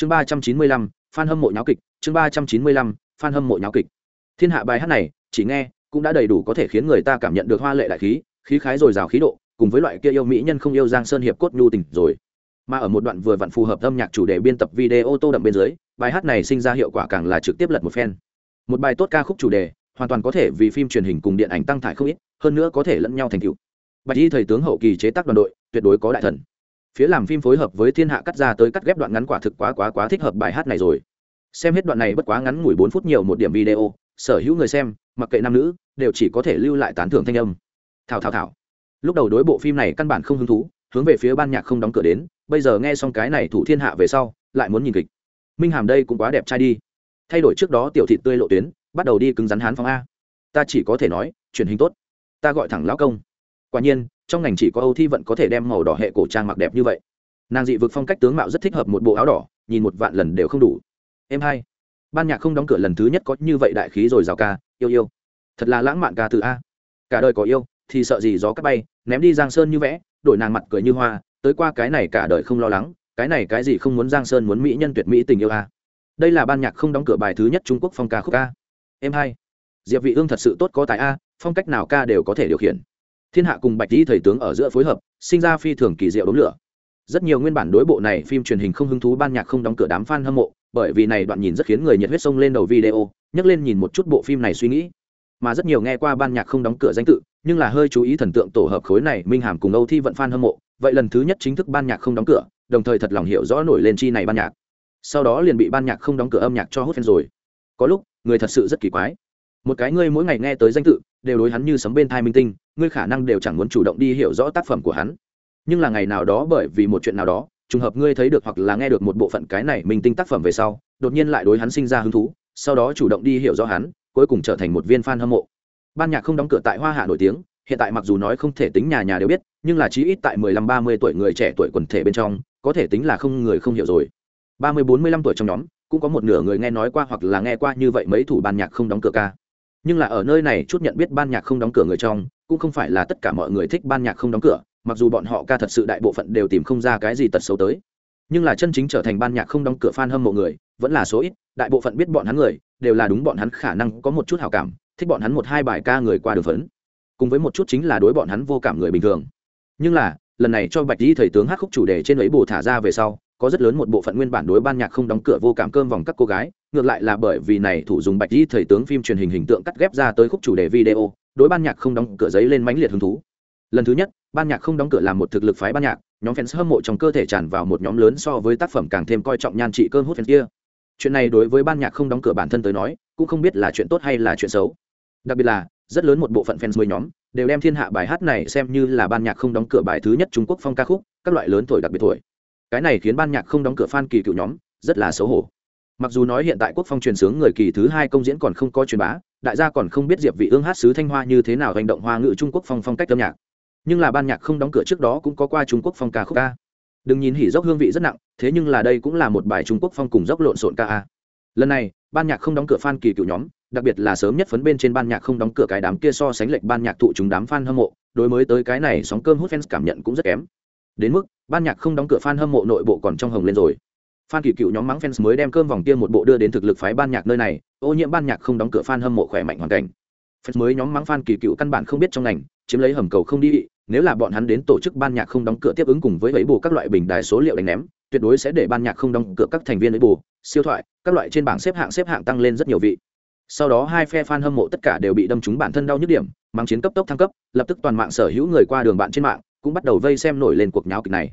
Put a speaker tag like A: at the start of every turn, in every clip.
A: chương ba trăm chín mươi lăm hâm mộ nháo kịch, chương ba trăm chín mươi lăm hâm mộ nháo kịch. Thiên hạ bài hát này, chỉ nghe, cũng đã đầy đủ có thể khiến người ta cảm nhận được hoa lệ đại khí khí khái dồi dào khí độ, cùng với loại kia yêu mỹ nhân không yêu giang sơn hiệp cốt nhu tình rồi. Mà ở một đoạn vừa vặn phù hợp âm nhạc chủ đề biên tập video tô đậm bên dưới, bài hát này sinh ra hiệu quả càng là trực tiếp lật một phen. Một bài tốt ca khúc chủ đề, hoàn toàn có thể vì phim truyền hình cùng điện ảnh tăng thải không ít, hơn nữa có thể lẫn nhau thành tựu. Bạch y thầy tướng hậu kỳ chế tác đoàn đội, tuyệt đối có đại thần phía làm phim phối hợp với thiên hạ cắt ra tới cắt ghép đoạn ngắn quả thực quá quá quá thích hợp bài hát này rồi. Xem hết đoạn này bất quá ngắn ngủi bốn phút nhiều một điểm video, sở hữu người xem, mặc kệ nam nữ, đều chỉ có thể lưu lại tán thưởng thanh âm. Thảo thảo thảo. Lúc đầu đối bộ phim này căn bản không hứng thú, hướng về phía ban nhạc không đóng cửa đến, bây giờ nghe xong cái này thủ thiên hạ về sau, lại muốn nhìn kịch. Minh hàm đây cũng quá đẹp trai đi. Thay đổi trước đó tiểu thị tươi lộ tuyến, bắt đầu đi cứng rắn hán phong a. Ta chỉ có thể nói, truyền hình tốt. Ta gọi thẳng lão công. Quả nhiên trong ngành chỉ có âu thi vận có thể đem màu đỏ hệ cổ trang mặc đẹp như vậy. Nàng dị vực phong cách tướng mạo rất thích hợp một bộ áo đỏ, nhìn một vạn lần đều không đủ. Em hai, ban nhạc không đóng cửa lần thứ nhất có như vậy đại khí rồi rào ca, yêu yêu. Thật là lãng mạn ca từ a. Cả đời có yêu, thì sợ gì gió cắt bay, ném đi giang sơn như vẽ, đổi nàng mặt cười như hoa, tới qua cái này cả đời không lo lắng, cái này cái gì không muốn giang sơn muốn mỹ nhân tuyệt mỹ tình yêu a. Đây là ban nhạc không đóng cửa bài thứ nhất trung quốc phong ca khúc a. Em hai, diệp vị ương thật sự tốt có tài a, phong cách nào ca đều có thể điều khiển thiên hạ cùng bạch lý thầy tướng ở giữa phối hợp, sinh ra phi thường kỳ diệu đống lửa. Rất nhiều nguyên bản đối bộ này phim truyền hình không hứng thú ban nhạc không đóng cửa đám fan hâm mộ, bởi vì này đoạn nhìn rất khiến người nhiệt huyết sông lên đầu video nhắc lên nhìn một chút bộ phim này suy nghĩ. Mà rất nhiều nghe qua ban nhạc không đóng cửa danh tự, nhưng là hơi chú ý thần tượng tổ hợp khối này, minh hàm cùng âu thi vận fan hâm mộ, vậy lần thứ nhất chính thức ban nhạc không đóng cửa, đồng thời thật lòng hiểu rõ nổi lên chi này ban nhạc. Sau đó liền bị ban nhạc không đóng cửa âm nhạc cho hốt phen rồi. Có lúc, người thật sự rất kỳ quái. Một cái ngươi mỗi ngày nghe tới danh tự, đều đối hắn như sấm bên thai minh tinh ngươi khả năng đều chẳng muốn chủ động đi hiểu rõ tác phẩm của hắn. Nhưng là ngày nào đó bởi vì một chuyện nào đó, trùng hợp ngươi thấy được hoặc là nghe được một bộ phận cái này mình tinh tác phẩm về sau, đột nhiên lại đối hắn sinh ra hứng thú, sau đó chủ động đi hiểu rõ hắn, cuối cùng trở thành một viên fan hâm mộ. Ban nhạc không đóng cửa tại hoa hạ nổi tiếng, hiện tại mặc dù nói không thể tính nhà nhà đều biết, nhưng là chí ít tại mười lăm, ba mươi tuổi người trẻ tuổi quần thể bên trong, có thể tính là không người không hiểu rồi. ba mươi, bốn mươi lăm tuổi trong nhóm, cũng có một nửa người nghe nói qua hoặc là nghe qua như vậy mấy thủ ban nhạc không đóng cửa ca nhưng là ở nơi này chút nhận biết ban nhạc không đóng cửa người trong, cũng không phải là tất cả mọi người thích ban nhạc không đóng cửa, mặc dù bọn họ ca thật sự đại bộ phận đều tìm không ra cái gì tật xấu tới. Nhưng là chân chính trở thành ban nhạc không đóng cửa fan hâm mộ người, vẫn là số ít, đại bộ phận biết bọn hắn người, đều là đúng bọn hắn khả năng có một chút hảo cảm, thích bọn hắn một hai bài ca người qua đường phấn. Cùng với một chút chính là đối bọn hắn vô cảm người bình thường. Nhưng là, lần này cho bạch di thầy tướng hát khúc chủ đề trên ấy bồ thả ra về sau, có rất lớn một bộ phận nguyên bản đối ban nhạc không đóng cửa vô cảm cơm vòng các cô gái ngược lại là bởi vì này thủ dùng bạch di thầy tướng phim truyền hình hình tượng cắt ghép ra tới khúc chủ đề video, đối ban nhạc không đóng cửa giấy lên mãnh liệt hứng thú. Lần thứ nhất, ban nhạc không đóng cửa làm một thực lực phái ban nhạc, nhóm fans hâm mộ trong cơ thể tràn vào một nhóm lớn so với tác phẩm càng thêm coi trọng nhan trị cơn hút fans kia. Chuyện này đối với ban nhạc không đóng cửa bản thân tới nói, cũng không biết là chuyện tốt hay là chuyện xấu. Đặc biệt là, rất lớn một bộ phận fans mới nhóm, đều đem thiên hạ bài hát này xem như là ban nhạc không đóng cửa bài thứ nhất trung quốc phong ca khúc, các loại lớn tuổi đặc biệt tuổi. Cái này khiến ban nhạc không đóng cửa fan kỳ cựu nhóm, rất là xấu hổ mặc dù nói hiện tại quốc phong truyền sướng người kỳ thứ hai công diễn còn không có truyền bá, đại gia còn không biết diệp vị ương hát sứ thanh hoa như thế nào hành động hoa ngữ trung quốc phong phong cách âm nhạc. Nhưng là ban nhạc không đóng cửa trước đó cũng có qua trung quốc phong ca khúc ca. Đừng nhìn hỉ dốc hương vị rất nặng, thế nhưng là đây cũng là một bài trung quốc phong cùng dốc lộn xộn ca a. Lần này, ban nhạc không đóng cửa fan kỳ cựu nhóm, đặc biệt là sớm nhất phấn bên trên ban nhạc không đóng cửa cái đám kia so sánh lệch ban nhạc thụ chúng đám fan hâm mộ, đối mới tới cái này sóng cơm hút fans cảm nhận cũng rất kém. Đến mức, ban nhạc không đóng cửa fan hâm mộ nội bộ còn trong hồng lên rồi fan kỳ cựu nhóm mắng fans mới đem cơm vòng kia một bộ đưa đến thực lực phái ban nhạc nơi này, ô nhiễm ban nhạc không đóng cửa fan hâm mộ khỏe mạnh hoàn cảnh. Fans mới nhóm mắng fan kỳ cựu căn bản không biết trong ngành, chiếm lấy hầm cầu không đi. Nếu là bọn hắn đến tổ chức ban nhạc không đóng cửa tiếp ứng cùng với ấy bù các loại bình đài số liệu đánh ném, tuyệt đối sẽ để ban nhạc không đóng cửa các thành viên ấy bù, siêu thoại, các loại trên bảng xếp hạng xếp hạng tăng lên rất nhiều vị. Sau đó hai phe fan hâm mộ tất cả đều bị đâm trúng bản thân đau nhức điểm, mang chiến cấp tốc thăng cấp, lập tức toàn mạng sở hữu người qua đường bạn trên mạng cũng bắt đầu vây xem nổi lên cuộc nháo kịch này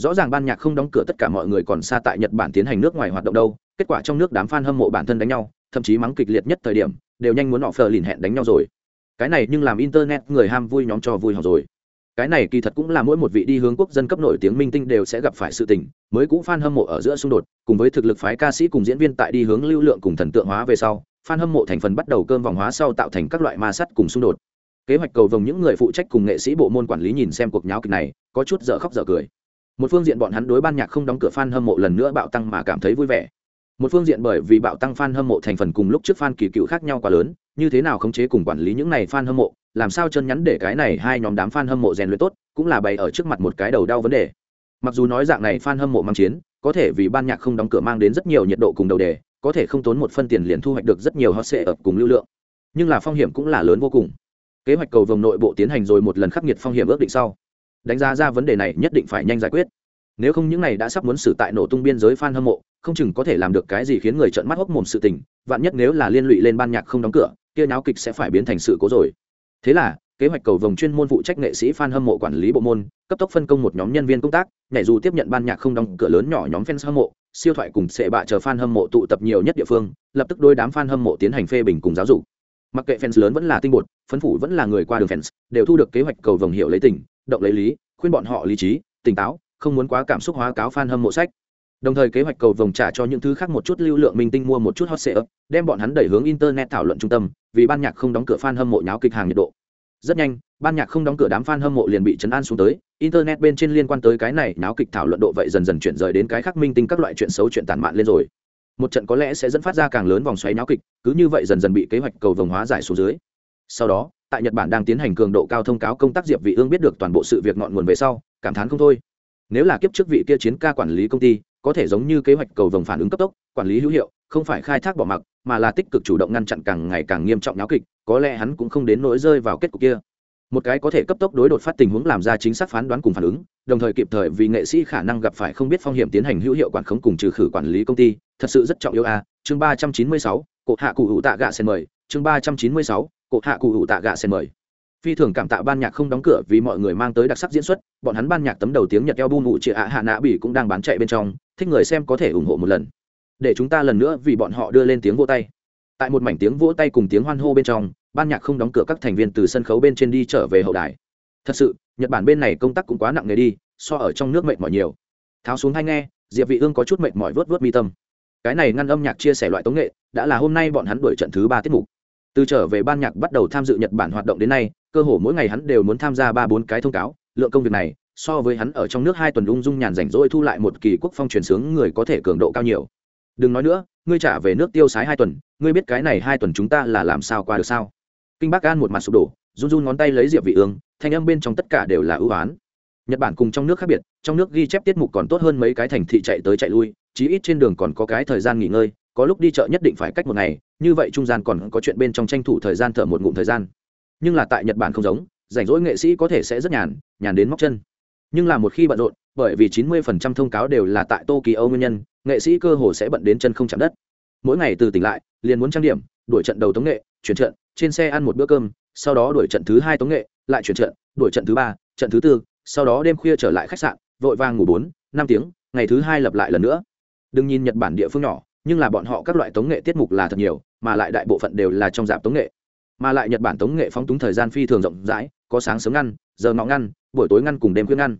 A: rõ ràng ban nhạc không đóng cửa tất cả mọi người còn xa tại nhật bản tiến hành nước ngoài hoạt động đâu, kết quả trong nước đám fan hâm mộ bản thân đánh nhau, thậm chí mắng kịch liệt nhất thời điểm, đều nhanh muốn họ phờ lìn hẹn đánh nhau rồi. Cái này nhưng làm internet người ham vui nhóm cho vui học rồi. Cái này kỳ thật cũng là mỗi một vị đi hướng quốc dân cấp nổi tiếng minh tinh đều sẽ gặp phải sự tình, mới cũng fan hâm mộ ở giữa xung đột, cùng với thực lực phái ca sĩ cùng diễn viên tại đi hướng lưu lượng cùng thần tượng hóa về sau, fan hâm mộ thành phần bắt đầu cơm vòng hóa sau tạo thành các loại ma sắt cùng xung đột. Kế hoạch cầu vồng những người phụ trách cùng nghệ sĩ bộ môn quản lý nhìn xem cuộc nháo kịch này, có chút dở khóc dở cười một phương diện bọn hắn đối ban nhạc không đóng cửa fan hâm mộ lần nữa bạo tăng mà cảm thấy vui vẻ. Một phương diện bởi vì bạo tăng fan hâm mộ thành phần cùng lúc trước fan kỳ cựu khác nhau quá lớn, như thế nào khống chế cùng quản lý những này fan hâm mộ, làm sao chân nhắn để cái này hai nhóm đám fan hâm mộ rèn luyện tốt, cũng là bày ở trước mặt một cái đầu đau vấn đề. Mặc dù nói dạng này fan hâm mộ mang chiến, có thể vì ban nhạc không đóng cửa mang đến rất nhiều nhiệt độ cùng đầu đề, có thể không tốn một phân tiền liền thu hoạch được rất nhiều hot sệ ập cùng lưu lượng. Nhưng là phong hiểm cũng là lớn vô cùng. Kế hoạch cầu vồng nội bộ tiến hành rồi một lần khắc nghiệt phong hiểm ước định sau đánh giá ra vấn đề này nhất định phải nhanh giải quyết. Nếu không những này đã sắp muốn xử tại nổ tung biên giới f a n hâm mộ, không chừng có thể làm được cái gì khiến người trợn mắt hốc mồm sự tình, vạn nhất nếu là liên lụy lên ban nhạc không đóng cửa, kia náo kịch sẽ phải biến thành sự cố rồi. Thế là, kế hoạch cầu vòng chuyên môn phụ trách nghệ sĩ f a n hâm mộ quản lý bộ môn, cấp tốc phân công một nhóm nhân viên công tác, nhảy dù tiếp nhận ban nhạc không đóng cửa lớn nhỏ nhóm fans hâm mộ, siêu thoại cùng sệ bạ chờ f a n hâm mộ tụ tập nhiều nhất địa phương, lập tức đôi đám f a n hâm mộ tiến hành phê bình cùng giáo dục mặc kệ fans lớn vẫn là tinh bột, phấn phủ vẫn là người qua đường fans, đều thu được kế hoạch cầu vồng hiệu lấy tình, động lấy lý, khuyên bọn họ lý trí, tỉnh táo, không muốn quá cảm xúc hóa cáo f a n hâm mộ sách. Đồng thời kế hoạch cầu vồng trả cho những thứ khác một chút lưu lượng minh tinh mua một chút hot sale đem bọn hắn đẩy hướng internet thảo luận trung tâm, vì ban nhạc không đóng cửa fan hâm mộ nháo kịch hàng nhiệt độ. Rất nhanh, ban nhạc không đóng cửa đám fan hâm mộ liền bị chấn an xuống tới, internet bên trên liên quan tới cái này nháo kịch thảo luận độ vậy dần dần chuyển rời đến cái khác minh tinh các loại chuyện xấu chuyện tàn mạn lên rồi một trận có lẽ sẽ dẫn phát ra càng lớn vòng xoáy náo kịch, cứ như vậy dần dần bị kế hoạch cầu vồng hóa giải xuống dưới. Sau đó, tại nhật bản đang tiến hành cường độ cao thông cáo công tác diệp vị ương biết được toàn bộ sự việc ngọn nguồn về sau, cảm thán không thôi. Nếu là kiếp trước vị kia chiến ca quản lý công ty, có thể giống như kế hoạch cầu vồng phản ứng cấp tốc, quản lý hữu hiệu, không phải khai thác bỏ mặc, mà là tích cực chủ động ngăn chặn càng ngày càng nghiêm trọng náo kịch, có lẽ hắn cũng không đến nỗi rơi vào kết cục kia một cái có thể cấp tốc đối đột phát tình huống làm ra chính xác phán đoán cùng phản ứng, đồng thời kịp thời vì nghệ sĩ khả năng gặp phải không biết phong hiểm tiến hành hữu hiệu quản khống cùng trừ khử quản lý công ty, thật sự rất trọng yếu a. Chương ba trăm chín mươi sáu cột hạ cụ hữu tạ gạ sen mời. Chương ba trăm chín mươi sáu cột hạ cụ hữu tạ gạ sen mời. Phi thường cảm tạ ban nhạc không đóng cửa vì mọi người mang tới đặc sắc diễn xuất, bọn hắn ban nhạc tấm đầu tiếng nhật eo bu ngụ chị ạ hạ nã bỉ cũng đang bán chạy bên trong, thích người xem có thể ủng hộ một lần. Để chúng ta lần nữa vì bọn họ đưa lên tiếng vỗ tay. Tại một mảnh tiếng vỗ tay cùng tiếng hoan hô bên trong ban nhạc không đóng cửa các thành viên từ sân khấu bên trên đi trở về hậu đài. Thật sự, nhật bản bên này công tác cũng quá nặng nề đi, so ở trong nước mệt mỏi nhiều. Tháo xuống hay nghe, diệp vị ương có chút mệt mỏi vớt vớt mi tâm. Cái này ngăn âm nhạc chia sẻ loại tống nghệ, đã là hôm nay bọn hắn đuổi trận thứ ba tiết mục. Từ trở về ban nhạc bắt đầu tham dự nhật bản hoạt động đến nay, cơ hồ mỗi ngày hắn đều muốn tham gia ba bốn cái thông cáo, lượng công việc này, so với hắn ở trong nước hai tuần ung dung nhàn rảnh rỗi thu lại một kỳ quốc phong truyền sướng người có thể cường độ cao nhiều. Đừng nói nữa, ngươi trả về nước tiêu sái hai tuần, ngươi biết cái này hai tuần chúng ta là làm sao qua được sao? Kinh bắc an một mặt sụp đổ, run run ngón tay lấy diệp vị ương, thanh âm bên trong tất cả đều là ưu ái nhật bản cùng trong nước khác biệt, trong nước ghi chép tiết mục còn tốt hơn mấy cái thành thị chạy tới chạy lui, chí ít trên đường còn có cái thời gian nghỉ ngơi, có lúc đi chợ nhất định phải cách một ngày, như vậy trung gian còn có chuyện bên trong tranh thủ thời gian thở một ngụm thời gian. Nhưng là tại nhật bản không giống, rảnh rỗi nghệ sĩ có thể sẽ rất nhàn nhàn đến móc chân. Nhưng là một khi bận rộn, bởi vì 90% thông cáo đều là tại tokyo nguyên nhân, nghệ sĩ cơ hồ sẽ bận đến chân không chạm đất. Mỗi ngày từ tỉnh lại, liền muốn trang điểm, đuổi trận đầu tống nghệ chuyển trận, trên xe ăn một bữa cơm, sau đó đuổi trận thứ hai tống nghệ, lại chuyển trận, đuổi trận thứ ba, trận thứ tư, sau đó đêm khuya trở lại khách sạn, vội vàng ngủ bốn, năm tiếng, ngày thứ hai lập lại lần nữa. Đừng nhìn nhật bản địa phương nhỏ, nhưng là bọn họ các loại tống nghệ tiết mục là thật nhiều, mà lại đại bộ phận đều là trong dạp tống nghệ. Mà lại nhật bản tống nghệ phóng túng thời gian phi thường rộng rãi, có sáng sớm ngăn, giờ ngọ ngăn, buổi tối ngăn cùng đêm khuya ngăn.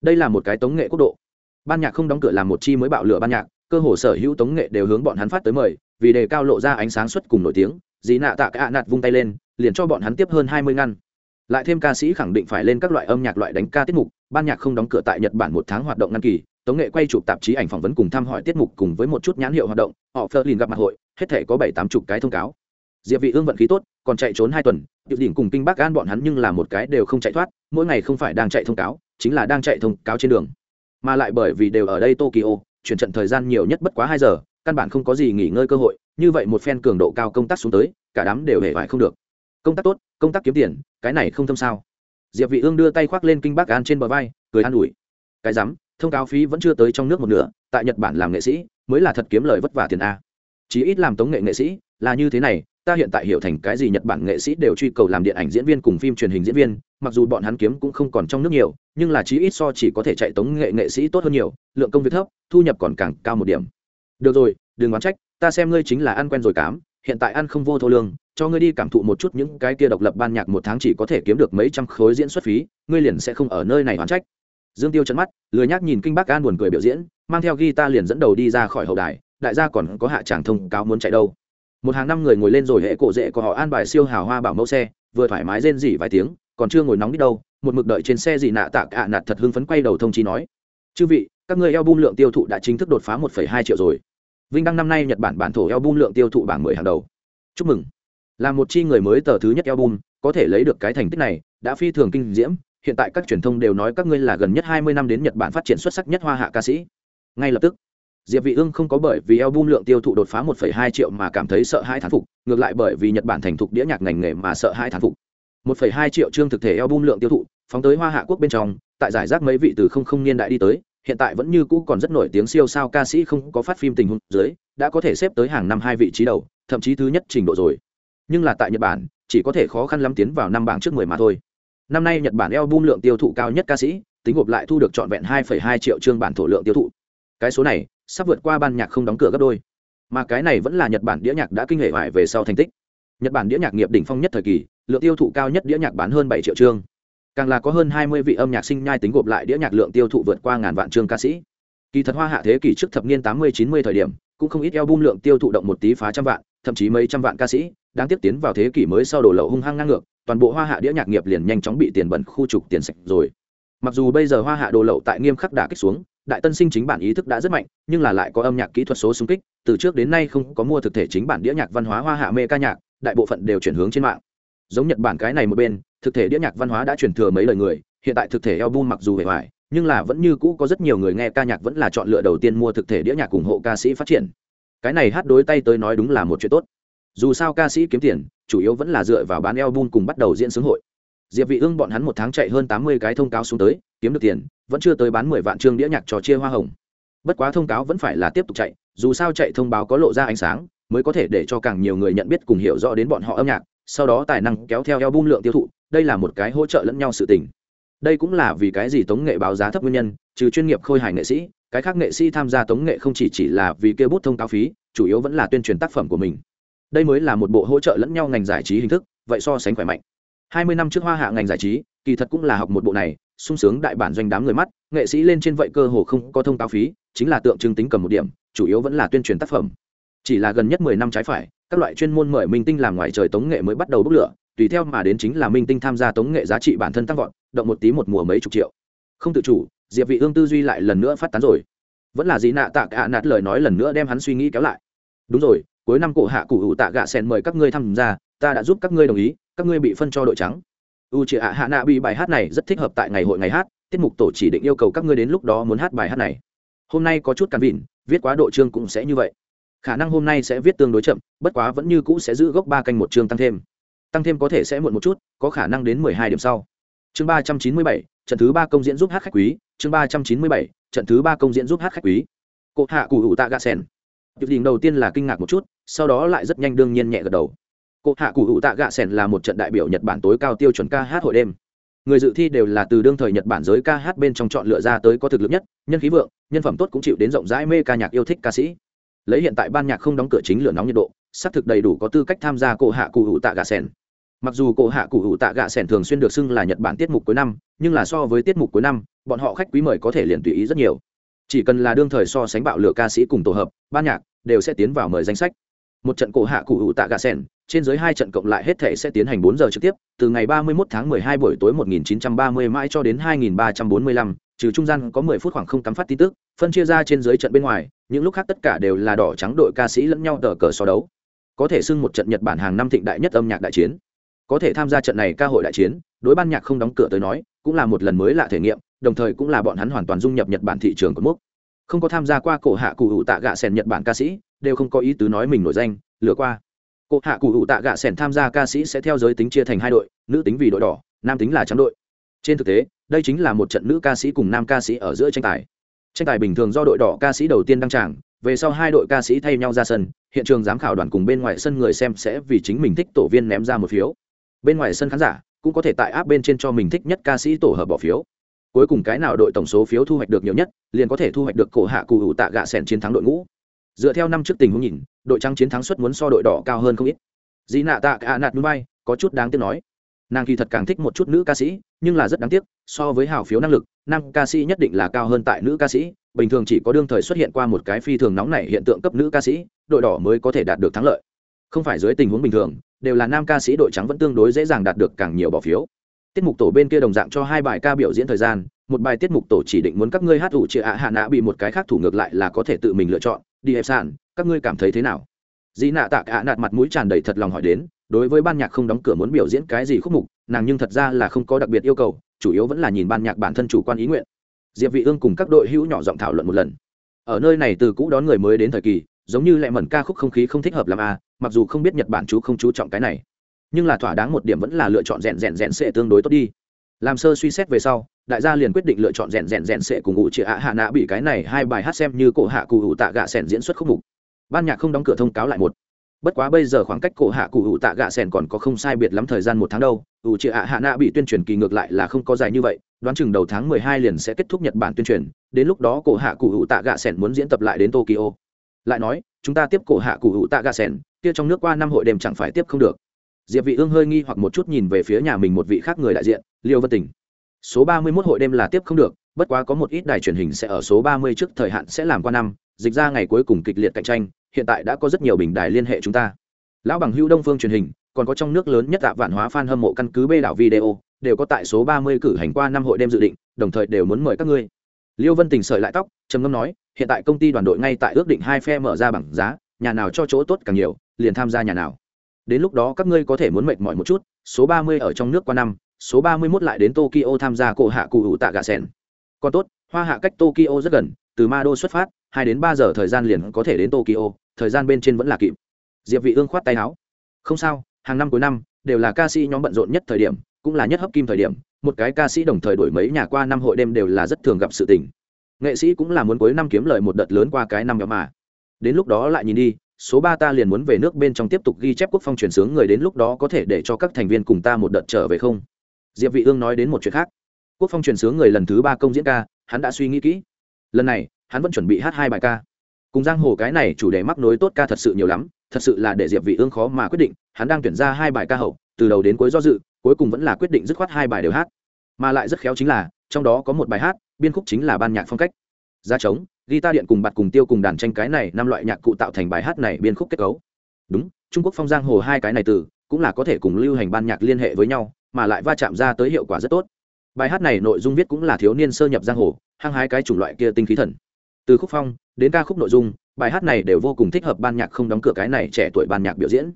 A: Đây là một cái tống nghệ quốc độ. Ban nhạc không đóng cửa làm một chi mới bạo lửa ban nhạc, cơ hồ sở hữu tống nghệ đều hướng bọn hắn phát tới mời, vì đề cao lộ ra ánh sáng xuất cùng nổi tiếng dì nạ tạ cả nạt vung tay lên, liền cho bọn hắn tiếp hơn hai mươi ngăn. Lại thêm ca sĩ khẳng định phải lên các loại âm nhạc loại đánh ca tiết mục, ban nhạc không đóng cửa tại nhật bản một tháng hoạt động ngăn kỳ, tống nghệ quay chụp tạp chí ảnh phỏng vấn cùng thăm hỏi tiết mục cùng với một chút nhãn hiệu hoạt động, họ phơ lìn gặp mặt hội, hết thể có bảy tám chục cái thông cáo. Diệp vị ương vận khí tốt, còn chạy trốn hai tuần điệu đỉnh cùng kinh bắc an bọn hắn nhưng là một cái đều không chạy thoát, mỗi ngày không phải đang chạy thông cáo, chính là đang chạy thông cáo trên đường. Mà lại bởi vì đều ở đây tokyo, chuyển trận thời gian nhiều nhất bất quá hai giờ căn bản không có gì nghỉ ngơi cơ hội như vậy một phen cường độ cao công tác xuống tới cả đám đều hề vải không được. Công tác tốt công tác kiếm tiền cái này không thâm sao. Diệp vị ương đưa tay khoác lên kinh bắc an trên bờ vai cười an ủi. Cái dám, thông cáo phí vẫn chưa tới trong nước một nửa tại nhật bản làm nghệ sĩ mới là thật kiếm lời vất vả tiền a. Chí ít làm tống nghệ nghệ sĩ là như thế này ta hiện tại hiểu thành cái gì nhật bản nghệ sĩ đều truy cầu làm điện ảnh diễn viên cùng phim truyền hình diễn viên mặc dù bọn hắn kiếm cũng không còn trong nước nhiều nhưng là chí ít so chỉ có thể chạy tống nghệ nghệ sĩ tốt hơn nhiều lượng công việc thấp thu nhập còn càng cao một điểm được rồi đừng oán trách ta xem ngươi chính là ăn quen rồi cám hiện tại ăn không vô thô lương cho ngươi đi cảm thụ một chút những cái kia độc lập ban nhạc một tháng chỉ có thể kiếm được mấy trăm khối diễn xuất phí ngươi liền sẽ không ở nơi này oán trách. Dương tiêu chấn mắt lười nhác nhìn kinh bác an buồn cười biểu diễn mang theo guitar liền dẫn đầu đi ra khỏi hậu đài đại gia còn có hạ tràng thông cáo muốn chạy đâu. Một hàng năm người ngồi lên rồi hệ cổ rễ của họ an bài siêu hào hoa bảo mẫu xe vừa thoải mái rên rỉ vài tiếng còn chưa ngồi nóng đi đâu một mực đợi trên xe gì nạ tạ ạ nạt thật hưng phấn quay đầu thông chí nói. Chư vị các người eo bung lượng tiêu thụ đã chính thức đột phá 1,2 triệu rồi vinh đăng năm nay nhật bản bản thổ eo bum lượng tiêu thụ bảng 10 hàng đầu. Chúc mừng. Là một chi người mới tờ thứ nhất eo bum có thể lấy được cái thành tích này đã phi thường kinh diễm. Hiện tại các truyền thông đều nói các ngươi là gần nhất 20 năm đến nhật bản phát triển xuất sắc nhất hoa hạ ca sĩ. Ngay lập tức diệp vị ương không có bởi vì album lượng tiêu thụ đột phá 1,2 triệu mà cảm thấy sợ hãi thán phục ngược lại bởi vì nhật bản thành thục đĩa nhạc ngành nghề mà sợ hãi thán phục. 1,2 triệu chương thực thể album lượng tiêu thụ phóng tới hoa hạ quốc bên trong tại giải rác mấy vị từ không không niên đại đi tới hiện tại vẫn như cũ còn rất nổi tiếng siêu sao ca sĩ không có phát phim tình huống dưới đã có thể xếp tới hàng năm hai vị trí đầu thậm chí thứ nhất trình độ rồi. Nhưng là tại nhật bản chỉ có thể khó khăn lắm tiến vào năm bảng trước mười mà thôi. Năm nay nhật bản album lượng tiêu thụ cao nhất ca sĩ tính gộp lại thu được trọn vẹn 2,2 triệu chương bản thổ lượng tiêu thụ. Cái số này sắp vượt qua ban nhạc không đóng cửa gấp đôi. Mà cái này vẫn là nhật bản đĩa nhạc đã kinh hệ hoài về sau thành tích. Nhật bản đĩa nhạc nghiệp đỉnh phong nhất thời kỳ lượng tiêu thụ cao nhất đĩa nhạc bán hơn bảy triệu chương càng là có hơn hai mươi vị âm nhạc sinh nhai tính gộp lại đĩa nhạc lượng tiêu thụ vượt qua ngàn vạn chương ca sĩ. Kỳ thật hoa hạ thế kỷ trước thập niên tám mươi, chín mươi thời điểm, cũng không ít album lượng tiêu thụ động một tí phá trăm vạn, thậm chí mấy trăm vạn ca sĩ đang tiếp tiến vào thế kỷ mới sau đổ lậu hung hăng ngang ngược, toàn bộ hoa hạ đĩa nhạc nghiệp liền nhanh chóng bị tiền bẩn khu trục tiền sạch rồi. Mặc dù bây giờ hoa hạ đồ lậu tại nghiêm khắc đả kích xuống, đại tân sinh chính bản ý thức đã rất mạnh, nhưng là lại có âm nhạc kỹ thuật số xung kích, từ trước đến nay không có mua thực thể chính bản đĩa nhạc văn hóa hoa hạ mê ca nhạc, đại bộ phận đều chuyển hướng trên mạng. Giống nhật bản cái này một bên thực thể đĩa nhạc văn hóa đã truyền thừa mấy lời người, hiện tại thực thể album mặc dù hề hoài nhưng là vẫn như cũ có rất nhiều người nghe ca nhạc vẫn là chọn lựa đầu tiên mua thực thể đĩa nhạc ủng hộ ca sĩ phát triển. Cái này hát đối tay tới nói đúng là một chuyện tốt. Dù sao ca sĩ kiếm tiền, chủ yếu vẫn là dựa vào bán album cùng bắt đầu diễn xướng hội. Diệp vị ương bọn hắn một tháng chạy hơn tám mươi cái thông cáo xuống tới, kiếm được tiền, vẫn chưa tới bán mười vạn chương đĩa nhạc trò chia hoa hồng. Bất quá thông cáo vẫn phải là tiếp tục chạy, dù sao chạy thông báo có lộ ra ánh sáng, mới có thể để cho càng nhiều người nhận biết cùng hiểu rõ đến bọn họ âm nhạc, sau đó tài năng kéo theo album lượng tiêu thụ đây là một cái hỗ trợ lẫn nhau sự tình. Đây cũng là vì cái gì tống nghệ báo giá thấp nguyên nhân, trừ chuyên nghiệp khôi hài nghệ sĩ, cái khác nghệ sĩ tham gia tống nghệ không chỉ chỉ là vì kêu bút thông cáo phí, chủ yếu vẫn là tuyên truyền tác phẩm của mình. Đây mới là một bộ hỗ trợ lẫn nhau ngành giải trí hình thức, vậy so sánh khỏe mạnh. Hai mươi năm trước hoa hạ ngành giải trí, kỳ thật cũng là học một bộ này, sung sướng đại bản doanh đám người mắt, nghệ sĩ lên trên vậy cơ hồ không có thông cáo phí, chính là tượng trưng tính cầm một điểm, chủ yếu vẫn là tuyên truyền tác phẩm. Chỉ là gần nhất mười năm trái phải, các loại chuyên môn mời minh tinh làm ngoài trời tống nghệ mới bắt đầu bốc lửa tùy theo mà đến chính là minh tinh tham gia tống nghệ giá trị bản thân tăng vọt, động một tí một mùa mấy chục triệu. Không tự chủ, diệp vị ương tư duy lại lần nữa phát tán rồi. Vẫn là gì nạ tạ cả nạt lời nói lần nữa đem hắn suy nghĩ kéo lại. Đúng rồi, cuối năm cổ hạ cụ hữu tạ gạ sen mời các ngươi tham gia, ta đã giúp các ngươi đồng ý, các ngươi bị phân cho đội trắng. U chị ạ hạ nạ bị bài hát này rất thích hợp tại ngày hội ngày hát, tiết mục tổ chỉ định yêu cầu các ngươi đến lúc đó muốn hát bài hát này. Hôm nay có chút cản vịn, viết quá độ chương cũng sẽ như vậy. Khả năng hôm nay sẽ viết tương đối chậm, bất quá vẫn như cũ sẽ giữ gốc ba canh một chương tăng thêm tăng thêm có thể sẽ muộn một chút có khả năng đến mười hai điểm sau chương ba trăm chín mươi bảy trận thứ ba công diễn giúp hát khách quý chương ba trăm chín mươi bảy trận thứ ba công diễn giúp hát khách quý Cột hạ cụ hữu tạ gạ sen Việc đình đầu tiên là kinh ngạc một chút, sau đó lại rất nhanh đương nhiên nhẹ gật đầu. Cột hạ cụ hữu tạ gạ sen là một trận đại biểu Nhật Bản tối cao tiêu chuẩn ca hát hội đêm. Người dự thi đều là từ đương thời Nhật Bản giới ca hát bên trong chọn lựa ra tới có thực lực nhất, nhân khí vượng, nhân phẩm tốt cũng chịu đến rộng rãi mê ca nhạc yêu thích ca sĩ. Lấy hiện tại ban nhạc không đóng cửa chính lửa nóng nhiệt độ, xác thực đầy đủ có tư cách tham gia cổ hạ cụ hữu tạ gà sen Mặc dù cụ hạ cụ hữu tạ gạ sẻn thường xuyên được xưng là Nhật Bản tiết mục cuối năm, nhưng là so với tiết mục cuối năm, bọn họ khách quý mời có thể liền tùy ý rất nhiều. Chỉ cần là đương thời so sánh bạo lửa ca sĩ cùng tổ hợp ban nhạc đều sẽ tiến vào mời danh sách. Một trận cổ hạ cụ hữu tạ gạ sẻn trên dưới hai trận cộng lại hết thể sẽ tiến hành bốn giờ trực tiếp từ ngày ba mươi 31 tháng hai buổi tối một nghìn chín trăm ba mươi mãi cho đến hai nghìn ba trăm bốn mươi lăm trừ trung gian có mười phút khoảng không cắm phát tin tức phân chia ra trên dưới trận bên ngoài những lúc khác tất cả đều là đỏ trắng đội ca sĩ lẫn nhau tờ cờ so đấu. Có thể xưng một trận nhật bản hàng năm thịnh đại nhất âm nhạc đại chiến có thể tham gia trận này ca hội đại chiến, đối ban nhạc không đóng cửa tới nói, cũng là một lần mới lạ thể nghiệm, đồng thời cũng là bọn hắn hoàn toàn dung nhập nhật bản thị trường của mốc. Không có tham gia qua cổ hạ cụ hữu tạ gạ sèn nhật bản ca sĩ, đều không có ý tứ nói mình nổi danh, lừa qua. Cổ hạ cụ hữu tạ gạ sèn tham gia ca sĩ sẽ theo giới tính chia thành hai đội, nữ tính vì đội đỏ, nam tính là trắng đội. Trên thực tế, đây chính là một trận nữ ca sĩ cùng nam ca sĩ ở giữa tranh tài. Tranh tài bình thường do đội đỏ ca sĩ đầu tiên đăng tràng, về sau hai đội ca sĩ thay nhau ra sân, hiện trường giám khảo đoàn cùng bên ngoài sân người xem sẽ vì chính mình thích tổ viên ném ra một phiếu bên ngoài sân khán giả cũng có thể tại áp bên trên cho mình thích nhất ca sĩ tổ hợp bỏ phiếu. Cuối cùng cái nào đội tổng số phiếu thu hoạch được nhiều nhất, liền có thể thu hoạch được cổ hạ cụ hữu tạ gạ sẻn chiến thắng đội ngũ. Dựa theo năm trước tình huống nhìn, đội trắng chiến thắng suất muốn so đội đỏ cao hơn không ít. Dĩ nạ tạ cả nạt núi bay, có chút đáng tiếc nói. Nàng kỳ thật càng thích một chút nữ ca sĩ, nhưng là rất đáng tiếc, so với hào phiếu năng lực, nam ca sĩ nhất định là cao hơn tại nữ ca sĩ. Bình thường chỉ có đương thời xuất hiện qua một cái phi thường nóng này hiện tượng cấp nữ ca sĩ, đội đỏ mới có thể đạt được thắng lợi không phải dưới tình huống bình thường, đều là nam ca sĩ đội trắng vẫn tương đối dễ dàng đạt được càng nhiều bỏ phiếu. Tiết mục tổ bên kia đồng dạng cho hai bài ca biểu diễn thời gian, một bài tiết mục tổ chỉ định muốn các ngươi hát ủ chị ạ hạ nạ bị một cái khác thủ ngược lại là có thể tự mình lựa chọn. Đi hẹp sản các ngươi cảm thấy thế nào? Dĩ nạ tạ ạ nạt mặt mũi tràn đầy thật lòng hỏi đến, đối với ban nhạc không đóng cửa muốn biểu diễn cái gì khúc mục, nàng nhưng thật ra là không có đặc biệt yêu cầu, chủ yếu vẫn là nhìn ban nhạc bản thân chủ quan ý nguyện. Diệp vị ương cùng các đội hữu nhỏ giọng thảo luận một lần. Ở nơi này từ cũ đón người mới đến thời kỳ giống như lại mẩn ca khúc không khí không thích hợp làm a à, mặc dù không biết nhật bản chú không chú trọng cái này, nhưng là thỏa đáng một điểm vẫn là lựa chọn rèn rèn rèn sẽ tương đối tốt đi. Làm sơ suy xét về sau, đại gia liền quyết định lựa chọn rèn rèn rèn sẽ cùng ngụ chị ạ hạ nạ bị cái này hai bài hát xem như cổ hạ cụ hữu tạ gạ sẻn diễn xuất khúc mục. Ban nhạc không đóng cửa thông cáo lại một. Bất quá bây giờ khoảng cách cổ hạ cụ hữu tạ gạ sẻn còn có không sai biệt lắm thời gian một tháng đâu ủ chị ạ hạ nạ bị tuyên truyền kỳ ngược lại là không có dài như vậy, đoán chừng đầu tháng mười hai liền sẽ kết thúc nhật bản tuyên truyền, đến lúc đó cổ hạ cụ hữu tạ gạ sẻn muốn diễn tập lại đến tokyo lại nói, chúng ta tiếp cổ hạ cụ hữu tạ gà sẻn, kia trong nước qua năm hội đêm chẳng phải tiếp không được. Diệp vị ương hơi nghi hoặc một chút nhìn về phía nhà mình một vị khác người đại diện, liêu vân tình. Số ba mươi 31 hội đêm là tiếp không được, bất quá có một ít đài truyền hình sẽ ở số ba mươi trước thời hạn sẽ làm qua năm, dịch ra ngày cuối cùng kịch liệt cạnh tranh, hiện tại đã có rất nhiều bình đài liên hệ chúng ta. Lão bằng hữu đông phương truyền hình, còn có trong nước lớn nhất tạ vạn hóa fan hâm mộ căn cứ bê đảo video, đều có tại số ba mươi cử hành qua năm hội đêm dự định, đồng thời đều muốn mời các ngươi. Liêu vân tình sợi lại tóc, trầm ngâm nói hiện tại công ty đoàn đội ngay tại ước định hai phe mở ra bảng giá, nhà nào cho chỗ tốt càng nhiều, liền tham gia nhà nào. Đến lúc đó các ngươi có thể muốn mệt mỏi một chút, số ba mươi ở trong nước qua năm, số ba mươi 31 lại đến tokyo tham gia cổ hạ cụ hữu tạ gà sen còn tốt, hoa hạ cách tokyo rất gần, từ ma đô xuất phát, hai đến ba giờ thời gian liền có thể đến tokyo, thời gian bên trên vẫn là kịp. Diệp vị ương khoát tay áo. Không sao, hàng năm cuối năm, đều là ca sĩ nhóm bận rộn nhất thời điểm, cũng là nhất hấp kim thời điểm, một cái ca sĩ đồng thời đổi mấy nhà qua năm hội đêm đều là rất thường gặp sự tình nghệ sĩ cũng là muốn cuối năm kiếm lời một đợt lớn qua cái năm đó mà. Đến lúc đó lại nhìn đi, số ba ta liền muốn về nước bên trong tiếp tục ghi chép quốc phong chuyển sướng người đến lúc đó có thể để cho các thành viên cùng ta một đợt trở về không? Diệp vị ương nói đến một chuyện khác. Quốc phong chuyển sướng người lần thứ ba công diễn ca, hắn đã suy nghĩ kỹ. Lần này, hắn vẫn chuẩn bị hát hai bài ca. Cùng giang hồ cái này chủ đề mắc nối tốt ca thật sự nhiều lắm, thật sự là để diệp vị ương khó mà quyết định, hắn đang tuyển ra hai bài ca hậu, từ đầu đến cuối do dự, cuối cùng vẫn là quyết định dứt khoát hai bài đều hát mà lại rất khéo chính là, trong đó có một bài hát, biên khúc chính là ban nhạc phong cách. Ra trống, guitar điện cùng bạt cùng tiêu cùng đàn tranh cái này năm loại nhạc cụ tạo thành bài hát này biên khúc kết cấu. Đúng, trung quốc phong giang hồ hai cái này từ, cũng là có thể cùng lưu hành ban nhạc liên hệ với nhau, mà lại va chạm ra tới hiệu quả rất tốt. Bài hát này nội dung viết cũng là thiếu niên sơ nhập giang hồ, hăng hái cái chủng loại kia tinh khí thần. Từ khúc phong, đến ca khúc nội dung, bài hát này đều vô cùng thích hợp ban nhạc không đóng cửa cái này trẻ tuổi ban nhạc biểu diễn.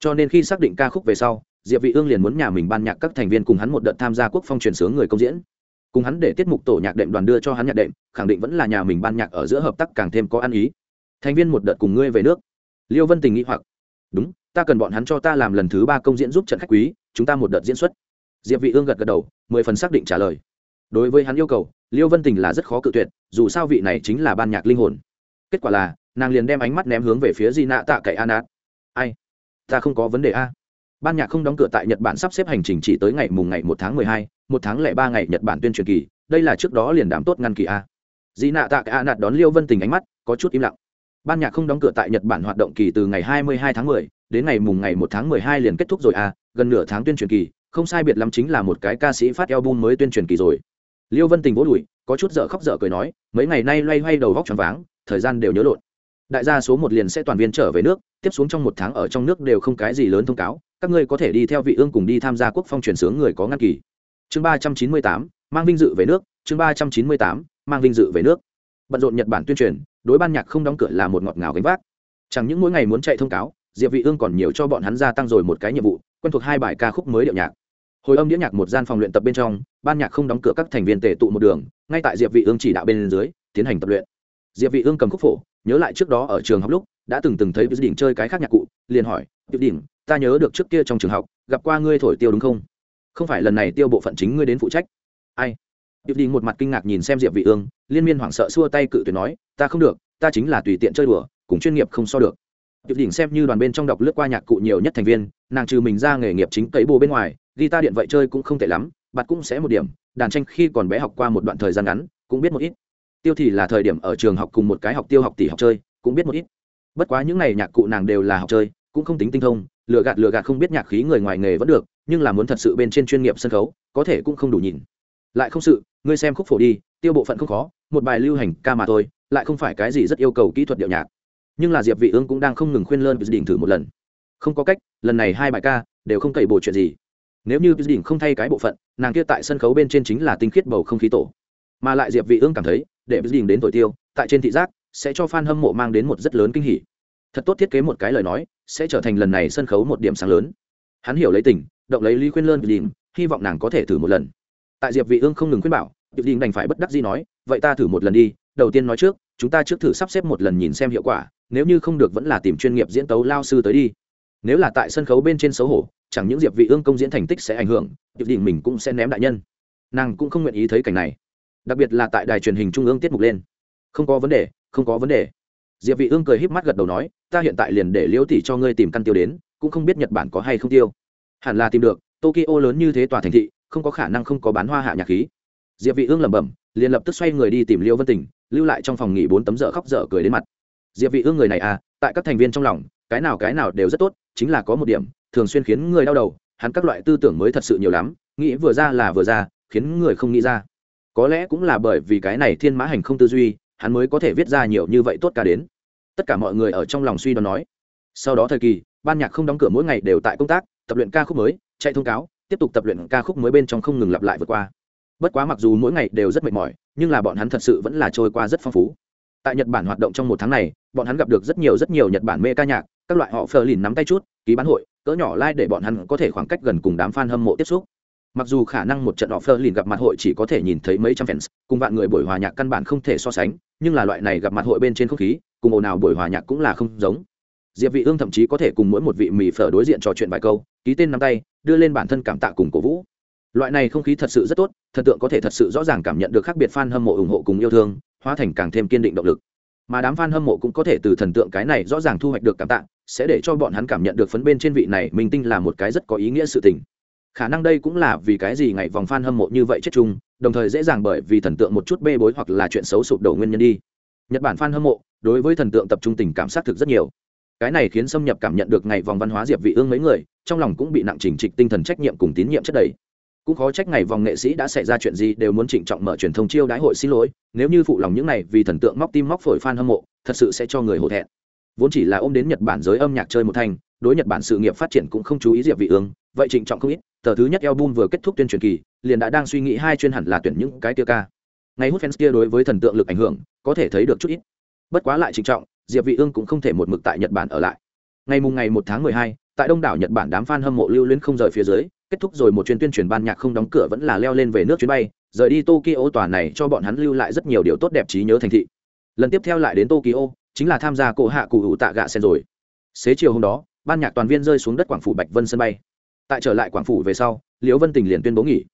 A: Cho nên khi xác định ca khúc về sau diệp vị ương liền muốn nhà mình ban nhạc các thành viên cùng hắn một đợt tham gia quốc phong truyền sướng người công diễn. Cùng hắn để tiết mục tổ nhạc đệm đoàn đưa cho hắn nhạc đệm, khẳng định vẫn là nhà mình ban nhạc ở giữa hợp tác càng thêm có ăn ý. Thành viên một đợt cùng ngươi về nước. Liêu vân tình nghĩ hoặc, đúng, ta cần bọn hắn cho ta làm lần thứ ba công diễn giúp trận khách quý, chúng ta một đợt diễn xuất. Diệp vị ương gật gật đầu, mười phần xác định trả lời. Đối với hắn yêu cầu, liêu vân tình là rất khó cự tuyệt, dù sao vị này chính là ban nhạc linh hồn. Kết quả là, nàng liền đem ánh mắt ném hướng về phía di nạ tạ cậy an ai? Ta không có vấn đề a ban nhạc không đóng cửa tại nhật bản sắp xếp hành trình chỉ tới ngày mùng ngày một tháng mười hai, một tháng lẻ ba ngày nhật bản tuyên truyền kỳ. Đây là trước đó liền đảm tốt ngăn kỳ a. Dì nạ tạ cả nạt đón liêu vân tình ánh mắt, có chút im lặng. Ban nhạc không đóng cửa tại nhật bản hoạt động kỳ từ ngày hai mươi hai tháng mười, đến ngày mùng ngày một tháng mười hai liền kết thúc rồi a, gần nửa tháng tuyên truyền kỳ. Không sai biệt lắm chính là một cái ca sĩ phát album mới tuyên truyền kỳ rồi. Liêu vân tình vỗ đùi, có chút dở khóc dở cười nói, mấy ngày nay loay hoay đầu vóc tròn váng, thời gian đều nhớ lộn. Đại gia số một liền sẽ toàn viên trở về nước, tiếp xuống trong một tháng ở trong nước đều không cái gì lớn thông cáo các ngươi có thể đi theo vị ương cùng đi tham gia quốc phong truyền sướng người có ngăn kỳ. Chương ba trăm chín mươi tám, mang vinh dự về nước. Chương ba trăm chín mươi tám, mang vinh dự về nước. Bận rộn nhật bản tuyên truyền, đối ban nhạc không đóng cửa là một ngọt ngào gánh vác. Chẳng những mỗi ngày muốn chạy thông cáo, diệp vị ương còn nhiều cho bọn hắn gia tăng rồi một cái nhiệm vụ, quen thuộc hai bài ca khúc mới điệu nhạc. Hồi âm đĩa nhạc một gian phòng luyện tập bên trong, ban nhạc không đóng cửa các thành viên tề tụ một đường, ngay tại diệp vị ương chỉ đạo bên dưới, tiến hành tập luyện. Diệp vị ương cầm khúc phổ, nhớ lại trước đó ở trường học lúc, đã từng từng thấy vị đỉnh chơi cái khác nhạc cụ, liền hỏi vị đỉnh ta nhớ được trước kia trong trường học, gặp qua ngươi thổi tiêu đúng không? Không phải lần này tiêu bộ phận chính ngươi đến phụ trách. Ai? Diệp đỉnh một mặt kinh ngạc nhìn xem diệp vị ương, liên miên hoảng sợ xua tay cự tuyệt nói, ta không được, ta chính là tùy tiện chơi đùa, cùng chuyên nghiệp không so được. Diệp đỉnh xem như đoàn bên trong đọc lướt qua nhạc cụ nhiều nhất thành viên, nàng trừ mình ra nghề nghiệp chính cấy bồ bên ngoài, guitar điện vậy chơi cũng không tệ lắm, bạt cũng sẽ một điểm, đàn tranh khi còn bé học qua một đoạn thời gian ngắn, cũng biết một ít. Tiêu thì là thời điểm ở trường học cùng một cái học tiêu học tỷ học chơi, cũng biết một ít. Bất quá những ngày nhạc cụ nàng đều là học chơi, cũng không tính tinh thông lựa gạt lựa gạt không biết nhạc khí người ngoài nghề vẫn được, nhưng là muốn thật sự bên trên chuyên nghiệp sân khấu, có thể cũng không đủ nhìn. Lại không sự, ngươi xem khúc phổ đi, tiêu bộ phận không khó, một bài lưu hành ca mà thôi, lại không phải cái gì rất yêu cầu kỹ thuật điệu nhạc. Nhưng là diệp vị ương cũng đang không ngừng khuyên lơn đỉnh thử một lần. Không có cách, lần này hai bài ca đều không cậy bổ chuyện gì. Nếu như đỉnh không thay cái bộ phận, nàng kia tại sân khấu bên trên chính là tinh khiết bầu không khí tổ. Mà lại diệp vị ương cảm thấy, để đỉnh đến tuổi tiêu, tại trên thị giác, sẽ cho fan hâm mộ mang đến một rất lớn kinh hỉ. Thật tốt thiết kế một cái lời nói sẽ trở thành lần này sân khấu một điểm sáng lớn. Hắn hiểu lấy tình, động lấy lý khuyên lơn đình hy vọng nàng có thể thử một lần. Tại diệp vị ương không ngừng khuyên bảo diệp Đình đành phải bất đắc dĩ nói, vậy ta thử một lần đi, đầu tiên nói trước, chúng ta trước thử sắp xếp một lần nhìn xem hiệu quả, nếu như không được vẫn là tìm chuyên nghiệp diễn tấu lao sư tới đi. Nếu là tại sân khấu bên trên xấu hổ, chẳng những diệp vị ương công diễn thành tích sẽ ảnh hưởng diệp đình mình cũng sẽ ném đại nhân. Nàng cũng không nguyện ý thấy cảnh này. Đặc biệt là tại đài truyền hình trung ương tiết mục lên. Không có vấn đề, không có vấn đề diệp vị ương cười híp mắt gật đầu nói, ta hiện tại liền để liễu tỷ cho ngươi tìm căn tiêu đến, cũng không biết nhật bản có hay không tiêu. Hẳn là tìm được, tokyo lớn như thế tòa thành thị, không có khả năng không có bán hoa hạ nhạc khí. Diệp vị ương lẩm bẩm, liền lập tức xoay người đi tìm liễu vân tình, lưu lại trong phòng nghỉ bốn tấm dở khóc dở cười đến mặt. Diệp vị ương người này à tại các thành viên trong lòng, cái nào cái nào đều rất tốt, chính là có một điểm, thường xuyên khiến người đau đầu, hắn các loại tư tưởng mới thật sự nhiều lắm, nghĩ vừa ra là vừa ra, khiến người không nghĩ ra. Có lẽ cũng là bởi vì cái này thiên mã hành không tư duy hắn mới có thể viết ra nhiều như vậy tốt cả đến. Tất cả mọi người ở trong lòng suy đoán nói. Sau đó thời kỳ, ban nhạc không đóng cửa mỗi ngày đều tại công tác, tập luyện ca khúc mới, chạy thông cáo, tiếp tục tập luyện ca khúc mới bên trong không ngừng lặp lại vượt qua. Bất quá mặc dù mỗi ngày đều rất mệt mỏi, nhưng là bọn hắn thật sự vẫn là trôi qua rất phong phú. Tại nhật bản hoạt động trong một tháng này, bọn hắn gặp được rất nhiều rất nhiều nhật bản mê ca nhạc, các loại họ phờ lìn nắm tay chút, ký bán hội, cỡ nhỏ lai、like、để bọn hắn có thể khoảng cách gần cùng đám f a n hâm mộ tiếp xúc mặc dù khả năng một trận họ phờ lìn gặp mặt hội chỉ có thể nhìn thấy mấy trăm fans, cùng vạn người buổi hòa nhạc căn bản không thể so sánh, nhưng là loại này gặp mặt hội bên trên không khí, cùng ồn nào buổi hòa nhạc cũng là không giống. Diệp vị ương thậm chí có thể cùng mỗi một vị mì phở đối diện trò chuyện vài câu, ký tên nắm tay, đưa lên bản thân cảm tạ cùng cổ vũ. Loại này không khí thật sự rất tốt, thần tượng có thể thật sự rõ ràng cảm nhận được khác biệt fan hâm mộ ủng hộ cùng yêu thương, hóa thành càng thêm kiên định động lực. Mà đám fan hâm mộ cũng có thể từ thần tượng cái này rõ ràng thu hoạch được cảm tạ, sẽ để cho bọn hắn cảm nhận được phấn bên trên vị này mình tinh là một cái rất có ý nghĩa sự tình khả năng đây cũng là vì cái gì ngày vòng fan hâm mộ như vậy chết chung, đồng thời dễ dàng bởi vì thần tượng một chút bê bối hoặc là chuyện xấu sụp đổ nguyên nhân đi. Nhật bản fan hâm mộ, đối với thần tượng tập trung tình cảm xác thực rất nhiều. Cái này khiến xâm nhập cảm nhận được ngày vòng văn hóa diệp vị ương mấy người, trong lòng cũng bị nặng chỉnh trịch tinh thần trách nhiệm cùng tín nhiệm chất đầy. Cũng khó trách ngày vòng nghệ sĩ đã xảy ra chuyện gì đều muốn trịnh trọng mở truyền thông chiêu đãi hội xin lỗi, nếu như phụ lòng những này vì thần tượng móc tim móc phổi fan hâm mộ, thật sự sẽ cho người hổ thẹn. Vốn chỉ là ôm đến nhật bản giới âm nhạc chơi một thành đối nhật bản sự nghiệp phát triển cũng không chú ý diệp vị ương vậy trịnh trọng không ít tờ thứ nhất album vừa kết thúc tuyên truyền kỳ liền đã đang suy nghĩ hai chuyên hẳn là tuyển những cái kia ca. Ngày hút fans kia đối với thần tượng lực ảnh hưởng có thể thấy được chút ít. Bất quá lại trịnh trọng diệp vị ương cũng không thể một mực tại nhật bản ở lại. Ngày mùng ngày một tháng mười hai, tại đông đảo nhật bản đám fan hâm mộ lưu luyến không rời phía dưới kết thúc rồi một chuyến tuyên truyền ban nhạc không đóng cửa vẫn là leo lên về nước chuyến bay rời đi tokyo tòa này cho bọn hắn lưu lại rất nhiều điều tốt đẹp trí nhớ thành thị. Lần tiếp theo lại đến tokyo chính là tham gia cổ hạ cụ hữu tạ gạ sen rồi. Xế chiều hôm đó ban nhạc toàn viên rơi xuống đất quảng phủ bạch vân sân bay tại trở lại quảng phủ về sau liễu vân tình liền tuyên bố nghỉ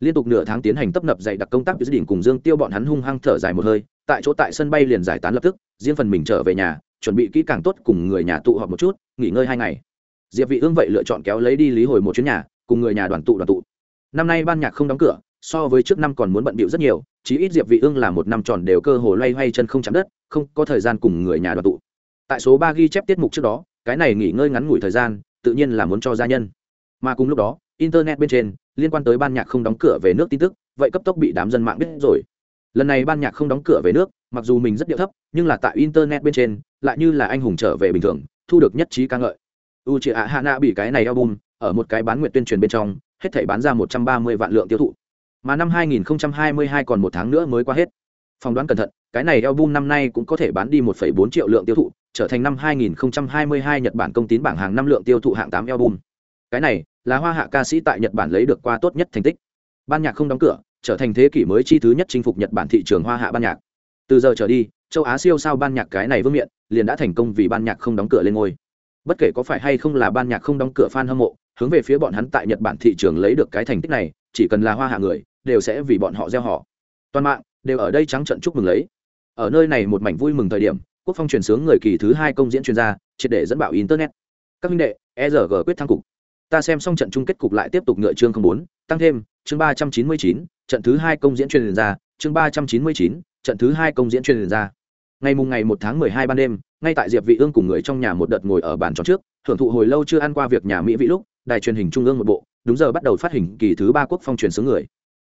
A: liên tục nửa tháng tiến hành tấp nập dạy đặc công tác dự đỉnh cùng dương tiêu bọn hắn hung hăng thở dài một hơi tại chỗ tại sân bay liền giải tán lập tức riêng phần mình trở về nhà chuẩn bị kỹ càng tốt cùng người nhà tụ họp một chút nghỉ ngơi hai ngày diệp vị ương vậy lựa chọn kéo lấy đi lý hồi một chuyến nhà cùng người nhà đoàn tụ đoàn tụ năm nay ban nhạc không đóng cửa so với trước năm còn muốn bận bịu rất nhiều chí ít diệp vị ương là một năm tròn đều cơ hồ loay hoay chân không chạm đất không có thời gian cùng người nhà đoàn tụ tại số ba ghi chép tiết mục trước đó cái này nghỉ ngơi ngắn ngủi thời gian tự nhiên là muốn cho gia nhân. Mà cùng lúc đó internet bên trên liên quan tới ban nhạc không đóng cửa về nước tin tức vậy cấp tốc bị đám dân mạng biết rồi. Lần này ban nhạc không đóng cửa về nước mặc dù mình rất điệu thấp nhưng là tại internet bên trên lại như là anh hùng trở về bình thường thu được nhất trí ca ngợi. U chị ạ hạ nạ bị cái này album ở một cái bán nguyện tuyên truyền bên trong hết thảy bán ra một trăm ba mươi vạn lượng tiêu thụ. Mà năm 2022 còn một tháng nữa mới qua hết. Phỏng đoán cẩn thận cái này album năm nay cũng có thể bán đi 1,4 triệu lượng tiêu thụ trở thành năm 2022 Nhật Bản công tín bảng hàng năm lượng tiêu thụ hạng 8 album. Cái này, là hoa hạ ca sĩ tại Nhật Bản lấy được qua tốt nhất thành tích. Ban nhạc không đóng cửa, trở thành thế kỷ mới chi thứ nhất chinh phục Nhật Bản thị trường hoa hạ ban nhạc. Từ giờ trở đi, châu Á siêu sao ban nhạc cái này vương miện, liền đã thành công vì ban nhạc không đóng cửa lên ngôi. Bất kể có phải hay không là ban nhạc không đóng cửa fan hâm mộ, hướng về phía bọn hắn tại nhật bản thị trường lấy được cái thành tích này, chỉ cần là hoa hạ người, đều sẽ vì bọn họ gieo họ. Toàn mạng, đều ở đây trắng trận chúc mừng lấy. Ở nơi này một mảnh vui mừng thời điểm quốc phong truyền sướng người kỳ thứ hai công diễn chuyên gia, triệt để dẫn bảo internet. Các minh đệ erg quyết thăng cục. Ta xem xong trận chung kết cục lại tiếp tục ngựa chương không bốn, tăng thêm, chương ba trăm chín mươi chín, trận thứ hai công diễn truyền gia, chương ba trăm chín mươi chín, trận thứ hai công diễn truyền gia. Ngày mùng ngày một tháng mười hai ban đêm, ngay tại diệp vị ương cùng người trong nhà một đợt ngồi ở bàn tròn trước, thưởng thụ hồi lâu chưa ăn qua việc nhà mỹ vị lúc, đài truyền hình trung ương một bộ, đúng giờ bắt đầu phát hình kỳ thứ ba quốc phong truyền sướng người.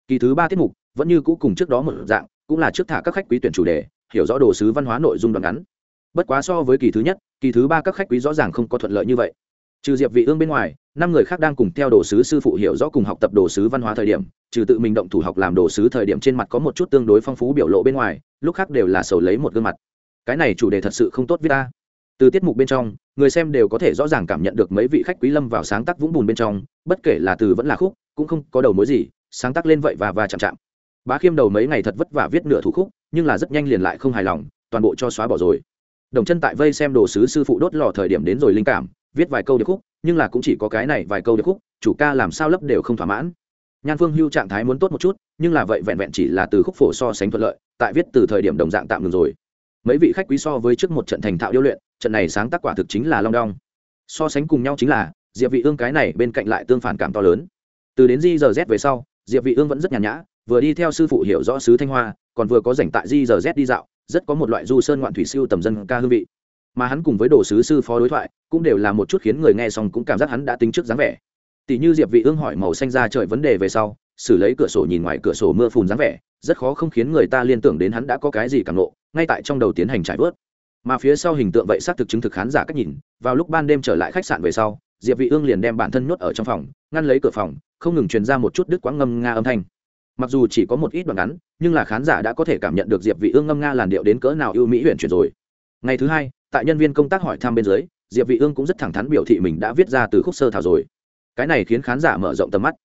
A: Kỳ thứ ba tiết mục, vẫn như cũ cùng trước đó một dạng, cũng là trước thả các khách quý tuyển chủ đề hiểu rõ đồ sứ văn hóa nội dung đoạn ngắn. Bất quá so với kỳ thứ nhất, kỳ thứ ba các khách quý rõ ràng không có thuận lợi như vậy. Trừ diệp vị ương bên ngoài, năm người khác đang cùng theo đồ sứ sư phụ hiểu rõ cùng học tập đồ sứ văn hóa thời điểm, trừ tự mình động thủ học làm đồ sứ thời điểm trên mặt có một chút tương đối phong phú biểu lộ bên ngoài, lúc khác đều là sầu lấy một gương mặt. Cái này chủ đề thật sự không tốt với ta. Từ tiết mục bên trong, người xem đều có thể rõ ràng cảm nhận được mấy vị khách quý lâm vào sáng tác vũng bùn bên trong, bất kể là từ vẫn là khúc, cũng không có đầu mối gì, sáng tác lên vậy và và chạm chạm bá khiêm đầu mấy ngày thật vất vả viết nửa thủ khúc, nhưng là rất nhanh liền lại không hài lòng, toàn bộ cho xóa bỏ rồi. Đồng chân tại vây xem đồ sứ sư phụ đốt lò thời điểm đến rồi linh cảm, viết vài câu điệp khúc, nhưng là cũng chỉ có cái này vài câu điệp khúc, chủ ca làm sao lấp đều không thỏa mãn. Nhan phương hưu trạng thái muốn tốt một chút, nhưng là vậy vẹn vẹn chỉ là từ khúc phổ so sánh thuận lợi, tại viết từ thời điểm đồng dạng tạm ngừng rồi. Mấy vị khách quý so với trước một trận thành thạo điêu luyện, trận này sáng tác quả thực chính là long đong. So sánh cùng nhau chính là, diệp vị ương cái này bên cạnh lại tương phản cảm to lớn. Từ đến di giờ z về sau, diệp vị ương vẫn rất nhàn nhã vừa đi theo sư phụ hiểu rõ sứ thanh hoa, còn vừa có rảnh tại di giờ z đi dạo, rất có một loại du sơn ngoạn thủy siêu tầm dân ca hương vị. Mà hắn cùng với đồ sứ sư phó đối thoại, cũng đều là một chút khiến người nghe xong cũng cảm giác hắn đã tính trước dáng vẻ. Tỷ như diệp vị ương hỏi màu xanh ra trời vấn đề về sau, xử lấy cửa sổ nhìn ngoài cửa sổ mưa phùn dáng vẻ, rất khó không khiến người ta liên tưởng đến hắn đã có cái gì cảm nộ ngay tại trong đầu tiến hành trải vớt. Mà phía sau hình tượng vậy xác thực chứng thực khán giả cách nhìn, vào lúc ban đêm trở lại khách sạn về sau, diệp vị ương liền đem bản thân nhốt ở trong phòng, ngăn lấy cửa phòng, không ngừng truyền ra một chút đứt quãng ngâm nga âm thanh mặc dù chỉ có một ít đoạn ngắn, nhưng là khán giả đã có thể cảm nhận được diệp vị ương ngâm nga làn điệu đến cỡ nào ưu mỹ huyền chuyển rồi. Ngày thứ hai, tại nhân viên công tác hỏi thăm bên dưới, diệp vị ương cũng rất thẳng thắn biểu thị mình đã viết ra từ khúc sơ thảo rồi. Cái này khiến khán giả mở rộng tầm mắt.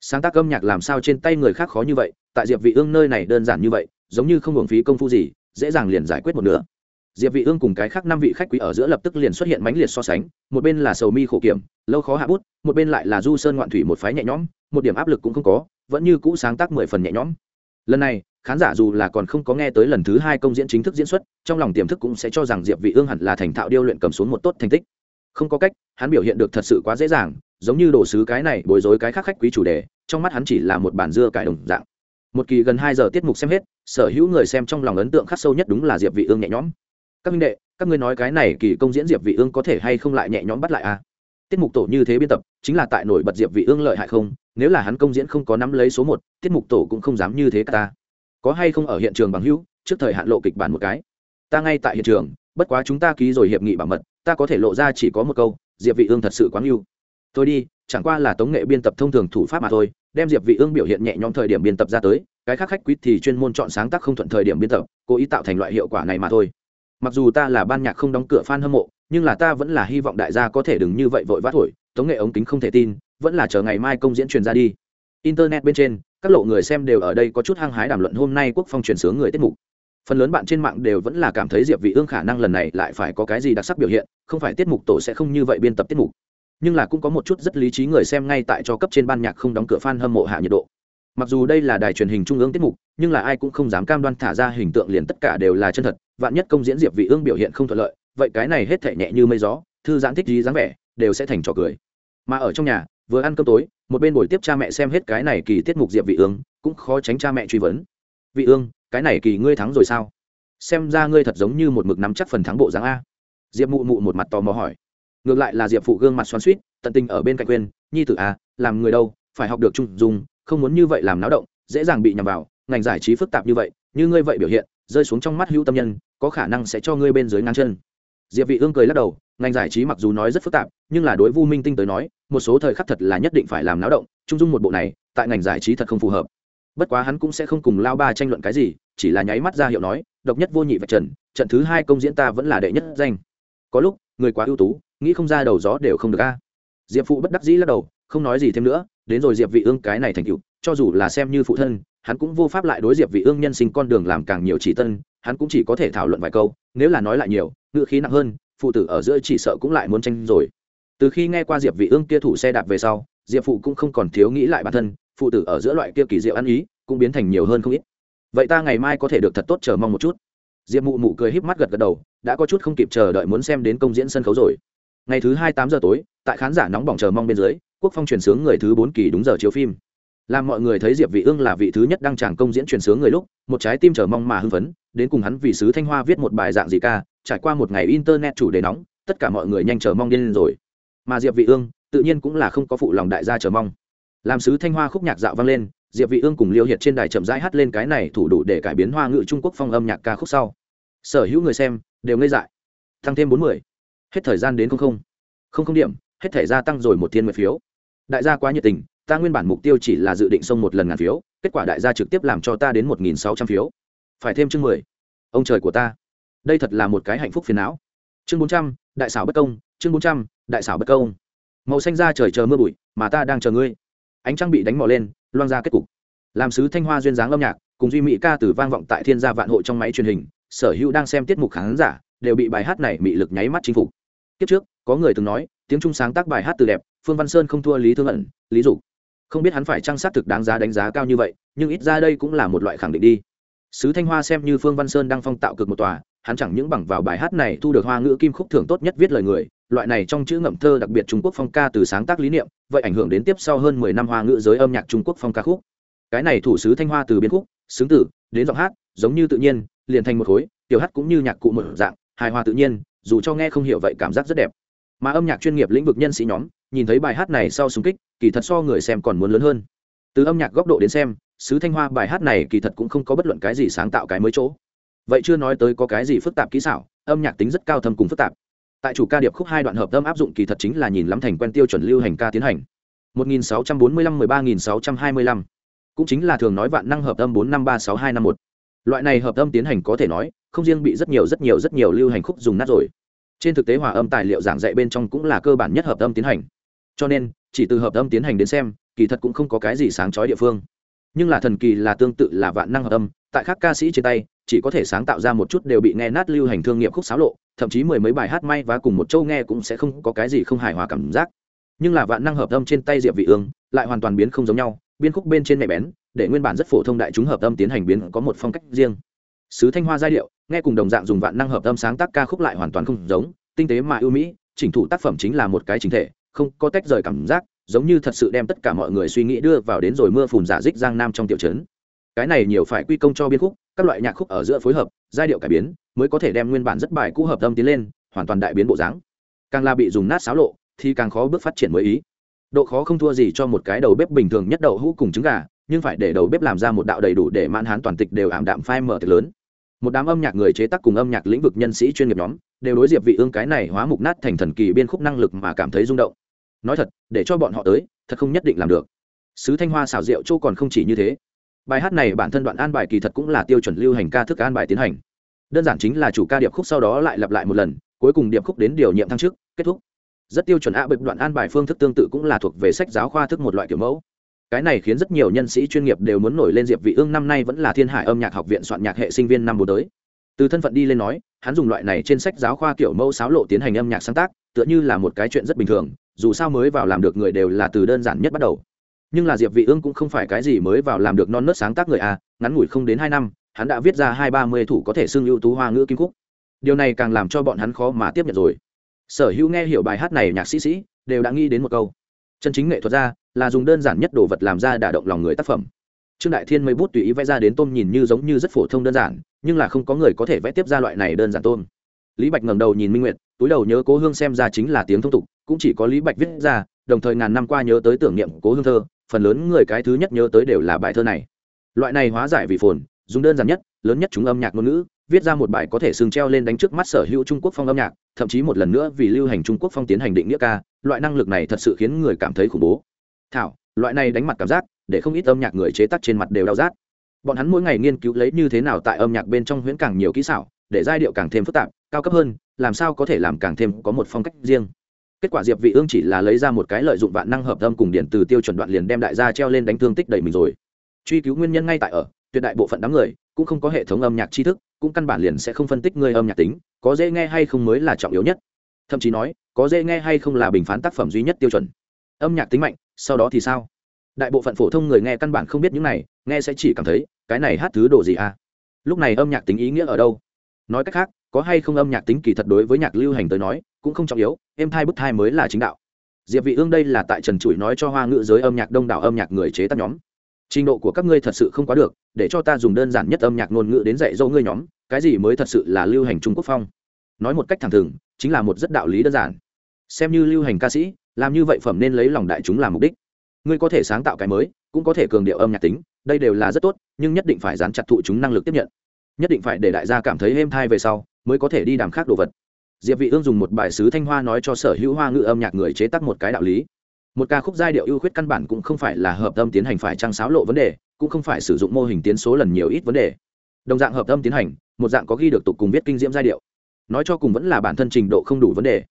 A: Sáng tác âm nhạc làm sao trên tay người khác khó như vậy, tại diệp vị ương nơi này đơn giản như vậy, giống như không hưởng phí công phu gì, dễ dàng liền giải quyết một nửa. Diệp vị ương cùng cái khác năm vị khách quý ở giữa lập tức liền xuất hiện mãnh liệt so sánh, một bên là sầu mi khổ kiểm, lâu khó hạ bút, một bên lại là du sơn ngoạn thủy một phái nhẹ nhõm, một điểm áp lực cũng không có vẫn như cũ sáng tác mười phần nhẹ nhõm. Lần này, khán giả dù là còn không có nghe tới lần thứ hai công diễn chính thức diễn xuất, trong lòng tiềm thức cũng sẽ cho rằng diệp vị ương hẳn là thành thạo điêu luyện cầm xuống một tốt thành tích. Không có cách, hắn biểu hiện được thật sự quá dễ dàng, giống như đồ sứ cái này bối rối cái khác khách quý chủ đề, trong mắt hắn chỉ là một bản dưa cải đồng dạng. Một kỳ gần hai giờ tiết mục xem hết, sở hữu người xem trong lòng ấn tượng khắc sâu nhất đúng là diệp vị ương nhẹ nhõm. Các minh đệ, các ngươi nói cái này kỳ công diễn diệp vị ương có thể hay không lại nhẹ nhõm bắt lại à? Tiết mục tổ như thế biên tập, chính là tại nổi bật diệp vị ương lợi hại không? Nếu là hắn công diễn không có nắm lấy số một, tiết mục tổ cũng không dám như thế cả ta. Có hay không ở hiện trường bằng hữu, trước thời hạn lộ kịch bản một cái. Ta ngay tại hiện trường, bất quá chúng ta ký rồi hiệp nghị bảo mật, ta có thể lộ ra chỉ có một câu, diệp vị ương thật sự quá yêu tôi đi, chẳng qua là tống nghệ biên tập thông thường thủ pháp mà thôi, đem diệp vị ương biểu hiện nhẹ nhõm thời điểm biên tập ra tới, cái khác khách quý thì chuyên môn chọn sáng tác không thuận thời điểm biên tập, cố ý tạo thành loại hiệu quả này mà thôi. Mặc dù ta là ban nhạc không đóng cửa fan hâm mộ nhưng là ta vẫn là hy vọng đại gia có thể đừng như vậy vội vã thổi, tống nghệ ống kính không thể tin, vẫn là chờ ngày mai công diễn truyền ra đi. Internet bên trên, các lộ người xem đều ở đây có chút hăng hái đàm luận hôm nay quốc phong truyền sướng người tiết mục. Phần lớn bạn trên mạng đều vẫn là cảm thấy diệp vị ương khả năng lần này lại phải có cái gì đặc sắc biểu hiện, không phải tiết mục tổ sẽ không như vậy biên tập tiết mục. Nhưng là cũng có một chút rất lý trí người xem ngay tại cho cấp trên ban nhạc không đóng cửa fan hâm mộ hạ nhiệt độ. Mặc dù đây là đài truyền hình trung ương tiết mục, nhưng là ai cũng không dám cam đoan thả ra hình tượng liền tất cả đều là chân thật. Vạn nhất công diễn diệp vị ương biểu hiện không thuận lợi vậy cái này hết thảy nhẹ như mây gió, thư giãn thích gì dáng vẻ, đều sẽ thành trò cười. Mà ở trong nhà, vừa ăn cơm tối, một bên buổi tiếp cha mẹ xem hết cái này kỳ tiết mục diệp vị ương, cũng khó tránh cha mẹ truy vấn. Vị ương, cái này kỳ ngươi thắng rồi sao? Xem ra ngươi thật giống như một mực nắm chắc phần thắng bộ dáng a. Diệp mụ mụ một mặt tò mò hỏi. Ngược lại là diệp phụ gương mặt xoắn suýt tận tình ở bên cạnh quên nhi tử a, làm người đâu, phải học được trung dung, không muốn như vậy làm náo động, dễ dàng bị nhầm vào, ngành giải trí phức tạp như vậy, như ngươi vậy biểu hiện, rơi xuống trong mắt hữu tâm nhân, có khả năng sẽ cho ngươi bên dưới ngang chân diệp vị ương cười lắc đầu, ngành giải trí mặc dù nói rất phức tạp, nhưng là đối vu minh tinh tới nói, một số thời khắc thật là nhất định phải làm náo động, trung dung một bộ này, tại ngành giải trí thật không phù hợp. Bất quá hắn cũng sẽ không cùng lao ba tranh luận cái gì, chỉ là nháy mắt ra hiệu nói, độc nhất vô nhị vạch trần, trận thứ hai công diễn ta vẫn là đệ nhất danh. Có lúc, người quá ưu tú, nghĩ không ra đầu gió đều không được a. Diệp phụ bất đắc dĩ lắc đầu, không nói gì thêm nữa, đến rồi diệp vị ương cái này thành tựu, cho dù là xem như phụ thân, hắn cũng vô pháp lại đối diệp vị ương nhân sinh con đường làm càng nhiều chỉ tân hắn cũng chỉ có thể thảo luận vài câu, nếu là nói lại nhiều ngựa khí nặng hơn, phụ tử ở giữa chỉ sợ cũng lại muốn tranh rồi. Từ khi nghe qua diệp vị ương kia thủ xe đạp về sau, diệp phụ cũng không còn thiếu nghĩ lại bản thân, phụ tử ở giữa loại kia kỳ diệu ăn ý, cũng biến thành nhiều hơn không ít. Vậy ta ngày mai có thể được thật tốt chờ mong một chút. Diệp mụ mụ cười híp mắt gật gật đầu, đã có chút không kịp chờ đợi muốn xem đến công diễn sân khấu rồi. Ngày thứ hai tám giờ tối, tại khán giả nóng bỏng chờ mong bên dưới, quốc phong truyền sướng người thứ bốn kỳ đúng giờ chiếu phim làm mọi người thấy diệp vị ương là vị thứ nhất đăng tràng công diễn truyền sướng người lúc, một trái tim chờ mong mà hưng phấn, đến cùng hắn vì sứ thanh hoa viết một bài dạng gì ca, trải qua một ngày internet chủ đề nóng, tất cả mọi người nhanh chờ mong điên lên rồi. Mà diệp vị ương, tự nhiên cũng là không có phụ lòng đại gia chờ mong. Làm sứ thanh hoa khúc nhạc dạo vang lên, diệp vị ương cùng liêu hiệt trên đài chậm rãi hát lên cái này thủ đủ để cải biến hoa ngữ trung quốc phong âm nhạc ca khúc sau. Sở hữu người xem, đều ngây dại. Tăng thêm bốn mươi. Hết thời gian đến không không. Không không điểm, hết thể gia tăng rồi một thiên mười phiếu. Đại gia quá nhiệt tình ta nguyên bản mục tiêu chỉ là dự định xông một lần ngàn phiếu, kết quả đại gia trực tiếp làm cho ta đến một nghìn sáu trăm phiếu. Phải thêm chương mười. Ông trời của ta. Đây thật là một cái hạnh phúc phiền não. Chương bốn trăm, đại xảo bất công, chương bốn trăm, đại xảo bất công. Màu xanh ra trời chờ mưa bụi, mà ta đang chờ ngươi. Ánh trăng bị đánh mò lên, loang ra kết cục. Làm sứ thanh hoa duyên dáng âm nhạc, cùng duy mỹ ca từ vang vọng tại thiên gia vạn hội trong máy truyền hình, sở hữu đang xem tiết mục khán giả đều bị bài hát này bị lực nháy mắt chinh phục. Kiếp trước, có người từng nói, tiếng trung sáng tác bài hát từ đẹp, phương văn sơn không thua lý thương ẩn, lý dục không biết hắn phải trang sát thực đáng giá đánh giá cao như vậy, nhưng ít ra đây cũng là một loại khẳng định đi. Sứ thanh hoa xem như phương văn sơn đang phong tạo cực một tòa, hắn chẳng những bằng vào bài hát này thu được hoa ngữ kim khúc thưởng tốt nhất viết lời người, loại này trong chữ ngậm thơ đặc biệt trung quốc phong ca từ sáng tác lý niệm, vậy ảnh hưởng đến tiếp sau hơn mười năm hoa ngữ giới âm nhạc trung quốc phong ca khúc. Cái này thủ sứ thanh hoa từ biến khúc xứng tử, đến giọng hát, giống như tự nhiên, liền thành một khối, tiểu hát cũng như nhạc cụ một dạng, hài hòa tự nhiên, dù cho nghe không hiểu vậy cảm giác rất đẹp. Mà âm nhạc chuyên nghiệp lĩnh vực nhân sĩ nhóm nhìn thấy bài hát này sau súng kích, kỳ thật so người xem còn muốn lớn hơn. Từ âm nhạc góc độ đến xem, sứ thanh hoa bài hát này kỳ thật cũng không có bất luận cái gì sáng tạo cái mới chỗ. Vậy chưa nói tới có cái gì phức tạp kỹ xảo, âm nhạc tính rất cao thâm cùng phức tạp. Tại chủ ca điệp khúc hai đoạn hợp âm áp dụng kỳ thật chính là nhìn lắm thành quen tiêu chuẩn lưu hành ca tiến hành. 1645-13625 cũng chính là thường nói vạn năng hợp âm 453651 loại này hợp âm tiến hành có thể nói, không riêng bị rất nhiều rất nhiều rất nhiều lưu hành khúc dùng nát rồi. Trên thực tế hòa âm tài liệu giảng dạy bên trong cũng là cơ bản nhất hợp âm tiến hành cho nên, chỉ từ hợp âm tiến hành đến xem, kỳ thật cũng không có cái gì sáng chói địa phương. Nhưng là thần kỳ là tương tự là vạn năng hợp âm, tại các ca sĩ trên tay, chỉ có thể sáng tạo ra một chút đều bị nghe nát lưu hành thương nghiệp khúc xáo lộ, thậm chí mười mấy bài hát may và cùng một châu nghe cũng sẽ không có cái gì không hài hòa cảm giác. Nhưng là vạn năng hợp âm trên tay diệp vị ương, lại hoàn toàn biến không giống nhau, biên khúc bên trên mẹ bén, để nguyên bản rất phổ thông đại chúng hợp âm tiến hành biến có một phong cách riêng. Sứ thanh hoa giai điệu, nghe cùng đồng dạng dùng vạn năng hợp âm sáng tác ca khúc lại hoàn toàn không giống, tinh tế mà ưu mỹ, chỉnh thủ tác phẩm chính là một cái chính thể không có tách rời cảm giác, giống như thật sự đem tất cả mọi người suy nghĩ đưa vào đến rồi mưa phùn giả dích giang nam trong tiểu trấn. Cái này nhiều phải quy công cho biên khúc, các loại nhạc khúc ở giữa phối hợp, giai điệu cải biến, mới có thể đem nguyên bản rất bài cũ hợp âm tiến lên, hoàn toàn đại biến bộ dáng. Càng là bị dùng nát xáo lộ, thì càng khó bước phát triển mới ý. Độ khó không thua gì cho một cái đầu bếp bình thường nhất đậu hũ cùng trứng gà, nhưng phải để đầu bếp làm ra một đạo đầy đủ để mãn hán toàn tịch đều ảm đạm phai mở thật lớn. Một đám âm nhạc người chế tác cùng âm nhạc lĩnh vực nhân sĩ chuyên nghiệp nhóm đều đối diệp vị ương cái này hóa mục nát thành thần kỳ biên khúc năng lực mà cảm thấy rung động. Nói thật, để cho bọn họ tới, thật không nhất định làm được. Sứ thanh hoa xảo diệu châu còn không chỉ như thế. Bài hát này bản thân đoạn an bài kỳ thật cũng là tiêu chuẩn lưu hành ca thức an bài tiến hành. Đơn giản chính là chủ ca điệp khúc sau đó lại lặp lại một lần, cuối cùng điệp khúc đến điều nhiệm thăng chức, kết thúc. Rất tiêu chuẩn ạ bệnh đoạn an bài phương thức tương tự cũng là thuộc về sách giáo khoa thức một loại kiểu mẫu. Cái này khiến rất nhiều nhân sĩ chuyên nghiệp đều muốn nổi lên diệp vị ương năm nay vẫn là thiên hải âm nhạc học viện soạn nhạc hệ sinh viên năm bốn tới từ thân phận đi lên nói, hắn dùng loại này trên sách giáo khoa kiểu mẫu sáo lộ tiến hành âm nhạc sáng tác, tựa như là một cái chuyện rất bình thường, dù sao mới vào làm được người đều là từ đơn giản nhất bắt đầu. Nhưng là diệp vị ương cũng không phải cái gì mới vào làm được non nớt sáng tác người a ngắn ngủi không đến hai năm, hắn đã viết ra hai ba mươi thủ có thể xưng ưu tú hoa ngữ kim khúc. Điều này càng làm cho bọn hắn khó mà tiếp nhận rồi. Sở hữu nghe hiểu bài hát này nhạc sĩ sĩ, đều đã nghĩ đến một câu. Chân chính nghệ thuật ra, là dùng đơn giản nhất đồ vật làm ra đả động lòng người tác phẩm. Trương đại thiên mấy bút tùy ý vẽ ra đến tôm nhìn như giống như rất phổ thông đơn giản nhưng là không có người có thể vẽ tiếp ra loại này đơn giản tôm. Lý bạch ngẩng đầu nhìn minh nguyệt, túi đầu nhớ cố hương xem ra chính là tiếng thông tục, cũng chỉ có lý bạch viết ra, đồng thời ngàn năm qua nhớ tới tưởng niệm cố hương thơ, phần lớn người cái thứ nhất nhớ tới đều là bài thơ này. Loại này hóa giải vì phồn, dùng đơn giản nhất, lớn nhất chúng âm nhạc ngôn ngữ, viết ra một bài có thể sừng treo lên đánh trước mắt sở hữu trung quốc phong âm nhạc, thậm chí một lần nữa vì lưu hành trung quốc phong tiến hành định nghĩa ca, loại năng lực này thật sự khiến người cảm thấy khủng bố. Thảo, loại này đánh mặt cảm giác, để không ít âm nhạc người chế tác trên mặt đều đau rát bọn hắn mỗi ngày nghiên cứu lấy như thế nào tại âm nhạc bên trong huyễn càng nhiều kỹ xảo, để giai điệu càng thêm phức tạp, cao cấp hơn, làm sao có thể làm càng thêm có một phong cách riêng. Kết quả diệp vị ương chỉ là lấy ra một cái lợi dụng vạn năng hợp âm cùng điện từ tiêu chuẩn đoạn liền đem đại gia treo lên đánh thương tích đầy mình rồi. Truy cứu nguyên nhân ngay tại ở, tuyệt đại bộ phận đám người cũng không có hệ thống âm nhạc tri thức, cũng căn bản liền sẽ không phân tích người âm nhạc tính, có dễ nghe hay không mới là trọng yếu nhất. Thậm chí nói, có dễ nghe hay không là bình phán tác phẩm duy nhất tiêu chuẩn. Âm nhạc tính mạnh, sau đó thì sao? Đại bộ phận phổ thông người nghe căn bản không biết những này nghe sẽ chỉ cảm thấy, cái này hát thứ đồ gì à? Lúc này âm nhạc tính ý nghĩa ở đâu? Nói cách khác, có hay không âm nhạc tính kỳ thật đối với nhạc lưu hành tới nói, cũng không trọng yếu em thai bức thai mới là chính đạo. Diệp vị ương đây là tại trần chuỗi nói cho hoa ngữ giới âm nhạc đông đảo âm nhạc người chế tác nhóm. Trình độ của các ngươi thật sự không quá được, để cho ta dùng đơn giản nhất âm nhạc ngôn ngữ đến dạy dỗ ngươi nhóm, cái gì mới thật sự là lưu hành trung quốc phong? Nói một cách thẳng thừng, chính là một rất đạo lý đơn giản. Xem như lưu hành ca sĩ, làm như vậy phẩm nên lấy lòng đại chúng làm mục đích ngươi có thể sáng tạo cái mới, cũng có thể cường điệu âm nhạc tính, đây đều là rất tốt, nhưng nhất định phải dán chặt thụ chúng năng lực tiếp nhận. Nhất định phải để đại gia cảm thấy êm thai về sau, mới có thể đi đàm khác đồ vật. Diệp vị ương dùng một bài sứ thanh hoa nói cho sở hữu hoa ngữ âm nhạc người chế tác một cái đạo lý. Một ca khúc giai điệu ưu khuyết căn bản cũng không phải là hợp âm tiến hành phải trang sáo lộ vấn đề, cũng không phải sử dụng mô hình tiến số lần nhiều ít vấn đề. Đồng dạng hợp âm tiến hành, một dạng có ghi được tục cùng viết kinh diễm giai điệu. Nói cho cùng vẫn là bản thân trình độ không đủ vấn đề.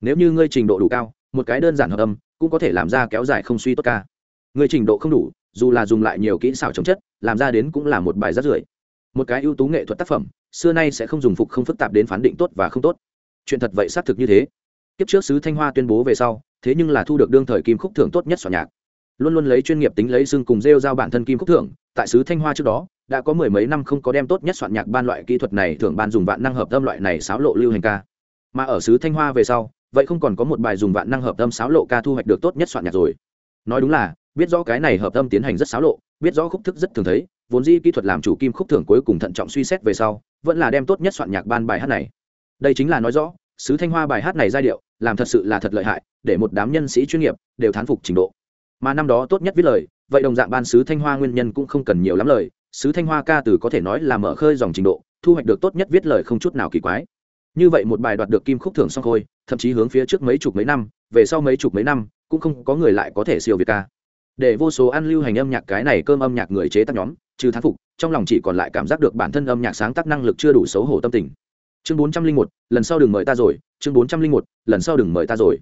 A: Nếu như ngươi trình độ đủ cao một cái đơn giản hợp âm, cũng có thể làm ra kéo dài không suy tốt ca. Người trình độ không đủ, dù là dùng lại nhiều kỹ xảo chống chất, làm ra đến cũng là một bài rất rưởi một cái ưu tú nghệ thuật tác phẩm, xưa nay sẽ không dùng phục không phức tạp đến phán định tốt và không tốt. Chuyện thật vậy xác thực như thế. Kiếp trước sứ thanh hoa tuyên bố về sau, thế nhưng là thu được đương thời kim khúc thưởng tốt nhất soạn nhạc. Luôn luôn lấy chuyên nghiệp tính lấy xưng cùng rêu giao bản thân kim khúc thưởng, tại sứ thanh hoa trước đó, đã có mười mấy năm không có đem tốt nhất soạn nhạc ban loại kỹ thuật này thường ban dùng vạn năng hợp âm loại này xáo lộ lưu hành ca. Mà ở sứ thanh hoa về sau vậy không còn có một bài dùng vạn năng hợp âm sáo lộ ca thu hoạch được tốt nhất soạn nhạc rồi. Nói đúng là, biết rõ cái này hợp âm tiến hành rất xáo lộ, biết rõ khúc thức rất thường thấy, vốn di kỹ thuật làm chủ kim khúc thưởng cuối cùng thận trọng suy xét về sau, vẫn là đem tốt nhất soạn nhạc ban bài hát này. Đây chính là nói rõ, sứ thanh hoa bài hát này giai điệu, làm thật sự là thật lợi hại, để một đám nhân sĩ chuyên nghiệp đều thán phục trình độ. Mà năm đó tốt nhất viết lời, vậy đồng dạng ban sứ thanh hoa nguyên nhân cũng không cần nhiều lắm lời, sứ thanh hoa ca từ có thể nói là mở khơi dòng trình độ, thu hoạch được tốt nhất viết lời không chút nào kỳ quái. Như vậy một bài đoạt được kim khúc thưởng song khôi thậm chí hướng phía trước mấy chục mấy năm, về sau mấy chục mấy năm, cũng không có người lại có thể siêu việt ca. Để vô số ăn lưu hành âm nhạc cái này cơm âm nhạc người chế tác nhóm, trừ thán phục, trong lòng chỉ còn lại cảm giác được bản thân âm nhạc sáng tác năng lực chưa đủ xấu hổ tâm tình. Chương bốn trăm linh một, lần sau đừng mời ta rồi, chương bốn trăm linh một, lần sau đừng mời ta rồi.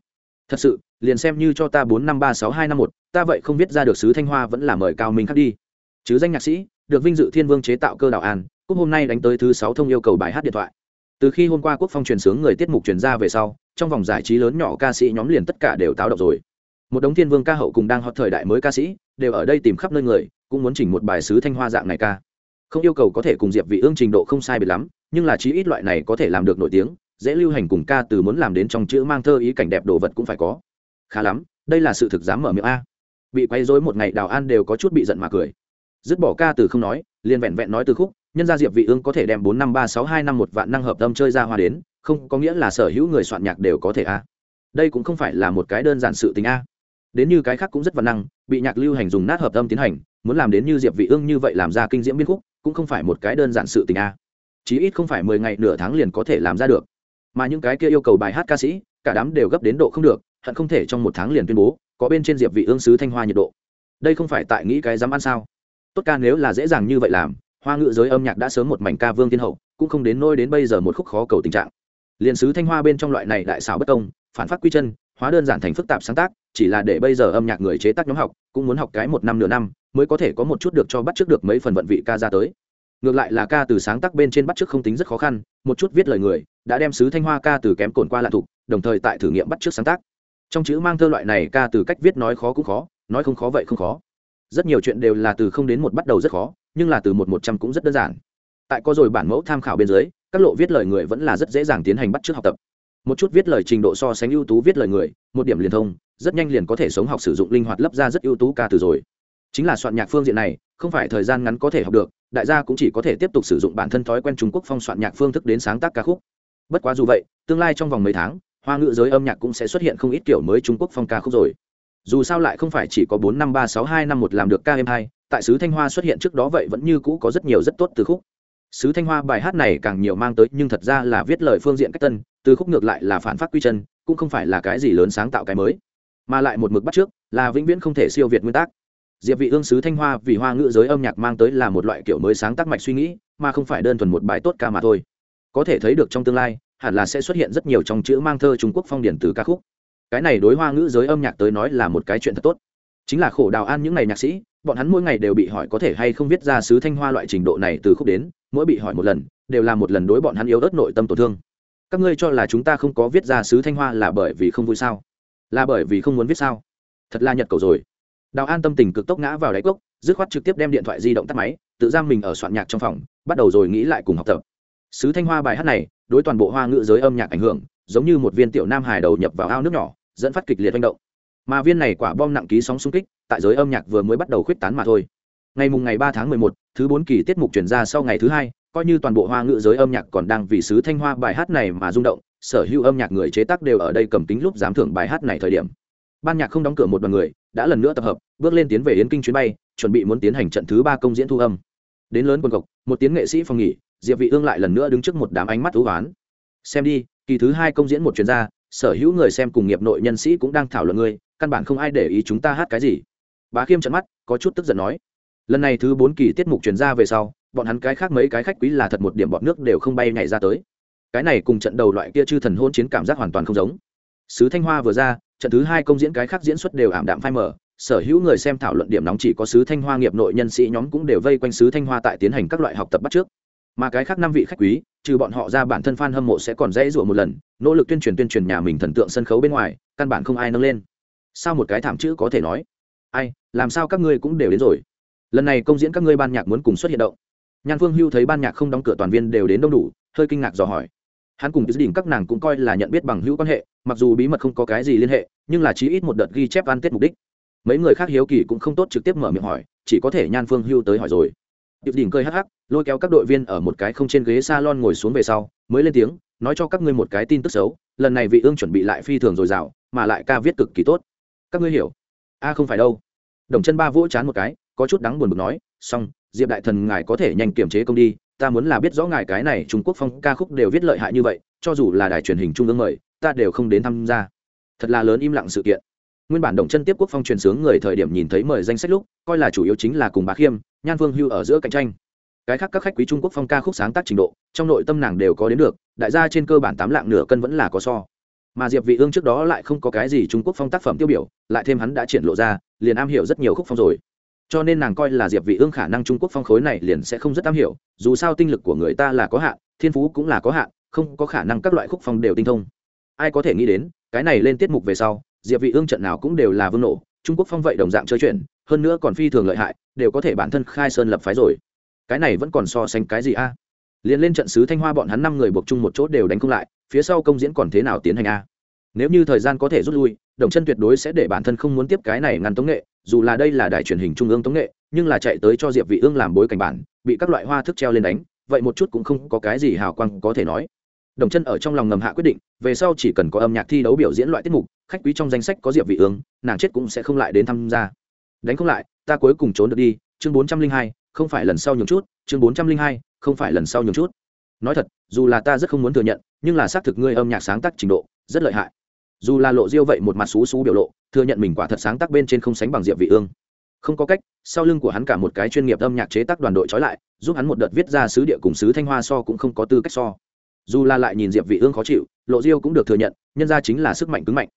A: Thật sự, liền xem như cho ta bốn năm ba sáu hai năm một, ta vậy không viết ra được sứ thanh hoa vẫn là mời cao minh khắc đi. Chứ danh nhạc sĩ, được vinh dự thiên vương chế tạo cơ đạo an cúc hôm nay đánh tới thứ sáu thông yêu cầu bài hát điện thoại. Từ khi hôm qua quốc phong truyền sướng người tiết mục truyền ra về sau trong vòng giải trí lớn nhỏ ca sĩ nhóm liền tất cả đều táo động rồi. Một đống thiên vương ca hậu cùng đang hot thời đại mới ca sĩ đều ở đây tìm khắp nơi người, cũng muốn chỉnh một bài sứ thanh hoa dạng này ca. Không yêu cầu có thể cùng diệp vị ương trình độ không sai biệt lắm, nhưng là chí ít loại này có thể làm được nổi tiếng, dễ lưu hành cùng ca từ muốn làm đến trong chữ mang thơ ý cảnh đẹp đồ vật cũng phải có. Khá lắm, đây là sự thực dám mở miệng a. Bị quay rối một ngày đào an đều có chút bị giận mà cười. Dứt bỏ ca từ không nói, liền vẹn vẹn nói từ khúc, nhân gia diệp vị ương có thể đem bốn năm ba sáu hai năm một vạn năng hợp tâm chơi ra hoa đến không có nghĩa là sở hữu người soạn nhạc đều có thể a. Đây cũng không phải là một cái đơn giản sự tình a. Đến như cái khác cũng rất văn năng, bị nhạc lưu hành dùng nát hợp tâm tiến hành, muốn làm đến như diệp vị ương như vậy làm ra kinh diễm biên khúc, cũng không phải một cái đơn giản sự tình a. Chí ít không phải mười ngày nửa tháng liền có thể làm ra được. Mà những cái kia yêu cầu bài hát ca sĩ, cả đám đều gấp đến độ không được, hận không thể trong một tháng liền tuyên bố, có bên trên diệp vị ương sứ thanh hoa nhiệt độ. Đây không phải tại nghĩ cái dám ăn sao? Tốt ca nếu là dễ dàng như vậy làm, hoa ngữ giới âm nhạc đã sớm một mảnh ca vương thiên hậu, cũng không đến nôi đến bây giờ một khúc khó cầu tình trạng liền sứ thanh hoa bên trong loại này đại xảo bất công, phản phát quy chân, hóa đơn giản thành phức tạp sáng tác, chỉ là để bây giờ âm nhạc người chế tác nhóm học, cũng muốn học cái một năm nửa năm, mới có thể có một chút được cho bắt trước được mấy phần vận vị ca ra tới. Ngược lại là ca từ sáng tác bên trên bắt trước không tính rất khó khăn, một chút viết lời người, đã đem sứ thanh hoa ca từ kém cồn qua lạ thục đồng thời tại thử nghiệm bắt trước sáng tác. Trong chữ mang thơ loại này ca từ cách viết nói khó cũng khó, nói không khó vậy không khó. Rất nhiều chuyện đều là từ không đến một bắt đầu rất khó, nhưng là từ một một trăm cũng rất đơn giản. Tại có rồi bản mẫu tham khảo bên dưới các lộ viết lời người vẫn là rất dễ dàng tiến hành bắt chước học tập. Một chút viết lời trình độ so sánh ưu tú viết lời người, một điểm liền thông, rất nhanh liền có thể sống học sử dụng linh hoạt lấp ra rất ưu tú ca từ rồi. Chính là soạn nhạc phương diện này, không phải thời gian ngắn có thể học được, đại gia cũng chỉ có thể tiếp tục sử dụng bản thân thói quen trung quốc phong soạn nhạc phương thức đến sáng tác ca khúc. Bất quá dù vậy, tương lai trong vòng mấy tháng, hoa ngữ giới âm nhạc cũng sẽ xuất hiện không ít kiểu mới trung quốc phong ca khúc rồi. Dù sao lại không phải chỉ có bốn năm ba sáu hai năm một làm được ca em hai, tại sứ thanh hoa xuất hiện trước đó vậy vẫn như cũ có rất nhiều rất tốt từ khúc sứ thanh hoa bài hát này càng nhiều mang tới, nhưng thật ra là viết lời phương diện cách tân, từ khúc ngược lại là phản phát quy chân, cũng không phải là cái gì lớn sáng tạo cái mới. Mà lại một mực bắt trước, là vĩnh viễn không thể siêu việt nguyên tắc. Diệp vị ương, sứ thanh hoa vì hoa ngữ giới âm nhạc mang tới là một loại kiểu mới sáng tác mạch suy nghĩ, mà không phải đơn thuần một bài tốt ca mà thôi. Có thể thấy được trong tương lai, hẳn là sẽ xuất hiện rất nhiều trong chữ mang thơ trung quốc phong điển từ ca khúc. Cái này đối hoa ngữ giới âm nhạc tới nói là một cái chuyện thật tốt. Chính là khổ đào an những ngày nhạc sĩ bọn hắn mỗi ngày đều bị hỏi có thể hay không viết ra sứ thanh hoa loại trình độ này từ khúc đến, mỗi bị hỏi một lần, đều là một lần đối bọn hắn yếu ớt nội tâm tổn thương. Các ngươi cho là chúng ta không có viết ra sứ thanh hoa là bởi vì không vui sao? Là bởi vì không muốn viết sao? Thật là nhật cầu rồi. Đào an tâm tình cực tốc ngã vào đáy cốc, dứt khoát trực tiếp đem điện thoại di động tắt máy, tự giam mình ở soạn nhạc trong phòng, bắt đầu rồi nghĩ lại cùng học tập. Sứ thanh hoa bài hát này, đối toàn bộ hoa ngữ giới âm nhạc ảnh hưởng, giống như một viên tiểu nam hài đầu nhập vào ao nước nhỏ, dẫn phát kịch liệt manh động mà viên này quả bom nặng ký sóng xung kích, tại giới âm nhạc vừa mới bắt đầu khuyết tán mà thôi. Ngày mùng ngày ba tháng mười một, thứ bốn kỳ tiết mục chuyển ra sau ngày thứ hai, coi như toàn bộ hoa ngữ giới âm nhạc còn đang vì sứ thanh hoa bài hát này mà rung động, sở hữu âm nhạc người chế tác đều ở đây cầm kính lúc giám thưởng bài hát này thời điểm. Ban nhạc không đóng cửa một đoàn người, đã lần nữa tập hợp, bước lên tiến về yến kinh chuyến bay, chuẩn bị muốn tiến hành trận thứ ba công diễn thu âm. Đến lớn quần cộc, một tiếng nghệ sĩ phòng nghỉ, diệp vị ương lại lần nữa đứng trước một đám ánh mắt thú ván xem đi, kỳ thứ hai công diễn một chuyên gia sở hữu người xem cùng nghiệp nội nhân sĩ cũng đang thảo luận ngươi căn bản không ai để ý chúng ta hát cái gì. Bá khiêm trận mắt, có chút tức giận nói. Lần này thứ bốn kỳ tiết mục truyền ra về sau, bọn hắn cái khác mấy cái khách quý là thật một điểm bọn nước đều không bay nhảy ra tới. Cái này cùng trận đầu loại kia chư thần hôn chiến cảm giác hoàn toàn không giống. Sứ thanh hoa vừa ra, trận thứ hai công diễn cái khác diễn xuất đều ảm đạm phai mở sở hữu người xem thảo luận điểm nóng chỉ có sứ thanh hoa nghiệp nội nhân sĩ nhóm cũng đều vây quanh sứ thanh hoa tại tiến hành các loại học tập bắt trước. Mà cái khác năm vị khách quý, trừ bọn họ ra bản thân f a n hâm mộ sẽ còn dễ dụa một lần, nỗ lực tuyên truyền tuyên truyền nhà mình thần tượng sân khấu bên ngoài, căn bản không ai nâng lên sao một cái thảm chữ có thể nói? Ai, làm sao các ngươi cũng đều đến rồi? Lần này công diễn các ngươi ban nhạc muốn cùng xuất hiện động. Nhan phương hưu thấy ban nhạc không đóng cửa toàn viên đều đến đông đủ, hơi kinh ngạc dò hỏi. Hắn cùng đỉnh các nàng cũng coi là nhận biết bằng hữu quan hệ, mặc dù bí mật không có cái gì liên hệ, nhưng là chí ít một đợt ghi chép ăn tết mục đích. Mấy người khác hiếu kỳ cũng không tốt trực tiếp mở miệng hỏi, chỉ có thể nhan phương hưu tới hỏi rồi. Điệp đỉnh cười hắc hắc, lôi kéo các đội viên ở một cái không trên ghế salon ngồi xuống về sau, mới lên tiếng, nói cho các ngươi một cái tin tức xấu, lần này vị ương chuẩn bị lại phi thường dồi dào, mà lại ca viết cực kỳ tốt các ngươi hiểu. A không phải đâu. Đồng chân ba vỗ chán một cái, có chút đắng buồn bực nói, xong, diệp đại thần ngài có thể nhanh kiểm chế công đi, ta muốn là biết rõ ngài cái này trung quốc phong ca khúc đều viết lợi hại như vậy, cho dù là đài truyền hình trung ương mời, ta đều không đến tham gia. Thật là lớn im lặng sự kiện. Nguyên bản đồng chân tiếp quốc phong truyền sướng người thời điểm nhìn thấy mời danh sách lúc, coi là chủ yếu chính là cùng bá khiêm, nhan vương hưu ở giữa cạnh tranh. Cái khác các khách quý trung quốc phong ca khúc sáng tác trình độ, trong nội tâm nàng đều có đến được, đại gia trên cơ bản tám lạng nửa cân vẫn là có so mà diệp vị ương trước đó lại không có cái gì trung quốc phong tác phẩm tiêu biểu lại thêm hắn đã triển lộ ra liền am hiểu rất nhiều khúc phong rồi cho nên nàng coi là diệp vị ương khả năng trung quốc phong khối này liền sẽ không rất am hiểu dù sao tinh lực của người ta là có hạn thiên phú cũng là có hạn không có khả năng các loại khúc phong đều tinh thông ai có thể nghĩ đến cái này lên tiết mục về sau diệp vị ương trận nào cũng đều là vương nổ trung quốc phong vậy đồng dạng chơi chuyện hơn nữa còn phi thường lợi hại đều có thể bản thân khai sơn lập phái rồi cái này vẫn còn so sánh cái gì a liền lên trận sứ thanh hoa bọn hắn năm người buộc chung một chỗ đều đánh không lại phía sau công diễn còn thế nào tiến hành a? Nếu như thời gian có thể rút lui đồng chân tuyệt đối sẽ để bản thân không muốn tiếp cái này ngăn tống nghệ dù là đây là đài truyền hình trung ương tống nghệ nhưng là chạy tới cho diệp vị ương làm bối cảnh bản bị các loại hoa thức treo lên đánh vậy một chút cũng không có cái gì hào quang có thể nói. Đồng chân ở trong lòng ngầm hạ quyết định về sau chỉ cần có âm nhạc thi đấu biểu diễn loại tiết mục khách quý trong danh sách có diệp vị ương nàng chết cũng sẽ không lại đến tham gia. Đánh không lại ta cuối cùng trốn được đi chương 402, không phải lần sau nhường chút chương 402, không phải lần sau nhường chút. Nói thật, dù là ta rất không muốn thừa nhận, nhưng là xác thực ngươi âm nhạc sáng tác trình độ rất lợi hại. Dù là lộ diêu vậy một mặt xú xú biểu lộ, thừa nhận mình quả thật sáng tác bên trên không sánh bằng diệp vị ương. Không có cách, sau lưng của hắn cả một cái chuyên nghiệp âm nhạc chế tác đoàn đội trói lại, giúp hắn một đợt viết ra sứ địa cùng sứ thanh hoa so cũng không có tư cách so. Dù là lại nhìn diệp vị ương khó chịu, lộ diêu cũng được thừa nhận, nhân ra chính là sức mạnh cứng mạnh.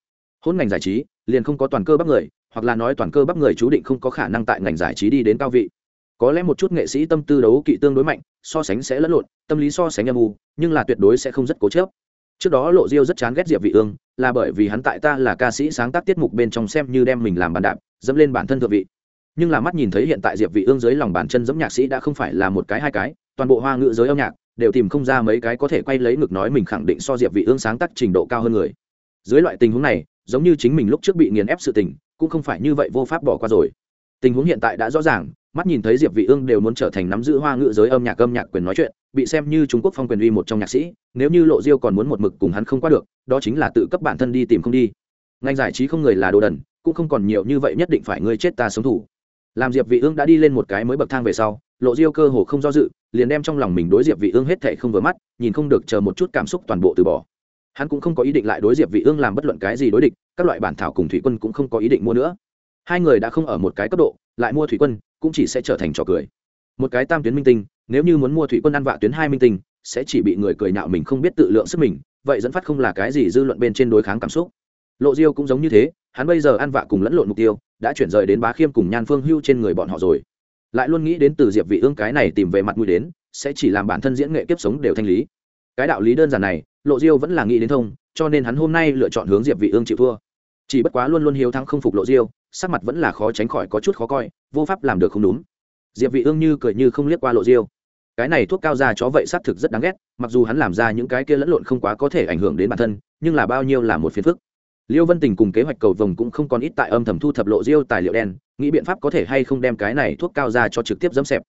A: Hôn ngành giải trí, liền không có toàn cơ bắp người, hoặc là nói toàn cơ bắp người chú định không có khả năng tại ngành giải trí đi đến cao vị có lẽ một chút nghệ sĩ tâm tư đấu kỵ tương đối mạnh, so sánh sẽ lẫn lộn, tâm lý so sánh âm u, nhưng là tuyệt đối sẽ không rất cố chấp. Trước đó lộ diêu rất chán ghét diệp vị ương, là bởi vì hắn tại ta là ca sĩ sáng tác tiết mục bên trong xem như đem mình làm bàn đạp, dẫm lên bản thân thượng vị. Nhưng là mắt nhìn thấy hiện tại diệp vị ương dưới lòng bàn chân giống nhạc sĩ đã không phải là một cái hai cái, toàn bộ hoa ngữ giới âm nhạc đều tìm không ra mấy cái có thể quay lấy ngực nói mình khẳng định so diệp vị ương sáng tác trình độ cao hơn người. Dưới loại tình huống này, giống như chính mình lúc trước bị nghiền ép sự tình, cũng không phải như vậy vô pháp bỏ qua rồi tình huống hiện tại đã rõ ràng, mắt nhìn thấy diệp vị ương đều muốn trở thành nắm giữ hoa ngữ giới âm nhạc âm nhạc quyền nói chuyện, bị xem như trung quốc phong quyền uy một trong nhạc sĩ, nếu như lộ diêu còn muốn một mực cùng hắn không qua được, đó chính là tự cấp bản thân đi tìm không đi. Ngành giải trí không người là đồ đần, cũng không còn nhiều như vậy nhất định phải ngươi chết ta sống thủ. Làm diệp vị ương đã đi lên một cái mới bậc thang về sau, lộ diêu cơ hồ không do dự, liền đem trong lòng mình đối diệp vị ương hết thảy không vừa mắt, nhìn không được chờ một chút cảm xúc toàn bộ từ bỏ. Hắn cũng không có ý định lại đối diệp vị ương làm bất luận cái gì đối địch, các loại bản thảo cùng thủy quân cũng không có ý định mua nữa hai người đã không ở một cái cấp độ, lại mua thủy quân, cũng chỉ sẽ trở thành trò cười. Một cái tam tuyến minh tinh, nếu như muốn mua thủy quân ăn vạ tuyến hai minh tinh, sẽ chỉ bị người cười nhạo mình không biết tự lượng sức mình, vậy dẫn phát không là cái gì dư luận bên trên đối kháng cảm xúc. Lộ diêu cũng giống như thế, hắn bây giờ ăn vạ cùng lẫn lộn mục tiêu, đã chuyển rời đến bá khiêm cùng nhan phương hưu trên người bọn họ rồi. Lại luôn nghĩ đến từ diệp vị ương cái này tìm về mặt mũi đến, sẽ chỉ làm bản thân diễn nghệ kiếp sống đều thanh lý. Cái đạo lý đơn giản này, lộ diêu vẫn là nghĩ đến thông, cho nên hắn hôm nay lựa chọn hướng diệp vị ương chịu thua chỉ bất quá luôn luôn hiếu thắng không phục lộ diêu, sắc mặt vẫn là khó tránh khỏi có chút khó coi, vô pháp làm được không đúng. Diệp vị ương như cười như không liếc qua lộ diêu. Cái này thuốc cao da chó vậy xác thực rất đáng ghét, mặc dù hắn làm ra những cái kia lẫn lộn không quá có thể ảnh hưởng đến bản thân, nhưng là bao nhiêu là một phiền phức. Liêu vân tình cùng kế hoạch cầu vồng cũng không còn ít tại âm thầm thu thập lộ diêu tài liệu đen, nghĩ biện pháp có thể hay không đem cái này thuốc cao ra cho trực tiếp dẫm xẹp.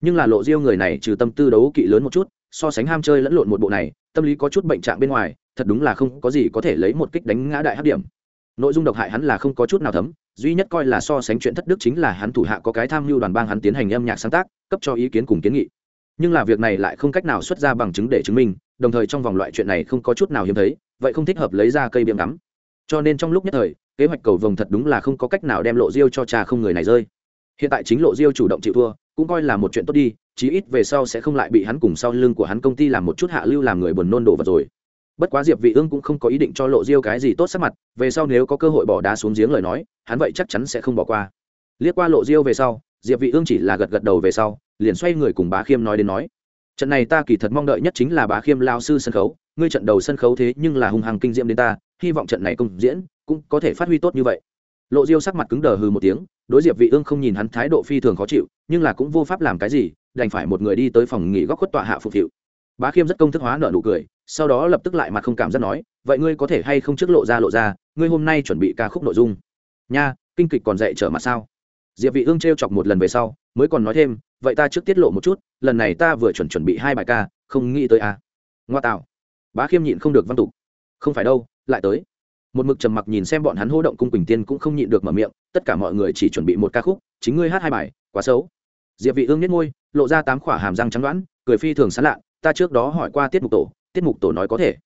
A: Nhưng là lộ diêu người này trừ tâm tư đấu kỵ lớn một chút, so sánh ham chơi lẫn lộn một bộ này, tâm lý có chút bệnh trạng bên ngoài, thật đúng là không có gì có thể lấy một kích đánh ngã đại hấp điểm nội dung độc hại hắn là không có chút nào thấm, duy nhất coi là so sánh chuyện thất đức chính là hắn thủ hạ có cái tham mưu đoàn bang hắn tiến hành âm nhạc sáng tác, cấp cho ý kiến cùng kiến nghị. Nhưng là việc này lại không cách nào xuất ra bằng chứng để chứng minh, đồng thời trong vòng loại chuyện này không có chút nào hiếm thấy, vậy không thích hợp lấy ra cây biếng ngắm. Cho nên trong lúc nhất thời, kế hoạch cầu vồng thật đúng là không có cách nào đem lộ diêu cho cha không người này rơi. Hiện tại chính lộ diêu chủ động chịu thua, cũng coi là một chuyện tốt đi, chí ít về sau sẽ không lại bị hắn cùng sau lưng của hắn công ty làm một chút hạ lưu làm người buồn nôn đổ vật rồi bất quá diệp vị ương cũng không có ý định cho lộ diêu cái gì tốt sắc mặt, về sau nếu có cơ hội bỏ đá xuống giếng lời nói, hắn vậy chắc chắn sẽ không bỏ qua. Liếc qua lộ diêu về sau, diệp vị ương chỉ là gật gật đầu về sau, liền xoay người cùng bá khiêm nói đến nói, trận này ta kỳ thật mong đợi nhất chính là bá khiêm lao sư sân khấu, ngươi trận đầu sân khấu thế nhưng là hung hăng kinh diễm đến ta, hy vọng trận này công diễn cũng có thể phát huy tốt như vậy. Lộ diêu sắc mặt cứng đờ hừ một tiếng, đối diệp vị ương không nhìn hắn thái độ phi thường khó chịu, nhưng là cũng vô pháp làm cái gì, đành phải một người đi tới phòng nghỉ góc khuất tọa hạ phục vụ bá khiêm rất công thức hóa nợ nụ cười sau đó lập tức lại mặt không cảm giác nói, vậy ngươi có thể hay không trước lộ ra lộ ra, ngươi hôm nay chuẩn bị ca khúc nội dung? Nha, kinh kịch còn dạy trở mặt sao? Diệp vị ương treo chọc một lần về sau, mới còn nói thêm, vậy ta trước tiết lộ một chút, lần này ta vừa chuẩn chuẩn bị hai bài ca, không nghĩ tới à ngoa tạo. Bá khiêm nhịn không được văn tục. Không phải đâu, lại tới. Một mực trầm mặc nhìn xem bọn hắn hô động cung quỳnh tiên cũng không nhịn được mở miệng, tất cả mọi người chỉ chuẩn bị một ca khúc, chính ngươi hát hai bài, quá xấu. Diệp vị ương nhếch môi, lộ ra tám khỏa hàm răng trắng đoán, cười phi thường sán lạ, ta trước đó hỏi qua tiết mục tổ tiết mục tổ nói có thể.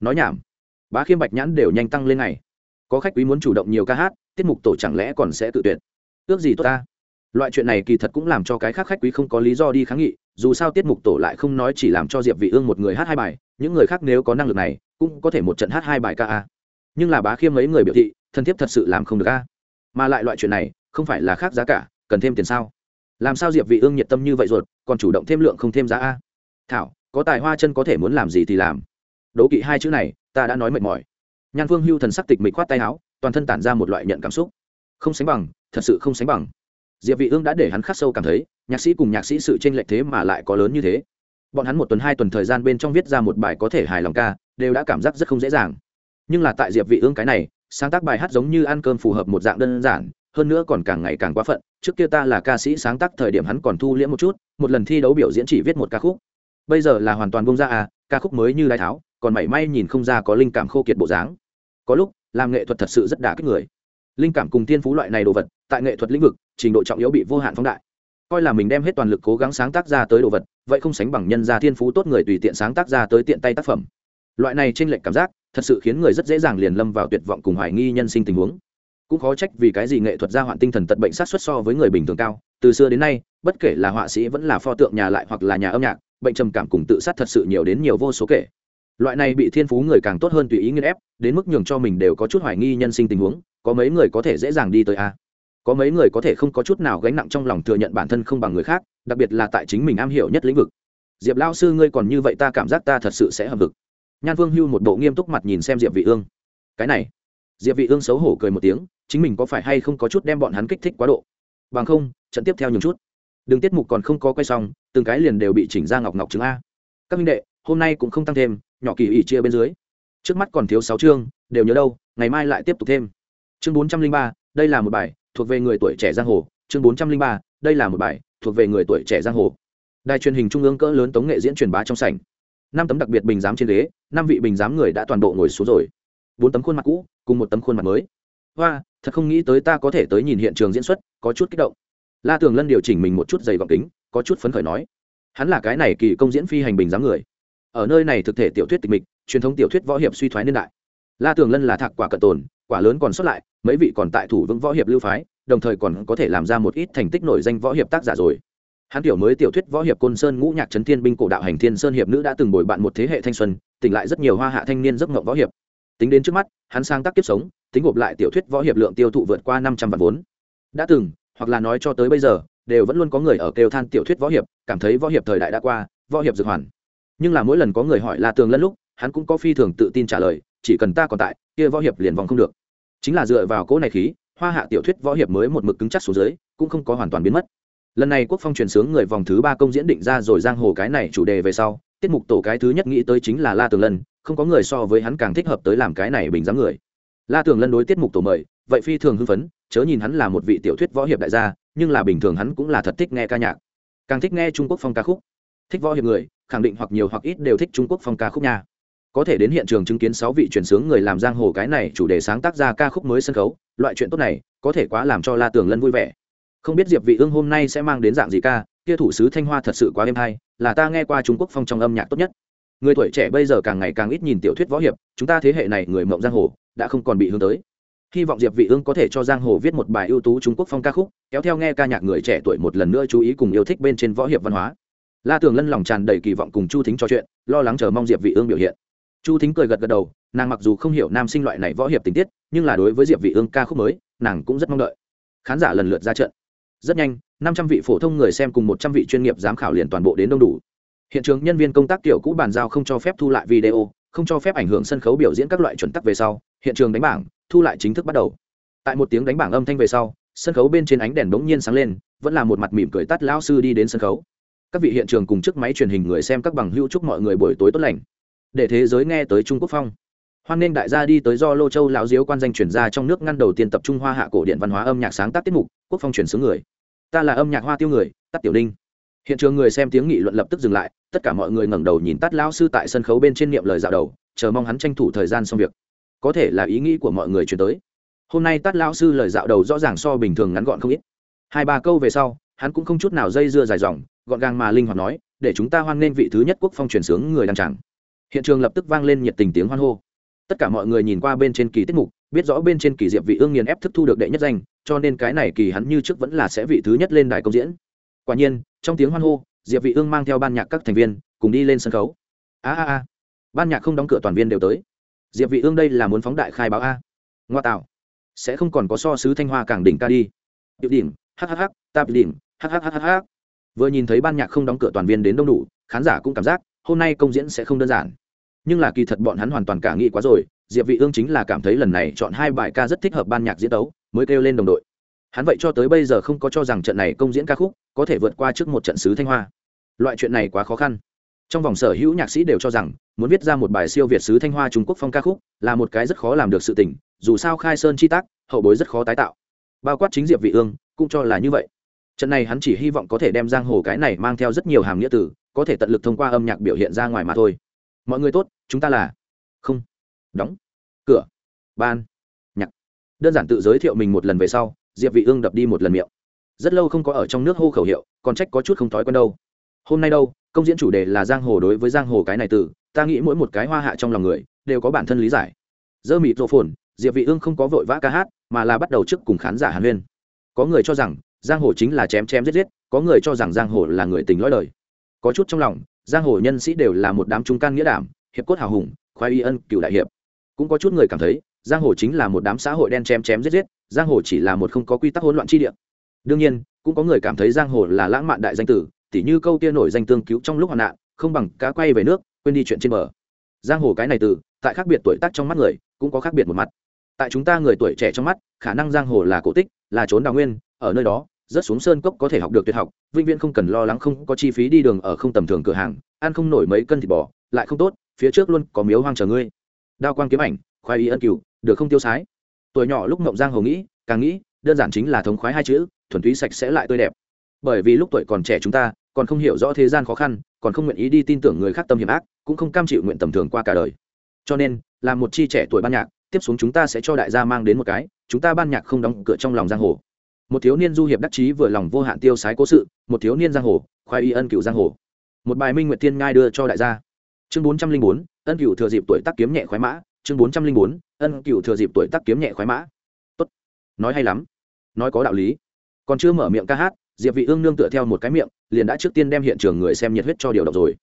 A: Nói nhảm. Bá khiêm bạch nhãn đều nhanh tăng lên này. Có khách quý muốn chủ động nhiều ca hát, tiết mục tổ chẳng lẽ còn sẽ tự tuyệt? Ước gì tốt ta? Loại chuyện này kỳ thật cũng làm cho cái khác khách quý không có lý do đi kháng nghị, dù sao tiết mục tổ lại không nói chỉ làm cho diệp vị ương một người hát hai bài, những người khác nếu có năng lực này, cũng có thể một trận hát hai bài ca a. Nhưng là bá khiêm mấy người biểu thị, thân thiết thật sự làm không được a. Mà lại loại chuyện này, không phải là khác giá cả, cần thêm tiền sao? Làm sao diệp vị ương nhiệt tâm như vậy rồi còn chủ động thêm lượng không thêm giá a? Thảo có tài hoa chân có thể muốn làm gì thì làm. Đố kỵ hai chữ này, ta đã nói mệt mỏi. Nhan phương hưu thần sắc tịch mịch khoát tay áo, toàn thân tản ra một loại nhận cảm xúc. Không sánh bằng, thật sự không sánh bằng. Diệp vị ương đã để hắn khắc sâu cảm thấy, nhạc sĩ cùng nhạc sĩ sự tranh lệch thế mà lại có lớn như thế. Bọn hắn một tuần hai tuần thời gian bên trong viết ra một bài có thể hài lòng ca, đều đã cảm giác rất không dễ dàng. Nhưng là tại diệp vị ương cái này, sáng tác bài hát giống như ăn cơm phù hợp một dạng đơn giản, hơn nữa còn càng ngày càng quá phận. Trước kia ta là ca sĩ sáng tác thời điểm hắn còn thu liễm một chút, một lần thi đấu biểu diễn chỉ viết một ca khúc bây giờ là hoàn toàn bông ra à ca khúc mới như đai tháo, còn mảy may nhìn không ra có linh cảm khô kiệt bộ dáng. Có lúc, làm nghệ thuật thật sự rất đả kích người. Linh cảm cùng tiên phú loại này đồ vật, tại nghệ thuật lĩnh vực, trình độ trọng yếu bị vô hạn phóng đại. Coi là mình đem hết toàn lực cố gắng sáng tác ra tới đồ vật, vậy không sánh bằng nhân gia thiên phú tốt người tùy tiện sáng tác ra tới tiện tay tác phẩm. Loại này t r ê n lệch cảm giác, thật sự khiến người rất dễ dàng liền lâm vào tuyệt vọng cùng hoài nghi nhân sinh tình huống. Cũng khó trách vì cái gì nghệ thuật gia hoạn tinh thần tật bệnh sát xuất so với người bình thường cao, từ xưa đến nay, bất kể là họa sĩ vẫn là pho tượng nhà lại hoặc là nhà âm nhạc bệnh trầm cảm cùng tự sát thật sự nhiều đến nhiều vô số kể. Loại này bị thiên phú người càng tốt hơn tùy ý nghiên ép, đến mức nhường cho mình đều có chút hoài nghi nhân sinh tình huống, có mấy người có thể dễ dàng đi tới a. Có mấy người có thể không có chút nào gánh nặng trong lòng thừa nhận bản thân không bằng người khác, đặc biệt là tại chính mình am hiểu nhất lĩnh vực. Diệp lao sư ngươi còn như vậy ta cảm giác ta thật sự sẽ hợp vực nhan vương hưu một bộ nghiêm túc mặt nhìn xem diệp vị ương. Cái này. Diệp vị ương xấu hổ cười một tiếng, chính mình có phải hay không có chút đem bọn hắn kích thích quá độ. Bằng không, trận tiếp theo nhường chút đừng tiết mục còn không có quay xong, từng cái liền đều bị chỉnh ra ngọc ngọc chứng a. Các minh đệ, hôm nay cũng không tăng thêm, nhỏ kỳ ỉ chia bên dưới. Trước mắt còn thiếu sáu chương, đều nhớ đâu, ngày mai lại tiếp tục thêm. Chương bốn trăm linh ba, đây là một bài, thuộc về người tuổi trẻ giang hồ. Chương bốn trăm linh ba, đây là một bài, thuộc về người tuổi trẻ giang hồ. Đài truyền hình trung ương cỡ lớn tống nghệ diễn truyền bá trong sảnh. Năm tấm đặc biệt bình giám trên ghế, năm vị bình giám người đã toàn bộ ngồi xuống rồi. Bốn tấm khuôn mặt cũ, cùng một tấm khuôn mặt mới. Hoa, thật không nghĩ tới ta có thể tới nhìn hiện trường diễn xuất, có chút kích động la tường lân điều chỉnh mình một chút dày gọng kính, có chút phấn khởi nói, hắn là cái này kỳ công diễn phi hành bình dáng người. Ở nơi này thực thể tiểu thuyết tịch mịch, truyền thống tiểu thuyết võ hiệp suy thoái niên đại. La tường lân là thạc quả cận tồn, quả lớn còn sót lại, mấy vị còn tại thủ vững võ hiệp lưu phái, đồng thời còn có thể làm ra một ít thành tích nổi danh võ hiệp tác giả rồi. Hắn tiểu mới tiểu thuyết võ hiệp côn sơn ngũ nhạc trấn thiên binh cổ đạo hành thiên sơn hiệp nữ đã từng bồi bạn một thế hệ thanh xuân, tỉnh lại rất nhiều hoa hạ thanh niên giấc mộng võ hiệp. Tính đến trước mắt, hắn sang tác kiếp sống, tính gộp lại tiểu thuyết võ hiệp lượng tiêu thụ vượt qua năm trăm vạn vốn. Đã từng hoặc là nói cho tới bây giờ, đều vẫn luôn có người ở kêu than tiểu thuyết võ hiệp, cảm thấy võ hiệp thời đại đã qua, võ hiệp dược hoàn. Nhưng là mỗi lần có người hỏi la tường lẫn lúc, hắn cũng có phi thường tự tin trả lời, chỉ cần ta còn tại, kia võ hiệp liền vòng không được. Chính là dựa vào cỗ này khí, hoa hạ tiểu thuyết võ hiệp mới một mực cứng chắc xuống dưới, cũng không có hoàn toàn biến mất. Lần này quốc phong truyền sướng người vòng thứ ba công diễn định ra rồi giang hồ cái này chủ đề về sau, tiết mục tổ cái thứ nhất nghĩ tới chính là la tường lân, không có người so với hắn càng thích hợp tới làm cái này bình dáng người. La tường lân đối tiết mục tổ mời vậy phi thường hưng phấn, chớ nhìn hắn là một vị tiểu thuyết võ hiệp đại gia, nhưng là bình thường hắn cũng là thật thích nghe ca nhạc. Càng thích nghe trung quốc phong ca khúc. Thích võ hiệp người, khẳng định hoặc nhiều hoặc ít đều thích trung quốc phong ca khúc nha. Có thể đến hiện trường chứng kiến sáu vị truyền sướng người làm giang hồ cái này chủ đề sáng tác ra ca khúc mới sân khấu, loại chuyện tốt này, có thể quá làm cho la tường lân vui vẻ. Không biết diệp vị ương hôm nay sẽ mang đến dạng gì ca, kia thủ sứ thanh hoa thật sự quá êm hay, là ta nghe qua trung quốc phong trong âm nhạc tốt nhất. Người tuổi trẻ bây giờ càng ngày càng ít nhìn tiểu thuyết võ hiệp, chúng ta thế hệ này người mộng giang hồ, đã không còn bị hướng tới hy vọng diệp vị ương có thể cho giang hồ viết một bài ưu tú trung quốc phong ca khúc, kéo theo nghe ca nhạc người trẻ tuổi một lần nữa chú ý cùng yêu thích bên trên võ hiệp văn hóa. La tường lân lòng tràn đầy kỳ vọng cùng chu thính trò chuyện, lo lắng chờ mong diệp vị ương biểu hiện. Chu thính cười gật gật đầu, nàng mặc dù không hiểu nam sinh loại này võ hiệp tình tiết, nhưng là đối với diệp vị ương ca khúc mới, nàng cũng rất mong đợi. Khán giả lần lượt ra trận. Rất nhanh, năm trăm vị phổ thông người xem cùng một trăm vị chuyên nghiệp giám khảo liền toàn bộ đến đông đủ. Hiện trường nhân viên công tác tiểu cũ bàn giao không cho phép thu lại video, không cho phép ảnh hưởng sân khấu biểu diễn các loại chuẩn tắc về sau, hiện trường đánh bảng thu lại chính thức bắt đầu. Tại một tiếng đánh bảng âm thanh về sau, sân khấu bên trên ánh đèn bỗng nhiên sáng lên, vẫn là một mặt mỉm cười tắt lão sư đi đến sân khấu. Các vị hiện trường cùng chiếc máy truyền hình người xem các bằng hữu chúc mọi người buổi tối tốt lành. Để thế giới nghe tới trung quốc phong. Hoan nên đại gia đi tới do lô châu lão diếu quan danh chuyển ra trong nước ngăn đầu tiên tập trung hoa hạ cổ điện văn hóa âm nhạc sáng tác tiết mục, quốc phong chuyển xứ người. Ta là âm nhạc hoa tiêu người, tắt tiểu Đinh. hiện trường người xem tiếng nghị luận lập tức dừng lại, tất cả mọi người ngẩng đầu nhìn tắt lão sư tại sân khấu bên trên niệm lời dạo đầu, chờ mong hắn tranh thủ thời gian xong việc có thể là ý nghĩ của mọi người chuyển tới. Hôm nay tát lão sư lời dạo đầu rõ ràng so bình thường ngắn gọn không ít. Hai ba câu về sau, hắn cũng không chút nào dây dưa dài dòng, gọn gàng mà linh hoạt nói, để chúng ta hoan nghênh vị thứ nhất quốc phong truyền sướng người đăng tràng. Hiện trường lập tức vang lên nhiệt tình tiếng hoan hô. Tất cả mọi người nhìn qua bên trên kỳ tiết mục, biết rõ bên trên kỳ diệp vị ương nghiền ép thức thu được đệ nhất danh, cho nên cái này kỳ hắn như trước vẫn là sẽ vị thứ nhất lên đài công diễn. Quả nhiên, trong tiếng hoan hô, diệp vị ương mang theo ban nhạc các thành viên, cùng đi lên sân khấu. A a a. Ban nhạc không đóng cửa toàn viên đều tới diệp vị ương đây là muốn phóng đại khai báo a. Ngoa tạo. Sẽ không còn có so sứ thanh hoa càng đỉnh ca đi. Biểu đỉnh hhh ta đỉnh hhhh vừa nhìn thấy ban nhạc không đóng cửa toàn viên đến đông đủ, khán giả cũng cảm giác, hôm nay công diễn sẽ không đơn giản. Nhưng là kỳ thật bọn hắn hoàn toàn cả nghĩ quá rồi, diệp vị ương chính là cảm thấy lần này chọn hai bài ca rất thích hợp ban nhạc diễn tấu, mới kêu lên đồng đội. Hắn vậy cho tới bây giờ không có cho rằng trận này công diễn ca khúc có thể vượt qua trước một trận sứ thanh hoa. Loại chuyện này quá khó khăn trong vòng sở hữu nhạc sĩ đều cho rằng, muốn viết ra một bài siêu việt sứ thanh hoa trung quốc phong ca khúc là một cái rất khó làm được sự tình, dù sao khai sơn chi tác, hậu bối rất khó tái tạo. Bao quát chính diệp vị ương, cũng cho là như vậy. Trận này hắn chỉ hy vọng có thể đem giang hồ cái này mang theo rất nhiều hàm nghĩa từ, có thể tận lực thông qua âm nhạc biểu hiện ra ngoài mà thôi. Mọi người tốt, chúng ta là không. Đóng. Cửa. Ban. Nhạc. Đơn giản tự giới thiệu mình một lần về sau, diệp vị ương đập đi một lần miệng. Rất lâu không có ở trong nước hô khẩu hiệu, còn trách có chút không thói quen đâu. Hôm nay đâu? Công diễn chủ đề là giang hồ đối với giang hồ cái này từ, ta nghĩ mỗi một cái hoa hạ trong lòng người, đều có bản thân lý giải. Dơ mịt rộ phồn, diệp vị ương không có vội vã ca hát, mà là bắt đầu trước cùng khán giả hàn huyên. Có người cho rằng, giang hồ chính là chém chém giết giết, có người cho rằng giang hồ là người tình lõi đời. Có chút trong lòng, giang hồ nhân sĩ đều là một đám trung can nghĩa đảm, hiệp cốt hào hùng, khoái y ân cựu đại hiệp. Cũng có chút người cảm thấy, giang hồ chính là một đám xã hội đen chém chém giết giết, giang hồ chỉ là một không có quy tắc hỗn loạn chi địa. Đương nhiên, cũng có người cảm thấy giang hồ là lãng mạn đại danh tử tỉ như câu kia nổi danh tương cứu trong lúc hoạn nạn, không bằng cá quay về nước, quên đi chuyện trên bờ. Giang hồ cái này từ, tại khác biệt tuổi tác trong mắt người, cũng có khác biệt một mặt. Tại chúng ta người tuổi trẻ trong mắt, khả năng giang hồ là cổ tích, là trốn đào nguyên, ở nơi đó rất xuống sơn cốc có thể học được tuyệt học, vĩnh viễn không cần lo lắng không có chi phí đi đường ở không tầm thường cửa hàng, ăn không nổi mấy cân thịt bò, lại không tốt, phía trước luôn có miếu hoang chờ ngươi. Đao quang kiếm ảnh, khoái ý ân cửu, được không tiêu sái? Tuổi nhỏ lúc mộng giang hồ nghĩ, càng nghĩ, đơn giản chính là thống khoái hai chữ, thuần túy sạch sẽ lại tươi đẹp bởi vì lúc tuổi còn trẻ chúng ta, còn không hiểu rõ thế gian khó khăn, còn không nguyện ý đi tin tưởng người khác tâm hiểm ác, cũng không cam chịu nguyện tầm thường qua cả đời. Cho nên, là một chi trẻ tuổi ban nhạc, tiếp xuống chúng ta sẽ cho đại gia mang đến một cái, chúng ta ban nhạc không đóng cửa trong lòng giang hồ. Một thiếu niên du hiệp đắc chí vừa lòng vô hạn tiêu sái cố sự, một thiếu niên giang hồ khoai y ân cựu giang hồ. Một bài minh nguyệt thiên ngai đưa cho đại gia. Chương bốn trăm linh bốn, ân cựu thừa dịp tuổi tác kiếm nhẹ khoái mã. Chương bốn trăm linh bốn, ân cựu thừa dịp tuổi tác kiếm nhẹ khoái mã. Tốt. Nói hay lắm. Nói có đạo lý. Còn chưa mở miệng ca hát diệp vị ương nương tựa theo một cái miệng, liền đã trước tiên đem hiện trường người xem nhiệt huyết cho điều động rồi.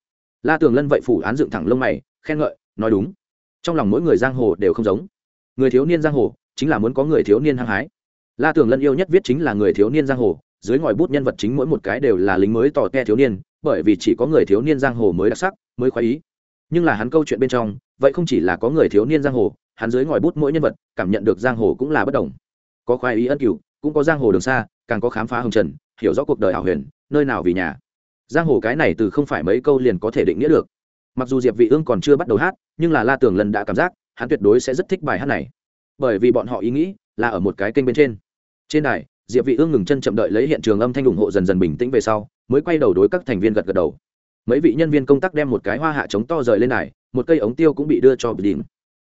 A: La tường lân vậy phủ án dựng thẳng lông mày, khen ngợi, nói đúng. Trong lòng mỗi người giang hồ đều không giống. Người thiếu niên giang hồ, chính là muốn có người thiếu niên hăng hái. La tường lân yêu nhất viết chính là người thiếu niên giang hồ, dưới ngòi bút nhân vật chính mỗi một cái đều là lính mới tỏ te thiếu niên, bởi vì chỉ có người thiếu niên giang hồ mới đặc sắc, mới khoái ý. Nhưng là hắn câu chuyện bên trong, vậy không chỉ là có người thiếu niên giang hồ, hắn dưới ngòi bút mỗi nhân vật, cảm nhận được giang hồ cũng là bất đồng. Có khoái ý ân cửu, cũng có giang hồ đường xa, càng có khám phá hồng trần hiểu rõ cuộc đời ảo huyền, nơi nào vì nhà. Giang hồ cái này từ không phải mấy câu liền có thể định nghĩa được. Mặc dù diệp vị ương còn chưa bắt đầu hát, nhưng là la tường lần đã cảm giác, hắn tuyệt đối sẽ rất thích bài hát này. Bởi vì bọn họ ý nghĩ là ở một cái kênh bên trên. Trên đài, diệp vị ương ngừng chân chậm đợi lấy hiện trường âm thanh ủng hộ dần dần bình tĩnh về sau, mới quay đầu đối các thành viên gật gật đầu. Mấy vị nhân viên công tác đem một cái hoa hạ chống to rời lên đài, một cây ống tiêu cũng bị đưa cho bịp đình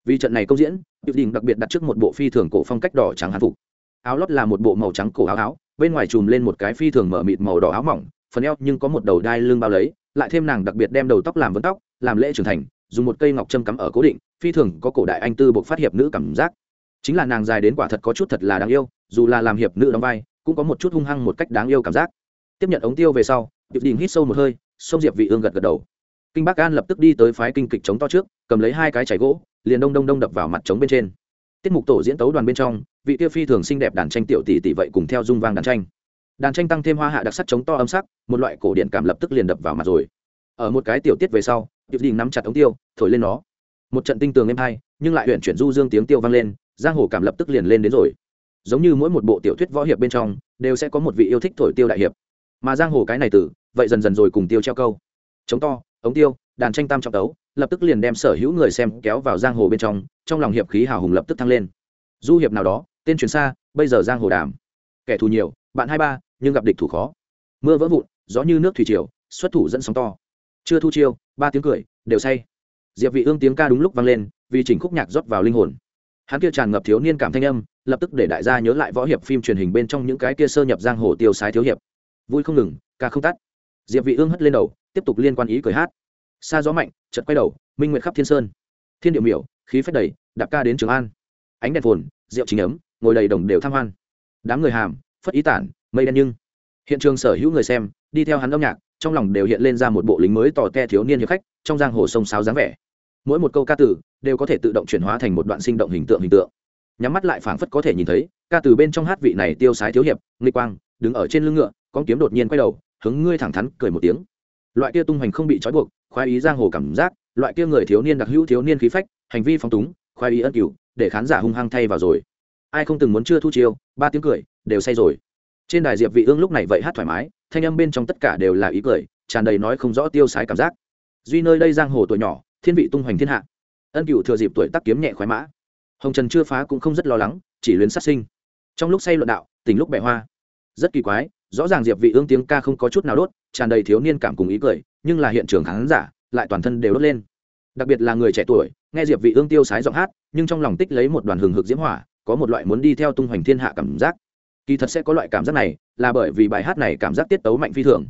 A: vì trận này công diễn bịp đình đặc biệt đặt trước một bộ phi thường cổ phong cách đỏ trắng hán phục. Áo lót là một bộ màu trắng cổ áo áo bên ngoài chùm lên một cái phi thường mở mịt màu đỏ áo mỏng, phần eo nhưng có một đầu đai lưng bao lấy, lại thêm nàng đặc biệt đem đầu tóc làm vấn tóc, làm lễ trưởng thành, dùng một cây ngọc châm cắm ở cố định, phi thường có cổ đại anh tư buộc phát hiệp nữ cảm giác. Chính là nàng dài đến quả thật có chút thật là đáng yêu, dù là làm hiệp nữ đóng vai, cũng có một chút hung hăng một cách đáng yêu cảm giác. Tiếp nhận ống tiêu về sau điệp đình hít sâu một hơi xông diệp vị ương gật gật đầu. Kinh bắc an lập tức đi tới phái kinh kịch chống to trước, cầm lấy hai cái chảy gỗ, liền đông đông đông đập vào mặt trống bên trên tiết mục tổ diễn tấu đoàn bên trong, vị tiêu phi thường xinh đẹp đàn tranh tiểu tỷ tỷ vậy cùng theo dung vang đàn tranh. Đàn tranh tăng thêm hoa hạ đặc sắc chống to âm sắc, một loại cổ điện cảm lập tức liền đập vào mặt rồi. Ở một cái tiểu tiết về sau, tiểu đình nắm chặt ống tiêu, thổi lên nó. Một trận tinh tường êm hai, nhưng lại huyện chuyển du dương tiếng tiêu vang lên, giang hồ cảm lập tức liền lên đến rồi. Giống như mỗi một bộ tiểu thuyết võ hiệp bên trong, đều sẽ có một vị yêu thích thổi tiêu đại hiệp. Mà giang hồ cái này tử vậy dần dần rồi cùng tiêu treo câu. Chống to, ống tiêu, đàn tranh tam trọng tấu, lập tức liền đem sở hữu người xem kéo vào giang hồ bên trong trong lòng hiệp khí hào hùng lập tức thăng lên. Du hiệp nào đó, tên truyền xa, bây giờ giang hồ đàm. Kẻ thù nhiều, bạn hai ba, nhưng gặp địch thủ khó. Mưa vỡ vụn, gió như nước thủy triều, xuất thủ dẫn sóng to. Chưa thu chiêu, ba tiếng cười, đều say. Diệp vị ương tiếng ca đúng lúc vang lên, vì chỉnh khúc nhạc rót vào linh hồn. Hắn kia tràn ngập thiếu niên cảm thanh âm, lập tức để đại gia nhớ lại võ hiệp phim truyền hình bên trong những cái kia sơ nhập giang hồ tiêu sái thiếu hiệp. Vui không ngừng, ca không tắt. Diệp vị ương hất lên đầu, tiếp tục liên quan ý cười hát. Xa gió mạnh, chợt quay đầu, minh nguyệt khắp thiên sơn. Thiên điệu miểu khí phách đầy, đạp ca đến trường an. Ánh đèn phồn, rượu chính ấm, ngồi đầy đồng đều tham hoan. Đám người hàm, phất ý tản, mây đen nhưng. Hiện trường sở hữu người xem, đi theo hắn âm nhạc, trong lòng đều hiện lên ra một bộ lính mới tỏ te thiếu niên hiệp khách, trong giang hồ sông sáo dáng vẻ. Mỗi một câu ca từ, đều có thể tự động chuyển hóa thành một đoạn sinh động hình tượng hình tượng. Nhắm mắt lại phảng phất có thể nhìn thấy, ca từ bên trong hát vị này tiêu sái thiếu hiệp, nghịch quang, đứng ở trên lưng ngựa, con kiếm đột nhiên quay đầu, hướng ngươi thẳng thắn, cười một tiếng. Loại kia tung hoành không bị trói buộc, khoái ý giang hồ cảm giác, loại kia người thiếu niên đặc hữu thiếu niên khí phách hành vi phóng túng khoái ý ân cựu để khán giả hung hăng thay vào rồi. Ai không từng muốn chưa thu chiêu, ba tiếng cười, đều say rồi. Trên đài diệp vị ương lúc này vậy hát thoải mái, thanh âm bên trong tất cả đều là ý cười, tràn đầy nói không rõ tiêu sái cảm giác. Duy nơi đây giang hồ tuổi nhỏ, thiên vị tung hoành thiên hạ. Ân cựu thừa dịp tuổi tác kiếm nhẹ khoái mã. Hồng trần chưa phá cũng không rất lo lắng, chỉ luyến sát sinh. Trong lúc say luận đạo, tình lúc bẻ hoa. Rất kỳ quái, rõ ràng diệp vị ương tiếng ca không có chút nào đốt, tràn đầy thiếu niên cảm cùng ý cười, nhưng là hiện trường khán giả lại toàn thân đều đốt lên đặc biệt là người trẻ tuổi, nghe diệp vị ương tiêu sái giọng hát, nhưng trong lòng tích lấy một đoàn hừng hực diễm hỏa, có một loại muốn đi theo tung hoành thiên hạ cảm giác. Kỳ thật sẽ có loại cảm giác này, là bởi vì bài hát này cảm giác tiết tấu mạnh phi thường.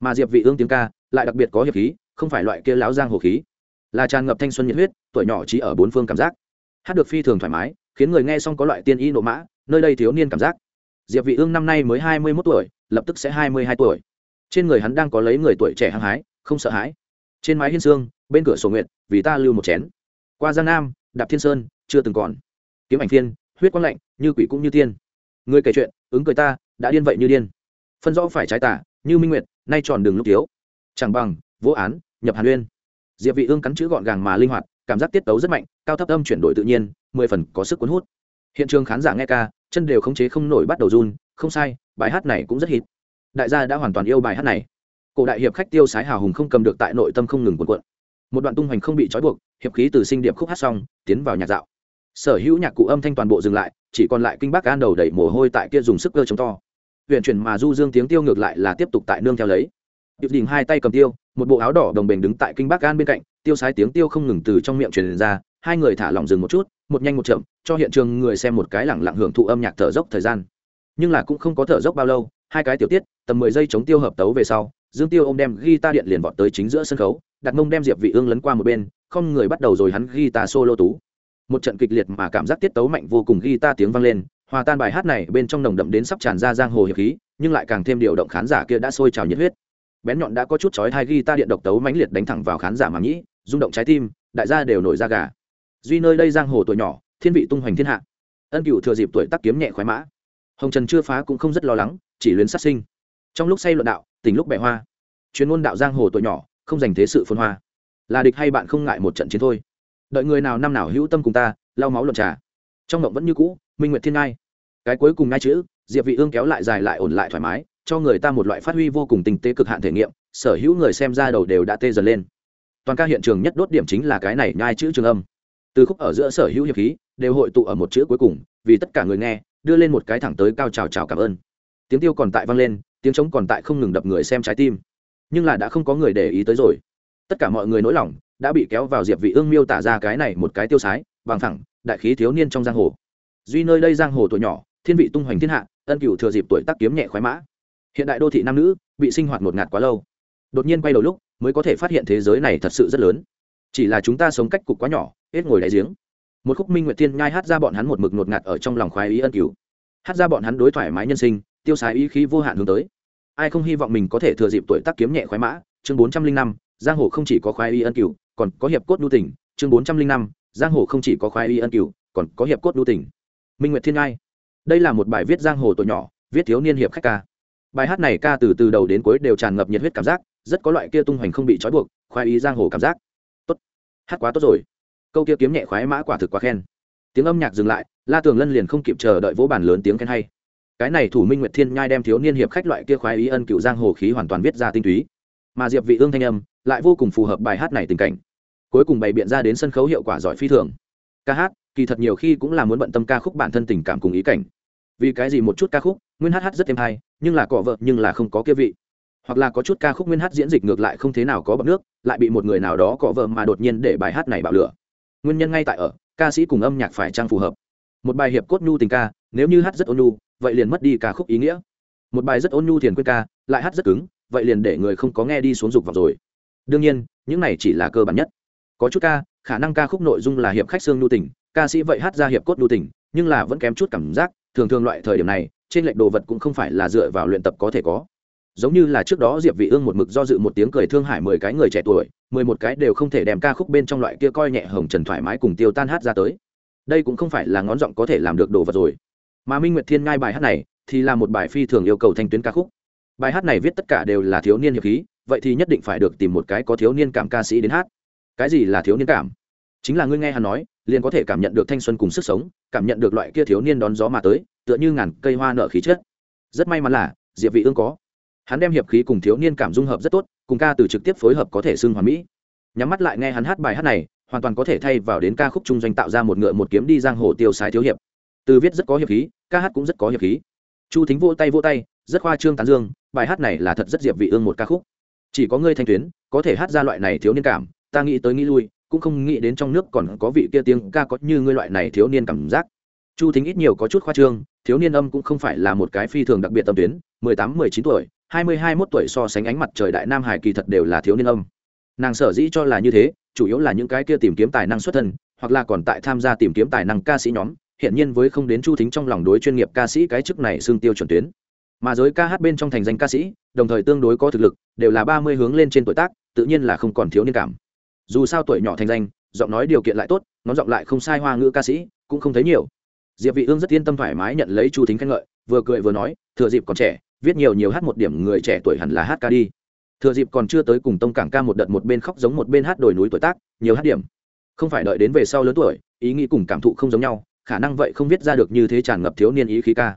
A: Mà diệp vị ương tiếng ca, lại đặc biệt có hiệp khí, không phải loại kia láo giang hồ khí. Là tràn ngập thanh xuân nhiệt huyết, tuổi nhỏ chỉ ở bốn phương cảm giác. Hát được phi thường thoải mái, khiến người nghe xong có loại tiên y nộ mã, nơi đây thiếu niên cảm giác. Diệp vị ương năm nay mới hai mươi 21 tuổi, lập tức sẽ hai mươi hai tuổi. Trên người hắn đang có lấy người tuổi trẻ hăng hái, không sợ hãi trên mái hiên sương bên cửa sổ nguyện vì ta lưu một chén. Qua giang nam, đạp thiên sơn, chưa từng còn. Kiếm ảnh thiên, huyết quang lạnh, như quỷ cũng như tiên. Người kể chuyện, ứng cười ta, đã điên vậy như điên. Phân rõ phải trái tả, như minh nguyệt, nay tròn đường lúc thiếu. Chẳng bằng, vô án, nhập hàn uyên. Diệp vị ương cắn chữ gọn gàng mà linh hoạt, cảm giác tiết tấu rất mạnh, cao thấp âm chuyển đổi tự nhiên, mười phần có sức cuốn hút. Hiện trường khán giả nghe ca, chân đều khống chế không nổi bắt đầu run, không sai, bài hát này cũng rất hít đại gia đã hoàn toàn yêu bài hát này cổ đại hiệp khách tiêu sái hào hùng không cầm được tại nội tâm không ngừng cuộn cuộn. Một đoạn tung hoành không bị trói buộc, hiệp khí từ sinh điệp khúc hát xong, tiến vào nhạc dạo. Sở hữu nhạc cụ âm thanh toàn bộ dừng lại, chỉ còn lại kinh bác an đầu đẩy mồ hôi tại kia dùng sức cơ chống to. Huyện chuyển mà du dương tiếng tiêu ngược lại là tiếp tục tại nương theo lấy. Điệp đình hai tay cầm tiêu, một bộ áo đỏ đồng bền đứng tại kinh bác an bên cạnh, tiêu sái tiếng tiêu không ngừng từ trong miệng truyền ra, hai người thả lỏng dừng một chút, một nhanh một chậm, cho hiện trường người xem một cái lẳng lặng hưởng thụ âm nhạc thở dốc thời gian. Nhưng là cũng không có thở dốc bao lâu, hai cái tiểu tiết, tầm mười giây chống tiêu hợp tấu về sau dương tiêu ô m đem ghi ta điện liền vọt tới chính giữa sân khấu, đặt mông đem diệp vị ương lấn qua một bên, không người bắt đầu rồi hắn ghi ta solo tú. Một trận kịch liệt mà cảm giác tiết tấu mạnh vô cùng ghi ta tiếng vang lên, hòa tan bài hát này bên trong nồng đậm đến sắp tràn ra giang hồ hiệp khí, nhưng lại càng thêm điều động khán giả kia đã sôi trào nhiệt huyết. Bén nhọn đã có chút chói hai ghi ta điện độc tấu mãnh liệt đánh thẳng vào khán giả mà nhĩ rung động trái tim, đại gia đều nổi ra gà. Duy nơi đây giang hồ tuổi nhỏ, thiên vị tung hoành thiên hạ. Ân cựu thừa dịp tuổi tác kiếm nhẹ khoái mã. Hồng trần chưa phá cũng không rất lo lắng, chỉ luyến sát sinh. Trong lúc say luận đạo tỉnh lúc bẻ hoa. Chuyên môn đạo giang hồ tuổi nhỏ, không dành thế sự phân hoa. Là địch hay bạn không ngại một trận chiến thôi. Đợi người nào năm nào hữu tâm cùng ta, lau máu luận trà. Trong mộng vẫn như cũ, minh nguyệt thiên ngai. Cái cuối cùng ngay chữ, diệp vị ương kéo lại dài lại ổn lại thoải mái, cho người ta một loại phát huy vô cùng tinh tế cực hạn thể nghiệm, sở hữu người xem ra đầu đều đã tê dần lên. Toàn ca hiện trường nhất đốt điểm chính là cái này nhai chữ trường âm. Từ khúc ở giữa sở hữu hiệp khí, đều hội tụ ở một chữ cuối cùng, vì tất cả người nghe, đưa lên một cái thẳng tới cao trào trào cảm ơn. Tiếng tiêu còn tại vang lên tiếng trống còn tại không ngừng đập người xem trái tim. Nhưng là đã không có người để ý tới rồi. Tất cả mọi người nỗi lòng đã bị kéo vào diệp vị ương miêu tả ra cái này một cái tiêu sái, bằng thẳng, đại khí thiếu niên trong giang hồ. Duy nơi đây giang hồ tuổi nhỏ, thiên vị tung hoành thiên hạ, ân cửu thừa dịp tuổi tác kiếm nhẹ khoái mã. Hiện đại đô thị nam nữ bị sinh hoạt một ngạt quá lâu. Đột nhiên quay đầu lúc, mới có thể phát hiện thế giới này thật sự rất lớn. Chỉ là chúng ta sống cách cục quá nhỏ, hết ngồi đáy giếng. Một khúc minh nguyệt thiên nhai hát ra bọn hắn một mực ngột ngạt ở trong lòng khoái ý ân cửu. Hát ra bọn hắn đối thoải mái nhân sinh, tiêu xài ý khí vô hạn hướng tới ai không hy vọng mình có thể thừa dịp tuổi tác kiếm nhẹ khoái mã, chương bốn trăm linh năm, giang hồ không chỉ có khoái y ân cửu, còn có hiệp cốt đu tỉnh chương bốn trăm linh năm, giang hồ không chỉ có khoái y ân cửu, còn có hiệp cốt đu tỉnh minh nguyệt thiên ngai. Đây là một bài viết giang hồ tuổi nhỏ, viết thiếu niên hiệp khách ca. Bài hát này ca từ từ đầu đến cuối đều tràn ngập nhiệt huyết cảm giác, rất có loại kia tung hoành không bị trói buộc, khoái ý giang hồ cảm giác. Tốt. Hát quá tốt rồi. Câu kia kiếm nhẹ khoái mã quả thực quá khen. Tiếng âm nhạc dừng lại, la tường lân liền không kịp chờ đợi vỗ bàn lớn tiếng khen hay cái này thủ minh nguyệt thiên nhai đem thiếu niên hiệp khách loại kia khoái ý ân cựu giang hồ khí hoàn toàn viết ra tinh túy. Mà diệp vị ương thanh âm lại vô cùng phù hợp bài hát này tình cảnh. Cuối cùng bày biện ra đến sân khấu hiệu quả giỏi phi thường. Ca hát, kỳ thật nhiều khi cũng là muốn bận tâm ca khúc bản thân tình cảm cùng ý cảnh. Vì cái gì một chút ca khúc, nguyên hát hát rất êm hay, nhưng là cọ vợ, nhưng là không có kia vị. Hoặc là có chút ca khúc nguyên hát diễn dịch ngược lại không thế nào có bậc nước, lại bị một người nào đó cọ vợ mà đột nhiên để bài hát này bạo lửa. Nguyên nhân ngay tại ở, ca sĩ cùng âm nhạc phải trang phù hợp. Một bài hiệp cốt nhu tình ca, nếu như hát rất ôn nhu vậy liền mất đi ca khúc ý nghĩa. Một bài rất ôn nhu thiền quên ca, lại hát rất cứng, vậy liền để người không có nghe đi xuống dục vào rồi. Đương nhiên, những này chỉ là cơ bản nhất. Có chút ca, khả năng ca khúc nội dung là hiệp khách xương nhu tỉnh ca sĩ vậy hát ra hiệp cốt nhu tỉnh nhưng là vẫn kém chút cảm giác, thường thường loại thời điểm này, trên lệnh đồ vật cũng không phải là dựa vào luyện tập có thể có. Giống như là trước đó diệp vị ương một mực do dự một tiếng cười thương hải mười cái người trẻ tuổi, mười một cái đều không thể đem ca khúc bên trong loại kia coi nhẹ hồng trần thoải mái cùng tiêu tan hát ra tới. Đây cũng không phải là ngón giọng có thể làm được đồ vật rồi mà minh nguyệt thiên ngai bài hát này thì là một bài phi thường yêu cầu thanh tuyến ca khúc. Bài hát này viết tất cả đều là thiếu niên hiệp khí, vậy thì nhất định phải được tìm một cái có thiếu niên cảm ca sĩ đến hát. Cái gì là thiếu niên cảm? Chính là ngươi nghe hắn nói, liền có thể cảm nhận được thanh xuân cùng sức sống, cảm nhận được loại kia thiếu niên đón gió mà tới, tựa như ngàn cây hoa nở khí chất. Rất may mắn là, diệp vị ương có. Hắn đem hiệp khí cùng thiếu niên cảm dung hợp rất tốt, cùng ca từ trực tiếp phối hợp có thể xưng hoàn mỹ. Nhắm mắt lại nghe hắn hát bài hát này, hoàn toàn có thể thay vào đến ca khúc trung doanh tạo ra một ngựa một kiếm đi giang hồ tiêu sái thiếu hiệp từ viết rất có hiệp khí, ca hát cũng rất có hiệp khí. Chu thính vô tay vô tay, rất khoa trương tán dương, bài hát này là thật rất diệp vị ương một ca khúc. Chỉ có ngươi thanh tuyến, có thể hát ra loại này thiếu niên cảm, ta nghĩ tới nghĩ lui, cũng không nghĩ đến trong nước còn có vị kia tiếng ca có như ngươi loại này thiếu niên cảm giác. Chu thính ít nhiều có chút khoa trương, thiếu niên âm cũng không phải là một cái phi thường đặc biệt tâm tuyến, mười tám, mười chín tuổi, hai mươi hai, mốt tuổi so sánh ánh mặt trời đại nam hải kỳ thật đều là thiếu niên âm. Nàng sở dĩ cho là như thế, chủ yếu là những cái kia tìm kiếm tài năng xuất thân, hoặc là còn tại tham gia tìm kiếm tài năng ca sĩ nhóm hiện nhiên với không đến chu thính trong lòng đối chuyên nghiệp ca sĩ cái chức này xương tiêu chuẩn tuyến. Mà giới ca hát bên trong thành danh ca sĩ, đồng thời tương đối có thực lực, đều là ba mươi hướng lên trên tuổi tác, tự nhiên là không còn thiếu niên cảm. Dù sao tuổi nhỏ thành danh, giọng nói điều kiện lại tốt nó giọng lại không sai hoa ngữ ca sĩ, cũng không thấy nhiều. Diệp vị ương rất yên tâm thoải mái nhận lấy chu thính khen ngợi, vừa cười vừa nói, thừa dịp còn trẻ, viết nhiều nhiều hát một điểm, người trẻ tuổi hẳn là hát ca đi. Thừa dịp còn chưa tới cùng tông cảng ca một đợt một bên khóc giống một bên hát đồi núi tuổi tác, nhiều hát điểm. Không phải đợi đến về sau lớn tuổi, ý nghĩ cùng cảm thụ không giống nhau khả năng vậy không viết ra được như thế tràn ngập thiếu niên ý khí ca.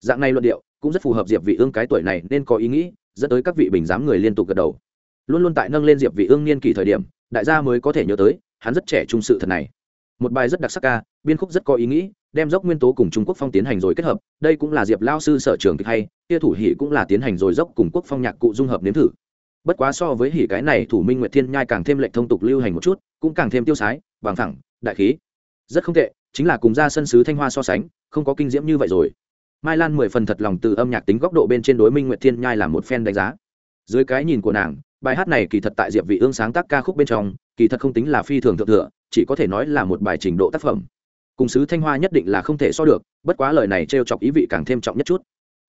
A: Dạng này luận điệu, cũng rất phù hợp diệp vị ương cái tuổi này, nên có ý nghĩ, dẫn tới các vị bình giám người liên tục gật đầu. Luôn luôn tại nâng lên diệp vị ương niên kỳ thời điểm, đại gia mới có thể nhớ tới, hắn rất trẻ trung sự thật này. Một bài rất đặc sắc ca, biên khúc rất có ý nghĩ, đem dốc nguyên tố cùng trung quốc phong tiến hành rồi kết hợp, đây cũng là diệp lao sư sở trường kịch hay, kia thủ hỉ cũng là tiến hành rồi dốc cùng quốc phong nhạc cụ dung hợp nếm thử. Bất quá so với hỉ cái này, thủ minh nguyệt thiên nhai càng thêm lệnh thông tục lưu hành một chút, cũng càng thêm tiêu sái, bằng thẳng đại khí. Rất không tệ chính là cùng ra sân sứ thanh hoa so sánh, không có kinh diễm như vậy rồi. Mai lan mười phần thật lòng từ âm nhạc tính góc độ bên trên đối minh nguyệt thiên nhai là một phen đánh giá. Dưới cái nhìn của nàng, bài hát này kỳ thật tại diệp vị ương sáng tác ca khúc bên trong, kỳ thật không tính là phi thường thượng thừa, chỉ có thể nói là một bài trình độ tác phẩm. Cùng sứ thanh hoa nhất định là không thể so được, bất quá lời này trêu chọc ý vị càng thêm trọng nhất chút.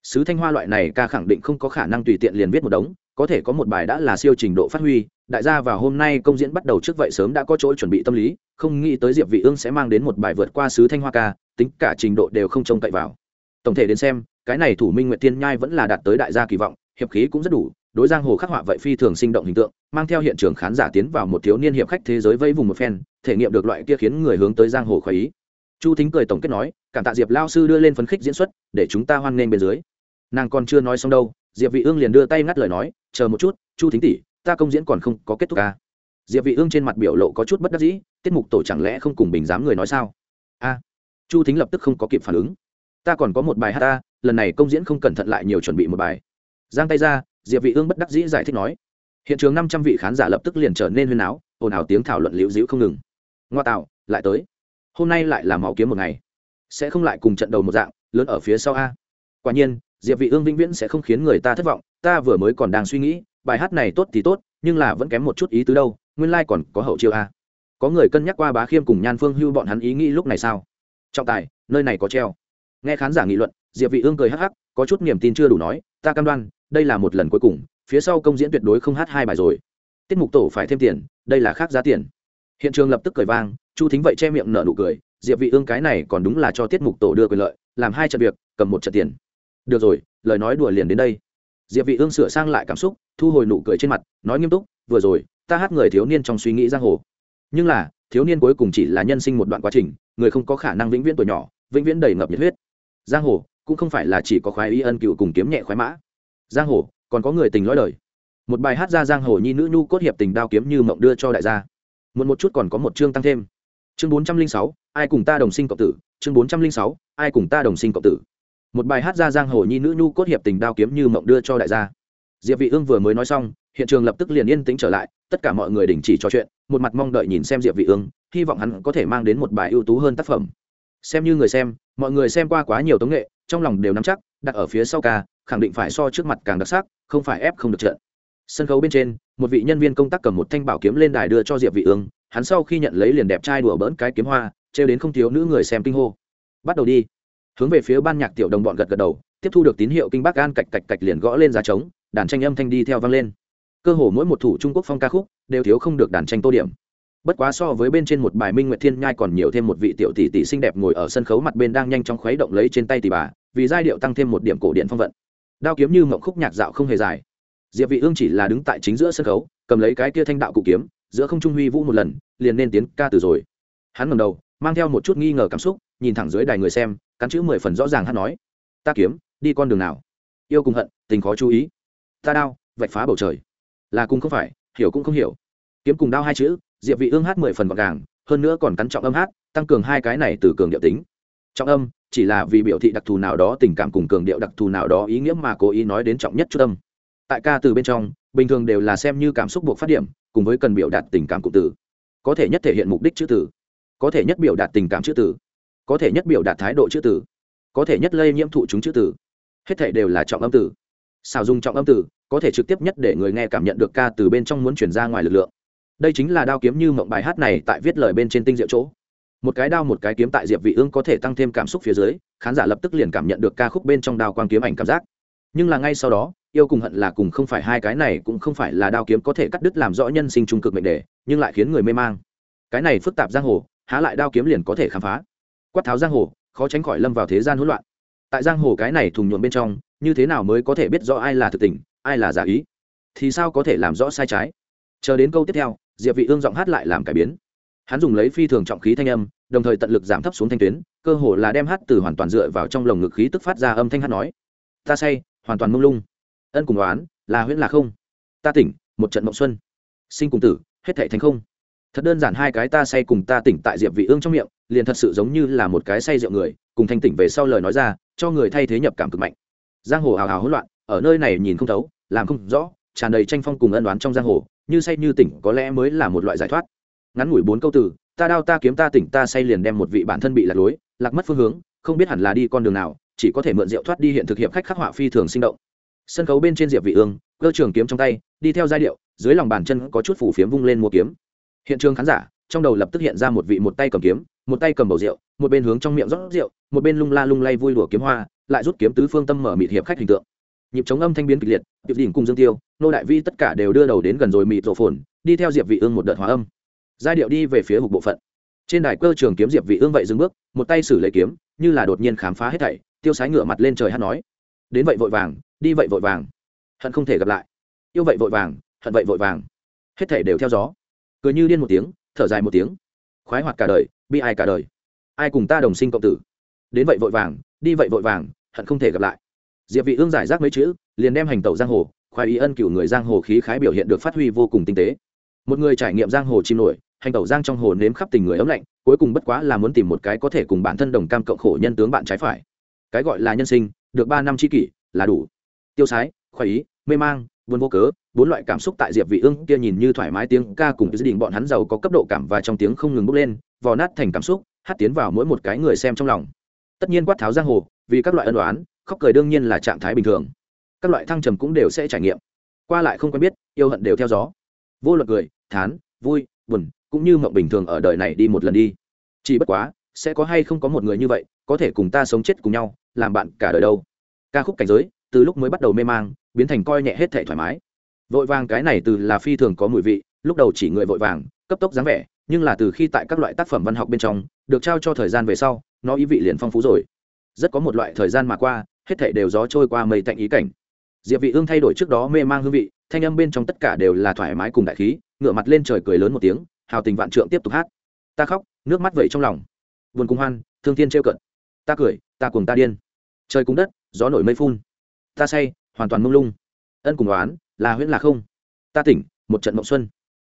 A: Sứ thanh hoa loại này ca khẳng định không có khả năng tùy tiện liền viết một đống có thể có một bài đã là siêu trình độ phát huy, đại gia vào hôm nay công diễn bắt đầu trước vậy sớm đã có chỗ chuẩn bị tâm lý, không nghĩ tới diệp vị ương sẽ mang đến một bài vượt qua sứ thanh hoa ca, tính cả trình độ đều không trông cậy vào. Tổng thể đến xem, cái này thủ minh nguyệt tiên nhai vẫn là đạt tới đại gia kỳ vọng, hiệp khí cũng rất đủ, đối giang hồ khắc họa vậy phi thường sinh động hình tượng, mang theo hiện trường khán giả tiến vào một thiếu niên hiệp khách thế giới vây vùng một phen, thể nghiệm được loại kia khiến người hướng tới giang hồ khoái ý. Chu thính cười tổng kết nói, cảm tạ diệp lao sư đưa lên phấn khích diễn xuất, để chúng ta hoan nghênh bên dưới. Nàng còn chưa nói xong đâu diệp vị ương liền đưa tay ngắt lời nói, chờ một chút, chu thính tỷ, ta công diễn còn không có kết thúc ca diệp vị ương trên mặt biểu lộ có chút bất đắc dĩ, tiết mục tổ chẳng lẽ không cùng bình giám người nói sao? A. Chu thính lập tức không có kịp phản ứng. Ta còn có một bài hát ta, lần này công diễn không cẩn thận lại nhiều chuẩn bị một bài. Giang tay ra, diệp vị ương bất đắc dĩ giải thích nói, hiện trường 500 vị khán giả lập tức liền trở nên huyên náo ồn ào tiếng thảo luận liễu diễu không ngừng. Ngoa tạo, lại tới. Hôm nay lại là máu kiếm một ngày. Sẽ không lại cùng trận đầu một dạng, lớn ở phía sau a. Quả nhiên diệp vị ương vĩnh viễn sẽ không khiến người ta thất vọng, ta vừa mới còn đang suy nghĩ, bài hát này tốt thì tốt, nhưng là vẫn kém một chút ý tứ đâu, nguyên lai like còn có hậu chiêu a. Có người cân nhắc qua bá khiêm cùng nhan phương hưu bọn hắn ý nghĩ lúc này sao? Trọng tài, nơi này có treo. Nghe khán giả nghị luận, diệp vị ương cười hắc hắc, có chút niềm tin chưa đủ nói, ta cam đoan, đây là một lần cuối cùng, phía sau công diễn tuyệt đối không hát hai bài rồi. Tiết mục tổ phải thêm tiền, đây là khác giá tiền. Hiện trường lập tức cười vang, chu thính vậy che miệng nở nụ cười, diệp vị ương cái này còn đúng là cho tiết mục tổ đưa quyền lợi, làm hai trận việc, cầm một trận tiền được rồi, lời nói đùa liền đến đây. Diệp vị ương sửa sang lại cảm xúc, thu hồi nụ cười trên mặt, nói nghiêm túc, vừa rồi, ta hát người thiếu niên trong suy nghĩ giang hồ. Nhưng là, thiếu niên cuối cùng chỉ là nhân sinh một đoạn quá trình, người không có khả năng vĩnh viễn tuổi nhỏ, vĩnh viễn đầy ngập nhiệt huyết. Giang hồ, cũng không phải là chỉ có khoái ý ân cựu cùng kiếm nhẹ khoái mã. Giang hồ, còn có người tình lõi đời. Một bài hát ra giang hồ nhi nữ nhu cốt hiệp tình đao kiếm như mộng đưa cho đại gia. Muốn một chút còn có một chương tăng thêm. Chương bốn trăm linh sáu, ai cùng ta đồng sinh cộng tử? Chương bốn trăm linh sáu, ai cùng ta đồng sinh cộng tử? Một bài hát ra giang hồ nhi nữ nhu cốt hiệp tình đao kiếm như mộng đưa cho đại gia. Diệp vị ương vừa mới nói xong, hiện trường lập tức liền yên tĩnh trở lại, tất cả mọi người đình chỉ trò chuyện, một mặt mong đợi nhìn xem diệp vị ương, hy vọng hắn có thể mang đến một bài ưu tú hơn tác phẩm. Xem như người xem, mọi người xem qua quá nhiều tống nghệ, trong lòng đều nắm chắc, đặt ở phía sau ca, khẳng định phải so trước mặt càng đặc sắc, không phải ép không được trận. Sân khấu bên trên, một vị nhân viên công tác cầm một thanh bảo kiếm lên đài đưa cho diệp vị ương, hắn sau khi nhận lấy liền đẹp trai đùa bỡn cái kiếm hoa treo đến không thiếu nữ người xem kinh hô. Bắt đầu đi hướng về phía ban nhạc tiểu đồng bọn gật gật đầu, tiếp thu được tín hiệu kinh bác an cạch cạch cạch liền gõ lên giá trống, đàn tranh âm thanh đi theo vang lên. Cơ hồ mỗi một thủ trung quốc phong ca khúc đều thiếu không được đàn tranh tô điểm. Bất quá so với bên trên một bài minh nguyệt thiên nhai còn nhiều thêm một vị tiểu tỷ tỷ xinh đẹp ngồi ở sân khấu mặt bên đang nhanh chóng khuấy động lấy trên tay tỷ bà, vì giai điệu tăng thêm một điểm cổ điện phong vận. Đao kiếm như mộng khúc nhạc dạo không hề dài. Diệp vị ương chỉ là đứng tại chính giữa sân khấu, cầm lấy cái kia thanh đạo cụ kiếm, giữa không trung huy vũ một lần, liền nên tiến ca từ rồi. Hắn ngẩng đầu, mang theo một chút nghi ngờ cảm xúc, nhìn thẳng dưới đài người xem cắn chữ mười phần rõ ràng hắn nói, ta kiếm, đi con đường nào? Yêu cùng hận, tình khó chú ý. Ta đao, vạch phá bầu trời. Là cùng không phải, hiểu cũng không hiểu. Kiếm cùng đao hai chữ, diệp vị ương hát mười phần gọn gàng, hơn nữa còn cắn trọng âm hát, tăng cường hai cái này từ cường điệu tính. Trọng âm, chỉ là vì biểu thị đặc thù nào đó tình cảm cùng cường điệu đặc thù nào đó ý nghĩa mà cố ý nói đến trọng nhất chút âm. Tại ca từ bên trong, bình thường đều là xem như cảm xúc buộc phát điểm, cùng với cần biểu đạt tình cảm cụm từ. Có thể nhất thể hiện mục đích chữ từ. Có thể nhất biểu đạt tình cảm chữ từ có thể nhất biểu đạt thái độ chữ tử, có thể nhất lây nhiễm thụ chúng chữ tử, hết thể đều là trọng âm tử, xào dùng trọng âm tử, có thể trực tiếp nhất để người nghe cảm nhận được ca từ bên trong muốn chuyển ra ngoài lực lượng. Đây chính là đao kiếm như mộng bài hát này tại viết lời bên trên tinh diệu chỗ. Một cái đao một cái kiếm tại diệp vị ương có thể tăng thêm cảm xúc phía dưới khán giả lập tức liền cảm nhận được ca khúc bên trong đao quang kiếm ảnh cảm giác. Nhưng là ngay sau đó yêu cùng hận là cùng không phải hai cái này cũng không phải là đao kiếm có thể cắt đứt làm rõ nhân sinh trung cực mệnh đề nhưng lại khiến người mê mang. Cái này phức tạp giang hồ há lại đao kiếm liền có thể khám phá quát tháo giang hồ, khó tránh khỏi lâm vào thế gian hỗn loạn. Tại giang hồ cái này thùng nhuộm bên trong, như thế nào mới có thể biết rõ ai là thực tình, ai là giả ý? Thì sao có thể làm rõ sai trái? Chờ đến câu tiếp theo, diệp vị ương giọng hát lại làm cải biến. Hắn dùng lấy phi thường trọng khí thanh âm, đồng thời tận lực giảm thấp xuống thanh tuyến, cơ hồ là đem hát từ hoàn toàn dựa vào trong lồng ngực khí tức phát ra âm thanh hát nói. Ta say, hoàn toàn mông lung. Ân cùng đoán là huyễn là không. Ta tỉnh, một trận mộng xuân. Sinh cùng tử, hết thảy thành không thật đơn giản hai cái ta say cùng ta tỉnh tại diệp vị ương trong miệng, liền thật sự giống như là một cái say rượu người, cùng thanh tỉnh về sau lời nói ra, cho người thay thế nhập cảm cực mạnh. Giang hồ hào hào hỗn loạn, ở nơi này nhìn không thấu, làm không rõ, tràn đầy tranh phong cùng ân đoán trong giang hồ, như say như tỉnh có lẽ mới là một loại giải thoát. Ngắn ngủi bốn câu từ, ta đao ta kiếm ta tỉnh ta say liền đem một vị bản thân bị lạc lối, lạc mất phương hướng, không biết hẳn là đi con đường nào, chỉ có thể mượn rượu thoát đi hiện thực hiệp khách khắc họa phi thường sinh động. Sân khấu bên trên diệp vị ương, cơ trường kiếm trong tay, đi theo giai điệu, dưới lòng bàn chân có chút phủ phiếm vung lên mua kiếm hiện trường khán giả, trong đầu lập tức hiện ra một vị một tay cầm kiếm, một tay cầm bầu rượu, một bên hướng trong miệng rót rượu, một bên lung la lung lay vui đùa kiếm hoa, lại rút kiếm tứ phương tâm mở mịt hiệp khách hình tượng. Nhịp chống âm thanh biến kịch liệt điệp đỉnh cùng dương tiêu, nô đại vi tất cả đều đưa đầu đến gần rồi mịt rộ phồn, đi theo diệp vị ương một đợt hòa âm. Giai điệu đi về phía hục bộ phận. Trên đài cơ trường kiếm diệp vị ương vậy dừng bước, một tay xử lấy kiếm, như là đột nhiên khám phá hết thảy, tiêu sái ngửa mặt lên trời hát nói, đến vậy vội vàng, đi vậy vội vàng, hận không thể gặp lại. Yêu vậy vội vàng, hận vậy vội vàng. Hết thảy đều theo gió cười như điên một tiếng, thở dài một tiếng. Khoái hoạt cả đời, bi ai cả đời. Ai cùng ta đồng sinh cộng tử? Đến vậy vội vàng, đi vậy vội vàng, hận không thể gặp lại. Diệp vị ương giải rác mấy chữ, liền đem hành tẩu giang hồ, khoái ý ân cửu người giang hồ khí khái biểu hiện được phát huy vô cùng tinh tế. Một người trải nghiệm giang hồ chim nổi, hành tẩu giang trong hồ nếm khắp tình người ấm lạnh, cuối cùng bất quá là muốn tìm một cái có thể cùng bản thân đồng cam cộng khổ nhân tướng bạn trái phải. Cái gọi là nhân sinh, được ba năm chi kỷ, là đủ. Tiêu sái, khoái ý, mê mang buồn vô cớ, bốn loại cảm xúc tại diệp vị ương kia nhìn như thoải mái tiếng ca cùng gia đình bọn hắn giàu có cấp độ cảm và trong tiếng không ngừng bốc lên, vò nát thành cảm xúc, hát tiến vào mỗi một cái người xem trong lòng. Tất nhiên quát tháo giang hồ, vì các loại ân đoán khóc cười đương nhiên là trạng thái bình thường. Các loại thăng trầm cũng đều sẽ trải nghiệm. Qua lại không quen biết, yêu hận đều theo gió. Vô luận cười, thán, vui, buồn, cũng như mộng bình thường ở đời này đi một lần đi. Chỉ bất quá, sẽ có hay không có một người như vậy, có thể cùng ta sống chết cùng nhau, làm bạn cả đời đâu. Ca khúc cảnh giới, từ lúc mới bắt đầu mê mang biến thành coi nhẹ hết thể thoải mái. Vội vàng cái này từ là phi thường có mùi vị, lúc đầu chỉ người vội vàng, cấp tốc dáng vẻ, nhưng là từ khi tại các loại tác phẩm văn học bên trong, được trao cho thời gian về sau, nó ý vị liền phong phú rồi. Rất có một loại thời gian mà qua, hết thể đều gió trôi qua mây tạnh ý cảnh. Diệp vị ương thay đổi trước đó mê mang hương vị, thanh âm bên trong tất cả đều là thoải mái cùng đại khí, ngửa mặt lên trời cười lớn một tiếng, hào tình vạn trượng tiếp tục hát. Ta khóc, nước mắt vẩy trong lòng. Buồn cùng hoan, thương thiên trêu cận. Ta cười, ta cuồng ta điên. Trời cùng đất, gió nổi mây phun. Ta say hoàn toàn mông lung. Ân cùng đoán là huyễn là không. Ta tỉnh, một trận mộng xuân.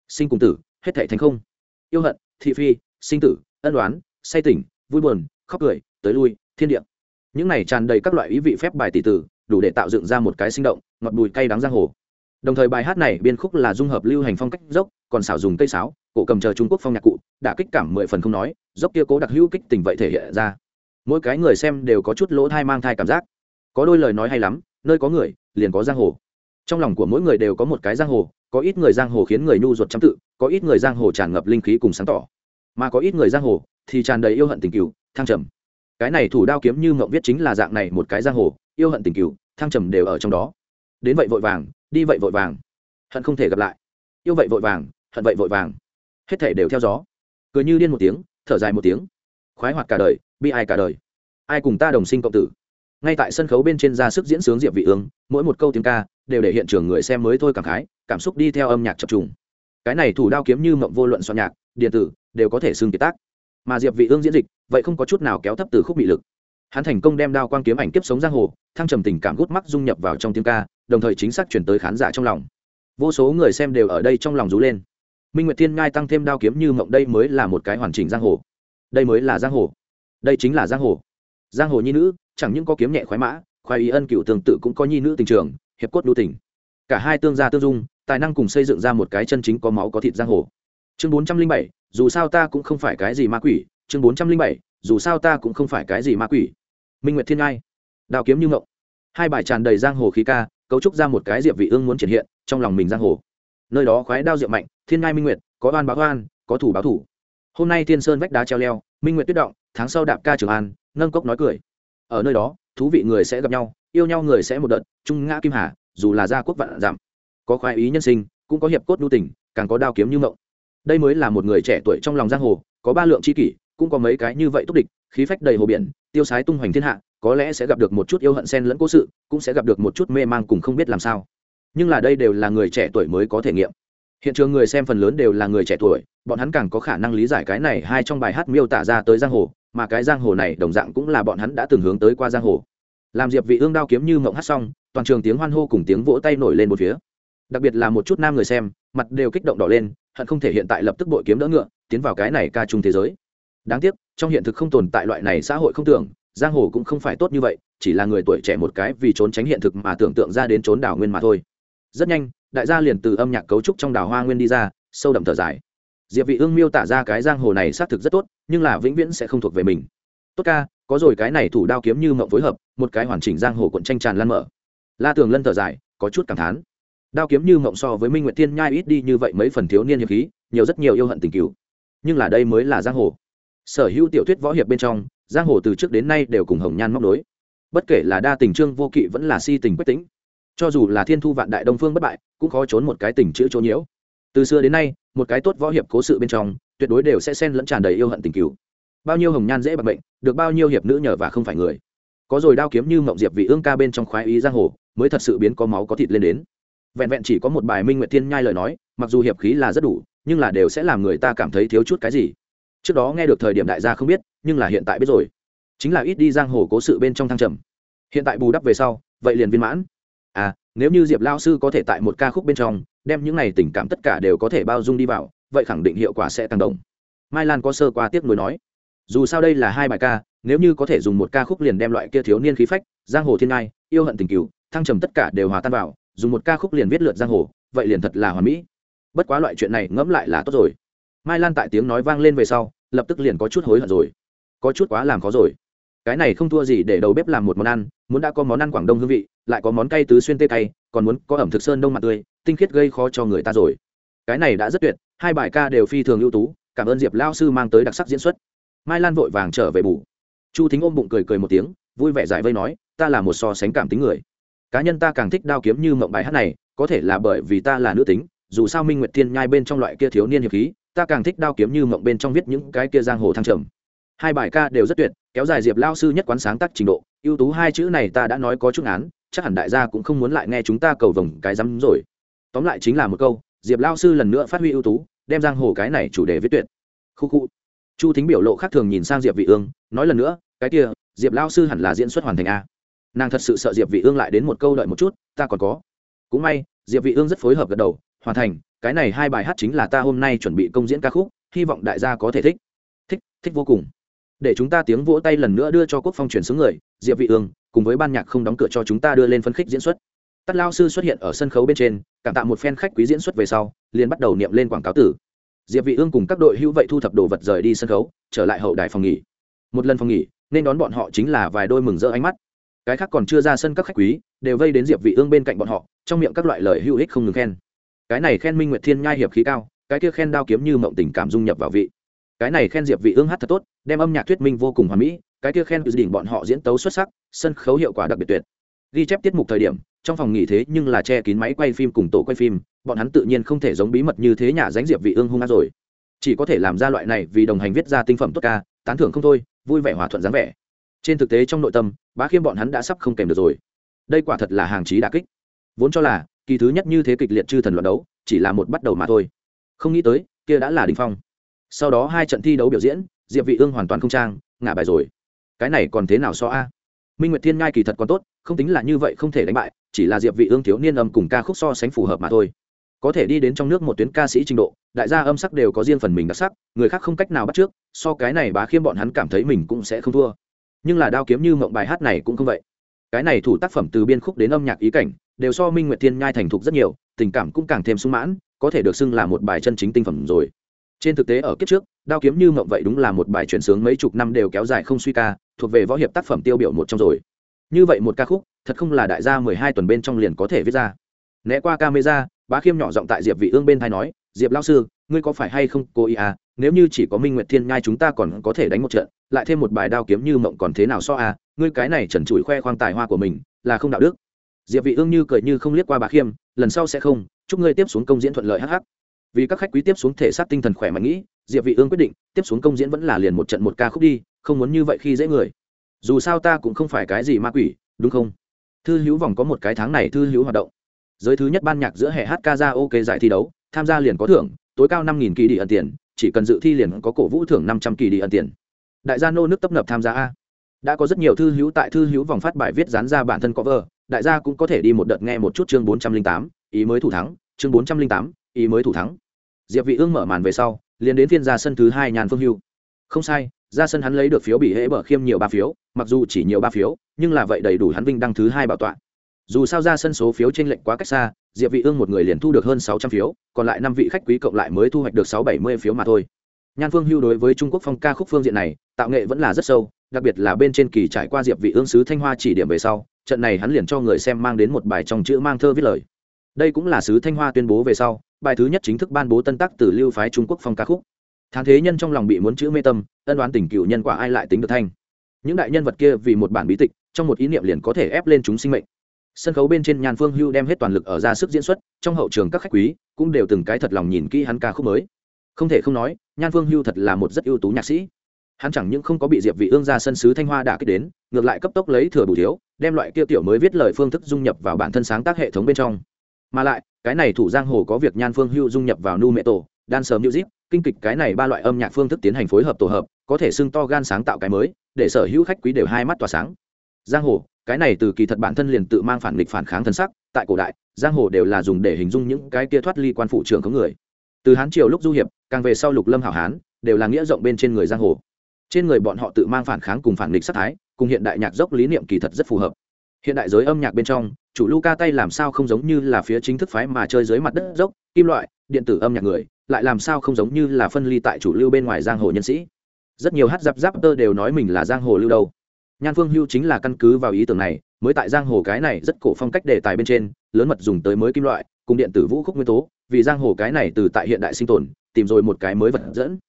A: Sinh cùng tử, hết thảy thành không. Yêu hận, thị phi, sinh tử, ân đoán say tỉnh, vui buồn, khóc cười, tới lui, thiên địa. Những này tràn đầy các loại ý vị phép bài tỷ tử, đủ để tạo dựng ra một cái sinh động, ngọt bùi cay đắng giang hồ. Đồng thời bài hát này biên khúc là dung hợp lưu hành phong cách dốc, còn xảo dùng cây sáo, cổ cầm chờ trung quốc phong nhạc cụ, đã kích cảm mười phần không nói, dốc kia cố đặc hữu kích tình vậy thể hiện ra. Mỗi cái người xem đều có chút lỗ thai mang thai cảm giác. Có đôi lời nói hay lắm nơi có người, liền có giang hồ. Trong lòng của mỗi người đều có một cái giang hồ, có ít người giang hồ khiến người nhu ruột chăm tự, có ít người giang hồ tràn ngập linh khí cùng sáng tỏ. Mà có ít người giang hồ thì tràn đầy yêu hận tình cựu thăng trầm. Cái này thủ đao kiếm như mộng viết chính là dạng này một cái giang hồ, yêu hận tình cựu thăng trầm đều ở trong đó. Đến vậy vội vàng, đi vậy vội vàng. Hận không thể gặp lại. Yêu vậy vội vàng, hận vậy vội vàng. Hết thể đều theo gió. Cười như điên một tiếng, thở dài một tiếng. Khoái hoạt cả đời, bi ai cả đời. Ai cùng ta đồng sinh cộng tử? Ngay tại sân khấu bên trên ra sức diễn sướng diệp vị ương, mỗi một câu tiếng ca đều để hiện trường người xem mới thôi cảm khái, cảm xúc đi theo âm nhạc chập trùng. Cái này thủ đao kiếm như mộng vô luận soạn nhạc, điện tử đều có thể xưng kiệt tác. Mà diệp vị ương diễn dịch, vậy không có chút nào kéo thấp từ khúc bị lực. Hắn thành công đem đao quang kiếm ảnh kiếp sống giang hồ, thăng trầm tình cảm gút mắt dung nhập vào trong tiếng ca, đồng thời chính xác chuyển tới khán giả trong lòng. Vô số người xem đều ở đây trong lòng rú lên. Minh nguyệt thiên ngai tăng thêm đao kiếm như mộng đây mới là một cái hoàn chỉnh giang hồ. Đây mới là giang hồ. Đây chính là giang hồ giang hồ nhi nữ, chẳng những có kiếm nhẹ khoái mã, khoái ý ân cựu tương tự cũng có nhi nữ tình trường, hiệp cốt đu tình. Cả hai tương gia tương dung, tài năng cùng xây dựng ra một cái chân chính có máu có thịt giang hồ. Chương bốn trăm linh bảy, dù sao ta cũng không phải cái gì ma quỷ. Chương bốn trăm linh bảy, dù sao ta cũng không phải cái gì ma quỷ. Minh nguyệt thiên ngai, đào kiếm như ngộng. Hai bài tràn đầy giang hồ khí ca, cấu trúc ra một cái diệp vị ương muốn triển hiện trong lòng mình giang hồ. Nơi đó khoái đao diệp mạnh, thiên ngai minh nguyệt, có oan báo oan, có thủ báo thủ. Hôm nay thiên sơn vách đá treo leo, minh nguyệt tuyết động tháng sau đạp ca trường an, nâng cốc nói cười. Ở nơi đó, thú vị người sẽ gặp nhau, yêu nhau người sẽ một đợt, trung ngã kim hà, dù là gia quốc vạn giảm có khoái ý nhân sinh, cũng có hiệp cốt nhu tình, càng có đao kiếm như mộng đây mới là một người trẻ tuổi trong lòng giang hồ, có ba lượng c h i kỷ, cũng có mấy cái như vậy túc địch, khí phách đầy hồ biển, tiêu sái tung hoành thiên hạ, có lẽ sẽ gặp được một chút yêu hận sen lẫn cố sự, cũng sẽ gặp được một chút mê mang cùng không biết làm sao. Nhưng là đây đều là người trẻ tuổi mới có thể nghiệm. Hiện trường người xem phần lớn đều là người trẻ tuổi, bọn hắn càng có khả năng lý giải cái này hai trong bài hát miêu tả ra tới giang hồ mà cái giang hồ này đồng dạng cũng là bọn hắn đã từng hướng tới qua giang hồ. Làm diệp vị ương đao kiếm như mộng hát xong, toàn trường tiếng hoan hô cùng tiếng vỗ tay nổi lên một phía. Đặc biệt là một chút nam người xem, mặt đều kích động đỏ lên, hận không thể hiện tại lập tức bội kiếm đỡ ngựa, tiến vào cái này ca trung thế giới. Đáng tiếc, trong hiện thực không tồn tại loại này xã hội không tưởng, giang hồ cũng không phải tốt như vậy, chỉ là người tuổi trẻ một cái vì trốn tránh hiện thực mà tưởng tượng ra đến trốn đảo nguyên mà thôi. Rất nhanh, đại gia liền từ âm nhạc cấu trúc trong đảo hoa nguyên đi ra, sâu đậm thở dài diệp vị ương miêu tả ra cái giang hồ này xác thực rất tốt, nhưng là vĩnh viễn sẽ không thuộc về mình. Tốt ca, có rồi, cái này thủ đao kiếm như mộng phối hợp, một cái hoàn chỉnh giang hồ cuộn tranh tràn lan mở. La tường lân thở dài, có chút cảm thán. Đao kiếm như mộng so với minh nguyệt thiên nhai ít đi như vậy mấy phần thiếu niên hiệp khí, nhiều rất nhiều yêu hận tình cứu nhưng là đây mới là giang hồ. Sở hữu tiểu thuyết võ hiệp bên trong, giang hồ từ trước đến nay đều cùng hồng nhan móc đối bất kể là đa tình trương vô kỵ vẫn là si tình quyết tĩnh. Cho dù là thiên thu vạn đại đông phương bất bại, cũng khó trốn một cái tình chữ chỗ nhiễu. Từ xưa đến nay một cái tốt võ hiệp cố sự bên trong, tuyệt đối đều sẽ xen lẫn tràn đầy yêu hận tình cứu bao nhiêu hồng nhan dễ bạc bệnh được bao nhiêu hiệp nữ nhờ và không phải người. Có rồi đao kiếm như mộng diệp vị ương ca bên trong khoái ý giang hồ, mới thật sự biến có máu có thịt lên đến. Vẹn vẹn chỉ có một bài minh nguyệt thiên nhai lời nói, mặc dù hiệp khí là rất đủ, nhưng là đều sẽ làm người ta cảm thấy thiếu chút cái gì. Trước đó nghe được thời điểm đại gia không biết, nhưng là hiện tại biết rồi. Chính là ít đi giang hồ cố sự bên trong thăng trầm. Hiện tại bù đắp về sau, vậy liền viên mãn. À nếu như diệp lao sư có thể tại một ca khúc bên trong đem những này tình cảm tất cả đều có thể bao dung đi vào, vậy khẳng định hiệu quả sẽ tăng động. Mai lan có sơ qua tiếp nối nói, dù sao đây là hai bài ca, nếu như có thể dùng một ca khúc liền đem loại kia thiếu niên khí phách, giang hồ thiên ngai, yêu hận tình cựu thăng trầm tất cả đều hòa tan vào, dùng một ca khúc liền viết lượt giang hồ, vậy liền thật là hoàn mỹ. Bất quá loại chuyện này ngẫm lại là tốt rồi. Mai lan tại tiếng nói vang lên về sau, lập tức liền có chút hối hận rồi. Có chút quá làm khó rồi. Cái này không thua gì để đầu bếp làm một món ăn, muốn đã có món ăn quảng đông hương vị, lại có món cay tứ xuyên tê cay còn muốn có ẩm thực sơn đông mặt tươi, tinh khiết gây khó cho người ta rồi. Cái này đã rất tuyệt, hai bài ca đều phi thường ưu tú, cảm ơn diệp lao sư mang tới đặc sắc diễn xuất. Mai lan vội vàng trở về bù. Chu thính ôm bụng cười cười một tiếng, vui vẻ giải vây nói, ta là một so sánh cảm tính người. Cá nhân ta càng thích đao kiếm như mộng bài hát này, có thể là bởi vì ta là nữ tính, dù sao minh nguyệt thiên nhai bên trong loại kia thiếu niên hiệp khí, ta càng thích đao kiếm như mộng bên trong viết những cái kia giang hồ thăng trầm. Hai bài ca đều rất tuyệt, kéo dài diệp lao sư nhất quán sáng tác trình độ, ưu tú hai chữ này ta đã nói có chút án chắc hẳn đại gia cũng không muốn lại nghe chúng ta cầu vồng cái rắm rồi. Tóm lại chính là một câu, diệp lao sư lần nữa phát huy ưu tú, đem giang hồ cái này chủ đề viết tuyệt. Khu khu. Chu thính biểu lộ khác thường nhìn sang diệp vị ương, nói lần nữa, cái kia, diệp lao sư hẳn là diễn xuất hoàn thành a. Nàng thật sự sợ diệp vị ương lại đến một câu đợi một chút, ta còn có. Cũng may, diệp vị ương rất phối hợp gật đầu, hoàn thành, cái này hai bài hát chính là ta hôm nay chuẩn bị công diễn ca khúc, hy vọng đại gia có thể thích. Thích thích vô cùng. Để chúng ta tiếng vỗ tay lần nữa đưa cho quốc phong chuyển xuống người, diệp vị ương cùng với ban nhạc không đóng cửa cho chúng ta đưa lên phân khích diễn xuất. Tắt lao sư xuất hiện ở sân khấu bên trên, cảm tạ một fan khách quý diễn xuất về sau, liền bắt đầu niệm lên quảng cáo tử. Diệp vị ương cùng các đội hữu vậy thu thập đồ vật rời đi sân khấu, trở lại hậu đài phòng nghỉ. Một lần phòng nghỉ, nên đón bọn họ chính là vài đôi mừng rỡ ánh mắt. Cái khác còn chưa ra sân các khách quý, đều vây đến diệp vị ương bên cạnh bọn họ, trong miệng các loại lời hữu ích không ngừng khen. Cái này khen minh nguyệt thiên nhai hiệp khí cao, cái kia khen đao kiếm như mộng tình cảm dung nhập vào vị. Cái này khen diệp vị ương hát thật tốt, đem âm nhạc thuyết minh vô cùng hoàn mỹ cái kia khen dự định bọn họ diễn tấu xuất sắc, sân khấu hiệu quả đặc biệt tuyệt. Ghi chép tiết mục thời điểm, trong phòng nghỉ thế nhưng là che kín máy quay phim cùng tổ quay phim, bọn hắn tự nhiên không thể giống bí mật như thế nhà dánh diệp vị ương hung ác rồi. Chỉ có thể làm ra loại này vì đồng hành viết ra tinh phẩm tốt ca, tán thưởng không thôi, vui vẻ hòa thuận dáng vẻ. Trên thực tế trong nội tâm, bá khiêm bọn hắn đã sắp không kèm được rồi. Đây quả thật là hàng chí đà kích. Vốn cho là, kỳ thứ nhất như thế kịch liệt chư thần luận đấu, chỉ là một bắt đầu mà thôi. Không nghĩ tới, kia đã là đỉnh phong. Sau đó hai trận thi đấu biểu diễn, diệp vị ương hoàn toàn không trang, ngả bài rồi cái này còn thế nào so a? Minh nguyệt thiên nhai kỳ thật còn tốt, không tính là như vậy không thể đánh bại, chỉ là diệp vị ương thiếu niên âm cùng ca khúc so sánh phù hợp mà thôi. Có thể đi đến trong nước một tuyến ca sĩ trình độ, đại gia âm sắc đều có riêng phần mình đặc sắc, người khác không cách nào bắt trước, so cái này bá khiêm bọn hắn cảm thấy mình cũng sẽ không thua. Nhưng là đao kiếm như mộng bài hát này cũng không vậy. Cái này thủ tác phẩm từ biên khúc đến âm nhạc ý cảnh, đều so minh nguyệt thiên nhai thành thục rất nhiều, tình cảm cũng càng thêm sung mãn, có thể được xưng là một bài chân chính tinh phẩm rồi. Trên thực tế ở kiếp trước đao kiếm như mộng vậy đúng là một bài chuyển sướng mấy chục năm đều kéo dài không suy ca, thuộc về võ hiệp tác phẩm tiêu biểu một trong rồi. Như vậy một ca khúc, thật không là đại gia mười hai tuần bên trong liền có thể viết ra. Né qua camera, bá khiêm nhỏ giọng tại diệp vị ương bên thay nói, diệp lao sư, ngươi có phải hay không cô ý à? Nếu như chỉ có minh nguyệt thiên nhai chúng ta còn có thể đánh một trận, lại thêm một bài đao kiếm như mộng còn thế nào so à? Ngươi cái này trần trụi khoe khoang tài hoa của mình, là không đạo đức. Diệp vị ương như cười như không liếc qua bá khiêm, lần sau sẽ không, chúc ngươi tiếp xuống công diễn thuận lợi hắc hắc vì các khách quý tiếp xuống thể xác tinh thần khỏe mạnh nghĩ, diệp vị ương quyết định, tiếp xuống công diễn vẫn là liền một trận một ca khúc đi, không muốn như vậy khi dễ người. Dù sao ta cũng không phải cái gì ma quỷ, đúng không? Thư hữu vòng có một cái tháng này thư hữu hoạt động. Giới thứ nhất ban nhạc giữa hệ hát ca ra ok giải thi đấu, tham gia liền có thưởng, tối cao năm nghìn kỳ đi ẩn tiền, chỉ cần dự thi liền có cổ vũ thưởng năm trăm kỳ đi ẩn tiền. Đại gia nô nước tấp nập tham gia a. Đã có rất nhiều thư hữu tại thư hữu vòng phát bài viết dán ra bản thân cover, đại gia cũng có thể đi một đợt nghe một chút chương bốn trăm linh tám, ý mới thủ thắng, chương bốn trăm linh tám, ý mới thủ thắng diệp vị ương mở màn về sau, liền đến phiên ra sân thứ hai nhàn phương hưu. Không sai, ra sân hắn lấy được phiếu bị hễ bở khiêm nhiều ba phiếu, mặc dù chỉ nhiều ba phiếu, nhưng là vậy đầy đủ hắn vinh đăng thứ hai bảo tọa. Dù sao ra sân số phiếu trên lệnh quá cách xa, diệp vị ương một người liền thu được hơn sáu trăm phiếu, còn lại năm vị khách quý cộng lại mới thu hoạch được sáu bảy mươi phiếu mà thôi. Nhan phương hưu đối với trung quốc phong ca khúc phương diện này, tạo nghệ vẫn là rất sâu, đặc biệt là bên trên kỳ trải qua diệp vị ương sứ thanh hoa chỉ điểm về sau, trận này hắn liền cho người xem mang đến một bài trong chữ mang thơ viết lời. Đây cũng là sứ thanh hoa tuyên bố về sau bài thứ nhất chính thức ban bố tân tác từ lưu phái trung quốc phong ca khúc. Thán thế nhân trong lòng bị muốn chữ mê tâm, ân đoán tình cựu nhân quả ai lại tính được thanh? Những đại nhân vật kia vì một bản bí tịch, trong một ý niệm liền có thể ép lên chúng sinh mệnh. Sân khấu bên trên nhàn phương hưu đem hết toàn lực ở ra sức diễn xuất, trong hậu trường các khách quý cũng đều từng cái thật lòng nhìn kỹ hắn ca khúc mới. Không thể không nói nhan phương hưu thật là một rất ưu tú nhạc sĩ. Hắn chẳng những không có bị diệp vị ương ra sân sứ thanh hoa đả kích đến, ngược lại cấp tốc lấy thừa bù thiếu, đem loại kia tiểu mới viết lời phương thức dung nhập vào bản thân sáng tác hệ thống bên trong mà lại, cái này thủ giang hồ có việc nhan phương hưu dung nhập vào nu mẹ tổ, đan sớm music, kinh kịch cái này ba loại âm nhạc phương thức tiến hành phối hợp tổ hợp, có thể xưng to gan sáng tạo cái mới, để sở hữu khách quý đều hai mắt tỏa sáng. Giang hồ, cái này từ kỳ thật bản thân liền tự mang phản nghịch phản kháng thân sắc, tại cổ đại, giang hồ đều là dùng để hình dung những cái kia thoát ly quan phụ trưởng có người. Từ hán triều lúc du hiệp, càng về sau lục lâm hảo hán, đều là nghĩa rộng bên trên người giang hồ. Trên người bọn họ tự mang phản kháng cùng phản nghịch sắc thái, cùng hiện đại nhạc dốc lý niệm kỳ thật rất phù hợp. Hiện đại giới âm nhạc bên trong chủ Luca tay làm sao không giống như là phía chính thức phái mà chơi dưới mặt đất dốc, kim loại, điện tử âm nhạc người, lại làm sao không giống như là phân ly tại chủ lưu bên ngoài giang hồ nhân sĩ. Rất nhiều hát giáp giáp tơ đều nói mình là giang hồ lưu đầu nhan phương hưu chính là căn cứ vào ý tưởng này, mới tại giang hồ cái này rất cổ phong cách đề tài bên trên, lớn mật dùng tới mới kim loại, cùng điện tử vũ khúc nguyên tố, vì giang hồ cái này từ tại hiện đại sinh tồn, tìm rồi một cái mới vật dẫn.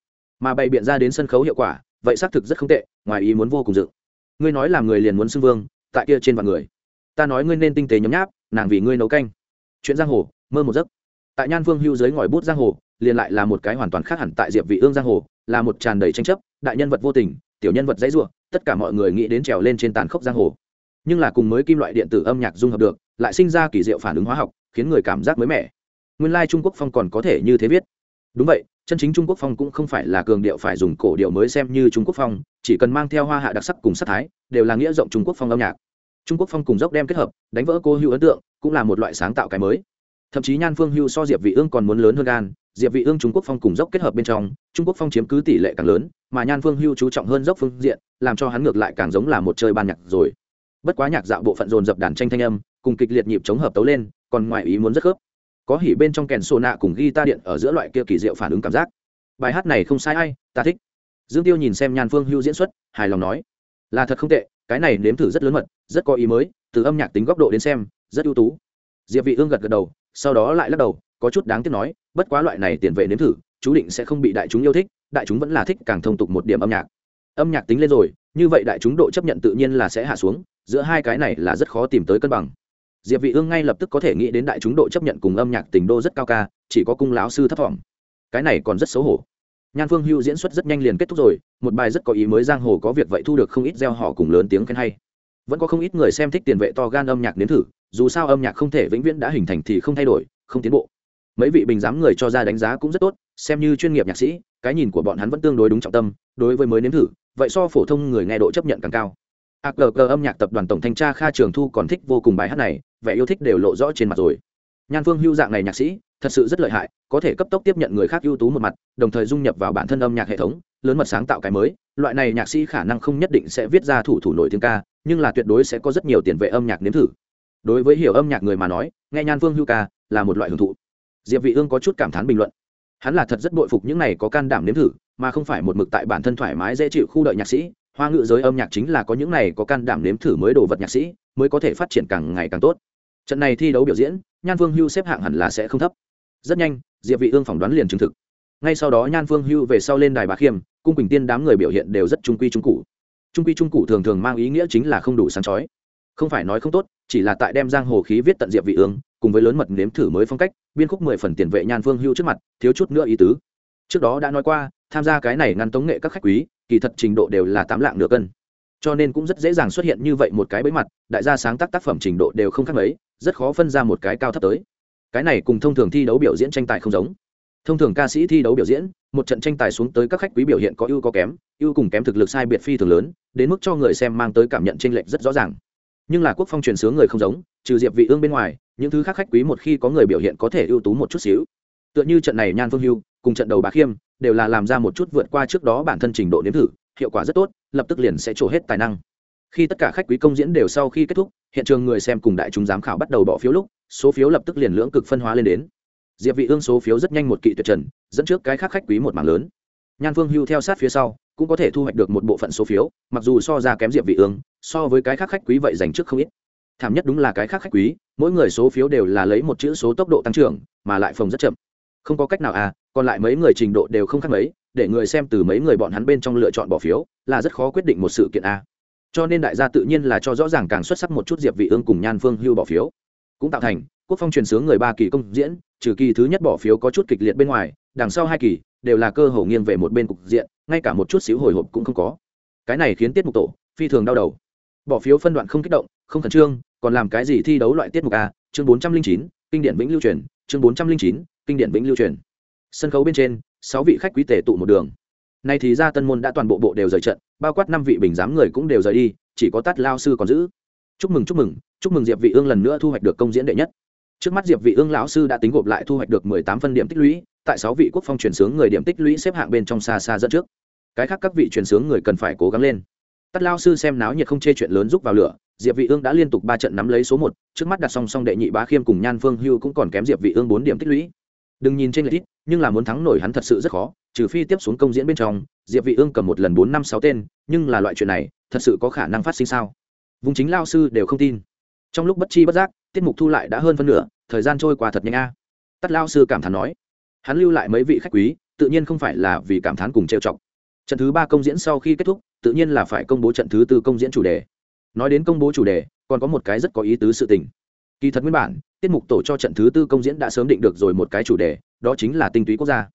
A: Mà bày biện ra đến sân khấu hiệu quả, vậy xác thực rất không tệ, ngoài ý muốn vô cùng dự. Ngươi nói làm người liền muốn xưng vương, tại kia trên vạn người ta nói ngươi nên tinh tế nhấm nháp, nàng vì ngươi nấu canh. Chuyện giang hồ, mơ một giấc. Tại nhan vương hưu dưới ngòi bút giang hồ, liền lại là một cái hoàn toàn khác hẳn tại diệp vị ương giang hồ, là một tràn đầy tranh chấp, đại nhân vật vô tình, tiểu nhân vật dãy ruộng tất cả mọi người nghĩ đến trèo lên trên tàn khốc giang hồ. Nhưng là cùng mới kim loại điện tử âm nhạc dung hợp được, lại sinh ra kỳ diệu phản ứng hóa học, khiến người cảm giác mới mẻ. Nguyên lai Trung quốc phong còn có thể như thế viết. Đúng vậy, chân chính trung quốc phong cũng không phải là cường điệu phải dùng cổ điệu mới xem như trung quốc phong, chỉ cần mang theo hoa hạ đặc sắc cùng sắc thái, đều là nghĩa rộng trung quốc phong âm nhạc trung quốc phong cùng dốc đem kết hợp, đánh vỡ cô hữu ấn tượng, cũng là một loại sáng tạo cái mới. Thậm chí nhan phương hưu so diệp vị ương còn muốn lớn hơn gan, diệp vị ương trung quốc phong cùng dốc kết hợp bên trong, trung quốc phong chiếm cứ tỷ lệ càng lớn, mà nhan phương hưu chú trọng hơn dốc phương diện, làm cho hắn ngược lại càng giống là một chơi ban nhạc rồi. Bất quá nhạc dạo bộ phận dồn dập đàn tranh thanh âm, cùng kịch liệt nhịp chống hợp tấu lên, còn ngoài ý muốn rất khớp. Có hỉ bên trong kèn sô nạ cùng guitar điện ở giữa loại kia kỳ diệu phản ứng cảm giác. Bài hát này không sai ai, ta thích. Dương tiêu nhìn xem nhan phương hưu diễn xuất, hài lòng nói, là thật không tệ, cái này nếm thử rất lớn mật rất có ý mới, từ âm nhạc tính góc độ đến xem, rất ưu tú. Diệp vị ương gật gật đầu, sau đó lại lắc đầu, có chút đáng tiếc nói, bất quá loại này tiền vệ nếm thử, chú định sẽ không bị đại chúng yêu thích, đại chúng vẫn là thích càng thông tục một điểm âm nhạc. Âm nhạc tính lên rồi, như vậy đại chúng độ chấp nhận tự nhiên là sẽ hạ xuống, giữa hai cái này là rất khó tìm tới cân bằng. Diệp vị ương ngay lập tức có thể nghĩ đến đại chúng độ chấp nhận cùng âm nhạc tình đô rất cao ca, chỉ có cung lão sư thấp vọng. Cái này còn rất xấu hổ. Nhan phương hưu diễn xuất rất nhanh liền kết thúc rồi, một bài rất có ý mới giang hồ có việc vậy thu được không ít gieo họ cùng lớn tiếng khen hay vẫn có không ít người xem thích tiền vệ to gan âm nhạc nếm thử, dù sao âm nhạc không thể vĩnh viễn đã hình thành thì không thay đổi, không tiến bộ. Mấy vị bình giám người cho ra đánh giá cũng rất tốt, xem như chuyên nghiệp nhạc sĩ, cái nhìn của bọn hắn vẫn tương đối đúng trọng tâm, đối với mới nếm thử, vậy so phổ thông người nghe độ chấp nhận càng cao. Akg âm nhạc tập đoàn tổng thanh tra kha trường thu còn thích vô cùng bài hát này, vẻ yêu thích đều lộ rõ trên mặt rồi. Nhan phương hưu dạng này nhạc sĩ, thật sự rất lợi hại, có thể cấp tốc tiếp nhận người khác ưu tú một mặt, đồng thời dung nhập vào bản thân âm nhạc hệ thống, lớn mật sáng tạo cái mới loại này nhạc sĩ khả năng không nhất định sẽ viết ra thủ thủ nổi tiếng ca, nhưng là tuyệt đối sẽ có rất nhiều tiền vệ âm nhạc nếm thử. Đối với hiểu âm nhạc người mà nói, nghe nhan vương hưu ca là một loại hưởng thụ. Diệp vị ương có chút cảm thán bình luận. Hắn là thật rất bội phục những này có can đảm nếm thử, mà không phải một mực tại bản thân thoải mái dễ chịu khu đợi nhạc sĩ. Hoa ngữ giới âm nhạc chính là có những này có can đảm nếm thử mới đồ vật nhạc sĩ, mới có thể phát triển càng ngày càng tốt. Trận này thi đấu biểu diễn, nhan vương hưu xếp hạng hẳn là sẽ không thấp. Rất nhanh, diệp vị ương phỏng đoán liền chứng thực. Ngay sau đó nhan vương hưu về sau lên đài bà khiêm cung quỳnh tiên đám người biểu hiện đều rất trung quy trung cụ. Trung quy trung cụ thường thường mang ý nghĩa chính là không đủ sáng chói. Không phải nói không tốt, chỉ là tại đem giang hồ khí viết tận diệp vị ương, cùng với lớn mật nếm thử mới phong cách, biên khúc mười phần tiền vệ nhan phương hưu trước mặt, thiếu chút nữa ý tứ. Trước đó đã nói qua, tham gia cái này ngăn tống nghệ các khách quý, kỳ thật trình độ đều là tám lạng nửa cân. Cho nên cũng rất dễ dàng xuất hiện như vậy một cái bẫy mặt, đại gia sáng tác tác phẩm trình độ đều không khác mấy, rất khó phân ra một cái cao thấp tới. Cái này cùng thông thường thi đấu biểu diễn tranh tài không giống thông thường ca sĩ thi đấu biểu diễn, một trận tranh tài xuống tới các khách quý biểu hiện có ưu có kém, ưu cùng kém thực lực sai biệt phi thường lớn, đến mức cho người xem mang tới cảm nhận tranh lệch rất rõ ràng. Nhưng là quốc phong truyền sướng người không giống, trừ diệp vị ương bên ngoài, những thứ khác khách quý một khi có người biểu hiện có thể ưu tú một chút xíu. Tựa như trận này nhan phương hưu, cùng trận đầu bà khiêm, đều là làm ra một chút vượt qua trước đó bản thân trình độ nếm thử, hiệu quả rất tốt, lập tức liền sẽ trổ hết tài năng. Khi tất cả khách quý công diễn đều sau khi kết thúc, hiện trường người xem cùng đại chúng giám khảo bắt đầu bỏ phiếu lúc, số phiếu lập tức liền lưỡng cực phân hóa lên đến diệp vị ương số phiếu rất nhanh một kỵ tuyệt trần, dẫn trước cái khác khách quý một mảng lớn. Nhan phương hưu theo sát phía sau, cũng có thể thu hoạch được một bộ phận số phiếu, mặc dù so ra kém diệp vị ương, so với cái khác khách quý vậy dành trước không ít. Thảm nhất đúng là cái khác khách quý, mỗi người số phiếu đều là lấy một chữ số tốc độ tăng trưởng, mà lại phòng rất chậm. Không có cách nào à còn lại mấy người trình độ đều không khác mấy, để người xem từ mấy người bọn hắn bên trong lựa chọn bỏ phiếu, là rất khó quyết định một sự kiện a cho nên đại gia tự nhiên là cho rõ ràng càng xuất sắc một chút diệp vị ương cùng nhan phương hưu bỏ phiếu. Cũng tạo thành quốc phong truyền sướng người ba kỳ công diễn, trừ kỳ thứ nhất bỏ phiếu có chút kịch liệt bên ngoài, đằng sau hai kỳ, đều là cơ hội nghiêng về một bên cục diện, ngay cả một chút xíu hồi hộp cũng không có. Cái này khiến tiết mục tổ phi thường đau đầu. Bỏ phiếu phân đoạn không kích động, không khẩn trương, còn làm cái gì thi đấu loại tiết mục a? Chương bốn trăm linh chín, kinh điển vĩnh lưu truyền, chương bốn trăm linh chín, kinh điển vĩnh lưu truyền. Sân khấu bên trên, sáu vị khách quý tể tụ một đường. Nay thì ra tân môn đã toàn bộ bộ đều rời trận, bao quát năm vị bình giám người cũng đều rời đi, chỉ có tát lao sư còn giữ. Chúc mừng chúc mừng chúc mừng diệp vị ương lần nữa thu hoạch được công diễn đệ nhất trước mắt diệp vị ương lão sư đã tính gộp lại thu hoạch được 18 phân điểm tích lũy, tại sáu vị quốc phong truyền sướng người điểm tích lũy xếp hạng bên trong xa xa dẫn trước. Cái khác các vị truyền sướng người cần phải cố gắng lên. Tất Lão sư xem náo nhiệt không chê chuyện lớn rút vào lửa, diệp vị ương đã liên tục ba trận nắm lấy số một, trước mắt đặt song song đệ nhị bá khiêm cùng nhan phương hưu cũng còn kém diệp vị ương bốn điểm tích lũy. Đừng nhìn trên lệch ít, nhưng là muốn thắng nổi hắn thật sự rất khó, trừ phi tiếp xuống công diễn bên trong, diệp vị ương cầm một lần bốn năm sáu tên, nhưng là loại chuyện này, thật sự có khả năng phát sinh sao? Vùng chính Lão sư đều không tin. Trong lúc bất chi bất giác tiết mục thu lại đã hơn phân nửa, thời gian trôi qua thật nhanh a. À. tắt lao sư cảm thán nói. Hắn lưu lại mấy vị khách quý, tự nhiên không phải là vì cảm thán cùng trêu chọc. Trận thứ ba công diễn sau khi kết thúc, tự nhiên là phải công bố trận thứ tư công diễn chủ đề. Nói đến công bố chủ đề, còn có một cái rất có ý tứ sự tình. Kỳ thật nguyên bản, tiết mục tổ cho trận thứ tư công diễn đã sớm định được rồi một cái chủ đề, đó chính là tinh túy quốc gia.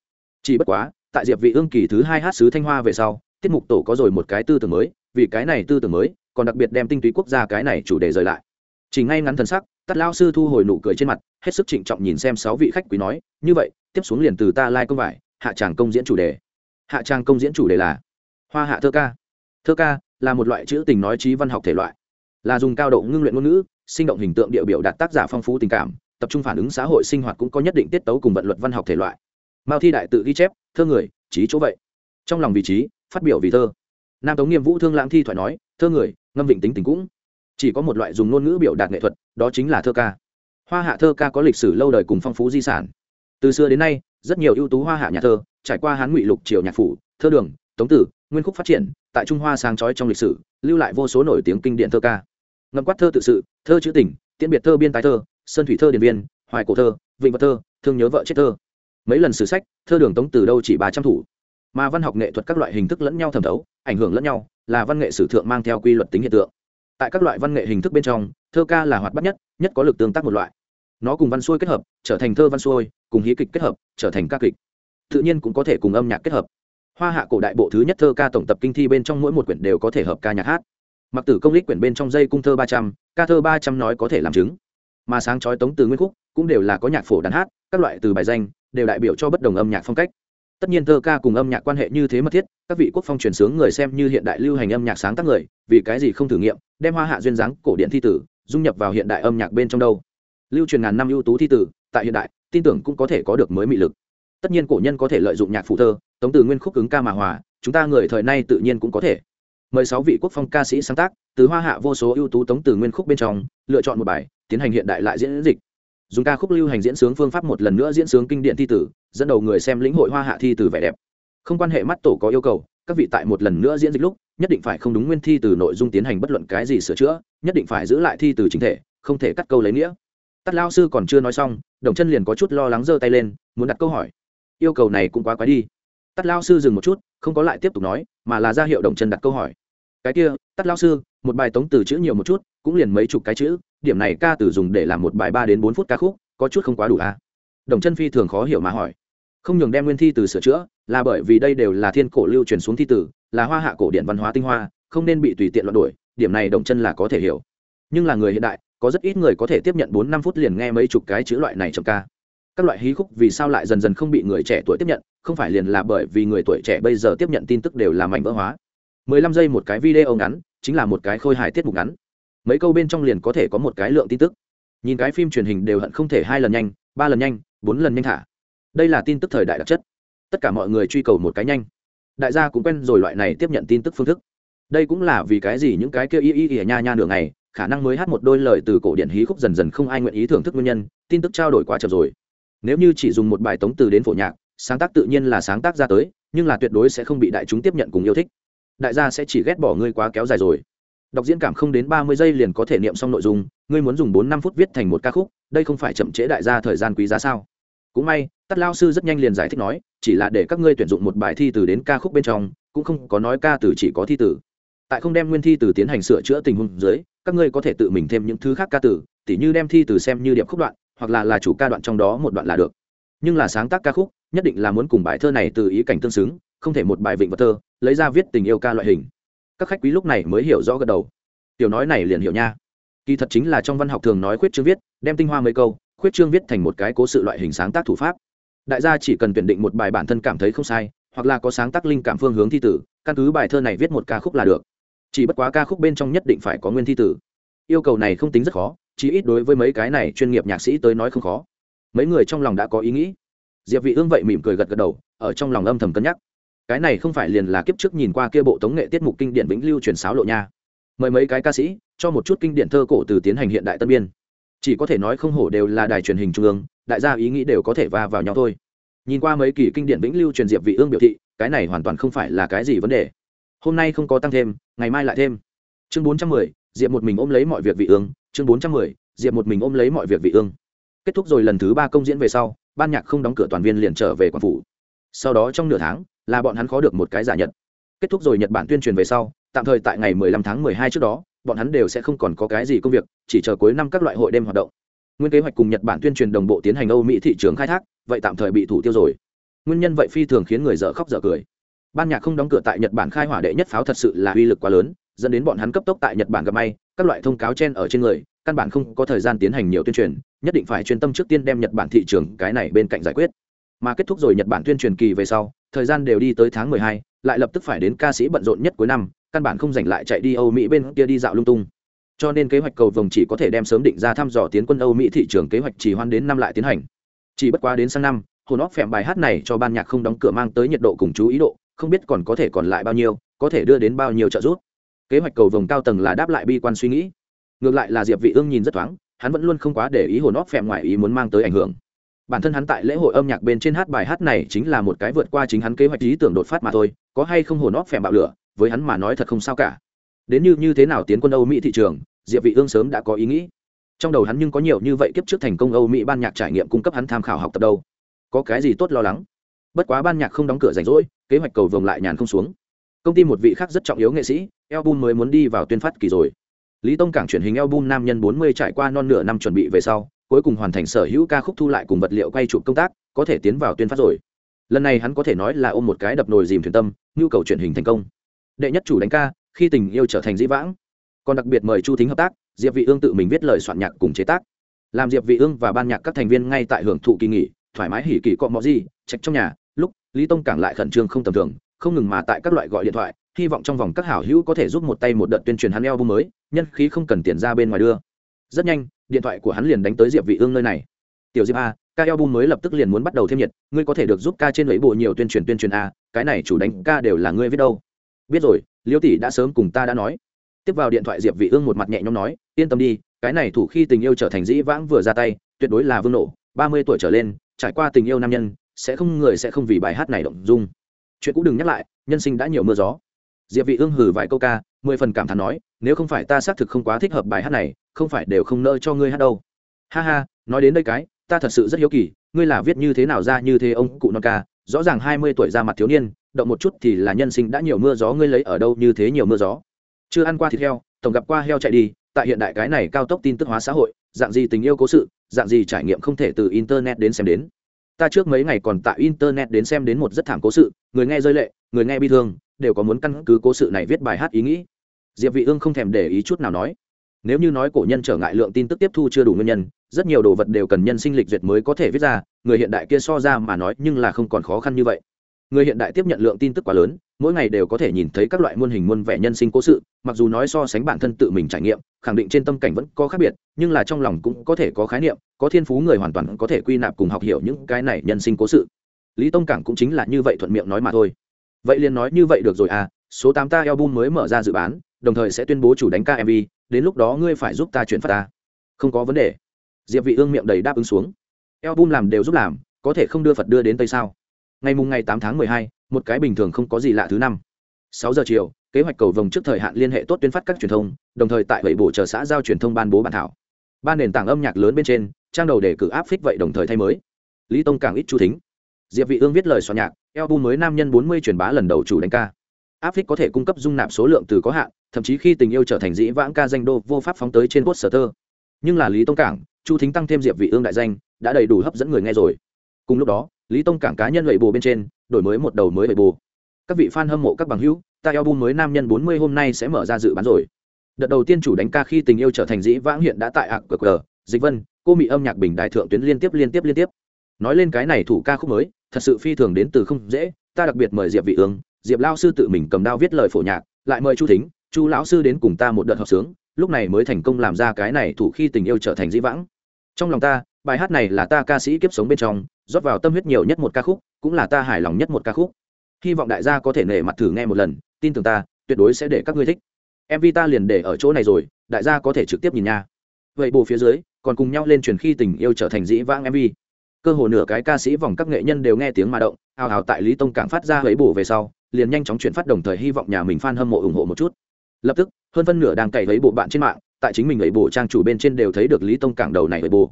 A: Chỉ bất quá, tại diệp vị ương kỳ thứ hai hát sứ thanh hoa về sau, tiết mục tổ có rồi một cái tư tưởng mới, vì cái này tư tưởng mới, còn đặc biệt đem tinh túy quốc gia cái này chủ đề rời lại. Chỉ ngay ngắn thần sắc tắt lao sư thu hồi nụ cười trên mặt, hết sức trịnh trọng nhìn xem sáu vị khách quý nói, như vậy, tiếp xuống liền từ ta lai、like、công vải, hạ tràng công diễn chủ đề. Hạ tràng công diễn chủ đề là hoa hạ thơ ca. Thơ ca là một loại chữ tình nói trí văn học thể loại, là dùng cao độ ngưng luyện ngôn ngữ, sinh động hình tượng địa biểu đạt tác giả phong phú tình cảm, tập trung phản ứng xã hội sinh hoạt cũng có nhất định tiết tấu cùng vận luật văn học thể loại. Mao thi đại tự ghi chép, thơ người trí chỗ vậy. Trong lòng vị trí, phát biểu vì thơ. Nam tống nghiêm vũ thương lãng thi thoại nói, thơ người, ngâm vịnh tính tình cũng chỉ có một loại dùng ngôn ngữ biểu đạt nghệ thuật, đó chính là thơ ca. Hoa hạ thơ ca có lịch sử lâu đời cùng phong phú di sản. Từ xưa đến nay, rất nhiều ưu tú hoa hạ nhà thơ, trải qua hán ngụy lục triều nhạc phủ, thơ đường, tống tử, nguyên khúc phát triển, tại trung hoa sáng trói trong lịch sử, lưu lại vô số nổi tiếng kinh điển thơ ca. Ngâm quát thơ tự sự, thơ chữ tình, tiễn biệt thơ biên tái thơ, sơn thủy thơ điện viên hoài cổ thơ, vịnh vật thơ, thương nhớ vợ chết thơ. Mấy lần sử sách, thơ đường tống từ đâu chỉ ba trăm thủ. Mà văn học nghệ thuật các loại hình thức lẫn nhau thẩm thấu, ảnh hưởng lẫn nhau, là văn nghệ sử thượng mang theo quy luật tính hiện tượng tại các loại văn nghệ hình thức bên trong, thơ ca là hoạt bát nhất nhất có lực tương tác một loại. Nó cùng văn xuôi kết hợp, trở thành thơ văn xuôi, cùng hí kịch kết hợp, trở thành ca kịch. Tự nhiên cũng có thể cùng âm nhạc kết hợp. Hoa hạ cổ đại bộ thứ nhất thơ ca tổng tập kinh thi bên trong mỗi một quyển đều có thể hợp ca nhạc hát. Mặc tử công lích quyển bên trong dây cung thơ ba trăm, ca thơ ba trăm nói có thể làm chứng. Mà sáng chói tống từ nguyên khúc cũng đều là có nhạc phổ đàn hát, các loại từ bài danh, đều đại biểu cho bất đồng âm nhạc phong cách tất nhiên thơ ca cùng âm nhạc quan hệ như thế mật thiết, các vị quốc phong truyền sướng người xem như hiện đại lưu hành âm nhạc sáng tác người, vì cái gì không thử nghiệm, đem hoa hạ duyên dáng cổ điện thi tử, dung nhập vào hiện đại âm nhạc bên trong đâu. Lưu truyền ngàn năm ưu tú thi tử, tại hiện đại, tin tưởng cũng có thể có được mới mị lực. Tất nhiên cổ nhân có thể lợi dụng nhạc phụ thơ, tống từ nguyên khúc ứng ca mà hòa, chúng ta người thời nay tự nhiên cũng có thể. Mời sáu vị quốc phong ca sĩ sáng tác, từ hoa hạ vô số ưu tú tống từ nguyên khúc bên trong, lựa chọn một bài, tiến hành hiện đại lại diễn dịch dùng ca khúc lưu hành diễn sướng phương pháp một lần nữa diễn sướng kinh điển thi tử, dẫn đầu người xem lĩnh hội hoa hạ thi tử vẻ đẹp. Không quan hệ mắt tổ có yêu cầu, các vị tại một lần nữa diễn dịch lúc, nhất định phải không đúng nguyên thi từ nội dung tiến hành bất luận cái gì sửa chữa, nhất định phải giữ lại thi từ chính thể, không thể cắt câu lấy nghĩa. Tắt lao sư còn chưa nói xong, đồng chân liền có chút lo lắng giơ tay lên, muốn đặt câu hỏi. Yêu cầu này cũng quá quái đi. Tắt lao sư dừng một chút, không có lại tiếp tục nói, mà là ra hiệu đồng chân đặt câu hỏi. Cái kia tắt lao sư, một bài tống từ chữ nhiều một chút, cũng liền mấy chục cái chữ điểm này ca từ dùng để làm một bài ba đến bốn phút ca khúc, có chút không quá đủ à? đồng chân phi thường khó hiểu mà hỏi. Không nhường đem nguyên thi từ sửa chữa, là bởi vì đây đều là thiên cổ lưu truyền xuống thi tử là hoa hạ cổ điển văn hóa tinh hoa, không nên bị tùy tiện loạn đổi, điểm này đồng chân là có thể hiểu. Nhưng là người hiện đại, có rất ít người có thể tiếp nhận bốn năm phút liền nghe mấy chục cái chữ loại này trong ca. Các loại hí khúc vì sao lại dần dần không bị người trẻ tuổi tiếp nhận, không phải liền là bởi vì người tuổi trẻ bây giờ tiếp nhận tin tức đều là mảnh vỡ hóa. 15 giây một cái video ngắn, chính là một cái khôi hài tiết mục ngắn mấy câu bên trong liền có thể có một cái lượng tin tức. Nhìn cái phim truyền hình đều hận không thể hai lần nhanh, ba lần nhanh, bốn lần nhanh thả. Đây là tin tức thời đại đặc chất. Tất cả mọi người truy cầu một cái nhanh. Đại gia cũng quen rồi loại này tiếp nhận tin tức phương thức. Đây cũng là vì cái gì những cái kia y y y nha nha nửa ngày, khả năng mới hát một đôi lời từ cổ điển hí khúc dần dần không ai nguyện ý thưởng thức nguyên nhân, tin tức trao đổi quá chậm rồi. Nếu như chỉ dùng một bài tống từ đến phổ nhạc, sáng tác tự nhiên là sáng tác ra tới, nhưng là tuyệt đối sẽ không bị đại chúng tiếp nhận cùng yêu thích. Đại gia sẽ chỉ ghét bỏ ngươi quá kéo dài rồi đọc diễn cảm không đến ba mươi giây liền có thể niệm xong nội dung, ngươi muốn dùng bốn năm phút viết thành một ca khúc, đây không phải chậm trễ đại gia thời gian quý giá sao? Cũng may tắt lao sư rất nhanh liền giải thích nói, chỉ là để các ngươi tuyển dụng một bài thi từ đến ca khúc bên trong, cũng không có nói ca từ chỉ có thi từ. Tại không đem nguyên thi từ tiến hành sửa chữa tình huống dưới, các ngươi có thể tự mình thêm những thứ khác ca từ, tỉ như đem thi từ xem như điệp khúc đoạn, hoặc là là chủ ca đoạn trong đó một đoạn là được. Nhưng là sáng tác ca khúc, nhất định là muốn cùng bài thơ này từ ý cảnh tương xứng, không thể một bài vịnh vật thơ, lấy ra viết tình yêu ca loại hình các khách quý lúc này mới hiểu rõ gật đầu. Tiểu nói này liền hiểu nha. Kỳ thật chính là trong văn học thường nói khuyết chương viết, đem tinh hoa mấy câu, khuyết chương viết thành một cái cố sự loại hình sáng tác thủ pháp. Đại gia chỉ cần tuyển định một bài bản thân cảm thấy không sai, hoặc là có sáng tác linh cảm phương hướng thi tử, căn cứ bài thơ này viết một ca khúc là được. Chỉ bất quá ca khúc bên trong nhất định phải có nguyên thi tử. Yêu cầu này không tính rất khó chỉ ít đối với mấy cái này chuyên nghiệp nhạc sĩ tới nói không khó. Mấy người trong lòng đã có ý nghĩ. Diệp vị ương vậy mỉm cười gật gật đầu, ở trong lòng âm thầm cân nhắc cái này không phải liền là kiếp trước nhìn qua kia bộ tống nghệ tiết mục kinh điển vĩnh lưu truyền sáo lộ nha. Mời mấy cái ca sĩ cho một chút kinh điển thơ cổ từ tiến hành hiện đại tân biên. Chỉ có thể nói không hổ đều là đài truyền hình trung ương đại gia ý nghĩ đều có thể va vào nhau thôi. Nhìn qua mấy kỳ kinh điển vĩnh lưu truyền diệp vị ương biểu thị cái này hoàn toàn không phải là cái gì vấn đề. Hôm nay không có tăng thêm ngày mai lại thêm. Chương 410, diệp một mình ôm lấy mọi việc vị ương. Chương 410, diệp một mình ôm lấy mọi việc vị ương. Kết thúc rồi lần thứ ba công diễn về sau ban nhạc không đóng cửa toàn viên liền trở về quan phủ. Sau đó trong nửa tháng là bọn hắn khó được một cái giả nhật. Kết thúc rồi nhật bản tuyên truyền về sau, tạm thời tại ngày 15 tháng 12 trước đó, bọn hắn đều sẽ không còn có cái gì công việc, chỉ chờ cuối năm các loại hội đêm hoạt động. Nguyên kế hoạch cùng nhật bản tuyên truyền đồng bộ tiến hành âu mỹ thị trường khai thác, vậy tạm thời bị thủ tiêu rồi. Nguyên nhân vậy phi thường khiến người dở khóc dở cười. Ban nhạc không đóng cửa tại nhật bản khai hỏa đệ nhất pháo thật sự là uy lực quá lớn, dẫn đến bọn hắn cấp tốc tại nhật bản gặp may, các loại thông cáo trên ở trên người, căn bản không có thời gian tiến hành nhiều tuyên truyền, nhất định phải chuyên tâm trước tiên đem nhật bản thị trường cái này bên cạnh giải quyết. Mà kết thúc rồi nhật bản tuyên truyền kỳ về sau thời gian đều đi tới tháng mười hai, lại lập tức phải đến ca sĩ bận rộn nhất cuối năm, căn bản không rảnh lại chạy đi âu mỹ bên kia đi dạo lung tung. Cho nên kế hoạch cầu vồng chỉ có thể đem sớm định ra thăm dò tiến quân âu mỹ thị trường kế hoạch chỉ hoan đến năm lại tiến hành. Chỉ bất quá đến sang năm hồn óc phèm bài hát này cho ban nhạc không đóng cửa mang tới nhiệt độ cùng chú ý độ, không biết còn có thể còn lại bao nhiêu, có thể đưa đến bao nhiêu trợ giúp. Kế hoạch cầu vồng cao tầng là đáp lại bi quan suy nghĩ. Ngược lại là diệp vị ương nhìn rất thoáng, hắn vẫn luôn không quá để ý hồn óc phèm ngoài ý muốn mang tới ảnh hưởng bản thân hắn tại lễ hội âm nhạc bên trên hát bài hát này chính là một cái vượt qua chính hắn kế hoạch ý tưởng đột phát mà thôi, có hay không hồn óc phèm bạo lửa, với hắn mà nói thật không sao cả. Đến như như thế nào tiến quân âu mỹ thị trường, diệp vị ương sớm đã có ý nghĩ. Trong đầu hắn nhưng có nhiều như vậy kiếp trước thành công âu mỹ ban nhạc trải nghiệm cung cấp hắn tham khảo học tập đâu. Có cái gì tốt lo lắng? Bất quá ban nhạc không đóng cửa rảnh rỗi, kế hoạch cầu vồng lại nhàn không xuống. Công ty một vị khác rất trọng yếu nghệ sĩ, album mới muốn đi vào tuyên phát kỳ rồi. Lý tông cảng chuyển hình album nam nhân 40 trải qua non nửa năm chuẩn bị về sau cuối cùng hoàn thành sở hữu ca khúc thu lại cùng vật liệu quay chụp công tác, có thể tiến vào tuyên phát rồi. Lần này hắn có thể nói là ôm một cái đập nồi dìm thuyền tâm, nhu cầu chuyển hình thành công. Đệ nhất chủ đánh ca, khi tình yêu trở thành dĩ vãng. Còn đặc biệt mời chu thính hợp tác, diệp vị ương tự mình viết lời soạn nhạc cùng chế tác. Làm diệp vị ương và ban nhạc các thành viên ngay tại hưởng thụ kỳ nghỉ, thoải mái hỉ kỳ cọ mọ gì trạch trong nhà, lúc lý tông cảng lại khẩn trương không tầm thường, không ngừng mà tại các loại gọi điện thoại, hy vọng trong vòng các hảo hữu có thể giúp một tay một đợt tuyên truyền hắn album mới, nhân khí không cần tiền ra bên ngoài đưa. Rất nhanh điện thoại của hắn liền đánh tới diệp vị ương nơi này. Tiểu diệp a, ca album mới lập tức liền muốn bắt đầu thêm nhiệt, ngươi có thể được giúp ca trên lấy bộ nhiều tuyên truyền tuyên truyền a, cái này chủ đánh ca đều là ngươi viết đâu. Biết rồi, liêu tỷ đã sớm cùng ta đã nói. Tiếp vào điện thoại, diệp vị ương một mặt nhẹ nhõm nói, yên tâm đi, cái này thủ khi tình yêu trở thành dĩ vãng vừa ra tay, tuyệt đối là vương nổ, ba mươi tuổi trở lên, trải qua tình yêu nam nhân, sẽ không người sẽ không vì bài hát này động dung. Chuyện cũng đừng nhắc lại, nhân sinh đã nhiều mưa gió. Diệp vị ương hừ vài câu ca, mười phần cảm thán nói, nếu không phải ta xác thực không quá thích hợp bài hát này không phải đều không nỡ cho ngươi hát đâu. Ha ha, nói đến đây cái, ta thật sự rất hiếu kỳ, ngươi là viết như thế nào ra như thế ông cụ non ca, rõ ràng hai mươi tuổi ra mặt thiếu niên, động một chút thì là nhân sinh đã nhiều mưa gió, ngươi lấy ở đâu như thế nhiều mưa gió. Chưa ăn qua thịt heo, tổng gặp qua heo chạy đi, tại hiện đại cái này cao tốc tin tức hóa xã hội, dạng gì tình yêu cố sự, dạng gì trải nghiệm không thể từ internet đến xem đến. Ta trước mấy ngày còn tại internet đến xem đến một rất thảm cố sự, người nghe rơi lệ, người nghe bi thương, đều có muốn căn cứ cố sự này viết bài hát ý nghĩ. Diệp vị ương không thèm để ý chút nào nói nếu như nói cổ nhân trở ngại lượng tin tức tiếp thu chưa đủ nguyên nhân, rất nhiều đồ vật đều cần nhân sinh lịch duyệt mới có thể viết ra, người hiện đại kia so ra mà nói nhưng là không còn khó khăn như vậy. Người hiện đại tiếp nhận lượng tin tức quá lớn, mỗi ngày đều có thể nhìn thấy các loại muôn hình muôn vẻ nhân sinh cố sự, mặc dù nói so sánh bản thân tự mình trải nghiệm, khẳng định trên tâm cảnh vẫn có khác biệt, nhưng là trong lòng cũng có thể có khái niệm, có thiên phú người hoàn toàn có thể quy nạp cùng học hiểu những cái này nhân sinh cố sự. Lý tông cảng cũng chính là như vậy thuận miệng nói mà thôi. Vậy liền nói như vậy được rồi à số tám ta album mới mở ra dự bán đồng thời sẽ tuyên bố chủ đánh ca mv đến lúc đó ngươi phải giúp ta chuyển phát ta. Không có vấn đề. Diệp vị ương miệng đầy đáp ứng xuống. Album làm đều giúp làm, có thể không đưa phật đưa đến tây sao? Ngày mùng ngày tám tháng mười hai, một cái bình thường không có gì lạ thứ năm. Sáu giờ chiều, kế hoạch cầu vòng trước thời hạn liên hệ tốt tuyên phát các truyền thông, đồng thời tại bảy bộ chờ xã giao truyền thông ban bố bản thảo. Ban nền tảng âm nhạc lớn bên trên, trang đầu để cử áp phích vậy đồng thời thay mới. Lý tông càng ít chu thính. Diệp vị ương viết lời soạn nhạc, album mới nam nhân 40 truyền bá lần đầu chủ đánh ca áp phích có thể cung cấp dung nạp số lượng từ có hạn, thậm chí khi tình yêu trở thành dĩ vãng ca danh đô vô pháp phóng tới trên bút sở thơ. nhưng là lý tông cảng, chu thính tăng thêm diệp vị ương đại danh, đã đầy đủ hấp dẫn người nghe rồi. Cùng lúc đó, lý tông cảng cá nhân lệ bù bên trên, đổi mới một đầu mới lệ bù các vị fan hâm mộ các bằng hữu, ta album mới nam nhân 40 hôm nay sẽ mở ra dự bán rồi. Đợt đầu tiên chủ đánh ca khi tình yêu trở thành dĩ vãng hiện đã tại ạc cờ dịch vân, cô mỹ âm nhạc bình đại thượng tuyến liên tiếp liên tiếp liên tiếp. Nói lên cái này thủ ca khúc mới, thật sự phi thường đến từ không dễ, ta đặc biệt mời diệp vị ương diệp lao sư tự mình cầm đao viết lời phổ nhạc, lại mời chu thính, chu lão sư đến cùng ta một đợt hợp sướng, lúc này mới thành công làm ra cái này thủ khi tình yêu trở thành dĩ vãng. Trong lòng ta, bài hát này là ta ca sĩ kiếp sống bên trong, rót vào tâm huyết nhiều nhất một ca khúc, cũng là ta hài lòng nhất một ca khúc. Hy vọng đại gia có thể nể mặt thử nghe một lần, tin tưởng ta, tuyệt đối sẽ để các ngươi thích. Mv ta liền để ở chỗ này rồi, đại gia có thể trực tiếp nhìn nha. Vậy bù phía dưới, còn cùng nhau lên truyền khi tình yêu trở thành dĩ vãng mv cơ hồ nửa cái ca sĩ vòng các nghệ nhân đều nghe tiếng mà động, hào hào tại lý tông cảng phát ra lấy bù về sau liền nhanh chóng chuyển phát đồng thời hy vọng nhà mình fan hâm mộ ủng hộ một chút. Lập tức, hơn phân nửa đang cày lấy bộ bạn trên mạng, tại chính mình lấy bộ trang chủ bên trên đều thấy được lý tông cảng đầu này lấy bộ.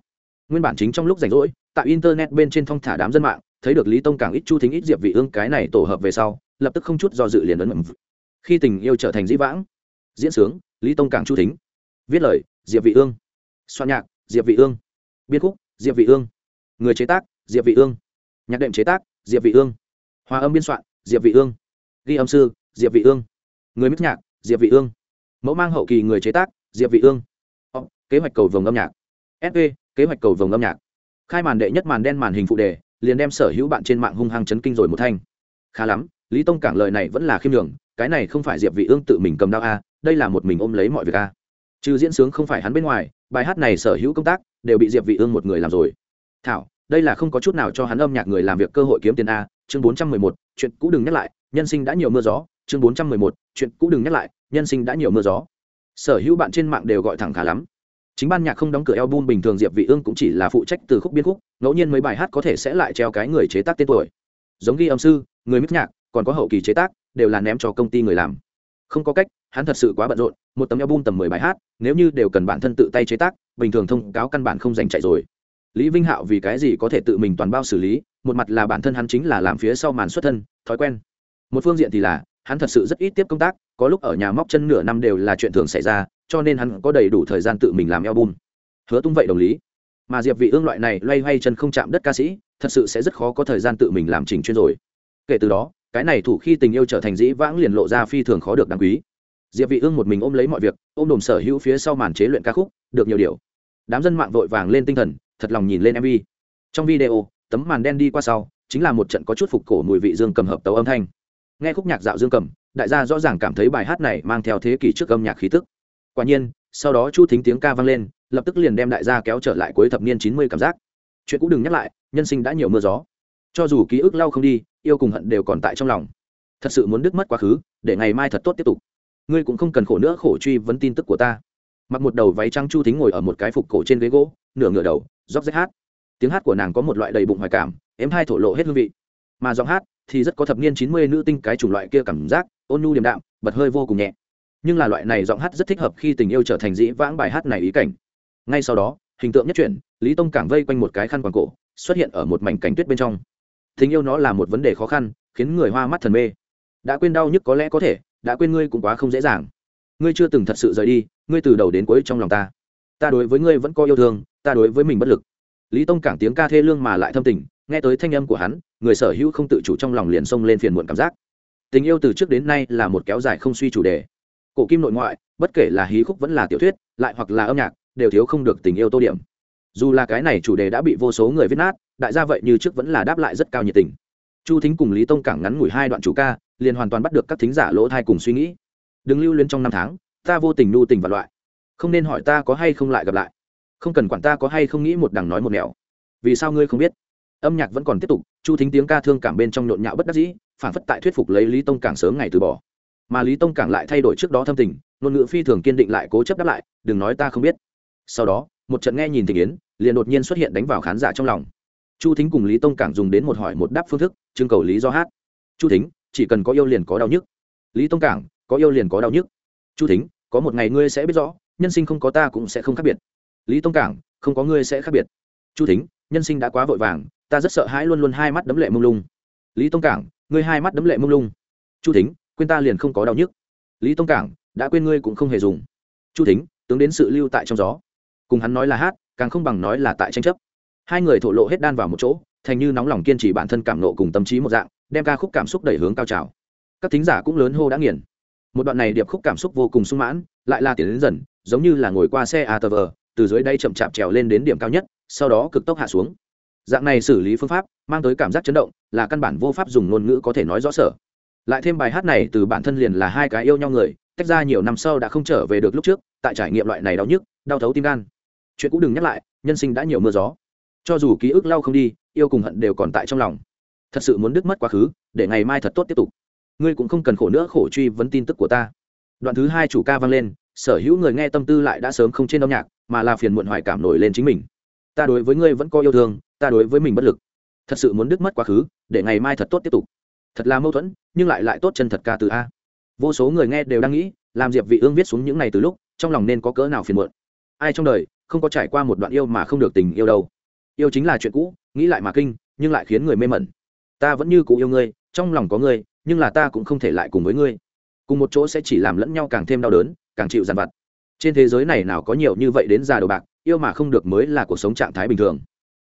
A: Nguyên bản chính trong lúc rảnh rỗi, tại internet bên trên thong thả đám dân mạng, thấy được lý tông cảng ít chu thính ít diệp vị ương cái này tổ hợp về sau, lập tức không chút do dự liền ấn mầm khi tình yêu trở thành dĩ vãng, diễn sướng, lý tông cảng chu thính. Viết lời, diệp vị ương. Soạn nhạc, diệp vị ương. Biên khúc, diệp vị ương. Người chế tác, diệp vị ương. Nhạc đệm chế tác, diệp vị ương. Hòa âm biên soạn, diệp vị ương ghi âm sư diệp vị ương. Người mít nhạc diệp vị ương. Mẫu mang hậu kỳ người chế tác diệp vị ương. Oh, kế hoạch cầu vồng âm nhạc. Sp kế hoạch cầu vồng âm nhạc. Khai màn đệ nhất màn đen màn hình phụ đề liền đem sở hữu bạn trên mạng hung hăng chấn kinh rồi một thanh. Khá lắm lý tông cảng lời này vẫn là khiêm đường cái này không phải diệp vị ương tự mình cầm đao a đây là một mình ôm lấy mọi việc a. Trừ diễn sướng không phải hắn bên ngoài bài hát này sở hữu công tác đều bị diệp vị ương một người làm rồi. Thảo đây là không có chút nào cho hắn âm nhạc người làm việc cơ hội kiếm tiền a chương 411, chuyện cũ đừng nhắc lại nhân sinh đã nhiều mưa gió chương 411, chuyện cũ đừng nhắc lại nhân sinh đã nhiều mưa gió. Sở hữu bạn trên mạng đều gọi thẳng khá lắm. Chính ban nhạc không đóng cửa album bình thường diệp vị ương cũng chỉ là phụ trách từ khúc biên khúc ngẫu nhiên mấy bài hát có thể sẽ lại treo cái người chế tác tên tuổi. Giống ghi âm sư người mix nhạc còn có hậu kỳ chế tác đều là ném cho công ty người làm. Không có cách hắn thật sự quá bận rộn một tấm album tầm mười bài hát nếu như đều cần bản thân tự tay chế tác bình thường thông cáo căn bản không dành chạy rồi. Lý vinh hạo vì cái gì có thể tự mình toàn bao xử lý một mặt là bản thân hắn chính là làm phía sau màn xuất thân thói quen một phương diện thì là, hắn thật sự rất ít tiếp công tác, có lúc ở nhà móc chân nửa năm đều là chuyện thường xảy ra, cho nên hắn có đầy đủ thời gian tự mình làm album. Hứa tung vậy đồng lý. Mà diệp vị ương loại này loay hoay chân không chạm đất ca sĩ, thật sự sẽ rất khó có thời gian tự mình làm chỉnh chuyên rồi. Kể từ đó, cái này thủ khi tình yêu trở thành dĩ vãng liền lộ ra phi thường khó được đáng quý. Diệp vị ương một mình ôm lấy mọi việc, ôm đồm sở hữu phía sau màn chế luyện ca khúc, được nhiều điều. Đám dân mạng vội vàng lên tinh thần, thật lòng nhìn lên mv trong video, tấm màn đen đi qua sau, chính là một trận có chút phục cổ mùi vị dương cầm hợp tấu âm thanh nghe khúc nhạc dạo dương cầm, đại gia rõ ràng cảm thấy bài hát này mang theo thế kỷ trước âm nhạc khí tức. Quả nhiên, sau đó chu thính tiếng ca vang lên, lập tức liền đem đại gia kéo trở lại cuối thập niên chín mươi cảm giác. Chuyện cũ đừng nhắc lại, nhân sinh đã nhiều mưa gió. Cho dù ký ức lau không đi, yêu cùng hận đều còn tại trong lòng. Thật sự muốn đứt mất quá khứ, để ngày mai thật tốt tiếp tục. Ngươi cũng không cần khổ nữa, khổ truy vấn tin tức của ta. Mặc một đầu váy trắng chu thính ngồi ở một cái phục cổ trên ghế gỗ, nửa ngửa đầu róc rách hát. Tiếng hát của nàng có một loại đầy bụng hoài cảm ếm hai thổ lộ hết hương vị. Mà giọng hát thì rất có thập niên chín mươi nữ tinh cái chủng loại kia cảm giác, ôn nhu điềm đạm, bật hơi vô cùng nhẹ. Nhưng là loại này giọng hát rất thích hợp khi tình yêu trở thành dĩ vãng bài hát này ý cảnh. Ngay sau đó, hình tượng nhất chuyển, lý tông cảng vây quanh một cái khăn quàng cổ, xuất hiện ở một mảnh cảnh tuyết bên trong. Tình yêu nó là một vấn đề khó khăn, khiến người hoa mắt thần mê. Đã quên đau nhức có lẽ có thể, đã quên ngươi cũng quá không dễ dàng. Ngươi chưa từng thật sự rời đi, ngươi từ đầu đến cuối trong lòng ta. Ta đối với ngươi vẫn có yêu thương, ta đối với mình bất lực. Lý tông cảng tiếng ca thê lương mà lại thâm tình nghe tới thanh âm của hắn, người sở hữu không tự chủ trong lòng liền xông lên phiền muộn cảm giác. Tình yêu từ trước đến nay là một kéo dài không suy chủ đề. Cổ kim nội ngoại, bất kể là hí khúc vẫn là tiểu thuyết, lại hoặc là âm nhạc, đều thiếu không được tình yêu tô điểm. Dù là cái này chủ đề đã bị vô số người viết nát, đại gia vậy như trước vẫn là đáp lại rất cao nhiệt tình. Chu thính cùng lý tông cảng ngắn ngủi hai đoạn chủ ca, liền hoàn toàn bắt được các thính giả lỗ thai cùng suy nghĩ. Đừng lưu luyến trong năm tháng, ta vô tình nu tình và loại. Không nên hỏi ta có hay không lại gặp lại. Không cần quản ta có hay không nghĩ một đằng nói một nẻo. Vì sao ngươi không biết? Âm nhạc vẫn còn tiếp tục, chu thính tiếng ca thương cảm bên trong nhộn nhạo bất đắc dĩ, phản phất tại thuyết phục lấy lý tông cảng sớm ngày từ bỏ. Mà lý tông cảng lại thay đổi trước đó thâm tình, ngôn ngữ phi thường kiên định lại cố chấp đáp lại, đừng nói ta không biết. Sau đó, một trận nghe nhìn tình yến liền đột nhiên xuất hiện đánh vào khán giả trong lòng. Chu thính cùng lý tông cảng dùng đến một hỏi một đáp phương thức, trưng cầu lý do hát. Chu thính, chỉ cần có yêu liền có đau nhức. Lý tông cảng, có yêu liền có đau nhức. Chu thính, có một ngày ngươi sẽ biết rõ, nhân sinh không có ta cũng sẽ không khác biệt. Lý tông cảng, không có ngươi sẽ khác biệt. Chu thính, nhân sinh đã quá vội vàng ta rất sợ hãi luôn luôn hai mắt đấm lệ mông lung. Lý tông cảng, ngươi hai mắt đấm lệ mông lung. Chu thính, quên ta liền không có đau nhức. Lý tông cảng, đã quên ngươi cũng không hề dùng. Chu thính, tướng đến sự lưu tại trong gió. Cùng hắn nói là hát, càng không bằng nói là tại tranh chấp. Hai người thổ lộ hết đan vào một chỗ, thành như nóng lòng kiên trì bản thân cảm nộ cùng tâm trí một dạng, đem ca khúc cảm xúc đẩy hướng cao trào. Các thính giả cũng lớn hô đã nghiền. Một đoạn này điệp khúc cảm xúc vô cùng sung mãn, lại là tiến đến dần, giống như là ngồi qua xe atv từ dưới đây chậm chạp trèo lên đến điểm cao nhất, sau đó cực tốc hạ xuống dạng này xử lý phương pháp, mang tới cảm giác chấn động, là căn bản vô pháp dùng ngôn ngữ có thể nói rõ sở. Lại thêm bài hát này từ bản thân liền là hai cái yêu nhau người, tách ra nhiều năm sau đã không trở về được lúc trước, tại trải nghiệm loại này đau nhức, đau thấu tim gan. Chuyện cũng đừng nhắc lại, nhân sinh đã nhiều mưa gió. Cho dù ký ức lau không đi, yêu cùng hận đều còn tại trong lòng. Thật sự muốn đứt mất quá khứ, để ngày mai thật tốt tiếp tục. Ngươi cũng không cần khổ nữa khổ truy vấn tin tức của ta. Đoạn thứ hai chủ ca vang lên, sở hữu người nghe tâm tư lại đã sớm không trên âm nhạc, mà là phiền muộn hoài cảm nổi lên chính mình. Ta đối với ngươi vẫn có yêu thương ta đối với mình bất lực. Thật sự muốn đứt mất quá khứ, để ngày mai thật tốt tiếp tục. Thật là mâu thuẫn, nhưng lại lại tốt chân thật ca từ a. Vô số người nghe đều đang nghĩ, làm diệp vị ương viết xuống những này từ lúc, trong lòng nên có cỡ nào phiền muộn. Ai trong đời không có trải qua một đoạn yêu mà không được tình yêu đâu. Yêu chính là chuyện cũ, nghĩ lại mà kinh, nhưng lại khiến người mê mẩn. Ta vẫn như cũ yêu ngươi, trong lòng có ngươi, nhưng là ta cũng không thể lại cùng với ngươi. Cùng một chỗ sẽ chỉ làm lẫn nhau càng thêm đau đớn, càng chịu dằn vặt. Trên thế giới này nào có nhiều như vậy đến già đồ bạc, yêu mà không được mới là cuộc sống trạng thái bình thường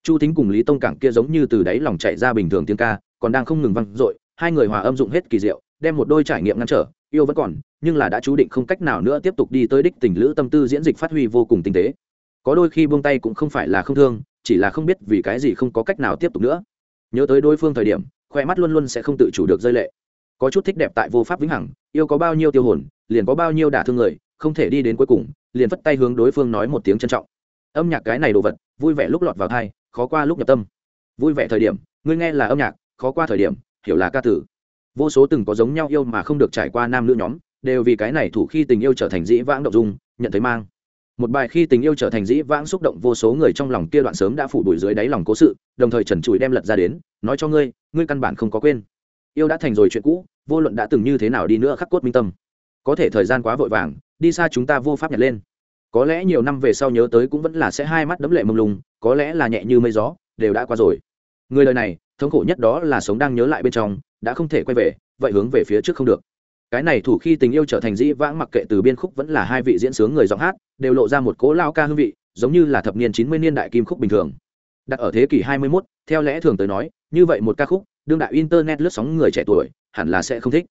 A: chu thính cùng lý tông cảng kia giống như từ đáy lòng chạy ra bình thường tiếng ca, còn đang không ngừng văng dội, hai người hòa âm dụng hết kỳ diệu, đem một đôi trải nghiệm ngăn trở, yêu vẫn còn, nhưng là đã chú định không cách nào nữa tiếp tục đi tới đích tình lữ tâm tư diễn dịch phát huy vô cùng tinh tế. Có đôi khi buông tay cũng không phải là không thương, chỉ là không biết vì cái gì không có cách nào tiếp tục nữa. Nhớ tới đối phương thời điểm, khoe mắt luôn luôn sẽ không tự chủ được rơi lệ. Có chút thích đẹp tại vô pháp vĩnh hằng, yêu có bao nhiêu tiêu hồn, liền có bao nhiêu đả thương người, không thể đi đến cuối cùng, liền vất tay hướng đối phương nói một tiếng trân trọng. Âm nhạc cái này đồ vật, vui vẻ lúc lọt vào thai khó qua lúc nhập tâm. Vui vẻ thời điểm, ngươi nghe là âm nhạc, khó qua thời điểm, hiểu là ca tử. Vô số từng có giống nhau yêu mà không được trải qua nam nữ nhóm, đều vì cái này thủ khi tình yêu trở thành dĩ vãng động dung, nhận thấy mang. Một bài khi tình yêu trở thành dĩ vãng xúc động vô số người trong lòng kia đoạn sớm đã phủ đuổi dưới đáy lòng cố sự, đồng thời trần trụi đem lật ra đến, nói cho ngươi ngươi căn bản không có quên. Yêu đã thành rồi chuyện cũ, vô luận đã từng như thế nào đi nữa khắc cốt minh tâm. Có thể thời gian quá vội vàng, đi xa chúng ta vô pháp nhặt lên. Có lẽ nhiều năm về sau nhớ tới cũng vẫn là sẽ hai mắt đấm lệ mông lung có lẽ là nhẹ như mây gió đều đã qua rồi. Người lời này thống khổ nhất đó là sống đang nhớ lại bên trong đã không thể quay về vậy hướng về phía trước không được. Cái này thủ khi tình yêu trở thành dĩ vãng mặc kệ từ biên khúc vẫn là hai vị diễn sướng người giọng hát đều lộ ra một cố lao ca hương vị giống như là thập niên chín mươi niên đại kim khúc bình thường. Đặt ở thế kỷ hai mươi 21, theo lẽ thường tới nói như vậy một ca khúc đương đại internet lướt sóng người trẻ tuổi hẳn là sẽ không thích.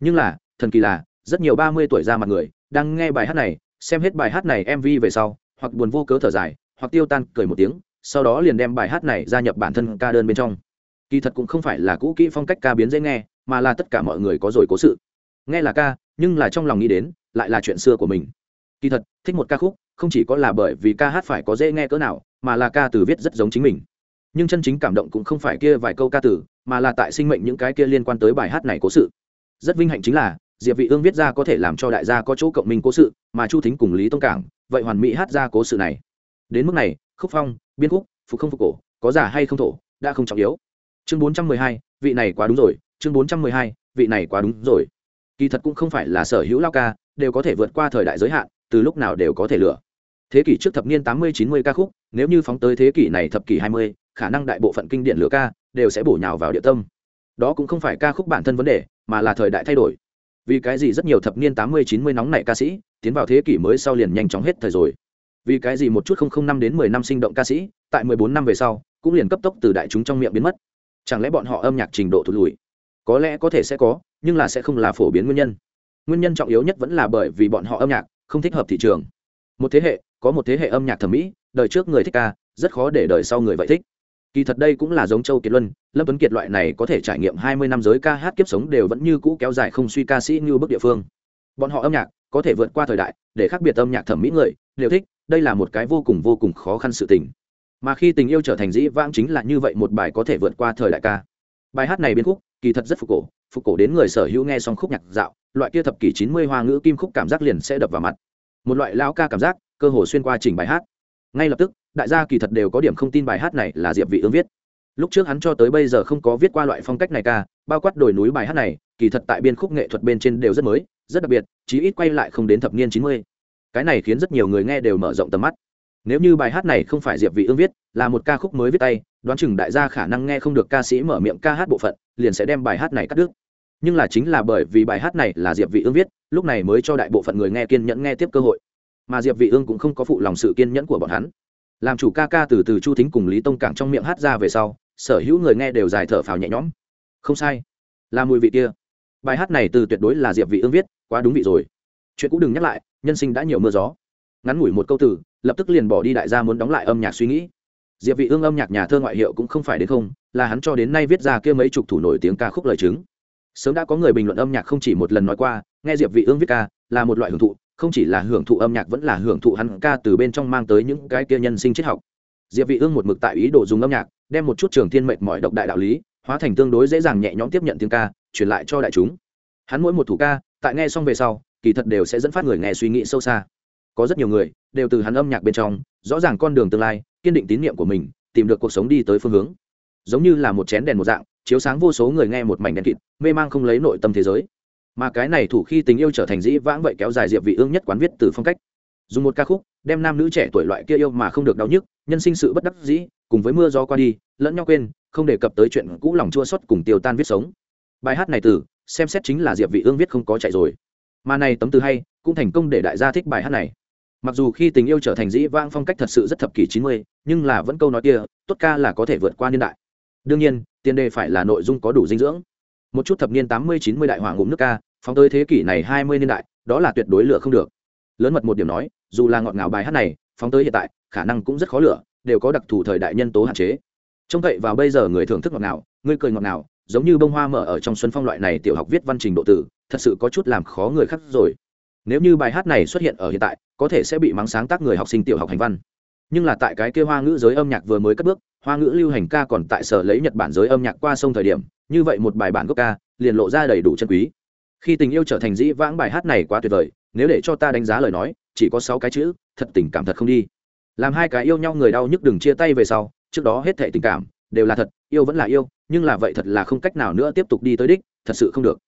A: Nhưng là thần kỳ là rất nhiều ba mươi tuổi ra mặt người đang nghe bài hát này xem hết bài hát này mv về sau hoặc buồn vô cớ thở dài hoặc tiêu tan cười một tiếng, sau đó liền đem bài hát này gia nhập bản thân ca đơn bên trong. Kỳ thật cũng không phải là cũ kỹ phong cách ca biến dễ nghe, mà là tất cả mọi người có rồi cố sự. Nghe là ca, nhưng là trong lòng nghĩ đến, lại là chuyện xưa của mình. Kỳ thật, thích một ca khúc, không chỉ có là bởi vì ca hát phải có dễ nghe cỡ nào, mà là ca từ viết rất giống chính mình. Nhưng chân chính cảm động cũng không phải kia vài câu ca từ, mà là tại sinh mệnh những cái kia liên quan tới bài hát này cố sự. Rất vinh hạnh chính là, diệp vị ương viết ra có thể làm cho đại gia có chỗ cộng minh cố sự, mà chu thính cùng lý tông cảng, vậy hoàn mỹ hát ra cố sự này đến mức này khúc phong biên khúc phục không phục cổ có giả hay không thổ đã không trọng yếu. Chương 412, vị này quá đúng rồi chương 412, vị này quá đúng rồi. Kỳ thật cũng không phải là sở hữu lao ca đều có thể vượt qua thời đại giới hạn từ lúc nào đều có thể lựa. Thế kỷ trước thập niên 80-90 ca khúc nếu như phóng tới thế kỷ này thập kỷ 20, khả năng đại bộ phận kinh điển lựa ca đều sẽ bổ nhào vào địa tâm. Đó cũng không phải ca khúc bản thân vấn đề mà là thời đại thay đổi. Vì cái gì rất nhiều thập niên 80-90 nóng nảy ca sĩ tiến vào thế kỷ mới sau liền nhanh chóng hết thời rồi? Vì cái gì một chút không không năm đến mười năm sinh động ca sĩ, tại mười bốn năm về sau, cũng liền cấp tốc từ đại chúng trong miệng biến mất. Chẳng lẽ bọn họ âm nhạc trình độ thụt lùi? Có lẽ có thể sẽ có, nhưng là sẽ không là phổ biến nguyên nhân. Nguyên nhân trọng yếu nhất vẫn là bởi vì bọn họ âm nhạc không thích hợp thị trường. Một thế hệ, có một thế hệ âm nhạc thẩm mỹ, đời trước người thích ca, rất khó để đời sau người vậy thích. Kỳ thật đây cũng là giống châu kiệt luân, lâm tuấn kiệt loại này có thể trải nghiệm hai mươi năm giới ca hát kiếp sống đều vẫn như cũ kéo dài không suy ca sĩ như bức địa phương. Bọn họ âm nhạc có thể vượt qua thời đại, để khác biệt âm nhạc thẩm mỹ người, đều thích đây là một cái vô cùng vô cùng khó khăn sự tình. Mà khi tình yêu trở thành dĩ vãng chính là như vậy một bài có thể vượt qua thời đại ca. Bài hát này biến khúc, kỳ thật rất phục cổ phục cổ đến người sở hữu nghe xong khúc nhạc dạo, loại kia thập kỷ chín mươi hoa ngữ kim khúc cảm giác liền sẽ đập vào mặt. Một loại lao ca cảm giác, cơ hồ xuyên qua trình bài hát. Ngay lập tức, đại gia kỳ thật đều có điểm không tin bài hát này là diệp vị ương viết. Lúc trước hắn cho tới bây giờ không có viết qua loại phong cách này ca, bao quát đồi núi bài hát này, kỳ thật tại biên khúc nghệ thuật bên trên đều rất mới, rất đặc biệt, chí ít quay lại không đến thập niên chín mươi cái này khiến rất nhiều người nghe đều mở rộng tầm mắt. Nếu như bài hát này không phải diệp vị ương viết, là một ca khúc mới viết tay, đoán chừng đại gia khả năng nghe không được ca sĩ mở miệng ca hát bộ phận, liền sẽ đem bài hát này cắt đứt. Nhưng là chính là bởi vì bài hát này là diệp vị ương viết, lúc này mới cho đại bộ phận người nghe kiên nhẫn nghe tiếp cơ hội. Mà diệp vị ương cũng không có phụ lòng sự kiên nhẫn của bọn hắn. Làm chủ ca ca từ từ chu thính cùng lý tông cảng trong miệng hát ra về sau, sở hữu người nghe đều dài thở phào nhẹ nhõm. Không sai, là mùi vị kia. Bài hát này từ tuyệt đối là diệp vị ương viết, quá đúng vị rồi chuyện cũng đừng nhắc lại, nhân sinh đã nhiều mưa gió. Ngắn ngủi một câu từ, lập tức liền bỏ đi đại gia muốn đóng lại âm nhạc suy nghĩ. Diệp vị ương âm nhạc nhà thơ ngoại hiệu cũng không phải đến không, là hắn cho đến nay viết ra kia mấy chục thủ nổi tiếng ca khúc lời chứng. Sớm đã có người bình luận âm nhạc không chỉ một lần nói qua, nghe diệp vị ương viết ca, là một loại hưởng thụ, không chỉ là hưởng thụ âm nhạc vẫn là hưởng thụ hắn ca từ bên trong mang tới những cái kia nhân sinh triết học. Diệp vị ương một mực tại ý đồ dùng âm nhạc, đem một chút trường thiên mệnh mọi độc đại đạo lý, hóa thành tương đối dễ dàng nhẹ nhõm tiếp nhận tiếng ca, truyền lại cho đại chúng. Hắn mỗi một thủ ca, tại nghe xong về sau kỳ thật đều sẽ dẫn phát người nghe suy nghĩ sâu xa. Có rất nhiều người đều từ hắn âm nhạc bên trong, rõ ràng con đường tương lai, kiên định tín niệm của mình, tìm được cuộc sống đi tới phương hướng. Giống như là một chén đèn một dạng, chiếu sáng vô số người nghe một mảnh đèn kịt, mê mang không lấy nội tâm thế giới. Mà cái này thủ khi tình yêu trở thành dĩ vãng vậy kéo dài diệp vị ương nhất quán viết từ phong cách. Dùng một ca khúc, đem nam nữ trẻ tuổi loại kia yêu mà không được đau nhức, nhân sinh sự bất đắc dĩ, cùng với mưa gió qua đi, lẫn nhau quên, không đề cập tới chuyện cũ lòng chua xót cùng tiêu tan viết sống. Bài hát này từ, xem xét chính là diệp vị ương viết không có chạy rồi mà này tấm từ hay cũng thành công để đại gia thích bài hát này. Mặc dù khi tình yêu trở thành dĩ vãng phong cách thật sự rất thập kỷ 90, nhưng là vẫn câu nói kia tốt ca là có thể vượt qua niên đại. Đương nhiên tiền đề phải là nội dung có đủ dinh dưỡng. Một chút thập niên 80 90 đại hoàng ngụm nước ca phóng tới thế kỷ này hai mươi niên đại đó là tuyệt đối lựa không được. Lớn mật một điểm nói dù là ngọt ngào bài hát này phóng tới hiện tại khả năng cũng rất khó lựa đều có đặc thù thời đại nhân tố hạn chế. Trông cậy vào bây giờ người thưởng thức ngọt ngào người cười ngọt ngào giống như bông hoa mở ở trong xuân phong loại này tiểu học viết văn trình độ tử thật sự có chút làm khó người khác rồi. Nếu như bài hát này xuất hiện ở hiện tại, có thể sẽ bị mắng sáng tác người học sinh tiểu học hành văn. Nhưng là tại cái kia hoa ngữ giới âm nhạc vừa mới cất bước, hoa ngữ lưu hành ca còn tại sở lấy nhật bản giới âm nhạc qua sông thời điểm, như vậy một bài bản gốc ca, liền lộ ra đầy đủ chân quý. Khi tình yêu trở thành dĩ vãng bài hát này quá tuyệt vời, nếu để cho ta đánh giá lời nói, chỉ có sáu cái chữ, thật tình cảm thật không đi. Làm hai cái yêu nhau người đau nhức đừng chia tay về sau, trước đó hết thảy tình cảm, đều là thật, yêu vẫn là yêu, nhưng là vậy thật là không cách nào nữa tiếp tục đi tới đích, thật sự không được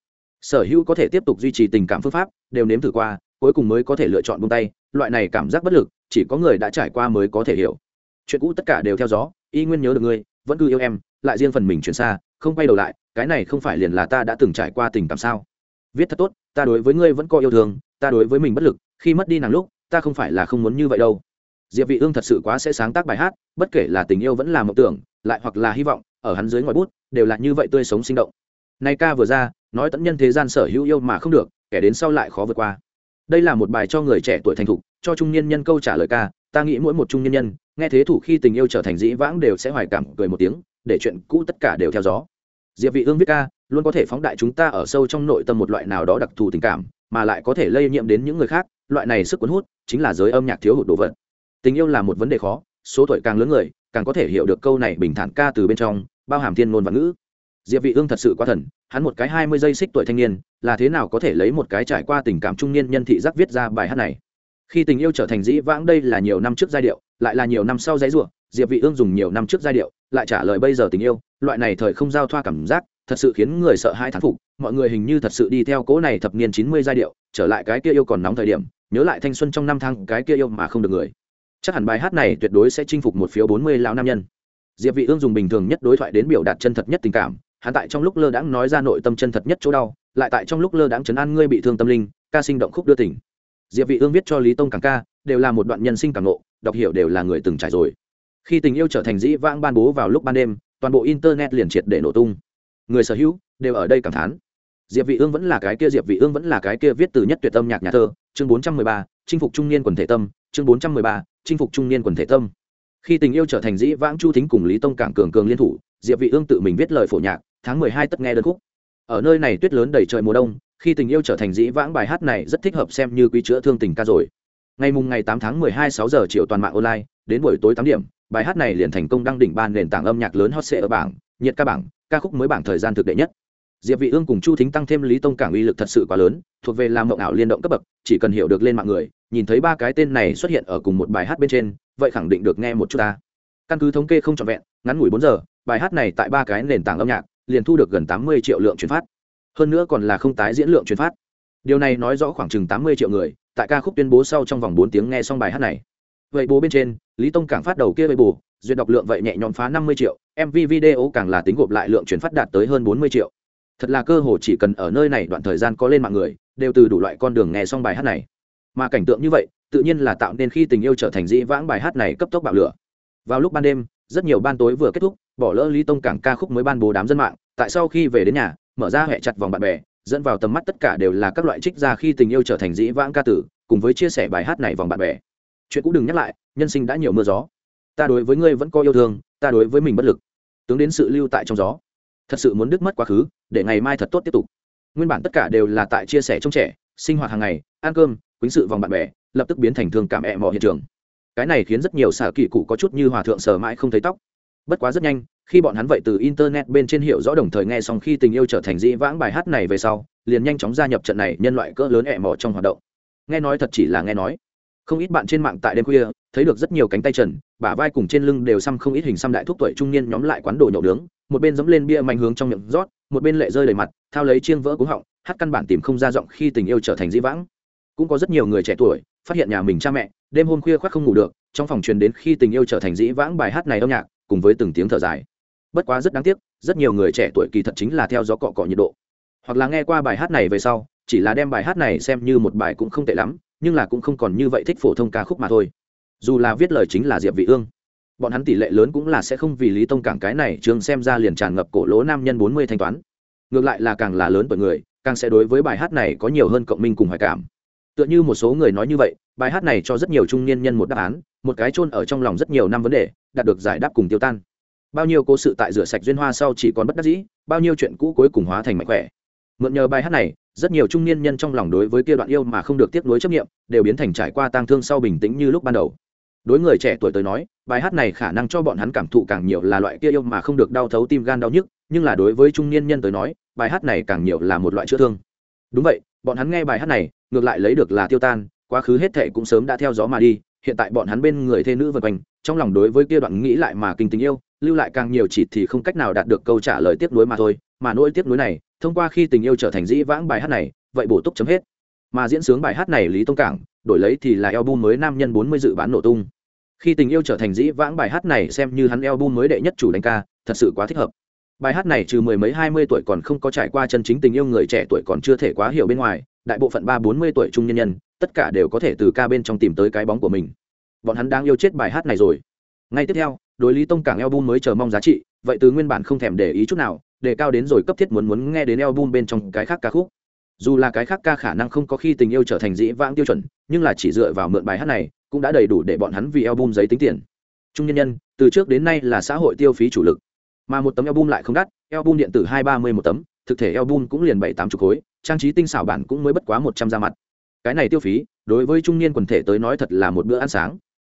A: sở hữu có thể tiếp tục duy trì tình cảm phương pháp, đều nếm thử qua, cuối cùng mới có thể lựa chọn buông tay. Loại này cảm giác bất lực, chỉ có người đã trải qua mới có thể hiểu. Chuyện cũ tất cả đều theo gió, y nguyên nhớ được ngươi, vẫn cứ yêu em, lại riêng phần mình chuyển xa, không quay đầu lại, cái này không phải liền là ta đã từng trải qua tình cảm sao? Viết thật tốt, ta đối với ngươi vẫn có yêu thương, ta đối với mình bất lực, khi mất đi nàng lúc, ta không phải là không muốn như vậy đâu. Diệp vị ương thật sự quá sẽ sáng tác bài hát, bất kể là tình yêu vẫn là mộng tưởng, lại hoặc là hy vọng, ở hắn dưới ngoài bút, đều là như vậy tươi sống sinh động nay ca vừa ra, nói tận nhân thế gian sở hữu yêu mà không được, kẻ đến sau lại khó vượt qua. Đây là một bài cho người trẻ tuổi thành thục, cho trung niên nhân câu trả lời ca, ta nghĩ mỗi một trung niên nhân, nghe thế thủ khi tình yêu trở thành dĩ vãng đều sẽ hoài cảm, cười một tiếng, để chuyện cũ tất cả đều theo gió. Diệp vị ương viết ca, luôn có thể phóng đại chúng ta ở sâu trong nội tâm một loại nào đó đặc thù tình cảm, mà lại có thể lây nhiễm đến những người khác, loại này sức cuốn hút, chính là giới âm nhạc thiếu hụt đồ vật. Tình yêu là một vấn đề khó, số tuổi càng lớn người, càng có thể hiểu được câu này bình thản ca từ bên trong, bao hàm thiên ngôn và ngữ diệp vị ương thật sự quá thần, hắn một cái hai mươi giây xích tuổi thanh niên, là thế nào có thể lấy một cái trải qua tình cảm trung niên nhân thị giác viết ra bài hát này? Khi tình yêu trở thành dĩ vãng đây là nhiều năm trước giai điệu, lại là nhiều năm sau giấy ruộng, diệp vị ương dùng nhiều năm trước giai điệu, lại trả lời bây giờ tình yêu, loại này thời không giao thoa cảm giác, thật sự khiến người sợ hai thán phục, mọi người hình như thật sự đi theo cố này thập niên chín mươi giai điệu, trở lại cái kia yêu còn nóng thời điểm, nhớ lại thanh xuân trong năm tháng, cái kia yêu mà không được người. Chắc hẳn bài hát này tuyệt đối sẽ chinh phục một phiếu bốn mươi lão nam nhân. Diệp vị ương dùng bình thường nhất đối thoại đến biểu đạt chân thật nhất tình cảm hắn tại trong lúc lơ đãng nói ra nội tâm chân thật nhất chỗ đau lại tại trong lúc lơ đãng chấn an ngươi bị thương tâm linh ca sinh động khúc đưa tỉnh diệp vị ương viết cho lý tông càng ca đều là một đoạn nhân sinh cảm nộ đọc hiểu đều là người từng trải rồi. Khi tình yêu trở thành dĩ vãng ban bố vào lúc ban đêm toàn bộ internet liền triệt để nổ tung. Người sở hữu đều ở đây cảm thán. Diệp vị ương vẫn là cái kia diệp vị ương vẫn là cái kia viết từ nhất tuyệt tâm nhạc nhà thơ chương 413, chinh phục trung niên quần thể tâm chương 413, chinh phục trung niên quần thể tâm. Khi tình yêu trở thành dĩ vãng chu thính cùng lý tông cảng cường cường liên thủ diệp vị ương tự mình viết lời phổ nhạc tháng 12 tất nghe đơn khúc. Ở nơi này tuyết lớn đầy trời mùa đông, khi tình yêu trở thành dĩ vãng bài hát này rất thích hợp xem như quý chữa thương tình ca rồi. Ngày mùng ngày 8 tháng 12 6 giờ chiều toàn mạng online, đến buổi tối 8 điểm, bài hát này liền thành công đăng đỉnh ban nền tảng âm nhạc lớn hot sệ ở bảng, nhiệt ca bảng, ca khúc mới bảng thời gian thực đệ nhất. Diệp vị ương cùng chu thính tăng thêm lý tông cảng uy lực thật sự quá lớn, thuộc về làm mộng ảo liên động cấp bậc, chỉ cần hiểu được lên mạng người, nhìn thấy ba cái tên này xuất hiện ở cùng một bài hát bên trên, vậy khẳng định được nghe một chút ta. Căn cứ thống kê không trọn vẹn, ngắn ngủi bốn giờ, bài hát này tại ba cái nền tảng âm nhạc liền thu được gần tám mươi triệu lượng truyền phát. Hơn nữa còn là không tái diễn lượng truyền phát. Điều này nói rõ khoảng chừng tám mươi triệu người, tại ca khúc tuyên bố sau trong vòng bốn tiếng nghe xong bài hát này. Vậy bố bên trên, lý tông càng phát đầu kia vậy bù duyệt đọc lượng vậy nhẹ nhõm phá năm mươi triệu mv video càng là tính gộp lại lượng truyền phát đạt tới hơn bốn mươi triệu. Thật là cơ hồ chỉ cần ở nơi này đoạn thời gian có lên mạng người, đều từ đủ loại con đường nghe xong bài hát này. Mà cảnh tượng như vậy, tự nhiên là tạo nên khi tình yêu trở thành dĩ vãng bài hát này cấp tốc bạo lửa. Vào lúc ban đêm, rất nhiều ban tối vừa kết thúc bỏ lỡ lý tông cảng ca khúc mới ban bố đám dân mạng, tại sau khi về đến nhà, mở ra hệ chặt vòng bạn bè, dẫn vào tầm mắt tất cả đều là các loại trích ra khi tình yêu trở thành dĩ vãng ca tử, cùng với chia sẻ bài hát này vòng bạn bè. Chuyện cũng đừng nhắc lại, nhân sinh đã nhiều mưa gió. Ta đối với ngươi vẫn có yêu thương, ta đối với mình bất lực. Tướng đến sự lưu tại trong gió. Thật sự muốn đứt mất quá khứ, để ngày mai thật tốt tiếp tục. Nguyên bản tất cả đều là tại chia sẻ trong trẻ, sinh hoạt hàng ngày, ăn cơm, quýnh sự vòng bạn bè, lập tức biến thành thương cảm ẹ mò hiện trường. Cái này khiến rất nhiều xả kỳ cụ có chút như hòa thượng sờ mãi không thấy tóc bất quá rất nhanh, khi bọn hắn vậy từ internet bên trên hiểu rõ đồng thời nghe xong khi tình yêu trở thành dĩ vãng bài hát này về sau, liền nhanh chóng gia nhập trận này nhân loại cỡ lớn ẹ mò trong hoạt động. Nghe nói thật chỉ là nghe nói. Không ít bạn trên mạng tại đêm khuya, thấy được rất nhiều cánh tay trần, bả vai cùng trên lưng đều xăm không ít hình xăm đại thuốc tuổi trung niên nhóm lại quán đồ nhậu nướng, một bên dẫm lên bia mạnh hướng trong miệng rót, một bên lệ rơi đầy mặt, thao lấy chiêng vỡ cúng họng, hát căn bản tìm không ra giọng khi tình yêu trở thành dĩ vãng. Cũng có rất nhiều người trẻ tuổi, phát hiện nhà mình cha mẹ, đêm hôm khuya khoác không ngủ được, trong phòng truyền đến khi tình yêu trở thành dĩ vãng bài hát này âm nhạc cùng với từng tiếng thở dài. Bất quá rất đáng tiếc, rất nhiều người trẻ tuổi kỳ thật chính là theo gió cọ cọ nhiệt độ. Hoặc là nghe qua bài hát này về sau, chỉ là đem bài hát này xem như một bài cũng không tệ lắm, nhưng là cũng không còn như vậy thích phổ thông ca khúc mà thôi. Dù là viết lời chính là diệp vị ương, bọn hắn tỷ lệ lớn cũng là sẽ không vì lý tông cảng cái này trường xem ra liền tràn ngập cổ lỗ nam nhân bốn mươi thanh toán. Ngược lại là càng là lớn tuổi người, càng sẽ đối với bài hát này có nhiều hơn cộng minh cùng hoài cảm. Tựa như một số người nói như vậy, bài hát này cho rất nhiều trung niên nhân một đáp án, một cái chôn ở trong lòng rất nhiều năm vấn đề đạt được giải đáp cùng tiêu tan. Bao nhiêu cố sự tại rửa sạch duyên hoa sau chỉ còn bất đắc dĩ, bao nhiêu chuyện cũ cuối cùng hóa thành mạnh khỏe. Mượn nhờ bài hát này, rất nhiều trung niên nhân trong lòng đối với kia đoạn yêu mà không được tiếp nối chấp nghiệm đều biến thành trải qua tang thương sau bình tĩnh như lúc ban đầu. Đối người trẻ tuổi tới nói, bài hát này khả năng cho bọn hắn cảm thụ càng nhiều là loại kia yêu mà không được đau thấu tim gan đau nhức, nhưng là đối với trung niên nhân tới nói, bài hát này càng nhiều là một loại chữa thương. Đúng vậy, bọn hắn nghe bài hát này, ngược lại lấy được là tiêu tan, quá khứ hết thệ cũng sớm đã theo gió mà đi hiện tại bọn hắn bên người thê nữ vân quanh, trong lòng đối với kia đoạn nghĩ lại mà kinh tình yêu, lưu lại càng nhiều chỉ thì không cách nào đạt được câu trả lời tiếp nối mà thôi, mà nỗi tiếp nối này, thông qua khi tình yêu trở thành dĩ vãng bài hát này, vậy bổ túc chấm hết. Mà diễn sướng bài hát này lý tông cảng, đổi lấy thì là album mới nam nhân bốn mươi dự bán nổ tung. Khi tình yêu trở thành dĩ vãng bài hát này xem như hắn album mới đệ nhất chủ đánh ca, thật sự quá thích hợp. Bài hát này trừ mười mấy hai mươi tuổi còn không có trải qua chân chính tình yêu người trẻ tuổi còn chưa thể quá hiểu bên ngoài đại bộ phận ba bốn mươi tuổi trung nhân nhân, tất cả đều có thể từ ca bên trong tìm tới cái bóng của mình. Bọn hắn đang yêu chết bài hát này rồi. Ngay tiếp theo, đối lý tông cảng album mới chờ mong giá trị, vậy từ nguyên bản không thèm để ý chút nào để cao đến rồi cấp thiết muốn muốn nghe đến album bên trong cái khác ca khúc. Dù là cái khác ca khả năng không có khi tình yêu trở thành dĩ vãng tiêu chuẩn, nhưng là chỉ dựa vào mượn bài hát này, cũng đã đầy đủ để bọn hắn vì album giấy tính tiền. Trung nhân nhân, từ trước đến nay là xã hội tiêu phí chủ lực. Mà một tấm album lại không đắt, album điện tử hai ba mươi một tấm thực thể album cũng liền bảy tám chục khối, trang trí tinh xảo bản cũng mới bất quá một trăm ra mặt. Cái này tiêu phí, đối với trung niên quần thể tới nói thật là một bữa ăn sáng.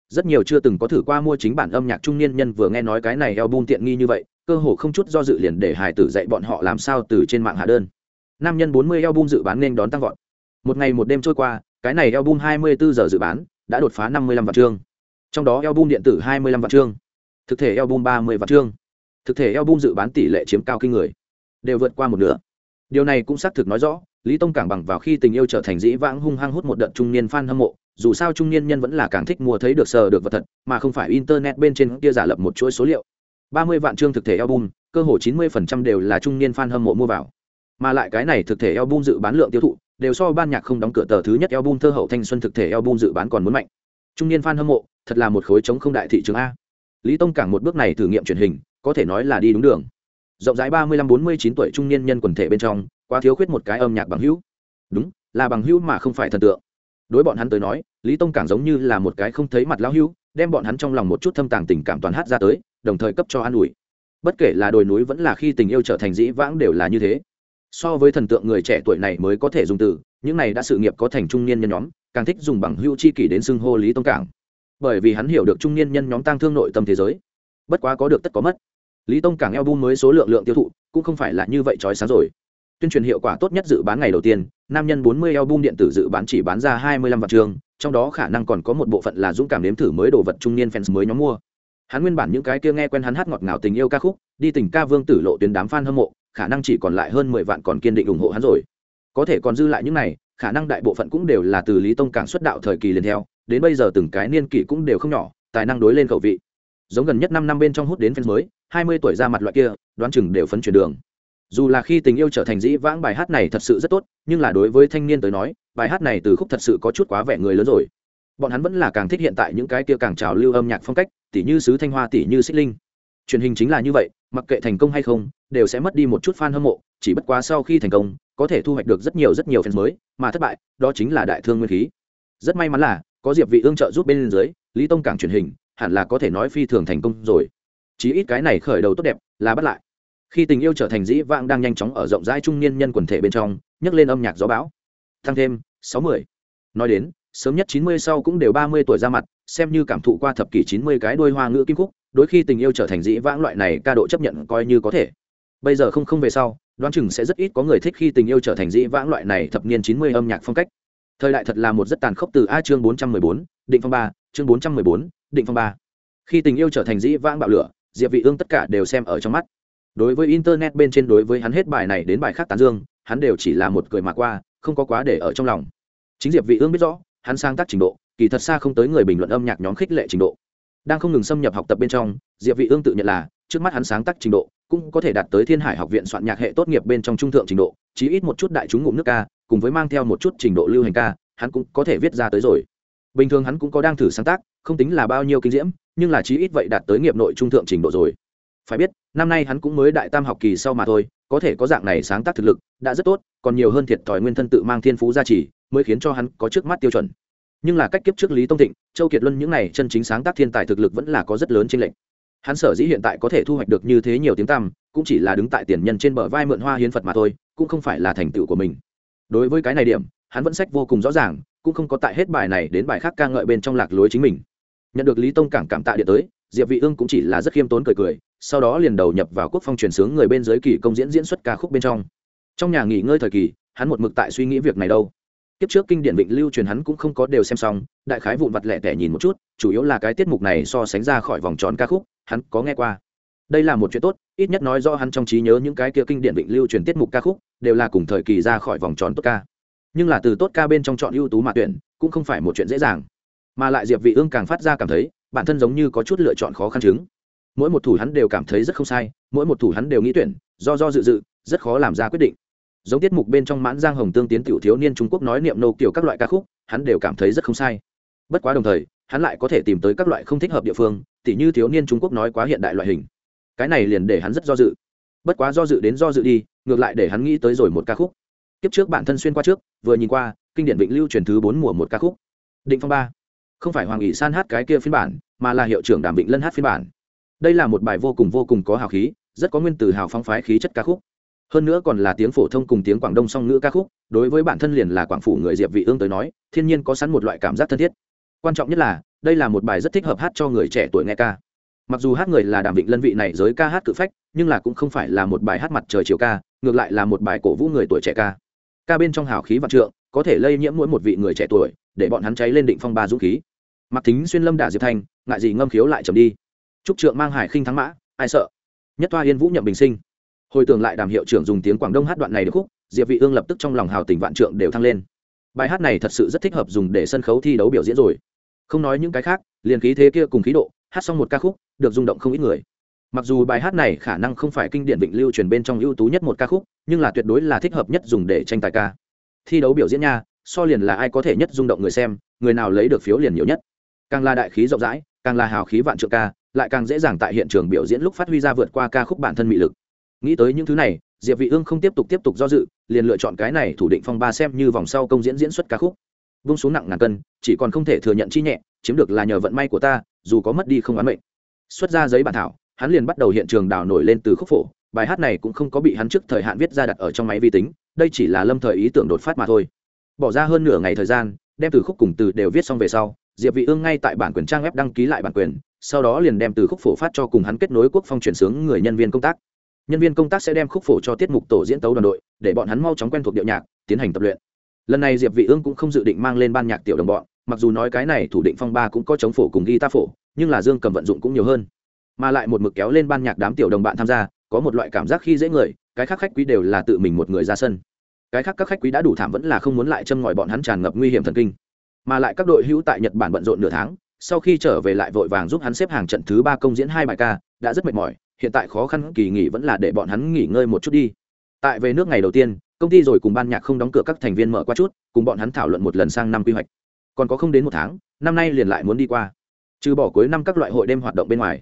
A: Rất nhiều chưa từng có thử qua mua chính bản âm nhạc trung niên nhân vừa nghe nói cái này album tiện nghi như vậy, cơ hồ không chút do dự liền để hài tử dạy bọn họ làm sao từ trên mạng hạ đơn. Nam nhân bốn mươi album dự bán nên đón tăng vọt. Một ngày một đêm trôi qua, cái này album hai mươi bốn giờ dự bán, đã đột phá năm mươi lăm vạn chương. Trong đó album điện tử hai mươi lăm vạn chương, thực thể album ba mươi vạn chương. Thực thể album dự bán tỷ lệ chiếm cao kinh người đều vượt qua một nửa. Điều này cũng xác thực nói rõ, lý tông cảng bằng vào khi tình yêu trở thành dĩ vãng hung hăng hút một đợt trung niên fan hâm mộ, dù sao trung niên nhân vẫn là càng thích mua thấy được sờ được vật thật, mà không phải internet bên trên kia giả lập một chuỗi số liệu. Ba mươi vạn chương thực thể album, cơ hồ chín mươi phần trăm đều là trung niên fan hâm mộ mua vào. Mà lại cái này thực thể album dự bán lượng tiêu thụ, đều so ban nhạc không đóng cửa tờ thứ nhất album thơ hậu thanh xuân thực thể album dự bán còn muốn mạnh. Trung niên fan hâm mộ, thật là một khối chống không đại thị trường a. Lý tông cảng một bước này thử nghiệm truyền hình, có thể nói là đi đúng đường rộng rãi ba mươi lăm bốn mươi chín tuổi trung niên nhân quần thể bên trong, quá thiếu khuyết một cái âm nhạc bằng hữu. Đúng, là bằng hữu mà không phải thần tượng. Đối bọn hắn tới nói, lý tông cảng giống như là một cái không thấy mặt lão hữu, đem bọn hắn trong lòng một chút thâm tàng tình cảm toàn hát ra tới, đồng thời cấp cho an ủi. Bất kể là đồi núi vẫn là khi tình yêu trở thành dĩ vãng đều là như thế. So với thần tượng người trẻ tuổi này mới có thể dùng từ, những này đã sự nghiệp có thành trung niên nhân nhóm, càng thích dùng bằng hữu chi kỷ đến xưng hô lý tông cảng bởi vì hắn hiểu được trung niên nhân nhóm tăng thương nội tâm thế giới. Bất quá có được tất có mất lý tông cảng album mới số lượng lượng tiêu thụ cũng không phải là như vậy trói sáng rồi. Tuyên truyền hiệu quả tốt nhất dự bán ngày đầu tiên, nam nhân 40 album điện tử dự bán chỉ bán ra 25 vạn trường, trong đó khả năng còn có một bộ phận là dũng cảm nếm thử mới đồ vật trung niên fans mới nhóm mua. Hắn nguyên bản những cái kia nghe quen hắn hát ngọt ngào tình yêu ca khúc, đi tình ca vương tử lộ tuyến đám fan hâm mộ, khả năng chỉ còn lại hơn 10 vạn còn kiên định ủng hộ hắn rồi. Có thể còn dư lại những này, khả năng đại bộ phận cũng đều là từ lý tông cảng xuất đạo thời kỳ liền theo, đến bây giờ từng cái niên kỷ cũng đều không nhỏ, tài năng đối lên khẩu vị giống gần nhất năm năm bên trong hút đến fans mới 20 tuổi ra mặt loại kia, đoán chừng đều phấn chuyển đường. Dù là khi tình yêu trở thành dĩ vãng bài hát này thật sự rất tốt, nhưng là đối với thanh niên tới nói, bài hát này từ khúc thật sự có chút quá vẻ người lớn rồi. Bọn hắn vẫn là càng thích hiện tại những cái kia càng trào lưu âm nhạc phong cách, tỉ như sứ thanh hoa, tỉ như xích linh. Truyền hình chính là như vậy, mặc kệ thành công hay không, đều sẽ mất đi một chút fan hâm mộ, chỉ bất quá sau khi thành công, có thể thu hoạch được rất nhiều rất nhiều fans mới, mà thất bại, đó chính là đại thương nguyên khí. Rất may mắn là, có diệp vị ương trợ giúp bên dưới, lý tông cảng truyền hình hẳn là có thể nói phi thường thành công rồi. Chí ít cái này khởi đầu tốt đẹp, là bắt lại. Khi tình yêu trở thành dĩ vãng đang nhanh chóng ở rộng rãi trung niên nhân quần thể bên trong, nhấc lên âm nhạc gió bão. Tăng thêm, sáu mươi. Nói đến, sớm nhất chín mươi sau cũng đều ba mươi tuổi ra mặt, xem như cảm thụ qua thập kỷ chín mươi cái đôi hoa ngữ kim khúc, đôi khi tình yêu trở thành dĩ vãng loại này ca độ chấp nhận coi như có thể. Bây giờ không không về sau, đoán chừng sẽ rất ít có người thích khi tình yêu trở thành dĩ vãng loại này thập niên chín mươi âm nhạc phong cách. Thời đại thật là một rất tàn khốc từ a chương bốn trăm mười bốn, định phong ba chương bốn trăm mười bốn, định phong ba. Khi tình yêu trở thành dĩ vãng bạo lửa, diệp vị ương tất cả đều xem ở trong mắt. Đối với internet bên trên đối với hắn hết bài này đến bài khác tán dương, hắn đều chỉ là một cười mà qua, không có quá để ở trong lòng. Chính diệp vị ương biết rõ, hắn sang tác trình độ, kỳ thật xa không tới người bình luận âm nhạc nhóm khích lệ trình độ. Đang không ngừng xâm nhập học tập bên trong, diệp vị ương tự nhận là, trước mắt hắn sáng tác trình độ, cũng có thể đạt tới thiên hải học viện soạn nhạc hệ tốt nghiệp bên trong trung thượng trình độ, chí ít một chút đại chúng ngụm nước ca, cùng với mang theo một chút trình độ lưu hành ca, hắn cũng có thể viết ra tới rồi bình thường hắn cũng có đang thử sáng tác, không tính là bao nhiêu kinh diễm, nhưng là chí ít vậy đạt tới nghiệp nội trung thượng trình độ rồi. Phải biết, năm nay hắn cũng mới đại tam học kỳ sau mà thôi, có thể có dạng này sáng tác thực lực, đã rất tốt, còn nhiều hơn thiệt thòi nguyên thân tự mang thiên phú gia trì, mới khiến cho hắn có trước mắt tiêu chuẩn. Nhưng là cách kiếp trước lý tông thịnh, châu kiệt luân những này chân chính sáng tác thiên tài thực lực vẫn là có rất lớn trên lệnh hắn sở dĩ hiện tại có thể thu hoạch được như thế nhiều tiếng tăm, cũng chỉ là đứng tại tiền nhân trên bờ vai mượn hoa hiến phật mà thôi, cũng không phải là thành tựu của mình. Đối với cái này điểm, hắn vẫn sách vô cùng rõ ràng cũng không có tại hết bài này đến bài khác ca ngợi bên trong lạc lối chính mình. Nhận được lý tông cảng cảm tạ điện tới, diệp vị ương cũng chỉ là rất khiêm tốn cười cười, sau đó liền đầu nhập vào quốc phong truyền sướng người bên dưới kỳ công diễn diễn xuất ca khúc bên trong. Trong nhà nghỉ ngơi thời kỳ, hắn một mực tại suy nghĩ việc này đâu. Tiếp trước kinh điển vịnh lưu truyền hắn cũng không có đều xem xong, đại khái vụn vặt lẻ tẻ nhìn một chút, chủ yếu là cái tiết mục này so sánh ra khỏi vòng tròn ca khúc, hắn có nghe qua. Đây là một chuyện tốt, ít nhất nói do hắn trong trí nhớ những cái kia kinh điển vịnh lưu truyền tiết mục ca khúc, đều là cùng thời kỳ ra khỏi vòng tròn tốt ca nhưng là từ tốt ca bên trong chọn ưu tú mà tuyển, cũng không phải một chuyện dễ dàng. Mà lại diệp vị ương càng phát ra cảm thấy, bản thân giống như có chút lựa chọn khó khăn chứng. Mỗi một thủ hắn đều cảm thấy rất không sai, mỗi một thủ hắn đều nghĩ tuyển, do do dự dự, rất khó làm ra quyết định. Giống tiết mục bên trong mãn giang hồng tương tiến tiểu thiếu niên trung quốc nói niệm nô kiểu các loại ca khúc, hắn đều cảm thấy rất không sai. Bất quá đồng thời, hắn lại có thể tìm tới các loại không thích hợp địa phương, tỉ như thiếu niên trung quốc nói quá hiện đại loại hình. Cái này liền để hắn rất do dự. Bất quá do dự đến do dự đi, ngược lại để hắn nghĩ tới rồi một ca khúc kiếp trước bản thân xuyên qua trước, vừa nhìn qua, kinh điển vịnh lưu truyền thứ bốn mùa một ca khúc. Định phong ba. Không phải hoàng ỷ san hát cái kia phiên bản, mà là hiệu trưởng đàm vịnh lân hát phiên bản. Đây là một bài vô cùng vô cùng có hào khí, rất có nguyên từ hào phong phái khí chất ca khúc. Hơn nữa còn là tiếng phổ thông cùng tiếng quảng đông song ngữ ca khúc, đối với bản thân liền là quảng phủ người diệp vị ương tới nói, thiên nhiên có sẵn một loại cảm giác thân thiết. Quan trọng nhất là, đây là một bài rất thích hợp hát cho người trẻ tuổi nghe ca. Mặc dù hát người là đàm vịnh lân vị này giới ca hát cự phách, nhưng là cũng không phải là một bài hát mặt trời chiều ca, ngược lại là một bài cổ vũ người tuổi trẻ ca ca bên trong hào khí vạn trượng, có thể lây nhiễm mỗi một vị người trẻ tuổi, để bọn hắn cháy lên định phong ba dũng khí. Mặc thính xuyên lâm đả diệp thanh, ngại gì ngâm khiếu lại trầm đi. Trúc trượng mang hải khinh thắng mã, ai sợ? Nhất toa yên vũ nhậm bình sinh. Hồi tưởng lại đàm hiệu trưởng dùng tiếng quảng đông hát đoạn này được khúc, diệp vị ương lập tức trong lòng hào tình vạn trượng đều thăng lên. Bài hát này thật sự rất thích hợp dùng để sân khấu thi đấu biểu diễn rồi. Không nói những cái khác, liền khí thế kia cùng khí độ, hát xong một ca khúc, được rung động không ít người mặc dù bài hát này khả năng không phải kinh điển vịnh lưu truyền bên trong ưu tú nhất một ca khúc, nhưng là tuyệt đối là thích hợp nhất dùng để tranh tài ca. Thi đấu biểu diễn nha, so liền là ai có thể nhất rung động người xem, người nào lấy được phiếu liền nhiều nhất. Càng là đại khí rộng rãi, càng là hào khí vạn trượng ca, lại càng dễ dàng tại hiện trường biểu diễn lúc phát huy ra vượt qua ca khúc bản thân mị lực. Nghĩ tới những thứ này, diệp vị ương không tiếp tục tiếp tục do dự, liền lựa chọn cái này thủ định phong ba xem như vòng sau công diễn diễn xuất ca khúc. Vung xuống nặng ngàn cân, chỉ còn không thể thừa nhận chi nhẹ, chiếm được là nhờ vận may của ta, dù có mất đi không oán mệnh. Xuất ra giấy bản thảo hắn liền bắt đầu hiện trường đào nổi lên từ khúc phổ, bài hát này cũng không có bị hắn trước thời hạn viết ra đặt ở trong máy vi tính, đây chỉ là lâm thời ý tưởng đột phát mà thôi. Bỏ ra hơn nửa ngày thời gian, đem từ khúc cùng từ đều viết xong về sau, diệp vị ương ngay tại bản quyền trang web đăng ký lại bản quyền, sau đó liền đem từ khúc phổ phát cho cùng hắn kết nối quốc phong chuyển sướng người nhân viên công tác. Nhân viên công tác sẽ đem khúc phổ cho tiết mục tổ diễn tấu đoàn đội, để bọn hắn mau chóng quen thuộc điệu nhạc, tiến hành tập luyện. Lần này diệp vị ương cũng không dự định mang lên ban nhạc tiểu đồng bọn, mặc dù nói cái này thủ định phong ba cũng có chống phổ cùng guitar phổ, nhưng là dương cầm vận dụng cũng nhiều hơn mà lại một mực kéo lên ban nhạc đám tiểu đồng bạn tham gia, có một loại cảm giác khi dễ người, cái khác khách quý đều là tự mình một người ra sân. Cái khác các khách quý đã đủ thảm vẫn là không muốn lại châm ngòi bọn hắn tràn ngập nguy hiểm thần kinh. Mà lại các đội hữu tại nhật bản bận rộn nửa tháng, sau khi trở về lại vội vàng giúp hắn xếp hàng trận thứ ba công diễn hai bài ca, đã rất mệt mỏi, hiện tại khó khăn kỳ nghỉ vẫn là để bọn hắn nghỉ ngơi một chút đi. Tại về nước ngày đầu tiên, công ty rồi cùng ban nhạc không đóng cửa các thành viên mở qua chút, cùng bọn hắn thảo luận một lần sang năm quy hoạch. Còn có không đến một tháng, năm nay liền lại muốn đi qua. Trừ bỏ cuối năm các loại hội đêm hoạt động bên ngoài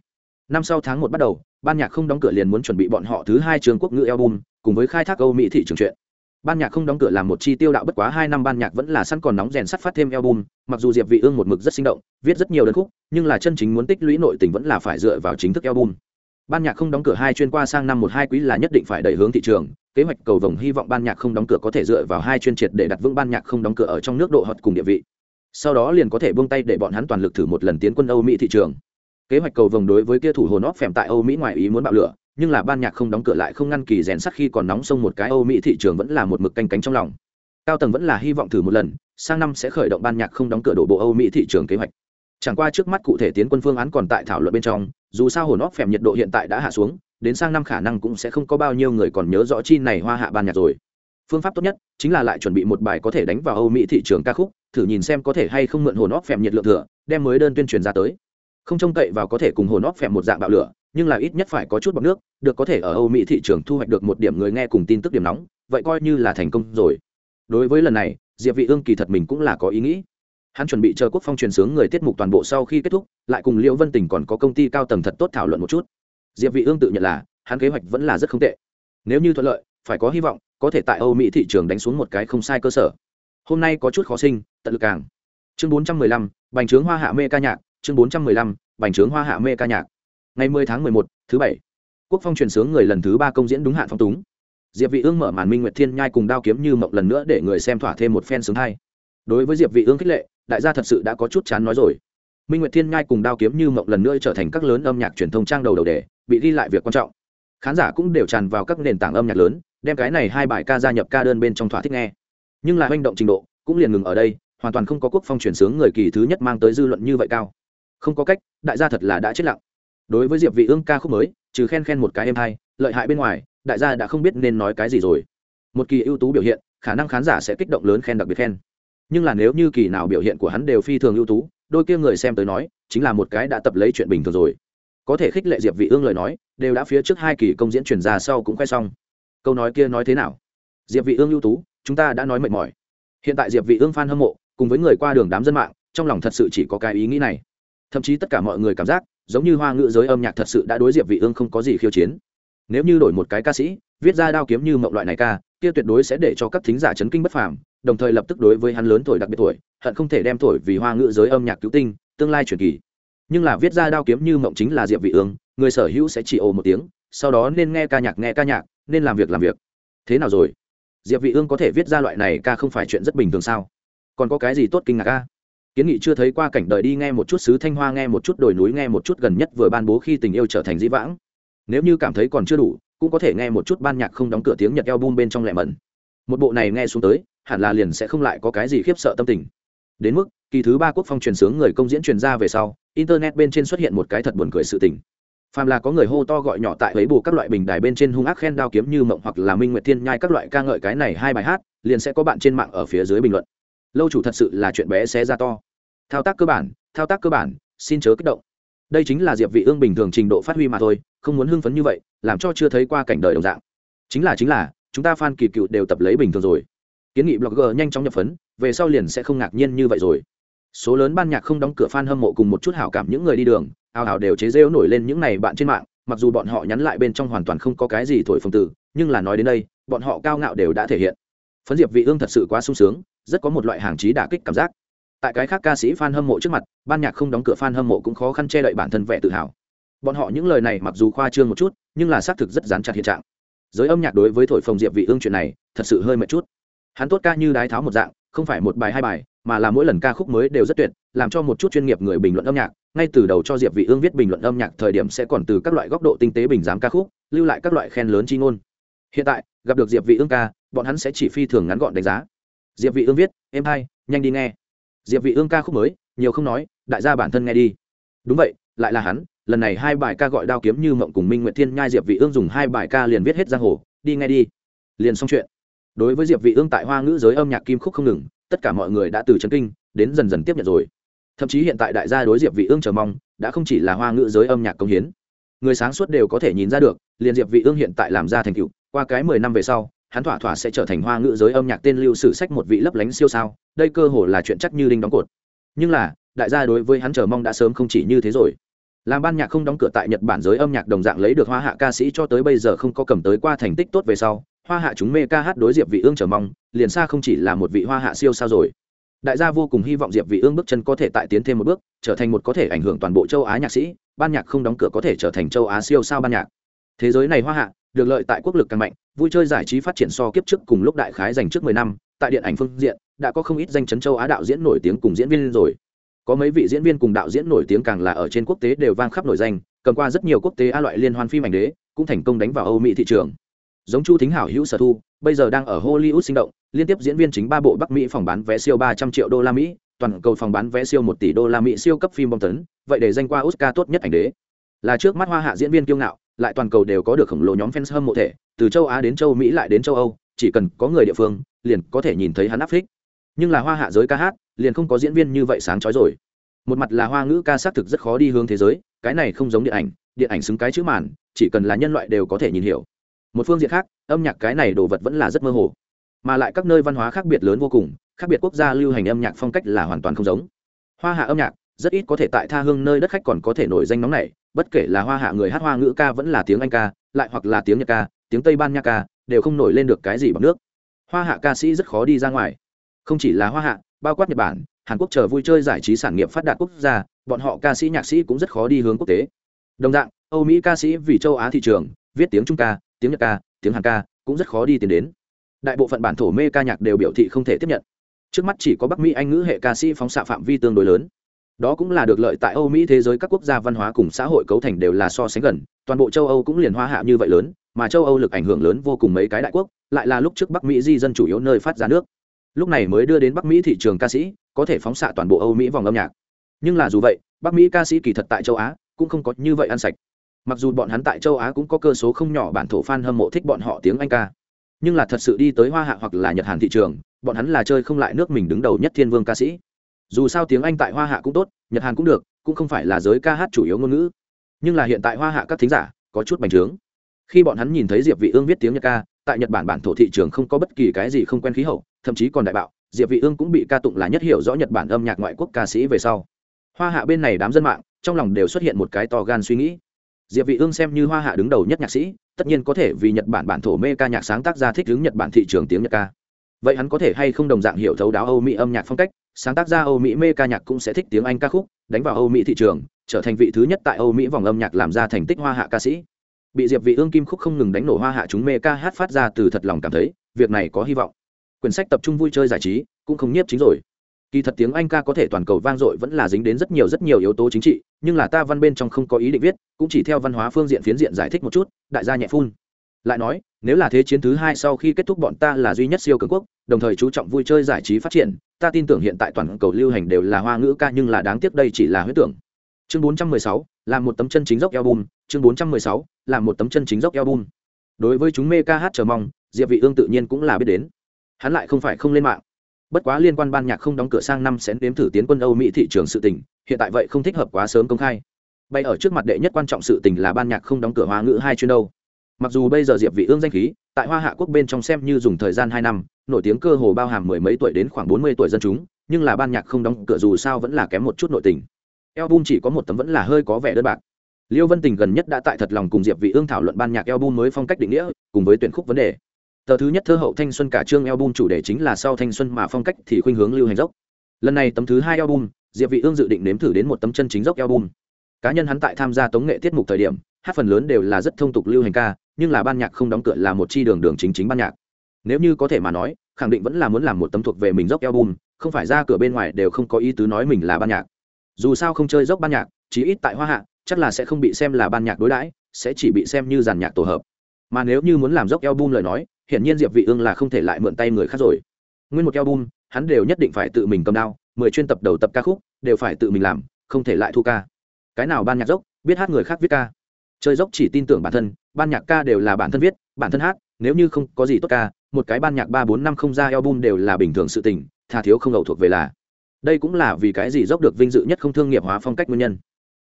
A: năm sau tháng một bắt đầu, ban nhạc không đóng cửa liền muốn chuẩn bị bọn họ thứ hai trường quốc ngữ album, cùng với khai thác âu mỹ thị trường truyện ban nhạc không đóng cửa làm một chi tiêu đạo bất quá hai năm ban nhạc vẫn là săn còn nóng rèn sắt phát thêm album, mặc dù diệp vị ương một mực rất sinh động, viết rất nhiều đơn khúc, nhưng là chân chính muốn tích lũy nội tình vẫn là phải dựa vào chính thức album. Ban nhạc không đóng cửa hai chuyên qua sang năm một hai quý là nhất định phải đẩy hướng thị trường, kế hoạch cầu vồng hy vọng ban nhạc không đóng cửa có thể dựa vào hai chuyên triệt để đặt vững ban nhạc không đóng cửa ở trong nước độ hợp cùng địa vị. Sau đó liền có thể buông tay để bọn hắn toàn lực thử một lần tiến quân âu mỹ thị trường kế hoạch cầu vồng đối với kia thủ hồn óp phèm tại âu mỹ ngoài ý muốn bạo lửa, nhưng là ban nhạc không đóng cửa lại không ngăn kỳ rèn sắt khi còn nóng sông một cái âu mỹ thị trường vẫn là một mực canh cánh trong lòng. Cao tầng vẫn là hy vọng thử một lần, sang năm sẽ khởi động ban nhạc không đóng cửa đổ bộ âu mỹ thị trường kế hoạch. Chẳng qua trước mắt cụ thể tiến quân phương án còn tại thảo luận bên trong, dù sao hồn óp phèm nhiệt độ hiện tại đã hạ xuống, đến sang năm khả năng cũng sẽ không có bao nhiêu người còn nhớ rõ chi này hoa hạ ban nhạc rồi. Phương pháp tốt nhất chính là lại chuẩn bị một bài có thể đánh vào âu mỹ thị trường ca khúc, thử nhìn xem có thể hay không mượn hồn óp phèm nhiệt lượng thừa, đem mới đơn tuyên truyền ra tới không trông cậy vào có thể cùng hồn óp phèm một dạng bạo lửa nhưng là ít nhất phải có chút bọc nước được có thể ở âu mỹ thị trường thu hoạch được một điểm người nghe cùng tin tức điểm nóng vậy coi như là thành công rồi. Đối với lần này diệp vị ương kỳ thật mình cũng là có ý nghĩ. Hắn chuẩn bị chờ quốc phong truyền sướng người tiết mục toàn bộ sau khi kết thúc lại cùng liễu vân tình còn có công ty cao tầng thật tốt thảo luận một chút. Diệp vị ương tự nhận là hắn kế hoạch vẫn là rất không tệ. Nếu như thuận lợi phải có hy vọng có thể tại âu mỹ thị trường đánh xuống một cái không sai cơ sở. Hôm nay có chút khó sinh tận lực càng. Chương 415, bành trướng hoa hạ mê ca nhạc chương 415, bành trướng hoa hạ mê ca nhạc. Ngày 10 tháng 11, thứ bảy. Quốc phong truyền sướng người lần thứ ba công diễn đúng hạn phong túng. Diệp vị ương mở màn minh nguyệt thiên nhai cùng đao kiếm như mộng lần nữa để người xem thỏa thêm một phen sướng hay. Đối với diệp vị ương khích lệ đại gia thật sự đã có chút chán nói rồi. Minh nguyệt thiên nhai cùng đao kiếm như mộng lần nữa trở thành các lớn âm nhạc truyền thông trang đầu đầu đề bị ghi lại việc quan trọng. Khán giả cũng đều tràn vào các nền tảng âm nhạc lớn đem cái này hai bài ca gia nhập ca đơn bên trong thỏa thích nghe. Nhưng là hành động trình độ cũng liền ngừng ở đây hoàn toàn không có quốc phong truyền sướng người kỳ thứ nhất mang tới dư luận như vậy cao không có cách, đại gia thật là đã chết lặng. Đối với diệp vị ương ca khúc mới, trừ khen khen một cái em hay, lợi hại bên ngoài, đại gia đã không biết nên nói cái gì rồi. Một kỳ ưu tú biểu hiện, khả năng khán giả sẽ kích động lớn khen đặc biệt khen. Nhưng là nếu như kỳ nào biểu hiện của hắn đều phi thường ưu tú, đôi kia người xem tới nói, chính là một cái đã tập lấy chuyện bình thường rồi. Có thể khích lệ diệp vị ương lời nói, đều đã phía trước hai kỳ công diễn truyền ra sau cũng khoe xong. Câu nói kia nói thế nào? Diệp vị ương ưu tú, chúng ta đã nói mệt mỏi. Hiện tại diệp vị ương fan hâm mộ, cùng với người qua đường đám dân mạng, trong lòng thật sự chỉ có cái ý nghĩ này thậm chí tất cả mọi người cảm giác giống như hoa ngữ giới âm nhạc thật sự đã đối diệp vị ương không có gì khiêu chiến. Nếu như đổi một cái ca sĩ, viết ra đao kiếm như mộng loại này ca, kia tuyệt đối sẽ để cho các thính giả chấn kinh bất phàm, đồng thời lập tức đối với hắn lớn tuổi đặc biệt tuổi, hận không thể đem tuổi vì hoa ngữ giới âm nhạc cứu tinh, tương lai truyền kỳ. Nhưng là viết ra đao kiếm như mộng chính là diệp vị ương, người sở hữu sẽ chỉ ồ một tiếng, sau đó nên nghe ca nhạc, nghe ca nhạc, nên làm việc làm việc. Thế nào rồi? Diệp vị ương có thể viết ra loại này ca không phải chuyện rất bình thường sao? Còn có cái gì tốt kinh ngạc ca? Kiến nghị chưa thấy qua cảnh đời đi nghe một chút xứ thanh hoa, nghe một chút đồi núi, nghe một chút gần nhất vừa ban bố khi tình yêu trở thành dĩ vãng. Nếu như cảm thấy còn chưa đủ, cũng có thể nghe một chút ban nhạc không đóng cửa tiếng nhật eo bum bên trong lẹ mẩn. Một bộ này nghe xuống tới, hẳn là liền sẽ không lại có cái gì khiếp sợ tâm tình. Đến mức, kỳ thứ ba quốc phong truyền sướng người công diễn truyền ra về sau, internet bên trên xuất hiện một cái thật buồn cười sự tình. Phàm là có người hô to gọi nhỏ tại lấy bù các loại bình đài bên trên hung ác khen đao kiếm như mộng hoặc là minh nguyệt thiên nhai các loại ca ngợi cái này hai bài hát, liền sẽ có bạn trên mạng ở phía dưới bình luận lâu chủ thật sự là chuyện bé xé ra to. Thao tác cơ bản, thao tác cơ bản, xin chớ kích động. Đây chính là diệp vị ương bình thường trình độ phát huy mà thôi, không muốn hưng phấn như vậy, làm cho chưa thấy qua cảnh đời đồng dạng. Chính là chính là, chúng ta fan kỳ cựu đều tập lấy bình thường rồi. Kiến nghị blogger nhanh chóng nhập phấn, về sau liền sẽ không ngạc nhiên như vậy rồi. Số lớn ban nhạc không đóng cửa fan hâm mộ cùng một chút hảo cảm những người đi đường ao ào đều chế rêu nổi lên những này bạn trên mạng, mặc dù bọn họ nhắn lại bên trong hoàn toàn không có cái gì thổi phồng tử nhưng là nói đến đây, bọn họ cao ngạo đều đã thể hiện phấn diệp vị ương thật sự quá sung sướng, rất có một loại hàng trí đả kích cảm giác. Tại cái khác ca sĩ fan hâm mộ trước mặt, ban nhạc không đóng cửa fan hâm mộ cũng khó khăn che đậy bản thân vẻ tự hào. Bọn họ những lời này mặc dù khoa trương một chút, nhưng là xác thực rất dán chặt hiện trạng. Giới âm nhạc đối với thổi phồng diệp vị ương chuyện này, thật sự hơi mệt chút. Hắn tốt ca như đái tháo một dạng, không phải một bài hai bài, mà là mỗi lần ca khúc mới đều rất tuyệt, làm cho một chút chuyên nghiệp người bình luận âm nhạc, ngay từ đầu cho diệp vị ương viết bình luận âm nhạc thời điểm sẽ còn từ các loại góc độ tinh tế bình giám ca khúc, lưu lại các loại khen lớn chi ngôn. Hiện tại, gặp được diệp vị ương ca bọn hắn sẽ chỉ phi thường ngắn gọn đánh giá. Diệp vị ương viết, em hay nhanh đi nghe. Diệp vị ương ca khúc mới, nhiều không nói, đại gia bản thân nghe đi. Đúng vậy, lại là hắn, lần này hai bài ca gọi đao kiếm như mộng cùng minh nguyệt thiên nhai diệp vị ương dùng hai bài ca liền viết hết giang hồ, đi nghe đi. Liền xong chuyện. Đối với diệp vị ương tại hoa ngữ giới âm nhạc kim khúc không ngừng, tất cả mọi người đã từ chấn kinh, đến dần dần tiếp nhận rồi. Thậm chí hiện tại đại gia đối diệp vị ương chờ mong, đã không chỉ là hoa ngữ giới âm nhạc công hiến. Người sáng suốt đều có thể nhìn ra được, liền diệp vị ương hiện tại làm ra thành tựu, qua cái 10 năm về sau hắn thỏa thỏa sẽ trở thành hoa ngữ giới âm nhạc tên lưu sử sách một vị lấp lánh siêu sao, đây cơ hồ là chuyện chắc như đinh đóng cột. Nhưng là, đại gia đối với hắn chờ mong đã sớm không chỉ như thế rồi. Làm ban nhạc không đóng cửa tại nhật bản giới âm nhạc đồng dạng lấy được hoa hạ ca sĩ cho tới bây giờ không có cầm tới qua thành tích tốt về sau, hoa hạ chúng mê ca hát đối diệp vị ương chờ mong, liền xa không chỉ là một vị hoa hạ siêu sao rồi. Đại gia vô cùng hy vọng diệp vị ương bước chân có thể tại tiến thêm một bước, trở thành một có thể ảnh hưởng toàn bộ châu á nhạc sĩ, ban nhạc không đóng cửa có thể trở thành châu á siêu sao ban nhạc. Thế giới này hoa hạ, được lợi tại quốc lực càng mạnh vui chơi giải trí phát triển so kiếp trước cùng lúc đại khái dành trước 10 năm, tại điện ảnh phương diện, đã có không ít danh chấn châu á đạo diễn nổi tiếng cùng diễn viên rồi. Có mấy vị diễn viên cùng đạo diễn nổi tiếng càng là ở trên quốc tế đều vang khắp nổi danh, cầm qua rất nhiều quốc tế a loại liên hoan phim ảnh đế, cũng thành công đánh vào âu mỹ thị trường. Giống chu thính hảo, hữu sở thu, bây giờ đang ở hollywood sinh động, liên tiếp diễn viên chính ba bộ bắc mỹ phòng bán vé siêu ba trăm triệu đô la mỹ, toàn cầu phòng bán vé siêu một tỷ đô la mỹ siêu cấp phim bom tấn, vậy để danh qua oscar tốt nhất ảnh đế. Là trước mắt hoa hạ diễn viên kiêu ngạo lại toàn cầu đều có được khổng lồ nhóm fans hâm mộ thể, từ châu á đến châu mỹ lại đến châu âu, chỉ cần có người địa phương, liền có thể nhìn thấy hắn áp phích. Nhưng là hoa hạ giới ca hát, liền không có diễn viên như vậy sáng chói rồi. Một mặt là hoa ngữ ca xác thực rất khó đi hướng thế giới, cái này không giống điện ảnh điện ảnh xứng cái chữ màn, chỉ cần là nhân loại đều có thể nhìn hiểu. Một phương diện khác, âm nhạc cái này đồ vật vẫn là rất mơ hồ. Mà lại các nơi văn hóa khác biệt lớn vô cùng, khác biệt quốc gia lưu hành âm nhạc phong cách là hoàn toàn không giống. Hoa hạ âm nhạc rất ít có thể tại tha hương nơi đất khách còn có thể nổi danh nóng này, bất kể là hoa hạ người hát hoa ngữ ca vẫn là tiếng anh ca, lại hoặc là tiếng nhật ca, tiếng tây ban nha ca, đều không nổi lên được cái gì bằng nước. Hoa hạ ca sĩ rất khó đi ra ngoài. Không chỉ là hoa hạ, bao quát nhật bản, hàn quốc chờ vui chơi giải trí sản nghiệp phát đạt quốc gia, bọn họ ca sĩ nhạc sĩ cũng rất khó đi hướng quốc tế. Đồng dạng, âu mỹ ca sĩ vì châu á thị trường, viết tiếng trung ca, tiếng nhật ca, tiếng hàn ca, cũng rất khó đi tìm đến. Đại bộ phận bản thổ mê ca nhạc đều biểu thị không thể tiếp nhận. Trước mắt chỉ có bắc mỹ anh ngữ hệ ca sĩ phóng xạ phạm vi tương đối lớn đó cũng là được lợi tại âu mỹ thế giới các quốc gia văn hóa cùng xã hội cấu thành đều là so sánh gần, toàn bộ châu âu cũng liền hoa hạ như vậy lớn, mà châu âu lực ảnh hưởng lớn vô cùng mấy cái đại quốc, lại là lúc trước bắc mỹ di dân chủ yếu nơi phát ra nước. Lúc này mới đưa đến bắc mỹ thị trường ca sĩ, có thể phóng xạ toàn bộ âu mỹ vòng âm nhạc. Nhưng là dù vậy, bắc mỹ ca sĩ kỳ thật tại châu á, cũng không có như vậy ăn sạch. Mặc dù bọn hắn tại châu á cũng có cơ số không nhỏ bản thổ f a n hâm mộ thích bọn họ tiếng anh ca. Nhưng là thật sự đi tới hoa hạ hoặc là nhật hàn thị trường, bọn hắn là chơi không lại nước mình đứng đầu nhất thiên vương ca sĩ dù sao tiếng anh tại hoa hạ cũng tốt, nhật hàn cũng được, cũng không phải là giới ca hát chủ yếu ngôn ngữ. Nhưng là hiện tại hoa hạ các thính giả có chút bành trướng. Khi bọn hắn nhìn thấy diệp vị ương viết tiếng nhật ca, tại nhật bản bản thổ thị trường không có bất kỳ cái gì không quen khí hậu, thậm chí còn đại bạo, diệp vị ương cũng bị ca tụng là nhất hiểu rõ nhật bản âm nhạc ngoại quốc ca sĩ về sau. Hoa hạ bên này đám dân mạng, trong lòng đều xuất hiện một cái to gan suy nghĩ. Diệp vị ương xem như hoa hạ đứng đầu nhất nhạc sĩ, tất nhiên có thể vì nhật bản bản thổ mê ca nhạc sáng tác ra thích ứng nhật bản thị trường tiếng nhật ca. Vậy hắn có thể hay không đồng dạng hiểu thấu đáo âu mỹ âm nhạc phong cách? Sáng tác ra âu mỹ mê ca nhạc cũng sẽ thích tiếng anh ca khúc, đánh vào âu mỹ thị trường, trở thành vị thứ nhất tại âu mỹ vòng âm nhạc làm ra thành tích hoa hạ ca sĩ. Bị diệp vị ương kim khúc không ngừng đánh nổ hoa hạ chúng mê ca hát phát ra từ thật lòng cảm thấy, việc này có hy vọng. Quyển sách tập trung vui chơi giải trí, cũng không nhiếp chính rồi. Kỳ thật tiếng anh ca có thể toàn cầu vang dội vẫn là dính đến rất nhiều rất nhiều yếu tố chính trị, nhưng là ta văn bên trong không có ý định viết, cũng chỉ theo văn hóa phương diện phiến diện giải thích một chút, đại gia nhẹ phun lại nói nếu là thế chiến thứ hai sau khi kết thúc bọn ta là duy nhất siêu cường quốc đồng thời chú trọng vui chơi giải trí phát triển ta tin tưởng hiện tại toàn cầu lưu hành đều là hoa ngữ ca nhưng là đáng tiếc đây chỉ là huyết tưởng. Chương 416, là một tấm chân chính dốc album. Chương 416, là một tấm chân chính dốc album. Đối với chúng mê ca hát chờ mong diệp vị ương tự nhiên cũng là biết đến. Hắn lại không phải không lên mạng. Bất quá liên quan ban nhạc không đóng cửa sang năm sẽ đếm thử tiến quân âu mỹ thị trường sự tình hiện tại vậy không thích hợp quá sớm công khai. Bay ở trước mặt đệ nhất quan trọng sự tình là ban nhạc không đóng cửa hoa ngữ hai chuyên đâu mặc dù bây giờ diệp vị ương danh khí, tại hoa hạ quốc bên trong xem như dùng thời gian hai năm, nổi tiếng cơ hồ bao hàm mười mấy tuổi đến khoảng bốn mươi tuổi dân chúng, nhưng là ban nhạc không đóng cửa dù sao vẫn là kém một chút nội tình. Album chỉ có một tấm vẫn là hơi có vẻ đơn bạc. Liêu vân tình gần nhất đã tại thật lòng cùng diệp vị ương thảo luận ban nhạc album mới phong cách định nghĩa, cùng với tuyển khúc vấn đề. Tờ thứ nhất thơ hậu thanh xuân cả chương album chủ đề chính là sau thanh xuân mà phong cách thì khuynh hướng lưu hành dốc. Lần này tấm thứ hai album, diệp vị ương dự định nếm thử đến một tấm chân chính dốc album. Cá nhân hắn tại tham gia tống nghệ tiết mục thời điểm, hát phần lớn đều là rất thông tục lưu hành ca nhưng là ban nhạc không đóng cửa là một chi đường đường chính chính ban nhạc. Nếu như có thể mà nói, khẳng định vẫn là muốn làm một tấm thuộc về mình dốc album, không phải ra cửa bên ngoài đều không có ý tứ nói mình là ban nhạc. Dù sao không chơi dốc ban nhạc, chí ít tại hoa hạ, chắc là sẽ không bị xem là ban nhạc đối đãi, sẽ chỉ bị xem như giàn nhạc tổ hợp. Mà nếu như muốn làm dốc album lời nói, hiển nhiên diệp vị ương là không thể lại mượn tay người khác rồi. Nguyên một album, hắn đều nhất định phải tự mình cầm đao, mười chuyên tập đầu tập ca khúc, đều phải tự mình làm, không thể lại thu ca. Cái nào ban nhạc dốc, biết hát người khác viết ca chơi dốc chỉ tin tưởng bản thân, ban nhạc ca đều là bản thân viết, bản thân hát, nếu như không có gì tốt ca, một cái ban nhạc ba bốn năm không ra album đều là bình thường sự tình thà thiếu không đầu thuộc về là. Đây cũng là vì cái gì dốc được vinh dự nhất không thương nghiệp hóa phong cách nguyên nhân.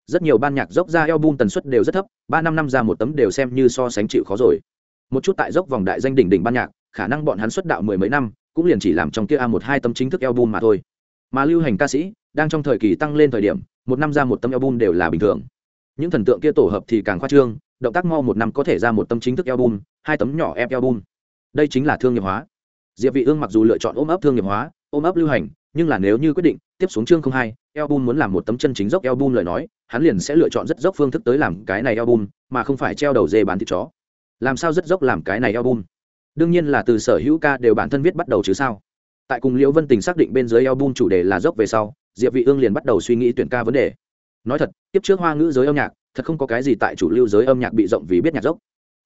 A: Rất nhiều ban nhạc dốc ra album tần suất đều rất thấp, ba năm năm ra một tấm đều xem như so sánh chịu khó rồi. Một chút tại dốc vòng đại danh đỉnh đỉnh ban nhạc, khả năng bọn hắn xuất đạo mười mấy năm, cũng liền chỉ làm trong kia a một hai tấm chính thức album mà thôi. Mà lưu hành ca sĩ, đang trong thời kỳ tăng lên thời điểm, một năm ra một tấm album đều là bình thường những thần tượng kia tổ hợp thì càng khoa trương, động tác mau một năm có thể ra một tấm chính thức album, hai tấm nhỏ ép album. Đây chính là thương nghiệp hóa. Diệp vị ương mặc dù lựa chọn ôm ấp thương nghiệp hóa, ôm ấp lưu hành, nhưng là nếu như quyết định tiếp xuống chương không hai, album muốn làm một tấm chân chính dốc album lời nói, hắn liền sẽ lựa chọn rất dốc phương thức tới làm cái này album, mà không phải treo đầu dê bán thịt chó. Làm sao rất dốc làm cái này album? Đương nhiên là từ sở hữu ca đều bản thân viết bắt đầu chứ sao? Tại cùng liễu vân tình xác định bên dưới album chủ đề là dốc về sau, diệp vị ương liền bắt đầu suy nghĩ tuyển ca vấn đề nói thật tiếp trước hoa ngữ giới âm nhạc, thật không có cái gì tại chủ lưu giới âm nhạc bị rộng vì biết nhạc dốc.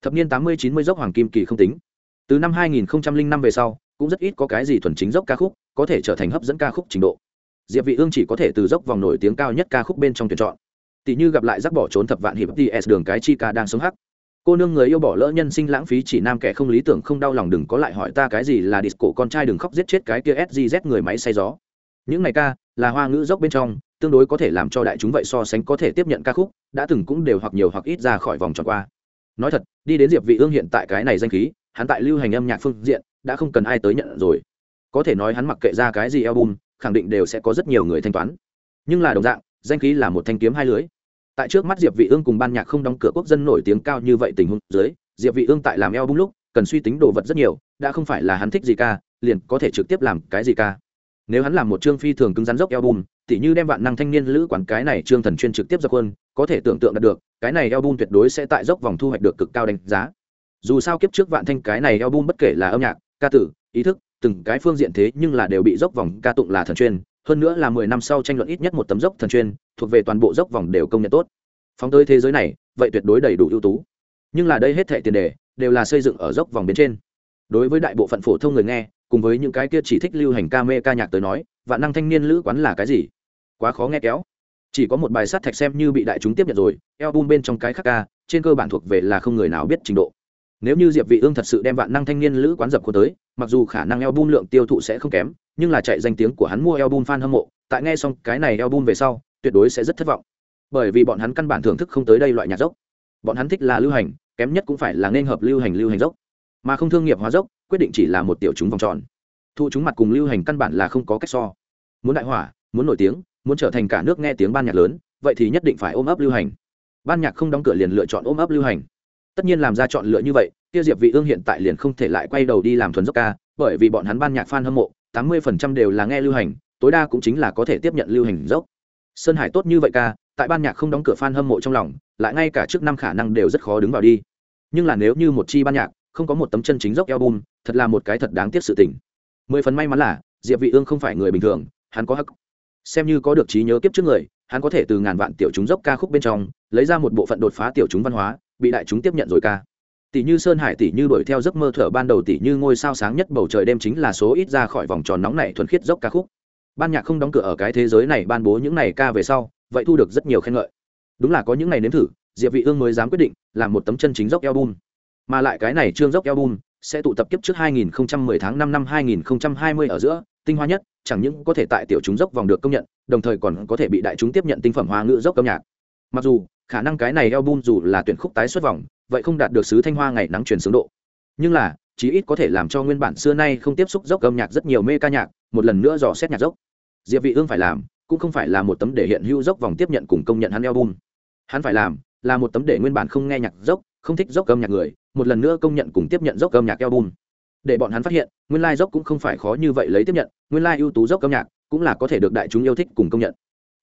A: Thập niên tám mươi chín mươi dốc hoàng kim kỳ không tính. Từ năm hai nghìn năm về sau, cũng rất ít có cái gì thuần chính dốc ca khúc có thể trở thành hấp dẫn ca khúc trình độ. Diệp vị ương chỉ có thể từ dốc vòng nổi tiếng cao nhất ca khúc bên trong tuyển chọn. Tỷ như gặp lại rắc bỏ trốn thập vạn hiệp ts đường cái chi ca đang sống hắc. Cô nương người yêu bỏ lỡ nhân sinh lãng phí chỉ nam kẻ không lý tưởng không đau lòng đừng có lại hỏi ta cái gì là disco con trai đừng khóc giết chết cái kia sgz người máy say gió. Những ngày ca là hoa ngữ dốc bên trong, tương đối có thể làm cho đại chúng vậy so sánh có thể tiếp nhận ca khúc, đã từng cũng đều hoặc nhiều hoặc ít ra khỏi vòng tròn qua. Nói thật, đi đến diệp vị ương hiện tại cái này danh khí, hắn tại lưu hành âm nhạc phương diện, đã không cần ai tới nhận rồi. Có thể nói hắn mặc kệ ra cái gì album, khẳng định đều sẽ có rất nhiều người thanh toán. Nhưng là đồng dạng, danh khí là một thanh kiếm hai lưới. Tại trước mắt diệp vị ương cùng ban nhạc không đóng cửa quốc dân nổi tiếng cao như vậy tình huống dưới, diệp vị ương tại làm album lúc, cần suy tính đồ vật rất nhiều, đã không phải là hắn thích gì ca, liền có thể trực tiếp làm cái gì ca nếu hắn làm một chương phi thường cứng rắn dốc album bung tỉ như đem vạn năng thanh niên lữ quán cái này trương thần chuyên trực tiếp ra quân có thể tưởng tượng đạt được, cái này album tuyệt đối sẽ tại dốc vòng thu hoạch được cực cao đánh giá. Dù sao kiếp trước vạn thanh cái này album bất kể là âm nhạc, ca tử, ý thức, từng cái phương diện thế nhưng là đều bị dốc vòng ca tụng là thần chuyên, hơn nữa là mười năm sau tranh luận ít nhất một tấm dốc thần chuyên, thuộc về toàn bộ dốc vòng đều công nhận tốt. Phóng tới thế giới này, vậy tuyệt đối đầy đủ ưu tú. Nhưng là đây hết thệ tiền đề, đều là xây dựng ở dốc vòng bên trên. Đối với đại bộ phận phổ thông người nghe cùng với những cái kia chỉ thích lưu hành ca mê ca nhạc tới nói, vạn năng thanh niên lữ quán là cái gì? Quá khó nghe kéo. Chỉ có một bài sát thạch xem như bị đại chúng tiếp nhận rồi, album bên trong cái khác ca, trên cơ bản thuộc về là không người nào biết trình độ. Nếu như diệp vị ương thật sự đem vạn năng thanh niên lữ quán dập khuôn tới, mặc dù khả năng album lượng tiêu thụ sẽ không kém, nhưng là chạy danh tiếng của hắn mua album fan hâm mộ, tại nghe xong cái này album về sau, tuyệt đối sẽ rất thất vọng. Bởi vì bọn hắn căn bản thưởng thức không tới đây loại nhạc dốc. Bọn hắn thích là lưu hành, kém nhất cũng phải là nên hợp lưu hành lưu hành dốc mà không thương nghiệp hóa dốc, quyết định chỉ là một tiểu chúng vòng tròn. Thu chúng mặt cùng lưu hành căn bản là không có cách so. Muốn đại hỏa, muốn nổi tiếng, muốn trở thành cả nước nghe tiếng ban nhạc lớn, vậy thì nhất định phải ôm ấp lưu hành. Ban nhạc không đóng cửa liền lựa chọn ôm ấp lưu hành. Tất nhiên làm ra chọn lựa như vậy, kia diệp vị ương hiện tại liền không thể lại quay đầu đi làm thuần dốc ca, bởi vì bọn hắn ban nhạc fan hâm mộ 80% đều là nghe lưu hành, tối đa cũng chính là có thể tiếp nhận lưu hành dốc. Sơn hải tốt như vậy ca, tại ban nhạc không đóng cửa fan hâm mộ trong lòng, lại ngay cả trước năm khả năng đều rất khó đứng vào đi. Nhưng là nếu như một chi ban nhạc không có một tấm chân chính dốc album, thật là một cái thật đáng tiếc sự tình. Mười phần may mắn là, diệp vị ương không phải người bình thường, hắn có hắc. Xem như có được trí nhớ kiếp trước người, hắn có thể từ ngàn vạn tiểu chúng dốc ca khúc bên trong, lấy ra một bộ phận đột phá tiểu chúng văn hóa, bị đại chúng tiếp nhận rồi ca. Tỷ như sơn hải, tỷ như đuổi theo giấc mơ thở, ban đầu tỷ như ngôi sao sáng nhất, bầu trời đêm chính là số ít ra khỏi vòng tròn nóng này thuần khiết dốc ca khúc. Ban nhạc không đóng cửa ở cái thế giới này, ban bố những này ca về sau, vậy thu được rất nhiều khen ngợi. Đúng là có những này nếm thử, diệp vị ương mới dám quyết định, làm một tấm chân chính dốc album mà lại cái này trương dốc album sẽ tụ tập kiếp trước 2010 tháng 5 năm 2020 ở giữa, tinh hoa nhất, chẳng những có thể tại tiểu chúng dốc vòng được công nhận, đồng thời còn có thể bị đại chúng tiếp nhận tinh phẩm hoa ngữ dốc âm nhạc. Mặc dù, khả năng cái này album dù là tuyển khúc tái xuất vòng, vậy không đạt được sứ thanh hoa ngày nắng truyền xướng độ. Nhưng là, chí ít có thể làm cho nguyên bản xưa nay không tiếp xúc dốc âm nhạc rất nhiều mê ca nhạc, một lần nữa dò xét nhạc dốc. Diệp vị ương phải làm, cũng không phải là một tấm để hiện hữu dốc vòng tiếp nhận cùng công nhận hắn album. Hắn phải làm là một tấm để nguyên bản không nghe nhạc dốc không thích dốc âm nhạc người, một lần nữa công nhận cùng tiếp nhận dốc âm nhạc album. Để bọn hắn phát hiện, nguyên lai dốc cũng không phải khó như vậy lấy tiếp nhận, nguyên lai ưu tú dốc âm nhạc cũng là có thể được đại chúng yêu thích cùng công nhận.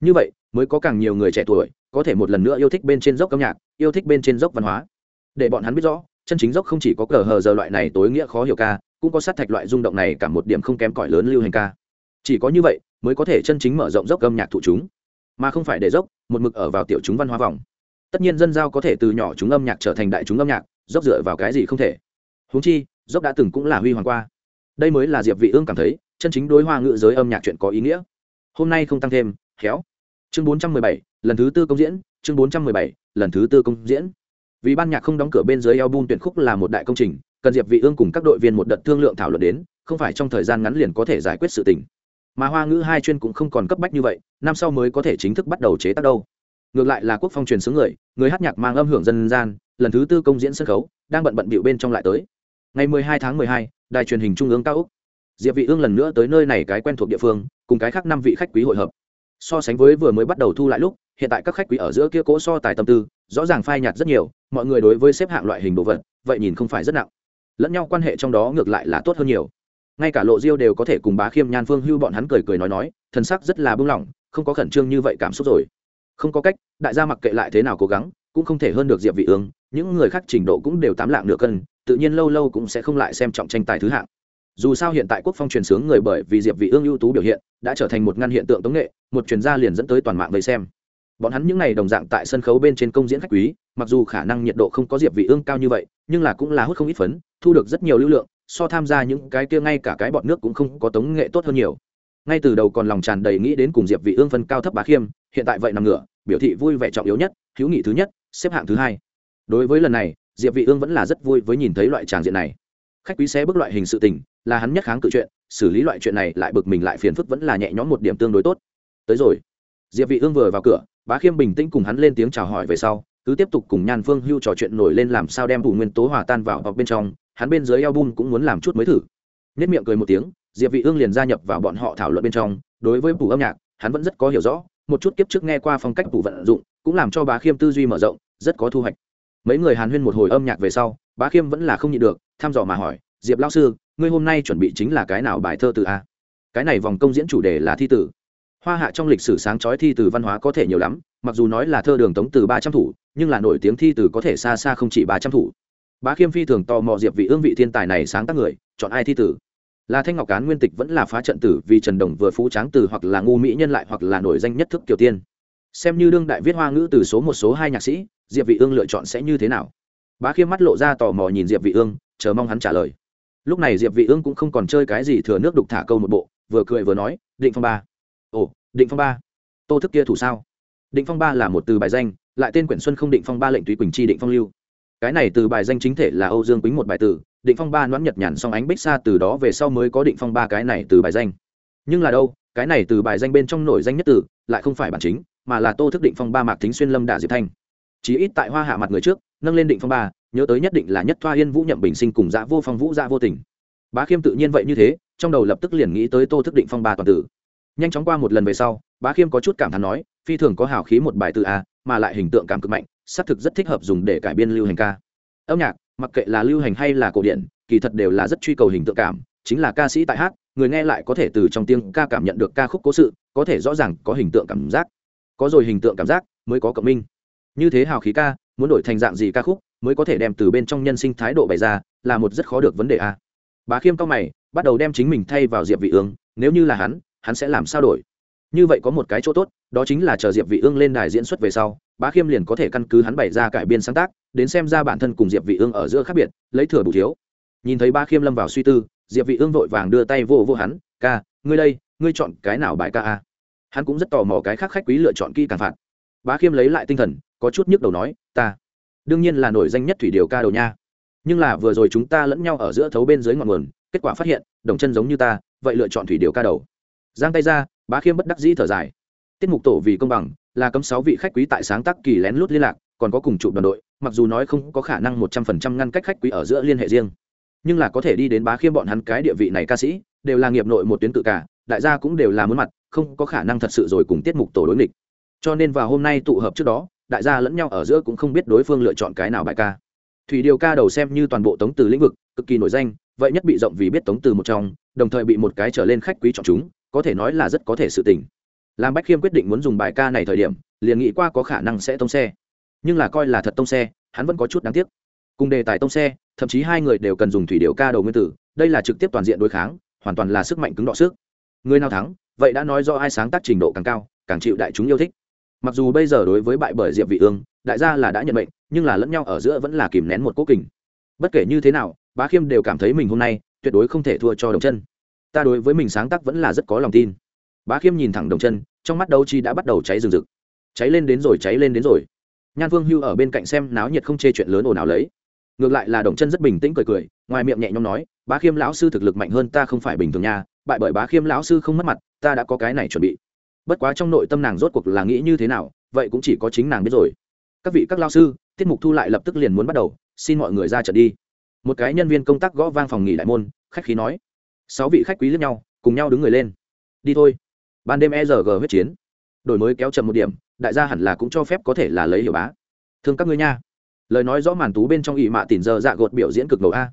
A: Như vậy, mới có càng nhiều người trẻ tuổi có thể một lần nữa yêu thích bên trên dốc âm nhạc, yêu thích bên trên dốc văn hóa. Để bọn hắn biết rõ, chân chính dốc không chỉ có cờ hờ giờ loại này tối nghĩa khó hiểu ca, cũng có sát thạch loại rung động này cả một điểm không kém cỏi lớn lưu hành ca. Chỉ có như vậy, mới có thể chân chính mở rộng dốc âm nhạc thụ chúng. Mà không phải để dốc, một mực ở vào tiểu chúng văn hóa vòng tất nhiên dân giao có thể từ nhỏ chúng âm nhạc trở thành đại chúng âm nhạc dốc dựa vào cái gì không thể. Huống chi dốc đã từng cũng là huy hoàng qua. Đây mới là diệp vị ương cảm thấy chân chính đối hoa ngữ giới âm nhạc chuyện có ý nghĩa. Hôm nay không tăng thêm khéo. Chương 417, lần thứ tư công diễn chương 417, lần thứ tư công diễn. Vì ban nhạc không đóng cửa bên dưới album tuyển khúc là một đại công trình cần diệp vị ương cùng các đội viên một đợt thương lượng thảo luận đến không phải trong thời gian ngắn liền có thể giải quyết sự tình. Mà hoa ngữ hai chuyên cũng không còn cấp bách như vậy năm sau mới có thể chính thức bắt đầu chế tác đâu ngược lại là quốc phong truyền xướng người người hát nhạc mang âm hưởng dân gian lần thứ tư công diễn sân khấu đang bận bận bịu bên trong lại tới. Ngày 12 tháng 12, đài truyền hình trung ương cao úc. Diệp vị ương lần nữa tới nơi này cái quen thuộc địa phương cùng cái khác năm vị khách quý hội hợp. So sánh với vừa mới bắt đầu thu lại lúc hiện tại các khách quý ở giữa kia cố so tài tâm tư rõ ràng phai nhạt rất nhiều mọi người đối với xếp hạng loại hình đồ vật vậy nhìn không phải rất nặng. Lẫn nhau quan hệ trong đó ngược lại là tốt hơn nhiều. Ngay cả lộ diêu đều có thể cùng bá khiêm nhan phương hưu bọn hắn cười cười nói nói thần sắc rất là bưng lỏng không có khẩn trương như vậy cảm xúc rồi không có cách, đại gia mặc kệ lại thế nào cố gắng, cũng không thể hơn được diệp vị ương, những người khác trình độ cũng đều tám lạng nửa cân, tự nhiên lâu lâu cũng sẽ không lại xem trọng tranh tài thứ hạng. Dù sao hiện tại quốc phong truyền sướng người bởi vì diệp vị ương ưu tú biểu hiện, đã trở thành một ngăn hiện tượng tống nghệ, một truyền gia liền dẫn tới toàn mạng vây xem. Bọn hắn những ngày đồng dạng tại sân khấu bên trên công diễn khách quý, mặc dù khả năng nhiệt độ không có diệp vị ương cao như vậy, nhưng là cũng là hút không ít phấn, thu được rất nhiều lưu lượng, so tham gia những cái kia ngay cả cái bọn nước cũng không có tống nghệ tốt hơn nhiều ngay từ đầu còn lòng tràn đầy nghĩ đến cùng diệp vị ương phân cao thấp bá khiêm, hiện tại vậy nằm ngửa, biểu thị vui vẻ trọng yếu nhất, hữu nghị thứ nhất, xếp hạng thứ hai. Đối với lần này, diệp vị ương vẫn là rất vui với nhìn thấy loại tràng diện này. Khách quý sẽ bước loại hình sự tình, là hắn nhất kháng cự chuyện, xử lý loại chuyện này lại bực mình lại phiền phức vẫn là nhẹ nhõm một điểm tương đối tốt. Tới rồi. Diệp vị ương vừa vào cửa, bá khiêm bình tĩnh cùng hắn lên tiếng chào hỏi về sau, cứ tiếp tục cùng nhan phương hưu trò chuyện nổi lên làm sao đem đủ nguyên tố hòa tan vào bọc bên trong, hắn bên dưới album cũng muốn làm chút mới thử nhất miệng cười một tiếng, diệp vị ương liền gia nhập vào bọn họ thảo luận bên trong. Đối với phủ âm nhạc, hắn vẫn rất có hiểu rõ, một chút kiếp trước nghe qua phong cách phủ vận dụng, cũng làm cho bá khiêm tư duy mở rộng, rất có thu hoạch. Mấy người hàn huyên một hồi âm nhạc về sau, bá khiêm vẫn là không nhịn được, thăm dò mà hỏi, diệp lão sư, ngươi hôm nay chuẩn bị chính là cái nào bài thơ từ a? Cái này vòng công diễn chủ đề là thi tử. Hoa hạ trong lịch sử sáng chói thi từ văn hóa có thể nhiều lắm, mặc dù nói là thơ đường tống từ ba trăm thủ, nhưng là nổi tiếng thi từ có thể xa xa không chỉ ba trăm thủ. Bá khiêm phi thường tò mò diệp vị ương vị thiên tài này sáng tác người, chọn ai thi tử? Là thanh ngọc cán nguyên tịch vẫn là phá trận tử vì trần đồng vừa phú tráng từ hoặc là ngu mỹ nhân lại hoặc là nổi danh nhất thức kiều tiên. Xem như đương đại viết hoa ngữ từ số một số hai nhạc sĩ, diệp vị ương lựa chọn sẽ như thế nào? Bá khiêm mắt lộ ra tò mò nhìn diệp vị ương, chờ mong hắn trả lời. Lúc này diệp vị ương cũng không còn chơi cái gì thừa nước đục thả câu một bộ, vừa cười vừa nói, định phong ba. Ồ, định phong ba? Tô thức kia thủ sao? Định phong ba là một từ bài danh, lại tên quyển xuân không định phong ba lệnh tùy quỳnh chi định phong lưu. Cái này từ bài danh chính thể là âu dương quýnh một bài từ định phong ba đoán nhật nhàn song ánh bích xa từ đó về sau mới có định phong ba cái này từ bài danh. Nhưng là đâu, cái này từ bài danh bên trong nổi danh nhất từ lại không phải bản chính, mà là tô thức định phong ba mạc thính xuyên lâm đà diệp thanh. Chí ít tại hoa hạ mặt người trước, nâng lên định phong ba, nhớ tới nhất định là nhất thoa yên vũ nhậm bình sinh cùng dã vô phong vũ dã vô tình. Bá khiêm tự nhiên vậy như thế, trong đầu lập tức liền nghĩ tới tô thức định phong ba toàn tử. Nhanh chóng qua một lần về sau, bá khiêm có chút cảm thán nói, phi thường có hào khí một bài từ a, mà lại hình tượng cảm cực mạnh, xác thực rất thích hợp dùng để cải biên lưu hành ca. Âm nhạc mặc kệ là lưu hành hay là cổ điển, kỳ thật đều là rất truy cầu hình tượng cảm, chính là ca sĩ tại hát, người nghe lại có thể từ trong tiếng ca cảm nhận được ca khúc cố sự, có thể rõ ràng có hình tượng cảm giác. Có rồi hình tượng cảm giác, mới có cộng minh. Như thế hào khí ca, muốn đổi thành dạng gì ca khúc, mới có thể đem từ bên trong nhân sinh thái độ bày ra, là một rất khó được vấn đề a. Bá khiêm cao mày, bắt đầu đem chính mình thay vào diệp vị ương, nếu như là hắn hắn sẽ làm sao đổi? Như vậy có một cái chỗ tốt, đó chính là chờ diệp vị ương lên đài diễn xuất về sau bá khiêm liền có thể căn cứ hắn bày ra cải biên sáng tác, đến xem ra bản thân cùng diệp vị ương ở giữa khác biệt, lấy thừa bù thiếu. Nhìn thấy bá khiêm lâm vào suy tư, diệp vị ương vội vàng đưa tay vô vô hắn, ca, ngươi đây, ngươi chọn cái nào bài ca a? Hắn cũng rất tò mò cái khác khách quý lựa chọn kỹ càng phạt. Bá khiêm lấy lại tinh thần, có chút nhức đầu nói, ta, đương nhiên là nổi danh nhất thủy điều ca đầu nha. Nhưng là vừa rồi chúng ta lẫn nhau ở giữa thấu bên dưới ngọn nguồn, kết quả phát hiện, đồng chân giống như ta, vậy lựa chọn thủy điều ca đầu. Giang tay ra, bá khiêm bất đắc dĩ thở dài. Tiết mục tổ vì công bằng là cấm sáu vị khách quý tại sáng tác kỳ lén lút liên lạc, còn có cùng chụp đoàn đội, mặc dù nói không có khả năng một trăm phần trăm ngăn cách khách quý ở giữa liên hệ riêng. Nhưng là có thể đi đến bá khiêm bọn hắn cái địa vị này ca sĩ, đều là nghiệp nội một tuyến tự cả, đại gia cũng đều là muốn mặt, không có khả năng thật sự rồi cùng tiết mục tổ đối nghịch. Cho nên vào hôm nay tụ hợp trước đó, đại gia lẫn nhau ở giữa cũng không biết đối phương lựa chọn cái nào bài ca. Thủy điều ca đầu xem như toàn bộ tống từ lĩnh vực, cực kỳ nổi danh, vậy nhất bị rộng vì biết tống từ một trong, đồng thời bị một cái trở lên khách quý chọn chúng, có thể nói là rất có thể sự tình làm bách khiêm quyết định muốn dùng bài ca này thời điểm, liền nghĩ qua có khả năng sẽ tông xe. Nhưng là coi là thật tông xe, hắn vẫn có chút đáng tiếc. Cùng đề tài tông xe, thậm chí hai người đều cần dùng thủy điệu ca đầu nguyên tử, đây là trực tiếp toàn diện đối kháng, hoàn toàn là sức mạnh cứng đọ sức. Người nào thắng, vậy đã nói do ai sáng tác trình độ càng cao, càng chịu đại chúng yêu thích. Mặc dù bây giờ đối với bại bởi diệp vị ương, đại gia là đã nhận mệnh, nhưng là lẫn nhau ở giữa vẫn là kìm nén một cố kình. Bất kể như thế nào, bá khiêm đều cảm thấy mình hôm nay tuyệt đối không thể thua cho đồng chân. Ta đối với mình sáng tác vẫn là rất có lòng tin bá khiêm nhìn thẳng đồng chân, trong mắt đấu chi đã bắt đầu cháy rừng rực. Cháy lên đến rồi, cháy lên đến rồi. Nhan vương hưu ở bên cạnh xem náo nhiệt không chê chuyện lớn ồn ào lấy. Ngược lại là đồng chân rất bình tĩnh cười cười, ngoài miệng nhẹ nhõm nói, bá khiêm lão sư thực lực mạnh hơn ta không phải bình thường nha, bại bởi bá khiêm lão sư không mất mặt, ta đã có cái này chuẩn bị. Bất quá trong nội tâm nàng rốt cuộc là nghĩ như thế nào, vậy cũng chỉ có chính nàng biết rồi. Các vị, các lao sư, tiết mục thu lại lập tức liền muốn bắt đầu, xin mọi người ra trận đi. Một cái nhân viên công tác gõ vang phòng nghỉ đại môn, khách khí nói. Sáu vị khách quý lẫn nhau, cùng nhau đứng người lên. Đi thôi ban đêm e g huyết chiến. Đổi mới kéo chậm một điểm, đại gia hẳn là cũng cho phép có thể là lấy hiểu bá. Thương các ngươi nha. Lời nói rõ màn tú bên trong ỵ mạ tỉn giờ dạ gột biểu diễn cực ngầu a.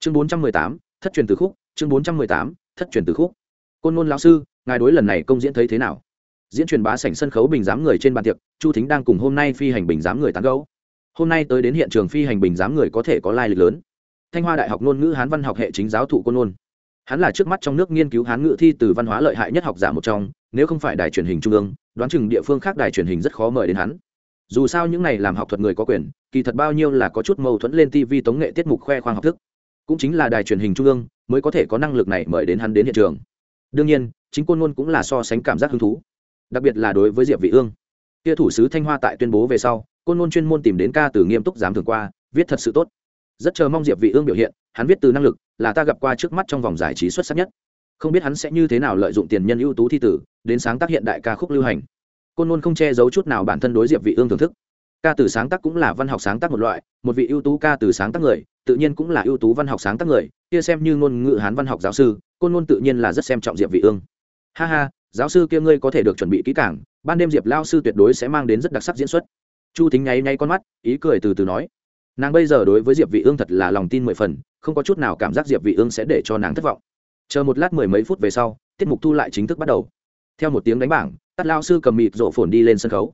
A: Chương bốn trăm mười tám, thất truyền từ khúc. Chương bốn trăm mười tám, thất truyền từ khúc. Côn ngôn lão sư, ngài đối lần này công diễn thấy thế nào? Diễn truyền bá sảnh sân khấu bình giám người trên bàn tiệc, chu thính đang cùng hôm nay phi hành bình giám người tán gấu hôm nay tới đến hiện trường phi hành bình giám người có thể có lai lịch lớn. Thanh hoa đại học ngôn ngữ hán văn học hệ chính giáo thụ côn ngôn hắn là trước mắt trong nước nghiên cứu hán ngữ thi từ văn hóa lợi hại nhất học giả một trong, nếu không phải đài truyền hình trung ương, đoán chừng địa phương khác đài truyền hình rất khó mời đến hắn. Dù sao những này làm học thuật người có quyền, kỳ thật bao nhiêu là có chút mâu thuẫn lên tv tống nghệ tiết mục khoe khoang học thức. Cũng chính là đài truyền hình trung ương mới có thể có năng lực này mời đến hắn đến hiện trường. Đương nhiên, chính côn ngôn cũng là so sánh cảm giác hứng thú, đặc biệt là đối với diệp vị ương. Kia thủ sứ thanh hoa tại tuyên bố về sau, côn ngôn chuyên môn tìm đến ca từ nghiêm túc dám thường qua, viết thật sự tốt. Rất chờ mong diệp vị ương biểu hiện, hắn viết từ năng lực là ta gặp qua trước mắt trong vòng giải trí xuất sắc nhất. Không biết hắn sẽ như thế nào lợi dụng tiền nhân ưu tú thi tử, đến sáng tác hiện đại ca khúc lưu hành. Côn luôn không che giấu chút nào bản thân đối diệp vị ương thưởng thức. Ca từ sáng tác cũng là văn học sáng tác một loại, một vị ưu tú ca từ sáng tác người, tự nhiên cũng là ưu tú văn học sáng tác người, kia xem như ngôn ngữ hán văn học giáo sư, côn luôn tự nhiên là rất xem trọng diệp vị ương. Ha ha, giáo sư kia ngươi có thể được chuẩn bị kỹ càng, ban đêm diệp lao sư tuyệt đối sẽ mang đến rất đặc sắc diễn xuất. Chu thính nháy nháy con mắt, ý cười từ từ nói nàng bây giờ đối với diệp vị ương thật là lòng tin mười phần, không có chút nào cảm giác diệp vị ương sẽ để cho nàng thất vọng. Chờ một lát mười mấy phút về sau, tiết mục thu lại chính thức bắt đầu. Theo một tiếng đánh bảng tắt lao sư cầm mịt rộ phồn đi lên sân khấu.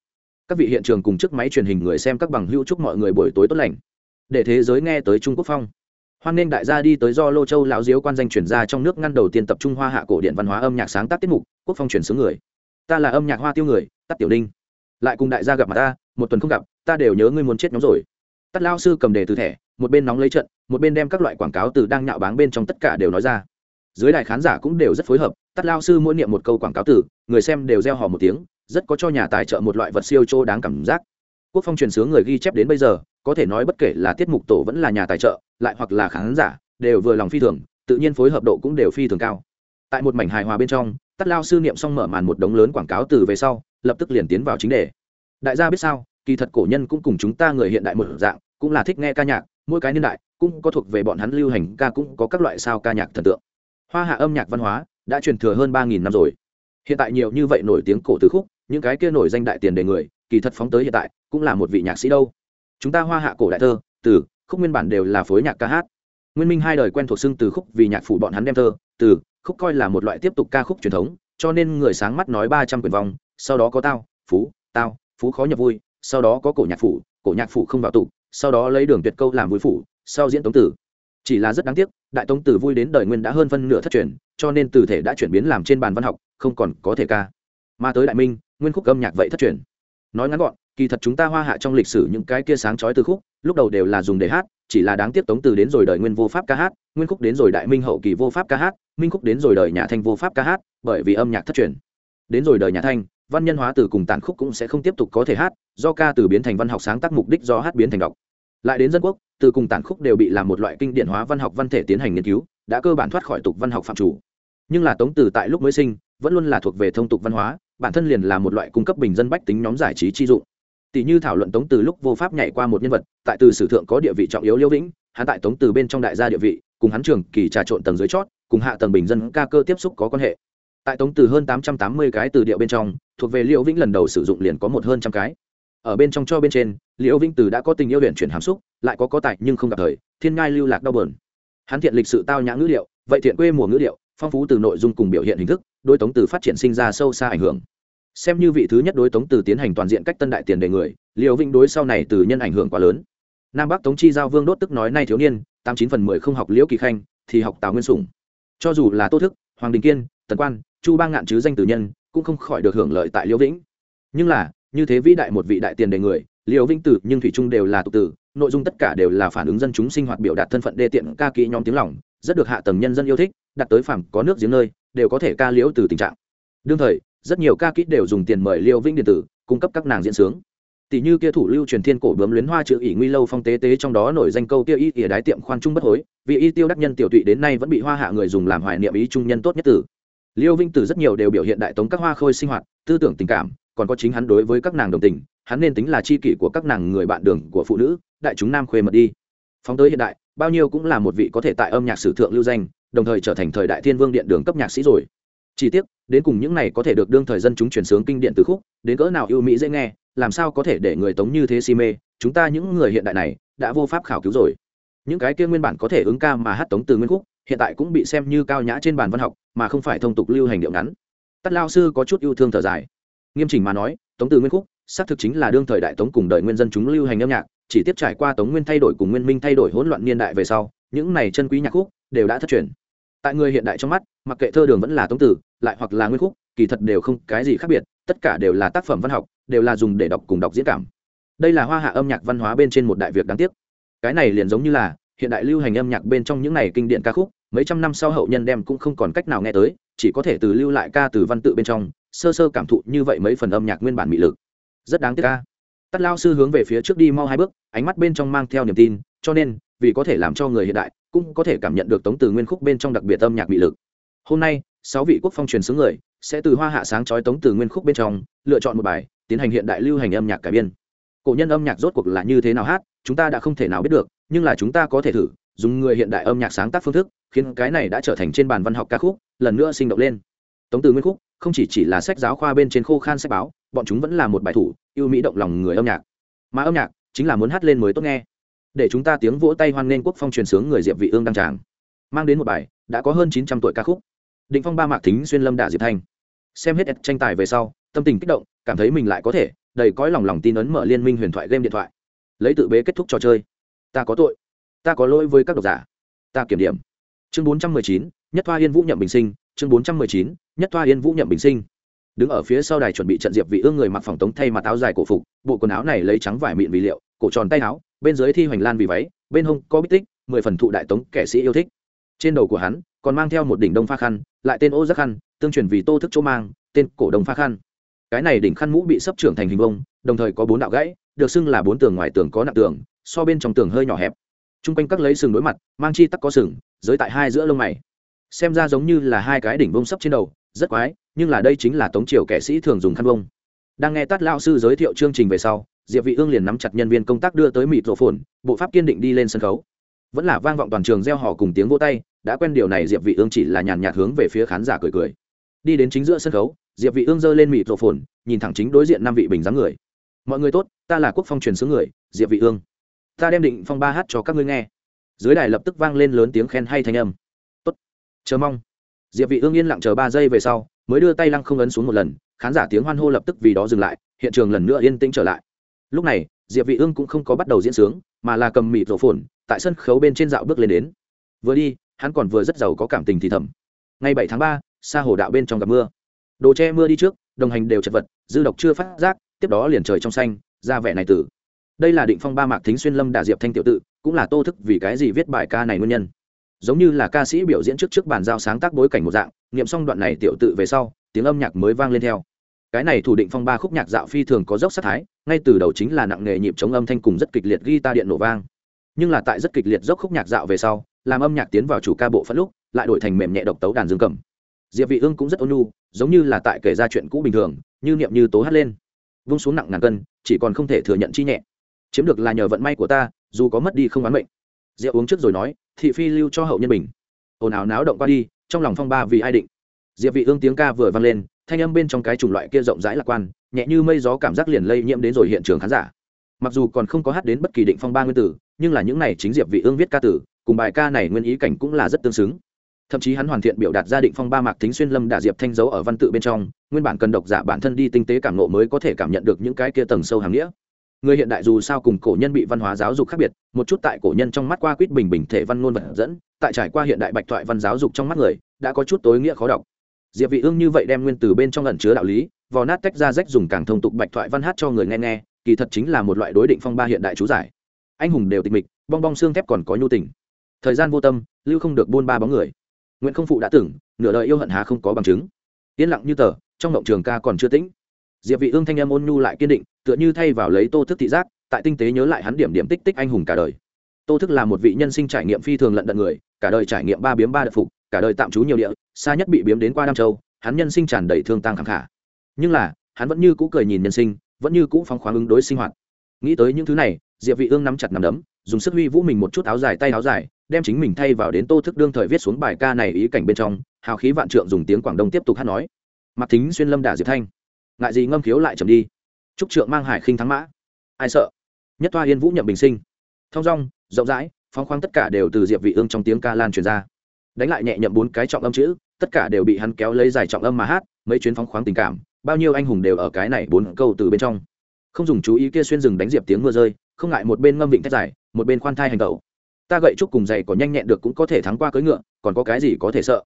A: Các vị hiện trường cùng chiếc máy truyền hình người xem các bằng hữu chúc mọi người buổi tối tốt lành. Để thế giới nghe tới trung quốc phong. Hoan nghênh đại gia đi tới do lô châu lão diếu quan danh chuyển ra trong nước ngăn đầu tiên tập trung hoa hạ cổ điện văn hóa âm nhạc sáng tác tiết mục, quốc phong truyền xứ người. Ta là âm nhạc hoa tiêu người, tắt tiểu đinh lại cùng đại gia gặp mặt ta, một tuần không gặp, ta đều nhớ ngươi muốn chết nhóm rồi tắt lao sư cầm đề từ thẻ, một bên nóng lấy trận, một bên đem các loại quảng cáo từ đang nhạo báng bên trong tất cả đều nói ra. Dưới đài khán giả cũng đều rất phối hợp, tắt lao sư mỗi niệm một câu quảng cáo từ, người xem đều gieo hò một tiếng, rất có cho nhà tài trợ một loại vật siêu trô đáng cảm giác. Quốc phong truyền sướng người ghi chép đến bây giờ, có thể nói bất kể là tiết mục tổ vẫn là nhà tài trợ, lại hoặc là khán giả, đều vừa lòng phi thường, tự nhiên phối hợp độ cũng đều phi thường cao. Tại một mảnh hài hòa bên trong, tắt lao sư niệm xong mở màn một đống lớn quảng cáo từ về sau, lập tức liền tiến vào chính đề. Đại gia biết sao kỳ thật cổ nhân cũng cùng chúng ta người hiện đại một dạng, cũng là thích nghe ca nhạc, mỗi cái niên đại cũng có thuộc về bọn hắn lưu hành ca cũng có các loại sao ca nhạc thần tượng. Hoa hạ âm nhạc văn hóa đã truyền thừa hơn ba nghìn năm rồi. Hiện tại nhiều như vậy nổi tiếng cổ từ khúc, những cái kia nổi danh đại tiền đề người, kỳ thật phóng tới hiện tại cũng là một vị nhạc sĩ đâu. Chúng ta hoa hạ cổ đại thơ, từ khúc nguyên bản đều là phối nhạc ca hát. Nguyên minh hai đời quen thuộc xưng từ khúc vì nhạc phủ bọn hắn đem thơ, từ khúc coi là một loại tiếp tục ca khúc truyền thống, cho nên người sáng mắt nói ba trăm quyền vòng, sau đó có tao, phú tao, phú khó nhập vui sau đó có cổ nhạc phụ cổ nhạc phụ không vào tụ, sau đó lấy đường tuyệt câu làm vui phụ sau diễn tống tử. Chỉ là rất đáng tiếc, đại tống tử vui đến đời nguyên đã hơn phân nửa thất truyền, cho nên từ thể đã chuyển biến làm trên bàn văn học, không còn có thể ca. Mà tới đại minh, nguyên khúc âm nhạc vậy thất truyền. Nói ngắn gọn, kỳ thật chúng ta hoa hạ trong lịch sử những cái kia sáng chói từ khúc, lúc đầu đều là dùng để hát, chỉ là đáng tiếc tống từ đến rồi đời nguyên vô pháp ca hát, nguyên khúc đến rồi đại minh hậu kỳ vô pháp ca hát, minh khúc đến rồi đời nhà thanh vô pháp ca hát, bởi vì âm nhạc thất truyền. Đến rồi đời nhà thanh văn nhân hóa từ cùng tàn khúc cũng sẽ không tiếp tục có thể hát, do ca từ biến thành văn học sáng tác mục đích do hát biến thành đọc. Lại đến dân quốc, từ cùng tàn khúc đều bị làm một loại kinh điển hóa văn học văn thể tiến hành nghiên cứu, đã cơ bản thoát khỏi tục văn học phạm chủ. Nhưng là tống từ tại lúc mới sinh, vẫn luôn là thuộc về thông tục văn hóa, bản thân liền là một loại cung cấp bình dân bách tính nhóm giải trí chi dụng. Tỷ như thảo luận tống từ lúc vô pháp nhảy qua một nhân vật, tại từ sử thượng có địa vị trọng yếu liễu vĩnh, hắn tại tống từ bên trong đại gia địa vị, cùng hắn trường kỳ trà trộn tầng dưới chót, cùng hạ tầng bình dân ca cơ tiếp xúc có quan hệ tại tống từ hơn tám trăm tám mươi cái từ điệu bên trong, thuộc về liễu vĩnh lần đầu sử dụng liền có một hơn trăm cái. Ở bên trong cho bên trên, liễu vĩnh từ đã có tình yêu luyện chuyển hàm xúc, lại có có tài nhưng không gặp thời, thiên ngai lưu lạc đau bờn hắn thiện lịch sự tao nhã ngữ liệu vậy thiện quê mùa ngữ liệu phong phú từ nội dung cùng biểu hiện hình thức đôi tống từ phát triển sinh ra sâu xa ảnh hưởng. Xem như vị thứ nhất đối tống từ tiến hành toàn diện cách tân đại tiền đề người liệu vĩnh đối sau này từ nhân ảnh hưởng quá lớn. Nam bắc tống chi giao vương đốt tức nói nay thiếu niên, tám chín phần mười không học liễu kỳ khanh, thì học tào nguyên sủng. Cho dù là tô thức, hoàng đình kiên, tần quan chu ba ngạn chứ danh tử nhân, cũng không khỏi được hưởng lợi tại liễu vĩnh. Nhưng là, như thế vĩ đại một vị đại tiền đề người liễu vĩnh tử, nhưng thủy trung đều là tục tử, nội dung tất cả đều là phản ứng dân chúng sinh hoạt biểu đạt thân phận đê tiện ca kỹ nhóm tiếng lòng, rất được hạ tầng nhân dân yêu thích, đặt tới phẳng có nước giếng nơi, đều có thể ca liễu từ tình trạng. Đương thời, rất nhiều ca kỹ đều dùng tiền mời liêu vĩnh điện tử, cung cấp các nàng diễn sướng. Tỷ như kia thủ lưu truyền thiên cổ bướm luyến hoa chữ ỷ nguy lâu phong tế tế trong đó nổi danh câu tiêu y ỉa đái tiệm khoan trung bất hối, vì y tiêu đắc nhân tiểu tụy đến nay vẫn bị hoa hạ người dùng làm hoài niệm ý trung nhân tốt nhất tử liêu vinh tử rất nhiều đều biểu hiện đại tống các hoa khôi sinh hoạt, tư tưởng tình cảm, còn có chính hắn đối với các nàng đồng tình, hắn nên tính là c h i kỷ của các nàng người bạn đường của phụ nữ, đại chúng nam khuê mật đi. Phóng tới hiện đại, bao nhiêu cũng là một vị có thể tại âm nhạc sử thượng lưu danh, đồng thời trở thành thời đại thiên vương điện đường cấp nhạc sĩ rồi. Chỉ tiếc, đến cùng những này có thể được đương thời dân chúng truyền sướng kinh điện từ khúc, đến cỡ nào ưu mỹ dễ nghe, làm sao có thể để người tống như thế si mê, chúng ta những người hiện đại này, đã vô pháp khảo cứu rồi. Những cái kia nguyên bản có thể ứng ca mà hát tống từ nguyên khúc hiện tại cũng bị xem như cao nhã trên bàn văn học, mà không phải thông tục lưu hành điệu ngắn. Tất lao sư có chút yêu thương thở dài. Nghiêm chỉnh mà nói, tống từ nguyên khúc, xác thực chính là đương thời đại tống cùng đời nguyên dân chúng lưu hành âm nhạc, chỉ tiếp trải qua tống nguyên thay đổi cùng nguyên minh thay đổi hỗn loạn niên đại về sau, những này chân quý nhạc khúc đều đã thất truyền. Tại người hiện đại trong mắt, mặc kệ thơ đường vẫn là tống tử lại hoặc là nguyên khúc, kỳ thật đều không cái gì khác biệt, tất cả đều là tác phẩm văn học, đều là dùng để đọc cùng đọc diễn cảm. Đây là hoa hạ âm nhạc văn hóa bên trên một đại việc đáng tiếc. Cái này liền giống như là, hiện đại lưu hành âm nhạc bên trong những này kinh điển ca khúc mấy trăm năm sau hậu nhân đem cũng không còn cách nào nghe tới, chỉ có thể từ lưu lại ca từ văn tự bên trong, sơ sơ cảm thụ như vậy mấy phần âm nhạc nguyên bản bị lực. Rất đáng tiếc ca. Tắt lao sư hướng về phía trước đi mau hai bước, ánh mắt bên trong mang theo niềm tin, cho nên, vì có thể làm cho người hiện đại, cũng có thể cảm nhận được tống từ nguyên khúc bên trong đặc biệt âm nhạc bị lực. Hôm nay, sáu vị quốc phong truyền xướng người, sẽ từ hoa hạ sáng chói tống từ nguyên khúc bên trong, lựa chọn một bài, tiến hành hiện đại lưu hành âm nhạc cải biên. Cổ nhân âm nhạc rốt cuộc là như thế nào hát, chúng ta đã không thể nào biết được, nhưng là chúng ta có thể thử dùng người hiện đại âm nhạc sáng tác phương thức, khiến cái này đã trở thành trên bàn văn học ca khúc, lần nữa sinh động lên. Tống từ nguyên khúc, không chỉ chỉ là sách giáo khoa bên trên khô khan sách báo, bọn chúng vẫn là một bài thủ, yêu mỹ động lòng người âm nhạc. Mà âm nhạc chính là muốn hát lên mới tốt nghe. Để chúng ta tiếng vỗ tay hoan nghênh quốc phong truyền sướng người diệp vị ương đăng tràng. Mang đến một bài, đã có hơn 900 tuổi ca khúc. Định phong ba mạc thính xuyên lâm đả diệp thanh. Xem hết tranh tài về sau, tâm tình kích động, cảm thấy mình lại có thể đầy cõi lòng lòng tin ấn mở liên minh huyền thoại game điện thoại. Lấy tự bế kết thúc trò chơi. Ta có tội ta có lỗi với các độc giả. Ta kiểm điểm. Chương 419, nhất thoa yên vũ nhậm bình sinh. Chương 419, nhất thoa yên vũ nhậm bình sinh. Đứng ở phía sau đài chuẩn bị trận diệp vị ương người mặc phòng tống thay mặt áo dài cổ phục bộ quần áo này lấy trắng vải mịn vì liệu cổ tròn tay áo bên dưới thi hoành lan vì váy bên hông có bích tích mười phần thụ đại tống kẻ sĩ yêu thích. Trên đầu của hắn còn mang theo một đỉnh đông pha khăn lại tên ô giác khăn tương truyền vì tô thức chỗ mang tên cổ đông pha khăn. Cái này đỉnh khăn mũ bị sấp trưởng thành hình vông đồng thời có bốn đạo gãy được xưng là bốn tường ngoài tường có nặng tường so bên trong tường hơi nhỏ hẹp t r u n g quanh các lấy sừng đối mặt, mang chi tắc có sừng, giới tại hai giữa lông mày. Xem ra giống như là hai cái đỉnh vông sấp trên đầu, rất quái, nhưng là đây chính là tống triều kẻ sĩ thường dùng khăn vông. Đang nghe tát lao sư giới thiệu chương trình về sau, diệp vị ương liền nắm chặt nhân viên công tác đưa tới mịt rổ phồn, bộ pháp kiên định đi lên sân khấu. Vẫn là vang vọng toàn trường reo hò cùng tiếng vỗ tay, đã quen điều này diệp vị ương chỉ là nhàn nhạt hướng về phía khán giả cười cười. Đi đến chính giữa sân khấu, diệp vị ương giơ lên mịt rổ phồn, nhìn thẳng chính đối diện năm vị bình dáng người. Mọi người tốt, ta là quốc phong truyền sướng người, diệp vị ương ta đem định phong ba hát cho các ngươi nghe. Dưới đài lập tức vang lên lớn tiếng khen hay thanh âm. Tốt. Chờ mong. Diệp vị ương yên lặng chờ ba giây về sau, mới đưa tay lăng không ấn xuống một lần, khán giả tiếng hoan hô lập tức vì đó dừng lại, hiện trường lần nữa yên tĩnh trở lại. Lúc này, diệp vị ương cũng không có bắt đầu diễn sướng, mà là cầm mịt rổ phồn, tại sân khấu bên trên dạo bước lên đến. Vừa đi, hắn còn vừa rất giàu có cảm tình thì thầm. Ngày bảy tháng ba, xa hồ đạo bên trong gặp mưa. Đồ che mưa đi trước, đồng hành đều chật vật, dư độc chưa phát giác, tiếp đó liền trời trong xanh, ra vẻ này tử đây là định phong ba mạc thính xuyên lâm đà diệp thanh tiểu tự, cũng là tô thức vì cái gì viết bài ca này nguyên nhân. Giống như là ca sĩ biểu diễn trước trước bàn giao sáng tác bối cảnh một dạng, nghiệm xong đoạn này tiểu tự về sau, tiếng âm nhạc mới vang lên theo. Cái này thủ định phong ba khúc nhạc dạo phi thường có dốc sát thái, ngay từ đầu chính là nặng nghề nhịp chống âm thanh cùng rất kịch liệt ghi ta điện nổ vang. Nhưng là tại rất kịch liệt dốc khúc nhạc dạo về sau, làm âm nhạc tiến vào chủ ca bộ phận lúc, lại đổi thành mềm nhẹ độc tấu đàn dương cầm. Diệp vị ương cũng rất ôn nhu, giống như là tại kể ra chuyện cũ bình thường, như niệm như tố hát lên. Vung xuống nặng ngàn cân, chỉ còn không thể thừa nhận chi nhẹ chiếm được là nhờ vận may của ta, dù có mất đi không bán mệnh. Rượu uống trước rồi nói, thị phi lưu cho hậu nhân bình. Ồn ào náo động qua đi, trong lòng phong ba vì ai định. Diệp vị ương tiếng ca vừa vang lên, thanh âm bên trong cái chủng loại kia rộng rãi lạc quan, nhẹ như mây gió cảm giác liền lây nhiễm đến rồi hiện trường khán giả. Mặc dù còn không có hát đến bất kỳ định phong ba nguyên tử, nhưng là những này chính diệp vị ương viết ca tử, cùng bài ca này nguyên ý cảnh cũng là rất tương xứng. Thậm chí hắn hoàn thiện biểu đạt gia định phong ba mạc tính xuyên lâm đả diệp thanh dấu ở văn tự bên trong, nguyên bản cần độc giả bản thân đi tinh tế cảm ngộ mới có thể cảm nhận được những cái kia tầng sâu hàng nghĩa người hiện đại dù sao cùng cổ nhân bị văn hóa giáo dục khác biệt, một chút tại cổ nhân trong mắt qua quýt bình bình thể văn ngôn vật dẫn, tại trải qua hiện đại bạch thoại văn giáo dục trong mắt người, đã có chút tối nghĩa khó đọc. Diệp vị ương như vậy đem nguyên từ bên trong ẩn chứa đạo lý, vò nát tách ra rách dùng càng thông tục bạch thoại văn hát cho người nghe nghe, kỳ thật chính là một loại đối định phong ba hiện đại chú giải. Anh hùng đều tịch mịch, bong bong xương thép còn có nhu tình. Thời gian vô tâm, lưu không được buôn ba bóng người. Nguyễn không phụ đã tưởng, nửa đời yêu hận hà không có bằng chứng. Yên lặng như tờ, trong động trường ca còn chưa tĩnh. Diệp vị ương thanh em ôn nhu lại kiên định tựa như thay vào lấy tô thức thị giác, tại tinh tế nhớ lại hắn điểm điểm tích tích anh hùng cả đời. Tô thức là một vị nhân sinh trải nghiệm phi thường lận đận người, cả đời trải nghiệm ba biếm ba đợt phục, cả đời tạm trú nhiều địa, xa nhất bị biếm đến qua nam châu, hắn nhân sinh tràn đầy thương tăng khẳng khả. Nhưng là, hắn vẫn như cũ cười nhìn nhân sinh, vẫn như cũ phóng khoáng ứng đối sinh hoạt. Nghĩ tới những thứ này, diệp vị ương nắm chặt nắm đấm, dùng sức huy vũ mình một chút áo dài tay áo dài, đem chính mình thay vào đến tô thức đương thời viết xuống bài ca này ý cảnh bên trong, hào khí vạn trượng dùng tiếng quảng đông tiếp tục hát nói. Mặt thính xuyên lâm đả diệp thanh. Ngại gì ngâm khiếu lại chậm đi trúc trượng mang hải khinh thắng mã. Ai sợ? Nhất toa yên vũ nhậm bình sinh. Thông dong, rộng rãi, phóng khoáng tất cả đều từ diệp vị ương trong tiếng ca lan truyền ra. Đánh lại nhẹ nhậm bốn cái trọng âm chữ, tất cả đều bị hắn kéo lấy dài trọng âm mà hát, mấy chuyến phóng khoáng tình cảm, bao nhiêu anh hùng đều ở cái này bốn câu từ bên trong. Không dùng chú ý kia xuyên rừng đánh diệp tiếng mưa rơi, không ngại một bên ngâm vịnh thét dài, một bên khoan thai hành tẩu. Ta gậy trúc cùng giày có nhanh nhẹn được cũng có thể thắng qua cưỡi ngựa, còn có cái gì có thể sợ?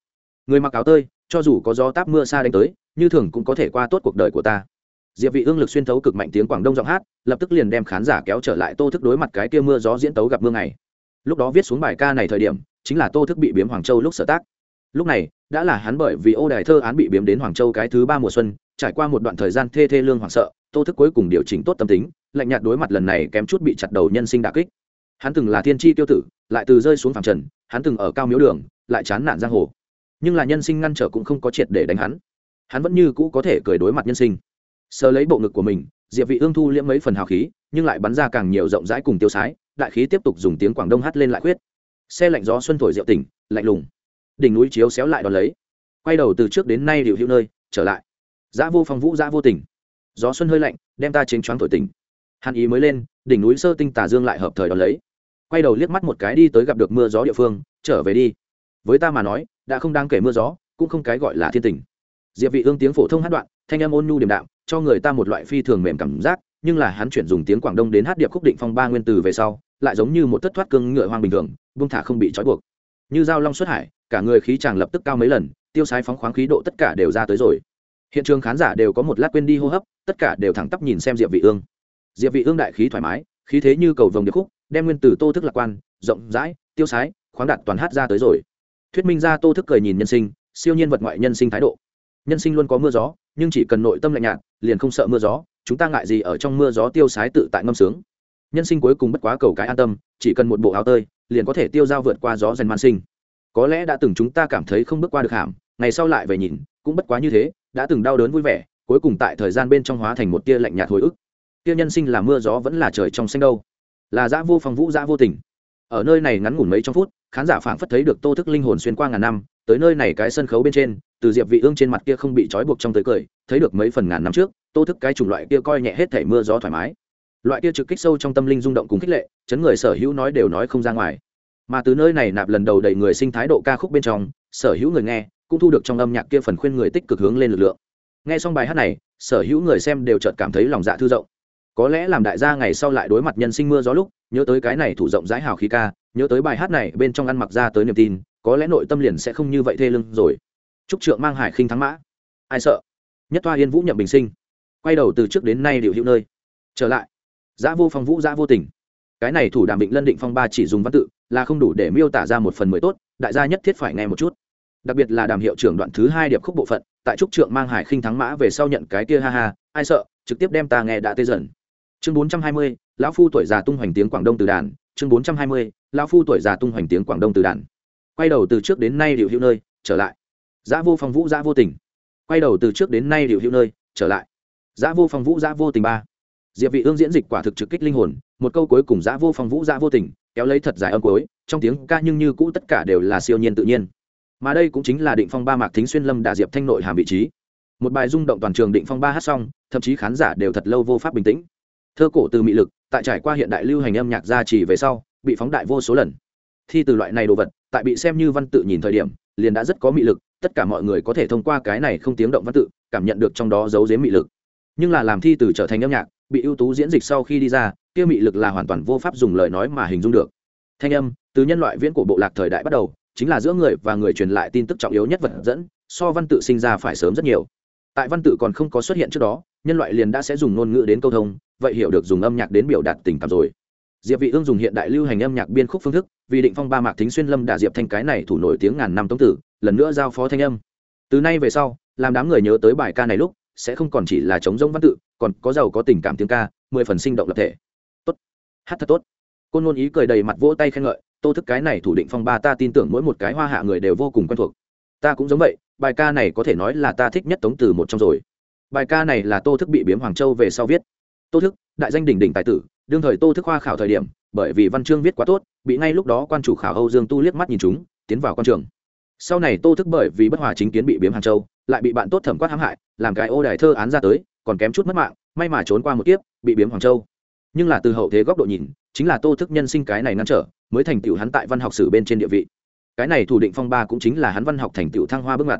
A: Người mặc áo tơi, cho dù có gió táp mưa xa đánh tới, như thường cũng có thể qua tốt cuộc đời của ta diệp vị ương lực xuyên thấu cực mạnh tiếng quảng đông giọng hát, lập tức liền đem khán giả kéo trở lại tô thức đối mặt cái kia mưa gió diễn tấu gặp mưa ngày. Lúc đó viết xuống bài ca này thời điểm, chính là tô thức bị biếm hoàng châu lúc sở tác. Lúc này, đã là hắn bởi vì ô đài thơ án bị biếm đến hoàng châu cái thứ ba mùa xuân, trải qua một đoạn thời gian thê thê lương hoảng sợ, tô thức cuối cùng điều chỉnh tốt tâm tính, lạnh nhạt đối mặt lần này kém chút bị chặt đầu nhân sinh đả kích. Hắn từng là thiên tri tiêu tử, lại từ rơi xuống phẳng trần, hắn từng ở cao miếu đường, lại chán nản giang hồ. Nhưng là nhân sinh ngăn trở cũng không có triệt để đánh hắn. Hắn vẫn như cũ có thể cười đối mặt nhân sinh sờ lấy bộ ngực của mình, diệp vị ương thu liễm mấy phần hào khí, nhưng lại bắn ra càng nhiều rộng rãi cùng tiêu sái, đại khí tiếp tục dùng tiếng quảng đông hát lên lại khuyết. Xe lạnh gió xuân thổi diệu tỉnh, lạnh lùng. Đỉnh núi chiếu xéo lại đón lấy. Quay đầu từ trước đến nay điệu hữu nơi, trở lại. Giã vô phong vũ giã vô tình gió xuân hơi lạnh, đem ta chênh choáng thổi tỉnh. Hàn ý mới lên, đỉnh núi sơ tinh tà dương lại hợp thời đón lấy. Quay đầu liếc mắt một cái đi tới gặp được mưa gió địa phương, trở về đi. Với ta mà nói, đã không đáng kể mưa gió, cũng không cái gọi là thiên tình diệp vị ương tiếng phổ thông hát đoạn, thanh âm ôn nhu điềm đạm, cho người ta một loại phi thường mềm cảm giác, nhưng là hắn chuyển dùng tiếng quảng đông đến hát điệp khúc định phong ba nguyên từ về sau, lại giống như một thất thoát cương ngựa hoang bình thường, buông thả không bị trói buộc. Như dao long xuất hải, cả người khí chàng lập tức cao mấy lần, tiêu sái phóng khoáng khí độ tất cả đều ra tới rồi. Hiện trường khán giả đều có một lát quên đi hô hấp, tất cả đều thẳng tắp nhìn xem diệp vị ương. Diệp vị ương đại khí thoải mái, khí thế như cầu vồng điệp khúc, đem nguyên từ tô thức lạc quan, rộng rãi, tiêu sái, khoáng đạt toàn hát ra tới rồi. Thuyết minh ra tô thức cười nhìn nhân sinh, siêu nhiên vật ngoại nhân sinh thái độ nhân sinh luôn có mưa gió, nhưng chỉ cần nội tâm lạnh nhạt, liền không sợ mưa gió, chúng ta ngại gì ở trong mưa gió tiêu sái tự tại ngâm sướng. Nhân sinh cuối cùng bất quá cầu cái an tâm, chỉ cần một bộ áo tơi, liền có thể tiêu dao vượt qua gió dần man sinh. Có lẽ đã từng chúng ta cảm thấy không bước qua được hàm, ngày sau lại về nhìn, cũng bất quá như thế, đã từng đau đớn vui vẻ, cuối cùng tại thời gian bên trong hóa thành một tia lạnh nhạt hồi ức. Tia nhân sinh là mưa gió vẫn là trời trong xanh đâu. Là dã vô phong vũ dã vô tình. Ở nơi này ngắn ngủn mấy trong phút, khán giả phảng phất thấy được tô thức linh hồn xuyên qua ngàn năm tới nơi này cái sân khấu bên trên, từ diệp vị ương trên mặt kia không bị trói buộc trong tới cười, thấy được mấy phần ngàn năm trước, tô thức cái chủng loại kia coi nhẹ hết thảy mưa gió thoải mái. Loại kia trực kích sâu trong tâm linh rung động cùng khích lệ, chấn người sở hữu nói đều nói không ra ngoài. Mà từ nơi này nạp lần đầu đầy người sinh thái độ ca khúc bên trong, sở hữu người nghe, cũng thu được trong âm nhạc kia phần khuyên người tích cực hướng lên lực lượng. Nghe xong bài hát này, sở hữu người xem đều chợt cảm thấy lòng dạ thư rộng. Có lẽ làm đại gia ngày sau lại đối mặt nhân sinh mưa gió lúc, nhớ tới cái này thủ rộng rãi hào khí ca, nhớ tới bài hát này bên trong ăn mặc ra tới niềm tin có lẽ nội tâm liền sẽ không như vậy thê lương rồi. Trúc trượng mang hải khinh thắng mã. Ai sợ? Nhất toa yên vũ nhậm bình sinh. Quay đầu từ trước đến nay điệu hữu nơi. Trở lại. Giã vô phong vũ, giã vô tình. Cái này thủ đàm định lân định phong ba chỉ dùng văn tự, là không đủ để miêu tả ra một phần mười tốt, đại gia nhất thiết phải nghe một chút. Đặc biệt là đàm hiệu trưởng đoạn thứ hai điệp khúc bộ phận, tại trúc trượng mang hải khinh thắng mã về sau nhận cái kia ha ha, ai sợ, trực tiếp đem ta nghe đã tê dần. Chương bốn trăm hai mươi, lão phu tuổi già tung hoành tiếng quảng đông từ đàn. Chương bốn trăm hai mươi, lão phu tuổi già tung hoành tiếng quảng đông từ đàn quay đầu từ trước đến nay điều hữu nơi, trở lại. Giã vô phong vũ, giã vô tình. Quay đầu từ trước đến nay điều hữu nơi, trở lại. Giã vô phong vũ, giã vô tình ba. Diệp vị ương diễn dịch quả thực trực kích linh hồn, một câu cuối cùng giã vô phong vũ, giã vô tình, kéo lấy thật dài âm cuối, trong tiếng ca nhưng như cũ tất cả đều là siêu nhiên tự nhiên. Mà đây cũng chính là định phong ba mạc thính xuyên lâm đà diệp thanh nội hàm vị trí. Một bài rung động toàn trường định phong ba hát xong, thậm chí khán giả đều thật lâu vô pháp bình tĩnh. Thơ cổ từ mị lực, tại trải qua hiện đại lưu hành âm nhạc gia trì về sau, bị phóng đại vô số lần. Thi từ loại này đồ vật tại bị xem như văn tự nhìn thời điểm, liền đã rất có mị lực, tất cả mọi người có thể thông qua cái này không tiếng động văn tự, cảm nhận được trong đó giấu giếm mị lực. Nhưng là làm thi từ trở thành âm nhạc, bị ưu tú diễn dịch sau khi đi ra, kia mị lực là hoàn toàn vô pháp dùng lời nói mà hình dung được. Thanh âm, từ nhân loại viễn cổ bộ lạc thời đại bắt đầu, chính là giữa người và người truyền lại tin tức trọng yếu nhất vật dẫn, so văn tự sinh ra phải sớm rất nhiều. Tại văn tự còn không có xuất hiện trước đó, nhân loại liền đã sẽ dùng ngôn ngữ đến câu thông, vậy hiểu được dùng âm nhạc đến biểu đạt tình cảm rồi diệp vị ương dùng hiện đại lưu hành âm nhạc biên khúc phương thức, vì định phong ba mạc thính xuyên lâm đả diệp thanh cái này thủ nổi tiếng ngàn năm tống tử, lần nữa giao phó thanh âm. Từ nay về sau, làm đám người nhớ tới bài ca này lúc, sẽ không còn chỉ là chống rông văn tự, còn có giàu có tình cảm tiếng ca, mười phần sinh động lập thể. Tốt. Hát thật tốt. Côn ngôn ý cười đầy mặt vỗ tay khen ngợi, tô thức cái này thủ định phong ba ta tin tưởng mỗi một cái hoa hạ người đều vô cùng quen thuộc. Ta cũng giống vậy, bài ca này có thể nói là ta thích nhất tống từ một trong rồi. Bài ca này là tô thức bị biếm hoàng châu về sau viết. Tô thức, đại danh đỉnh đỉnh tài tử đương thời tô thức khoa khảo thời điểm, bởi vì văn chương viết quá tốt, bị ngay lúc đó quan chủ khảo âu dương tu liếc mắt nhìn chúng, tiến vào quan trường. Sau này tô thức bởi vì bất hòa chính kiến bị biếm hàng châu, lại bị bạn tốt thẩm quát hãm hại, làm cái ô đài thơ án ra tới, còn kém chút mất mạng, may mà trốn qua một kiếp, bị biếm hoàng châu. Nhưng là từ hậu thế góc độ nhìn, chính là tô thức nhân sinh cái này ngăn trở, mới thành tựu hắn tại văn học sử bên trên địa vị. Cái này thủ định phong ba cũng chính là hắn văn học thành tựu thăng hoa bước ngoặt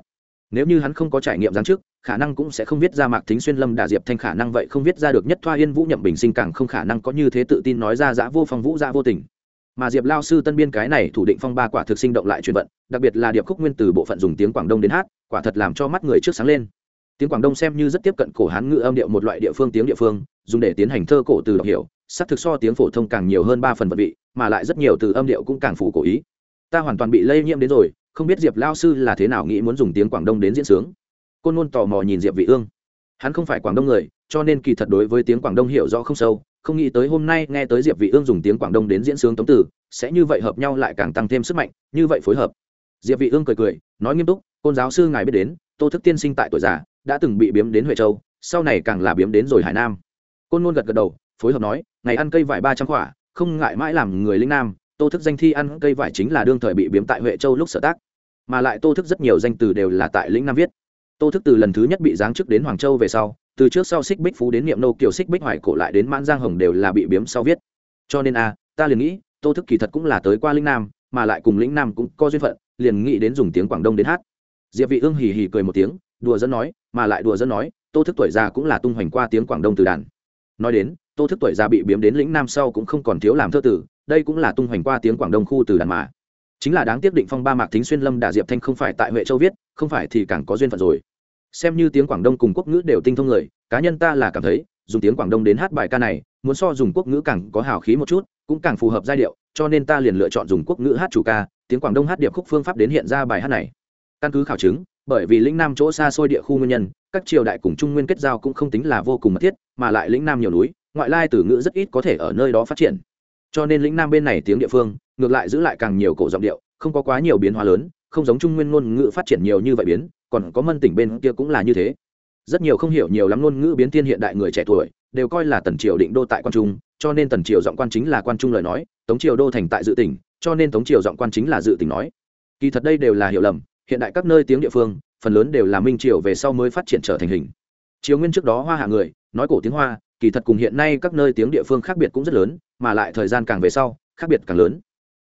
A: nếu như hắn không có trải nghiệm giáng trước khả năng cũng sẽ không viết ra mạc thính xuyên, lâm đà diệp thanh khả năng vậy không viết ra được nhất thoa yên vũ nhậm bình sinh càng không khả năng có như thế tự tin nói ra dã vô phong vũ, dã vô tình. Mà diệp lao sư tân biên cái này thủ định phong ba quả thực sinh động lại truyền vận, đặc biệt là điệp khúc nguyên từ bộ phận dùng tiếng quảng đông đến hát, quả thật làm cho mắt người trước sáng lên. Tiếng quảng đông xem như rất tiếp cận cổ hán ngữ âm điệu một loại địa phương tiếng địa phương, dùng để tiến hành thơ cổ từ đọc hiểu, sắc thực so tiếng phổ thông càng nhiều hơn ba phần vật vị, mà lại rất nhiều từ âm điệu cũng càng phủ cổ ý. Ta hoàn toàn bị lây nhiễm đến rồi không biết diệp lao sư là thế nào nghĩ muốn dùng tiếng quảng đông đến diễn sướng côn nôn tò mò nhìn diệp vị ương hắn không phải quảng đông người cho nên kỳ thật đối với tiếng quảng đông hiểu rõ không sâu không nghĩ tới hôm nay nghe tới diệp vị ương dùng tiếng quảng đông đến diễn sướng tống tử sẽ như vậy hợp nhau lại càng tăng thêm sức mạnh như vậy phối hợp diệp vị ương cười cười nói nghiêm túc côn giáo sư ngài biết đến tô thức tiên sinh tại tuổi già đã từng bị biếm đến huệ châu sau này càng là biếm đến rồi hải nam côn nôn gật gật đầu phối hợp nói ngày ăn cây vải ba trăm quả không ngại mãi làm người linh nam tô thức danh thi ăn cây vải chính là đương thời bị biếm tại huệ châu lúc sở tác, mà lại tô thức rất nhiều danh từ đều là tại lĩnh nam viết. Tô thức từ lần thứ nhất bị giáng chức đến hoàng châu về sau, từ trước sau xích bích phú đến niệm nô kiều xích bích hoài cổ lại đến mãn giang hồng đều là bị biếm sau viết. Cho nên a ta liền nghĩ, tô thức kỳ thật cũng là tới qua lĩnh nam, mà lại cùng lĩnh nam cũng có duyên phận, liền nghĩ đến dùng tiếng quảng đông đến hát. Diệp vị ương hì hì cười một tiếng, đùa dẫn nói, mà lại đùa dẫn nói, tô thức tuổi già cũng là tung hoành qua tiếng quảng đông từ đàn. Nói đến, tô thức tuổi già bị biếm đến lĩnh nam sau cũng không còn thiếu làm thơ tử đây cũng là tung hoành qua tiếng quảng đông khu từ đàn mà. Chính là đáng tiếc định phong ba mạc thính xuyên lâm đà diệp thanh không phải tại huệ châu viết, không phải thì càng có duyên phận rồi. Xem như tiếng quảng đông cùng quốc ngữ đều tinh thông người, cá nhân ta là cảm thấy, dùng tiếng quảng đông đến hát bài ca này, muốn so dùng quốc ngữ càng có hào khí một chút, cũng càng phù hợp giai điệu, cho nên ta liền lựa chọn dùng quốc ngữ hát chủ ca, tiếng quảng đông hát điệp khúc phương pháp đến hiện ra bài hát này. Căn cứ khảo chứng, bởi vì lĩnh nam chỗ xa xôi địa khu nguyên nhân, các triều đại cùng trung nguyên kết giao cũng không tính là vô cùng mật thiết, mà lại lĩnh nam nhiều núi, ngoại lai từ ngữ rất ít có thể ở nơi đó phát triển cho nên lĩnh nam bên này tiếng địa phương, ngược lại giữ lại càng nhiều cổ giọng điệu, không có quá nhiều biến hóa lớn, không giống trung nguyên ngôn ngữ phát triển nhiều như vậy biến, còn có mân tỉnh bên kia cũng là như thế. Rất nhiều không hiểu nhiều lắm ngôn ngữ biến thiên hiện đại người trẻ tuổi, đều coi là tần triều định đô tại quan trung, cho nên tần triều giọng quan chính là quan trung lời nói, tống triều đô thành tại dự tỉnh, cho nên tống triều giọng quan chính là dự tỉnh nói. Kỳ thật đây đều là hiểu lầm, hiện đại các nơi tiếng địa phương, phần lớn đều là minh triều về sau mới phát triển trở thành hình. Triều nguyên trước đó hoa hạ người, nói cổ tiếng hoa kỳ thật cùng hiện nay các nơi tiếng địa phương khác biệt cũng rất lớn, mà lại thời gian càng về sau, khác biệt càng lớn.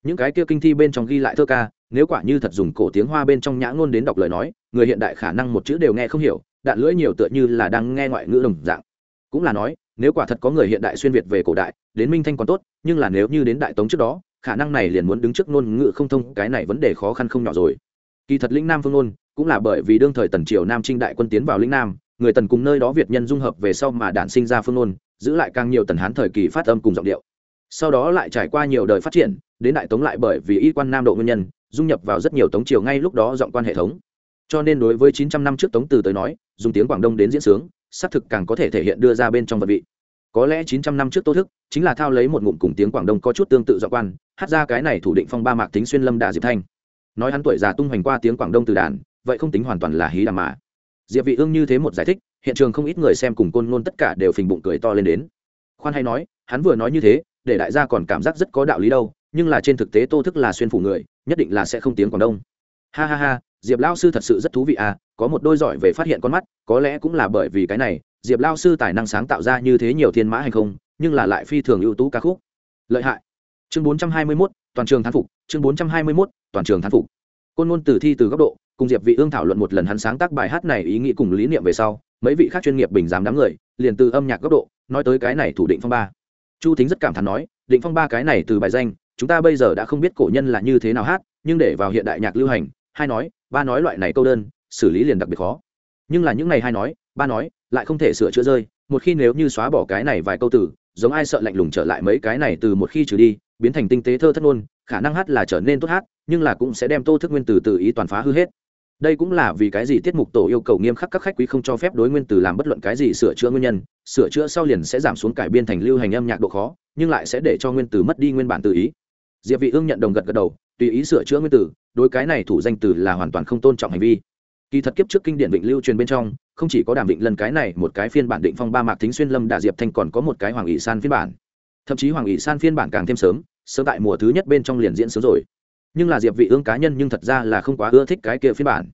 A: Những cái kia kinh thi bên trong ghi lại thơ ca, nếu quả như thật dùng cổ tiếng hoa bên trong nhã ngôn đến đọc lời nói, người hiện đại khả năng một chữ đều nghe không hiểu, đạn lưỡi nhiều tựa như là đang nghe ngoại ngữ đồng dạng. Cũng là nói, nếu quả thật có người hiện đại xuyên việt về cổ đại, đến minh thanh còn tốt, nhưng là nếu như đến đại tống trước đó, khả năng này liền muốn đứng trước ngôn ngữ không thông, cái này vấn đề khó khăn không nhỏ rồi. Kỳ thật lĩnh nam phương ngôn cũng là bởi vì đương thời tần triều nam trinh đại quân tiến vào lĩnh nam người tần cùng nơi đó việt nhân dung hợp về sau mà đản sinh ra phương ngôn, giữ lại càng nhiều tần hán thời kỳ phát âm cùng giọng điệu. Sau đó lại trải qua nhiều đời phát triển, đến đại tống lại bởi vì y quan nam độ nguyên nhân, dung nhập vào rất nhiều tống triều ngay lúc đó giọng quan hệ thống. Cho nên đối với 900 năm trước tống từ tới nói, dùng tiếng quảng đông đến diễn sướng, xác thực càng có thể thể hiện đưa ra bên trong vật vị. Có lẽ 900 năm trước tô thức, chính là thao lấy một ngụm cùng tiếng quảng đông có chút tương tự giọng quan, hát ra cái này thủ định phong ba mạc tính xuyên lâm đà diệp thanh. Nói hắn tuổi già tung hoành qua tiếng quảng đông từ đàn, vậy không tính hoàn toàn là hí đàm mà diệp vị ương như thế một giải thích hiện trường không ít người xem cùng côn ngôn tất cả đều phình bụng cười to lên đến. Khoan hay nói hắn vừa nói như thế để đại gia còn cảm giác rất có đạo lý đâu nhưng là trên thực tế tô thức là xuyên phủ người nhất định là sẽ không tiếng quảng đông. Ha ha ha diệp lao sư thật sự rất thú vị à có một đôi giỏi về phát hiện con mắt có lẽ cũng là bởi vì cái này diệp lao sư tài năng sáng tạo ra như thế nhiều thiên mã hay không nhưng là lại phi thường ưu tú ca khúc. Lợi hại. Chương 421, toàn trường thán phục chương 421, toàn trường thán phục. Côn ngôn tử thi từ góc độ cùng diệp vị ương thảo luận một lần hắn sáng tác bài hát này ý nghĩ cùng lý niệm về sau, mấy vị khác chuyên nghiệp bình giám đám người liền từ âm nhạc góc độ nói tới cái này thủ định phong ba. Chu thính rất cảm thán nói, định phong ba cái này từ bài danh, chúng ta bây giờ đã không biết cổ nhân là như thế nào hát, nhưng để vào hiện đại nhạc lưu hành, hai nói, ba nói loại này câu đơn, xử lý liền đặc biệt khó. Nhưng là những này hai nói, ba nói, lại không thể sửa chữa rơi, một khi nếu như xóa bỏ cái này vài câu từ, giống ai sợ lạnh lùng trở lại mấy cái này từ một khi trừ đi, biến thành tinh tế thơ thất ngôn, khả năng hát là trở nên tốt hát, nhưng là cũng sẽ đem tô thức nguyên từ từ ý toàn phá hư hết đây cũng là vì cái gì tiết mục tổ yêu cầu nghiêm khắc các khách quý không cho phép đối nguyên từ làm bất luận cái gì sửa chữa nguyên nhân, sửa chữa sau liền sẽ giảm xuống cải biên thành lưu hành âm nhạc độ khó, nhưng lại sẽ để cho nguyên từ mất đi nguyên bản tự ý. Diệp vị ương nhận đồng gật gật đầu, tùy ý sửa chữa nguyên từ đối cái này thủ danh từ là hoàn toàn không tôn trọng hành vi. Kỳ thật kiếp trước kinh điển vịnh lưu truyền bên trong, không chỉ có đàm vịnh lần cái này, một cái phiên bản định phong ba mạc thính xuyên lâm đà diệp thanh còn có một cái hoàng ỷ san phiên bản. Thậm chí hoàng ỷ san phiên bản càng thêm sớm sớm tại mùa thứ nhất bên trong liền diễn sớm rồi nhưng là diệp vị ương cá nhân nhưng thật ra là không quá ưa thích cái kia phiên bản.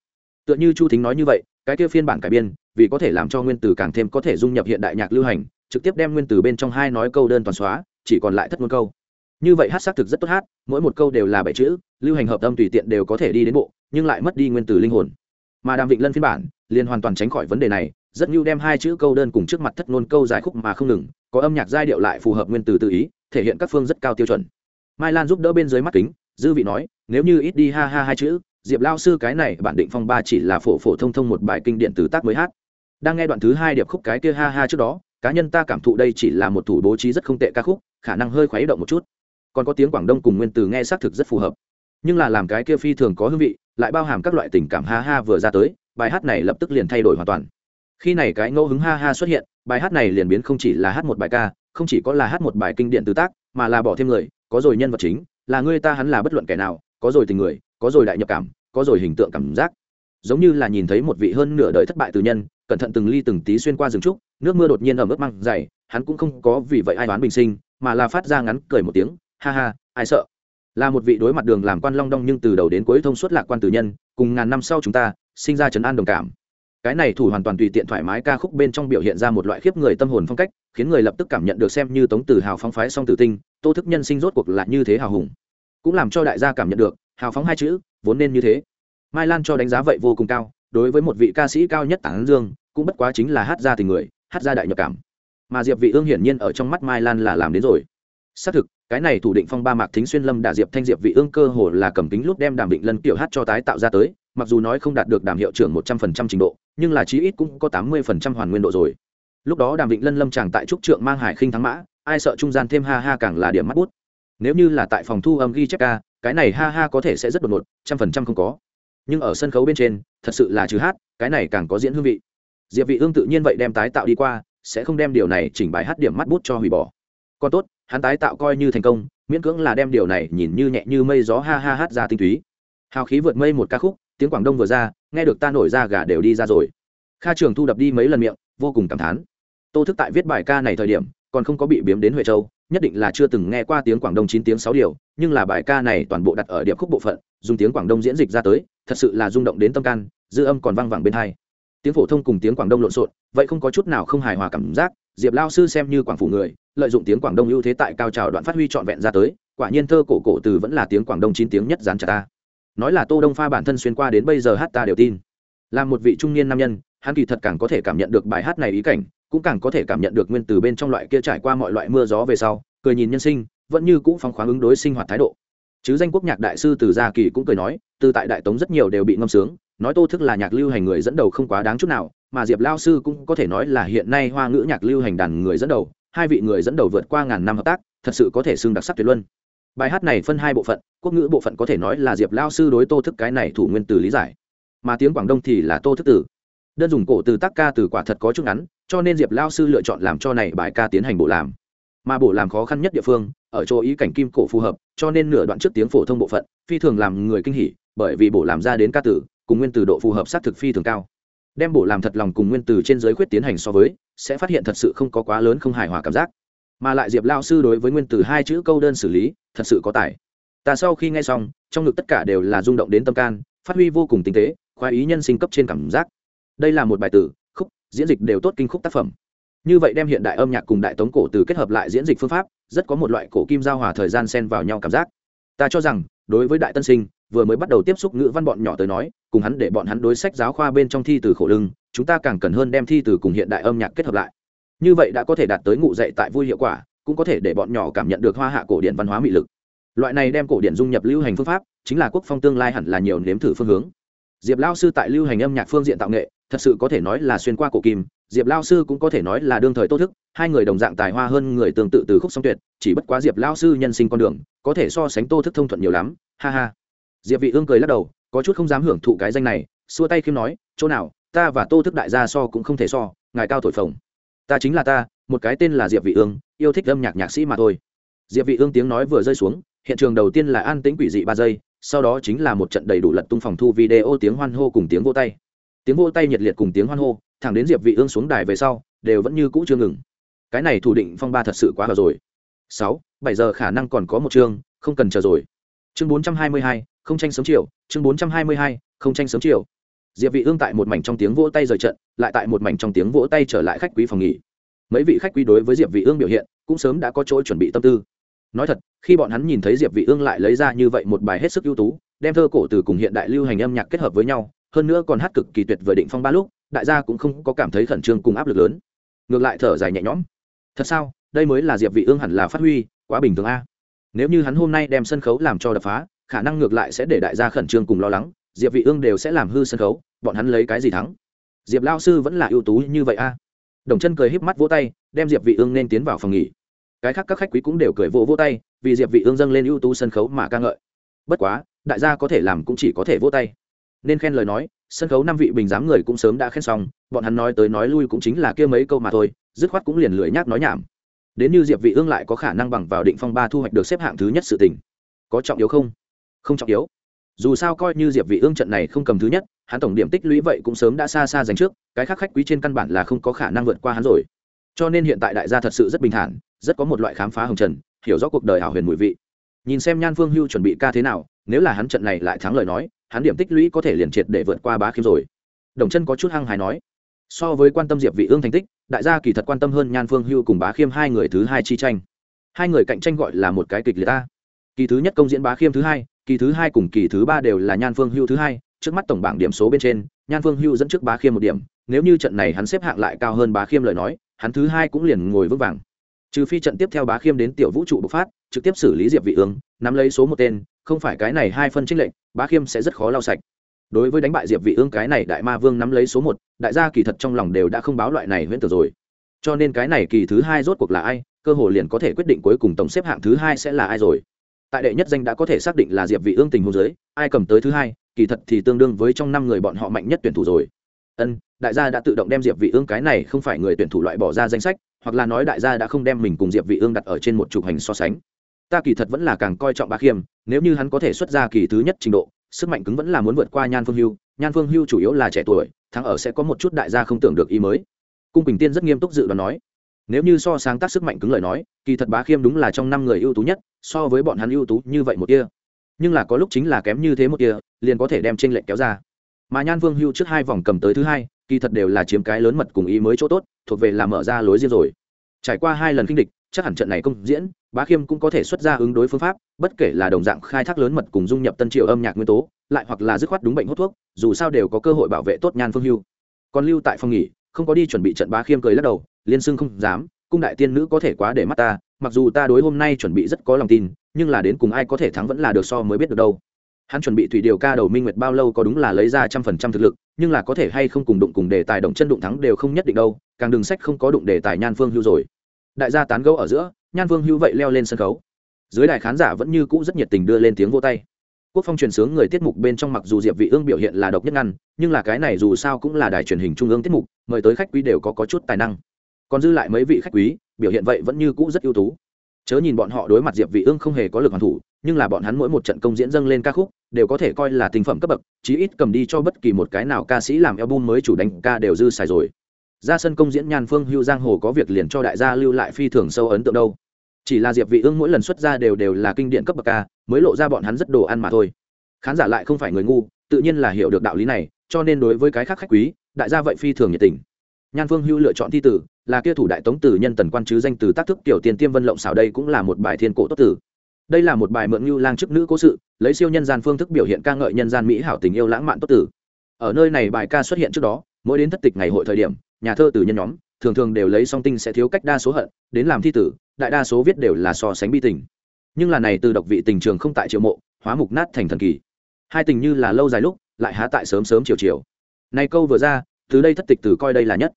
A: Tựa như chu thính nói như vậy, cái kia phiên bản cải biên, vì có thể làm cho nguyên từ càng thêm có thể dung nhập hiện đại nhạc lưu hành, trực tiếp đem nguyên từ bên trong hai nói câu đơn toàn xóa, chỉ còn lại thất ngôn câu. Như vậy hát xác thực rất tốt hát, mỗi một câu đều là bảy chữ, lưu hành hợp âm tùy tiện đều có thể đi đến bộ, nhưng lại mất đi nguyên từ linh hồn. Mà đàm vịnh lân phiên bản, liền hoàn toàn tránh khỏi vấn đề này, rất nhu đem hai chữ câu đơn cùng trước mặt thất ngôn câu giải khúc mà không ngừng, có âm nhạc giai điệu lại phù hợp nguyên từ tự ý, thể hiện các phương rất cao tiêu chuẩn. Mai lan giúp đỡ bên dưới mắt kính dư vị nói, nếu như ít đi ha ha hai chữ, diệp lao sư cái này bản định phong ba chỉ là phổ phổ thông thông một bài kinh điện từ tác mới hát. Đang nghe đoạn thứ hai điệp khúc cái kia ha ha trước đó, cá nhân ta cảm thụ đây chỉ là một thủ bố trí rất không tệ ca khúc, khả năng hơi khuấy động một chút. Còn có tiếng quảng đông cùng nguyên từ nghe xác thực rất phù hợp. Nhưng là làm cái kia phi thường có hương vị, lại bao hàm các loại tình cảm ha ha vừa ra tới, bài hát này lập tức liền thay đổi hoàn toàn. Khi này cái ngẫu hứng ha ha xuất hiện, bài hát này liền biến không chỉ là hát một bài ca, không chỉ có là hát một bài kinh điện từ tác, mà là bỏ thêm người, có rồi nhân vật chính là người ta hắn là bất luận kẻ nào, có rồi tình người, có rồi đại nhập cảm, có rồi hình tượng cảm giác. Giống như là nhìn thấy một vị hơn nửa đời thất bại từ nhân, cẩn thận từng ly từng tí xuyên qua rừng trúc, nước mưa đột nhiên ở mức măng dày, hắn cũng không có vì vậy ai đoán bình sinh, mà là phát ra ngắn cười một tiếng, ha ha, ai sợ? Là một vị đối mặt đường làm quan long đong nhưng từ đầu đến cuối thông suốt lạc quan từ nhân, cùng ngàn năm sau chúng ta, sinh ra trấn an đồng cảm cái này thủ hoàn toàn tùy tiện thoải mái ca khúc bên trong biểu hiện ra một loại khiếp người tâm hồn phong cách, khiến người lập tức cảm nhận được xem như tống từ hào phong phái song tử tinh, tô thức nhân sinh rốt cuộc là như thế hào hùng. Cũng làm cho đại gia cảm nhận được, hào phóng hai chữ, vốn nên như thế. Mai lan cho đánh giá vậy vô cùng cao, đối với một vị ca sĩ cao nhất tảng dương, cũng bất quá chính là hát ra tình người, hát ra đại nhập cảm. Mà diệp vị ương hiển nhiên ở trong mắt mai lan là làm đến rồi. Xác thực, cái này thủ định phong ba mạc thính xuyên lâm đả diệp thanh diệp vị ương cơ hồ là cầm kính lúc đem đàm định lân kiểu hát cho tái tạo ra tới mặc dù nói không đạt được đàm hiệu trưởng một trăm phần trăm trình độ, nhưng là chí ít cũng có tám mươi phần trăm hoàn nguyên độ rồi. Lúc đó đàm định lân lâm chàng tại trúc trượng mang hải khinh thắng mã, ai sợ trung gian thêm ha ha càng là điểm mắt bút. Nếu như là tại phòng thu âm ghi chép ca, cái này ha ha có thể sẽ rất đột ngột, trăm phần trăm không có. Nhưng ở sân khấu bên trên, thật sự là trừ hát, cái này càng có diễn hương vị. Diệp vị ương tự nhiên vậy đem tái tạo đi qua, sẽ không đem điều này chỉnh bài hát điểm mắt bút cho hủy bỏ. Còn tốt, hắn tái tạo coi như thành công, miễn cưỡng là đem điều này nhìn như nhẹ như mây gió ha ha hát ra tinh túy. Hào khí vượt mây một ca khúc tiếng quảng đông vừa ra, nghe được ta nổi ra gà đều đi ra rồi. Kha trường thu đập đi mấy lần miệng, vô cùng cảm thán. Tô thức tại viết bài ca này thời điểm, còn không có bị biếm đến huệ châu, nhất định là chưa từng nghe qua tiếng quảng đông chín tiếng sáu điều, nhưng là bài ca này toàn bộ đặt ở điệp khúc bộ phận, dùng tiếng quảng đông diễn dịch ra tới, thật sự là rung động đến tâm can, dư âm còn vang vẳng bên hai. Tiếng phổ thông cùng tiếng quảng đông lộn xộn, vậy không có chút nào không hài hòa cảm giác, diệp lao sư xem như quảng phủ người, lợi dụng tiếng quảng đông ưu thế tại cao trào đoạn phát huy trọn vẹn ra tới, quả nhiên thơ cổ cổ từ vẫn là tiếng quảng đông chín tiếng nhất dán trả ta nói là tô đông pha bản thân xuyên qua đến bây giờ hát ta đều tin. Là một vị trung niên nam nhân, hắn kỳ thật càng có thể cảm nhận được bài hát này ý cảnh, cũng càng có thể cảm nhận được nguyên từ bên trong loại kia trải qua mọi loại mưa gió về sau, cười nhìn nhân sinh, vẫn như cũ phóng khoáng ứng đối sinh hoạt thái độ. Chứ danh quốc nhạc đại sư từ gia kỳ cũng cười nói, từ tại đại tống rất nhiều đều bị ngâm sướng, nói tô thức là nhạc lưu hành người dẫn đầu không quá đáng chút nào, mà diệp lao sư cũng có thể nói là hiện nay hoa ngữ nhạc lưu hành đàn người dẫn đầu, hai vị người dẫn đầu vượt qua ngàn năm hợp tác, thật sự có thể xưng đặc sắc tuyệt luân bài hát này phân hai bộ phận, quốc ngữ bộ phận có thể nói là diệp lao sư đối tô thức cái này thủ nguyên từ lý giải. Mà tiếng quảng đông thì là tô thức tử đơn dùng cổ từ tác ca từ quả thật có chút ngắn, cho nên diệp lao sư lựa chọn làm cho này bài ca tiến hành bộ làm. Mà bộ làm khó khăn nhất địa phương, ở chỗ ý cảnh kim cổ phù hợp, cho nên nửa đoạn trước tiếng phổ thông bộ phận, phi thường làm người kinh hỉ, bởi vì bộ làm ra đến ca tử cùng nguyên từ độ phù hợp sát thực phi thường cao. Đem bộ làm thật lòng cùng nguyên từ trên giới khuyết tiến hành so với, sẽ phát hiện thật sự không có quá lớn không hài hòa cảm giác mà lại diệp lao sư đối với nguyên từ hai chữ câu đơn xử lý thật sự có tài. Ta sau khi nghe xong, trong ngực tất cả đều là rung động đến tâm can, phát huy vô cùng tinh tế, khoái ý nhân sinh cấp trên cảm giác. Đây là một bài tử, khúc, diễn dịch đều tốt kinh khúc tác phẩm. Như vậy đem hiện đại âm nhạc cùng đại tống cổ từ kết hợp lại diễn dịch phương pháp, rất có một loại cổ kim giao hòa thời gian xen vào nhau cảm giác. Ta cho rằng, đối với đại tân sinh, vừa mới bắt đầu tiếp xúc ngữ văn bọn nhỏ tới nói, cùng hắn để bọn hắn đối sách giáo khoa bên trong thi từ khổ lưng, chúng ta càng cần hơn đem thi từ cùng hiện đại âm nhạc kết hợp lại như vậy đã có thể đạt tới ngụ dạy tại vui hiệu quả, cũng có thể để bọn nhỏ cảm nhận được hoa hạ cổ điển văn hóa mị lực. Loại này đem cổ điển dung nhập lưu hành phương pháp, chính là quốc phong tương lai hẳn là nhiều nếm thử phương hướng. Diệp lao sư tại lưu hành âm nhạc phương diện tạo nghệ, thật sự có thể nói là xuyên qua cổ kim, diệp lao sư cũng có thể nói là đương thời tô thức, hai người đồng dạng tài hoa hơn người tương tự từ khúc song tuyệt, chỉ bất quá diệp lao sư nhân sinh con đường, có thể so sánh tô thức thông thuận nhiều lắm, ha ha. Diệp vị ương cười lắc đầu, có chút không dám hưởng thụ cái danh này, xua tay khiêm nói, chỗ nào, ta và tô thức đại gia so cũng không thể so, ngài cao thổi phồng ta chính là ta, một cái tên là diệp vị ương, yêu thích âm nhạc nhạc sĩ mà thôi. Diệp vị ương tiếng nói vừa rơi xuống, hiện trường đầu tiên là an tĩnh quỷ dị ba giây, sau đó chính là một trận đầy đủ lật tung phòng thu video tiếng hoan hô cùng tiếng vỗ tay. Tiếng vỗ tay nhiệt liệt cùng tiếng hoan hô, thẳng đến diệp vị ương xuống đài về sau, đều vẫn như cũ chưa ngừng. Cái này thủ định phong ba thật sự quá hở rồi. Sáu, bảy giờ khả năng còn có một chương, không cần chờ rồi. Chương bốn trăm hai mươi hai, không tranh sớm chiều, chương bốn trăm hai mươi hai, không tranh sớm chiều diệp vị ương tại một mảnh trong tiếng vỗ tay rời trận, lại tại một mảnh trong tiếng vỗ tay trở lại khách quý phòng nghỉ. Mấy vị khách quý đối với diệp vị ương biểu hiện cũng sớm đã có chỗ chuẩn bị tâm tư. Nói thật, khi bọn hắn nhìn thấy diệp vị ương lại lấy ra như vậy một bài hết sức ưu tú, đem thơ cổ từ cùng hiện đại lưu hành âm nhạc kết hợp với nhau, hơn nữa còn hát cực kỳ tuyệt vời định phong ba lúc, đại gia cũng không có cảm thấy khẩn trương cùng áp lực lớn. Ngược lại thở dài nhẹ nhõm. Thật sao? Đây mới là diệp vị ương hẳn là phát huy, quá bình thường a. Nếu như hắn hôm nay đem sân khấu làm cho đập phá, khả năng ngược lại sẽ để đại gia khẩn trương cùng lo lắng diệp vị ương đều sẽ làm hư sân khấu, bọn hắn lấy cái gì thắng? Diệp lao sư vẫn là ưu tú như vậy a. Đồng chân cười híp mắt vỗ tay, đem diệp vị ương nên tiến vào phòng nghỉ. Cái khác các khách quý cũng đều cười vỗ vỗ tay, vì diệp vị ương dâng lên ưu tú sân khấu mà ca ngợi. Bất quá, đại gia có thể làm cũng chỉ có thể vỗ tay. Nên khen lời nói, sân khấu năm vị bình giám người cũng sớm đã khen xong, bọn hắn nói tới nói lui cũng chính là kia mấy câu mà thôi, dứt khoát cũng liền lười nhác nói nhảm. Đến như diệp vị ương lại có khả năng bằng vào định phong ba thu hoạch được xếp hạng thứ nhất sự tình. Có trọng yếu không? Không trọng yếu dù sao coi như diệp vị ương trận này không cầm thứ nhất, hắn tổng điểm tích lũy vậy cũng sớm đã xa xa giành trước, cái khác khách quý trên căn bản là không có khả năng vượt qua hắn rồi. Cho nên hiện tại đại gia thật sự rất bình thản, rất có một loại khám phá hồng trần, hiểu rõ cuộc đời hảo huyền mùi vị. Nhìn xem nhan phương hưu chuẩn bị ca thế nào, nếu là hắn trận này lại thắng lời nói, hắn điểm tích lũy có thể liền triệt để vượt qua bá khiêm rồi. Đồng chân có chút hăng hài nói, so với quan tâm diệp vị ương thành tích, đại gia kỳ thật quan tâm hơn nhan phương hưu cùng bá khiêm hai người thứ hai chi tranh. Hai người cạnh tranh gọi là một cái kịch liệt ta. Kỳ thứ nhất công diễn bá khiêm thứ hai kỳ thứ hai cùng kỳ thứ ba đều là nhan phương hưu thứ hai, trước mắt tổng bảng điểm số bên trên, nhan phương hưu dẫn trước bá khiêm một điểm, nếu như trận này hắn xếp hạng lại cao hơn bá khiêm lời nói, hắn thứ hai cũng liền ngồi vững vàng. Trừ phi trận tiếp theo bá khiêm đến tiểu vũ trụ bộc phát, trực tiếp xử lý diệp vị ương, nắm lấy số một tên, không phải cái này hai phân trinh lệnh bá khiêm sẽ rất khó lau sạch. Đối với đánh bại diệp vị ương cái này đại ma vương nắm lấy số một, đại gia kỳ thật trong lòng đều đã không báo loại này huyễn tử rồi. Cho nên cái này kỳ thứ hai rốt cuộc là ai, cơ hội liền có thể quyết định cuối cùng tổng xếp hạng thứ hai sẽ là ai rồi tại đệ nhất danh đã có thể xác định là diệp vị ương tình huống dưới ai cầm tới thứ hai, kỳ thật thì tương đương với trong năm người bọn họ mạnh nhất tuyển thủ rồi. Ân, đại gia đã tự động đem diệp vị ương cái này không phải người tuyển thủ loại bỏ ra danh sách, hoặc là nói đại gia đã không đem mình cùng diệp vị ương đặt ở trên một trục hành so sánh. Ta kỳ thật vẫn là càng coi trọng bá khiêm, nếu như hắn có thể xuất ra kỳ thứ nhất trình độ, sức mạnh cứng vẫn là muốn vượt qua nhan phương hưu. Nhan phương hưu chủ yếu là trẻ tuổi, thắng ở sẽ có một chút đại gia không tưởng được ý mới. Cung bình tiên rất nghiêm túc dự đoán nói nếu như so sáng tác sức mạnh cứng lời nói, kỳ thật bá khiêm đúng là trong năm người ưu tú nhất, so với bọn hắn ưu tú như vậy một kia nhưng là có lúc chính là kém như thế một kia liền có thể đem tranh lệnh kéo ra. Mà nhan vương hưu trước hai vòng cầm tới thứ hai, kỳ thật đều là chiếm cái lớn mật cùng ý mới chỗ tốt, thuộc về là mở ra lối riêng rồi. Trải qua hai lần kinh địch, chắc hẳn trận này công diễn, bá khiêm cũng có thể xuất ra ứng đối phương pháp, bất kể là đồng dạng khai thác lớn mật cùng dung nhập tân triệu âm nhạc nguyên tố, lại hoặc là dứt khoát đúng bệnh hút thuốc, dù sao đều có cơ hội bảo vệ tốt nhan phương hưu. Còn lưu tại phòng nghỉ, không có đi chuẩn bị trận bá khiêm cười lắc đầu liên xưng không dám, cung đại tiên nữ có thể quá để mắt ta, mặc dù ta đối hôm nay chuẩn bị rất có lòng tin, nhưng là đến cùng ai có thể thắng vẫn là được so mới biết được đâu. Hắn chuẩn bị thủy điều ca đầu minh nguyệt bao lâu có đúng là lấy ra trăm phần trăm thực lực, nhưng là có thể hay không cùng đụng cùng đề tài động chân đụng thắng đều không nhất định đâu, càng đường sách không có đụng đề tài nhan phương hưu rồi. Đại gia tán gẫu ở giữa, nhan phương hưu vậy leo lên sân khấu. Dưới đài khán giả vẫn như cũ rất nhiệt tình đưa lên tiếng vô tay. Quốc phong truyền sướng người tiết mục bên trong mặc dù diệp vị ương biểu hiện là độc nhất ngăn, nhưng là cái này dù sao cũng là đài truyền hình trung ương tiết mục, mời tới khách quý đều có có chút tài năng còn dư lại mấy vị khách quý, biểu hiện vậy vẫn như cũ rất ưu tú. Chớ nhìn bọn họ đối mặt diệp vị ương không hề có lực hoàn thủ, nhưng là bọn hắn mỗi một trận công diễn dâng lên ca khúc, đều có thể coi là tinh phẩm cấp bậc, chí ít cầm đi cho bất kỳ một cái nào ca sĩ làm album mới chủ đánh ca đều dư xài rồi. Ra sân công diễn nhan phương hưu giang hồ có việc liền cho đại gia lưu lại phi thường sâu ấn tượng đâu. Chỉ là diệp vị ương mỗi lần xuất ra đều đều là kinh điển cấp bậc ca, mới lộ ra bọn hắn rất đồ ăn mà thôi. Khán giả lại không phải người ngu, tự nhiên là hiểu được đạo lý này, cho nên đối với cái khác khách quý, đại gia vậy phi thường nhiệt tình nhan phương hưu lựa chọn thi tử, là kia thủ đại tống tử nhân tần quan chứ danh từ tác thức tiểu tiền tiêm vân lộng xảo đây cũng là một bài thiên cổ tốt tử. Đây là một bài mượn như lang chức nữ cố sự, lấy siêu nhân gian phương thức biểu hiện ca ngợi nhân gian mỹ hảo tình yêu lãng mạn tốt tử. Ở nơi này bài ca xuất hiện trước đó, mỗi đến thất tịch ngày hội thời điểm, nhà thơ tử nhân nhóm, thường thường đều lấy song tinh sẽ thiếu cách đa số hận, đến làm thi tử, đại đa số viết đều là so sánh bi tình. Nhưng là này từ độc vị tình trường không tại triệu mộ, hóa mục nát thành thần kỳ. Hai tình như là lâu dài lúc, lại há tại sớm sớm chiều chiều. Này câu vừa ra, từ đây thất tịch từ coi đây là nhất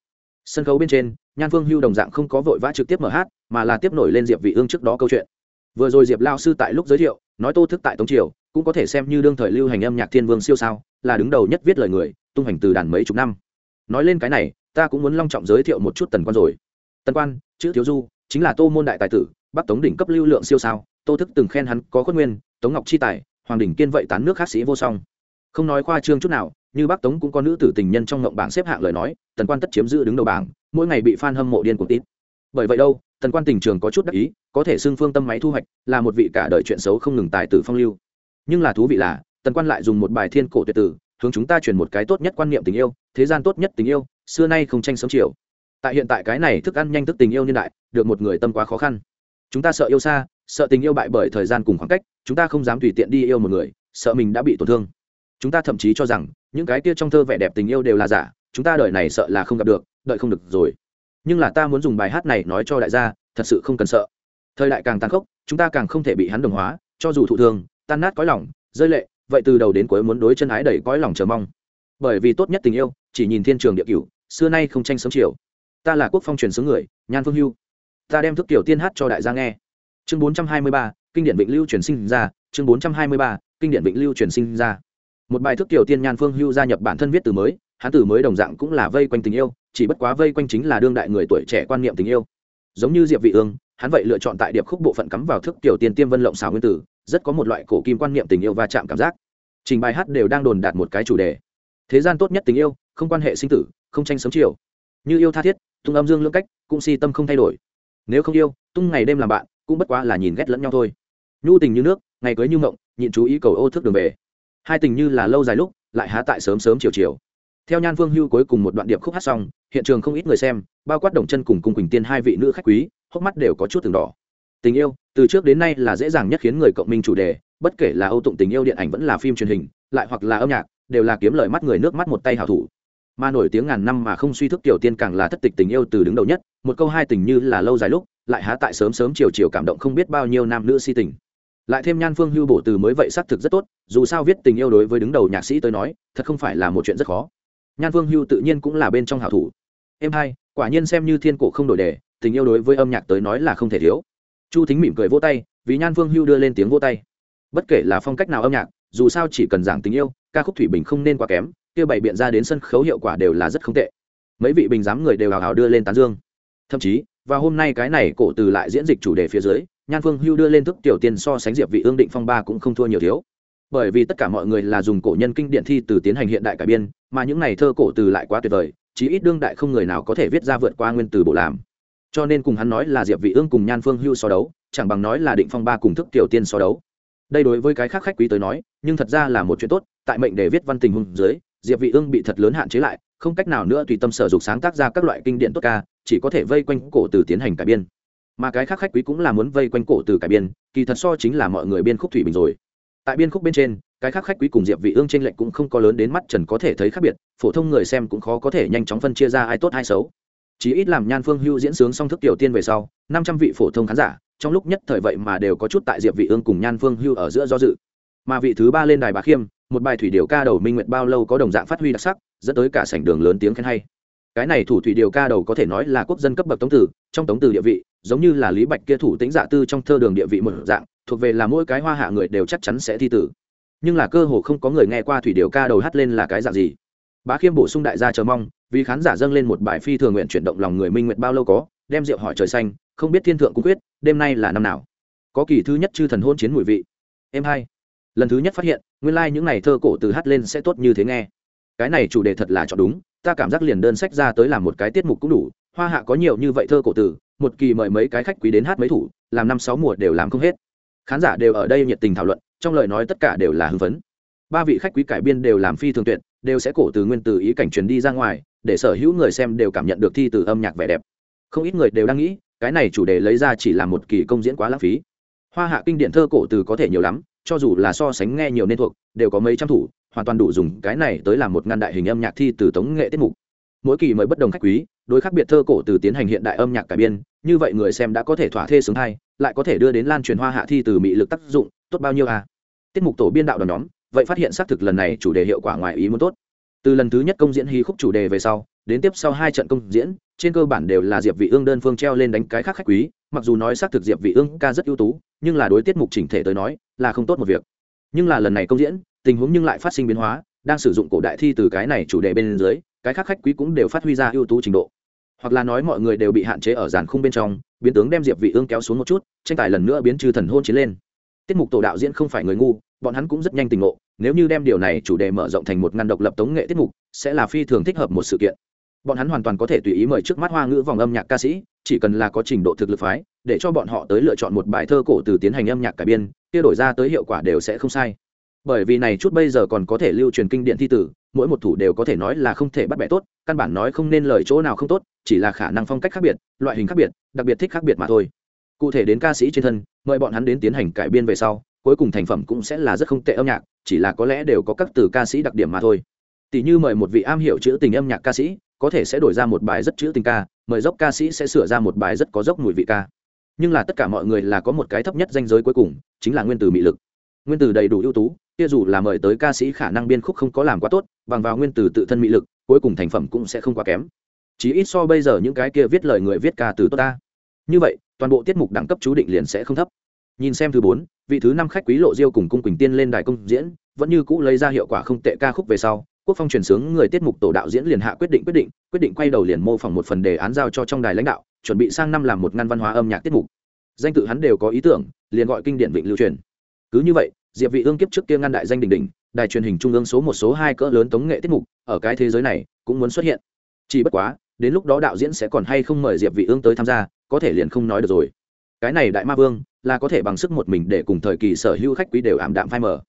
A: sân khấu bên trên, nhan phương hưu đồng dạng không có vội vã trực tiếp mở hát, mà là tiếp nổi lên diệp vị ương trước đó câu chuyện. Vừa rồi diệp lao sư tại lúc giới thiệu, nói tô thức tại tống triều, cũng có thể xem như đương thời lưu hành âm nhạc thiên vương siêu sao, là đứng đầu nhất viết lời người, tung hành từ đàn mấy chục năm. Nói lên cái này, ta cũng muốn long trọng giới thiệu một chút tần quan rồi. Tần quan, chữ thiếu du, chính là tô môn đại tài tử, bắc tống đỉnh cấp lưu lượng siêu sao, tô thức từng khen hắn có khuất nguyên, tống ngọc chi tài, hoàng đỉnh kiên vậy tán nước khác sĩ vô song không nói khoa trương chút nào, như bắc tống cũng có nữ tử tình nhân trong ngộng bảng xếp hạng lời nói, tần quan tất chiếm giữ đứng đầu bảng, mỗi ngày bị f a n hâm mộ điên cuồng tít. Bởi vậy đâu, tần quan tình trường có chút đắc ý, có thể xưng phương tâm máy thu hoạch, là một vị cả đời chuyện xấu không ngừng tài tử phong lưu. Nhưng là thú vị là, tần quan lại dùng một bài thiên cổ tuyệt tử, hướng chúng ta truyền một cái tốt nhất quan niệm tình yêu, thế gian tốt nhất tình yêu, xưa nay không tranh sống chiều. Tại hiện tại cái này thức ăn nhanh thức tình yêu niên đại, được một người tâm quá khó khăn. Chúng ta sợ yêu xa, sợ tình yêu bại bởi thời gian cùng khoảng cách, chúng ta không dám tùy tiện đi yêu một người, sợ mình đã bị tổn thương chúng ta thậm chí cho rằng, những cái kia trong thơ vẻ đẹp tình yêu đều là giả, chúng ta đợi này sợ là không gặp được, đợi không được rồi. Nhưng là ta muốn dùng bài hát này nói cho đại gia, thật sự không cần sợ. Thời đại càng tàn khốc, chúng ta càng không thể bị hắn đồng hóa, cho dù thụ thương, tan nát cõi lòng, rơi lệ, vậy từ đầu đến cuối muốn đối chân ái đẩy cõi lòng chờ mong. Bởi vì tốt nhất tình yêu, chỉ nhìn thiên trường địa cửu, xưa nay không tranh sớm chiều. Ta là quốc phong truyền xứ người, nhan phương hưu. Ta đem thức tiểu tiên hát cho đại gia nghe. Chương bốn trăm hai mươi ba, kinh điển vịnh lưu truyền sinh ra, chương bốn trăm hai mươi ba, kinh điển vịnh lưu truyền sinh ra một bài thức tiểu tiên nhan phương hưu gia nhập bản thân viết từ mới, hắn từ mới đồng dạng cũng là vây quanh tình yêu, chỉ bất quá vây quanh chính là đương đại người tuổi trẻ quan niệm tình yêu. Giống như diệp vị ương, hắn vậy lựa chọn tại điệp khúc bộ phận cắm vào thức tiểu tiên tiêm vân lộng xảo nguyên tử, rất có một loại cổ kim quan niệm tình yêu và chạm cảm giác. Trình bài hát đều đang đồn đạt một cái chủ đề. Thế gian tốt nhất tình yêu, không quan hệ sinh tử, không tranh sớm chiều. Như yêu tha thiết, tung âm dương lưỡng cách, cũng si tâm không thay đổi. Nếu không yêu, tung ngày đêm làm bạn, cũng bất quá là nhìn ghét lẫn nhau thôi. Nhu tình như nước, ngày cưới như mộng, nhịn chú ý cầu ô thức đường về hai tình như là lâu dài lúc, lại há tại sớm sớm chiều chiều. Theo nhan phương hưu cuối cùng một đoạn điệp khúc hát xong, hiện trường không ít người xem, bao quát đồng chân cùng cung quỳnh tiên hai vị nữ khách quý, hốc mắt đều có chút từng đỏ. Tình yêu, từ trước đến nay là dễ dàng nhất khiến người cộng minh chủ đề, bất kể là âu tụng tình yêu điện ảnh vẫn là phim truyền hình, lại hoặc là âm nhạc, đều là kiếm lời mắt người nước mắt một tay hảo thủ. Mà nổi tiếng ngàn năm mà không suy thức tiểu tiên càng là thất tịch tình yêu từ đứng đầu nhất, một câu hai tình như là lâu dài lúc, lại há tại sớm sớm chiều chiều cảm động không biết bao nhiêu nam nữ si tình lại thêm nhan phương hưu bổ từ mới vậy xác thực rất tốt, dù sao viết tình yêu đối với đứng đầu nhạc sĩ tới nói, thật không phải là một chuyện rất khó. Nhan phương hưu tự nhiên cũng là bên trong hảo thủ. Em hai, quả nhiên xem như thiên cổ không đổi đề, tình yêu đối với âm nhạc tới nói là không thể thiếu. Chu thính mỉm cười vỗ tay, vì nhan phương hưu đưa lên tiếng vỗ tay. Bất kể là phong cách nào âm nhạc, dù sao chỉ cần giảng tình yêu, ca khúc thủy bình không nên quá kém, kia bày biện ra đến sân khấu hiệu quả đều là rất không tệ. Mấy vị bình giám người đều hào hào đưa lên tán dương. Thậm chí và hôm nay cái này cổ từ lại diễn dịch chủ đề phía dưới nhan phương hưu đưa lên thức tiểu tiên so sánh diệp vị ương định phong ba cũng không thua nhiều thiếu. Bởi vì tất cả mọi người là dùng cổ nhân kinh điển thi từ tiến hành hiện đại cải biên, mà những này thơ cổ từ lại quá tuyệt vời, chí ít đương đại không người nào có thể viết ra vượt qua nguyên từ bộ làm. Cho nên cùng hắn nói là diệp vị ương cùng nhan phương hưu so đấu, chẳng bằng nói là định phong ba cùng thức tiểu tiên so đấu. Đây đối với cái khác khách quý tới nói, nhưng thật ra là một chuyện tốt, tại mệnh để viết văn tình hùng dưới, diệp vị ương bị thật lớn hạn chế lại, không cách nào nữa tùy tâm sở dục sáng tác ra các loại kinh điển tốt ca, chỉ có thể vây quanh cổ từ tiến hành cải biên mà cái khác khách quý cũng là muốn vây quanh cổ từ cải biên, kỳ thật so chính là mọi người biên khúc thủy bình rồi. Tại biên khúc bên trên, cái khác khách quý cùng diệp vị ương trên lệnh cũng không có lớn đến mắt trần có thể thấy khác biệt, phổ thông người xem cũng khó có thể nhanh chóng phân chia ra ai tốt ai xấu. Chỉ ít làm nhan phương hưu diễn sướng xong thức tiểu tiên về sau 500 vị phổ thông khán giả, trong lúc nhất thời vậy mà đều có chút tại diệp vị ương cùng nhan phương hưu ở giữa do dự. Mà vị thứ ba lên đài bà khiêm, một bài thủy điều ca đầu minh nguyệt bao lâu có đồng dạng phát huy đặc sắc, dẫn tới cả sảnh đường lớn tiếng khen hay. Cái này thủ thủy điều ca đầu có thể nói là quốc dân cấp bậc tống tử, trong tống tử địa vị giống như là lý bạch kia thủ tính dạ tư trong thơ đường địa vị một dạng, thuộc về là mỗi cái hoa hạ người đều chắc chắn sẽ thi tử. Nhưng là cơ hồ không có người nghe qua thủy điều ca đầu hát lên là cái dạng gì. Bá khiêm bổ sung đại gia chờ mong, vì khán giả dâng lên một bài phi thường nguyện chuyển động lòng người minh nguyện bao lâu có, đem rượu hỏi trời xanh, không biết thiên thượng cung quyết, đêm nay là năm nào. Có kỳ thứ nhất chư thần hôn chiến mùi vị. Em hai. Lần thứ nhất phát hiện, nguyên lai、like、những n à y thơ cổ từ hát lên sẽ tốt như thế nghe. Cái này chủ đề thật là chọn đúng, ta cảm giác liền đơn sách ra tới làm một cái tiết mục cũng đủ hoa hạ có nhiều như vậy thơ cổ tử, một kỳ mời mấy cái khách quý đến hát mấy thủ làm năm sáu mùa đều làm không hết. Khán giả đều ở đây nhiệt tình thảo luận trong lời nói tất cả đều là hưng phấn. Ba vị khách quý cải biên đều làm phi thường tuyệt đều sẽ cổ từ nguyên từ ý cảnh truyền đi ra ngoài để sở hữu người xem đều cảm nhận được thi từ âm nhạc vẻ đẹp. Không ít người đều đang nghĩ cái này chủ đề lấy ra chỉ là một kỳ công diễn quá lãng phí. Hoa hạ kinh điển thơ cổ từ có thể nhiều lắm cho dù là so sánh nghe nhiều nên thuộc đều có mấy trăm thủ hoàn toàn đủ dùng cái này tới làm một ngăn đại hình âm nhạc thi từ tống nghệ tiết mục mỗi kỳ mới bất đồng khách quý, đối khác biệt thơ cổ từ tiến hành hiện đại âm nhạc cải biên, như vậy người xem đã có thể thỏa thê sướng hay lại có thể đưa đến lan truyền hoa hạ thi từ mỹ lực tác dụng, tốt bao nhiêu à? Tiết mục tổ biên đạo đoàn nhóm, vậy phát hiện xác thực lần này chủ đề hiệu quả ngoài ý muốn tốt. Từ lần thứ nhất công diễn hí khúc chủ đề về sau, đến tiếp sau hai trận công diễn, trên cơ bản đều là diệp vị ương đơn phương treo lên đánh cái khác khách quý, mặc dù nói xác thực diệp vị ương ca rất ưu tú, nhưng là đối tiết mục chỉnh thể tới nói, là không tốt một việc. Nhưng là lần này công diễn, tình huống nhưng lại phát sinh biến hóa, đang sử dụng cổ đại thi từ cái này chủ đề bên dưới cái khác khách quý cũng đều phát huy ra ưu tú trình độ. Hoặc là nói mọi người đều bị hạn chế ở dàn khung bên trong, biến tướng đem diệp vị ương kéo xuống một chút, tranh tài lần nữa biến trừ thần hôn chiến lên. Tiết mục tổ đạo diễn không phải người ngu, bọn hắn cũng rất nhanh tình ngộ, nếu như đem điều này chủ đề mở rộng thành một ngăn độc lập tống nghệ tiết mục, sẽ là phi thường thích hợp một sự kiện. Bọn hắn hoàn toàn có thể tùy ý mời trước mắt hoa ngữ vòng âm nhạc ca sĩ, chỉ cần là có trình độ thực lực phái, để cho bọn họ tới lựa chọn một bài thơ cổ từ tiến hành âm nhạc cải biên, kia đổi ra tới hiệu quả đều sẽ không sai. Bởi vì này chút bây giờ còn có thể lưu truyền kinh điển thi tử mỗi một thủ đều có thể nói là không thể bắt bẻ tốt, căn bản nói không nên lời chỗ nào không tốt, chỉ là khả năng phong cách khác biệt, loại hình khác biệt, đặc biệt thích khác biệt mà thôi. Cụ thể đến ca sĩ trên thân, mời bọn hắn đến tiến hành cải biên về sau, cuối cùng thành phẩm cũng sẽ là rất không tệ âm nhạc, chỉ là có lẽ đều có các từ ca sĩ đặc điểm mà thôi. Tỷ như mời một vị am hiểu chữ tình âm nhạc ca sĩ, có thể sẽ đổi ra một bài rất chữ tình ca, mời dốc ca sĩ sẽ sửa ra một bài rất có dốc mùi vị ca. Nhưng là tất cả mọi người là có một cái thấp nhất danh giới cuối cùng, chính là nguyên từ mị lực. Nguyên từ đầy đủ ưu tú kia dù là mời tới ca sĩ khả năng biên khúc không có làm quá tốt, bằng vào nguyên từ tự thân mỹ lực, cuối cùng thành phẩm cũng sẽ không quá kém. Chỉ ít so bây giờ những cái kia viết lời người viết ca từ tốt ta. Như vậy, toàn bộ tiết mục đẳng cấp chú định liền sẽ không thấp. Nhìn xem thứ bốn, vị thứ năm khách quý lộ diêu cùng cung quỳnh tiên lên đài công diễn, vẫn như cũ lấy ra hiệu quả không tệ ca khúc về sau, quốc phong truyền sướng người tiết mục tổ đạo diễn liền hạ quyết định quyết định quyết định quay đầu liền mô phỏng một phần đề án giao cho trong đài lãnh đạo, chuẩn bị sang năm làm một ngăn văn hóa âm nhạc tiết mục. Danh tự hắn đều có ý tưởng, liền gọi kinh điển vịnh lưu truyền. Cứ như vậy diệp vị ương kiếp trước kia ngăn đại danh đỉnh đỉnh đài truyền hình trung ương số một số hai cỡ lớn tống nghệ tiết mục ở cái thế giới này cũng muốn xuất hiện. Chỉ bất quá đến lúc đó đạo diễn sẽ còn hay không mời diệp vị ương tới tham gia có thể liền không nói được rồi. Cái này đại ma vương là có thể bằng sức một mình để cùng thời kỳ sở hữu khách quý đều ảm đạm phai mờ.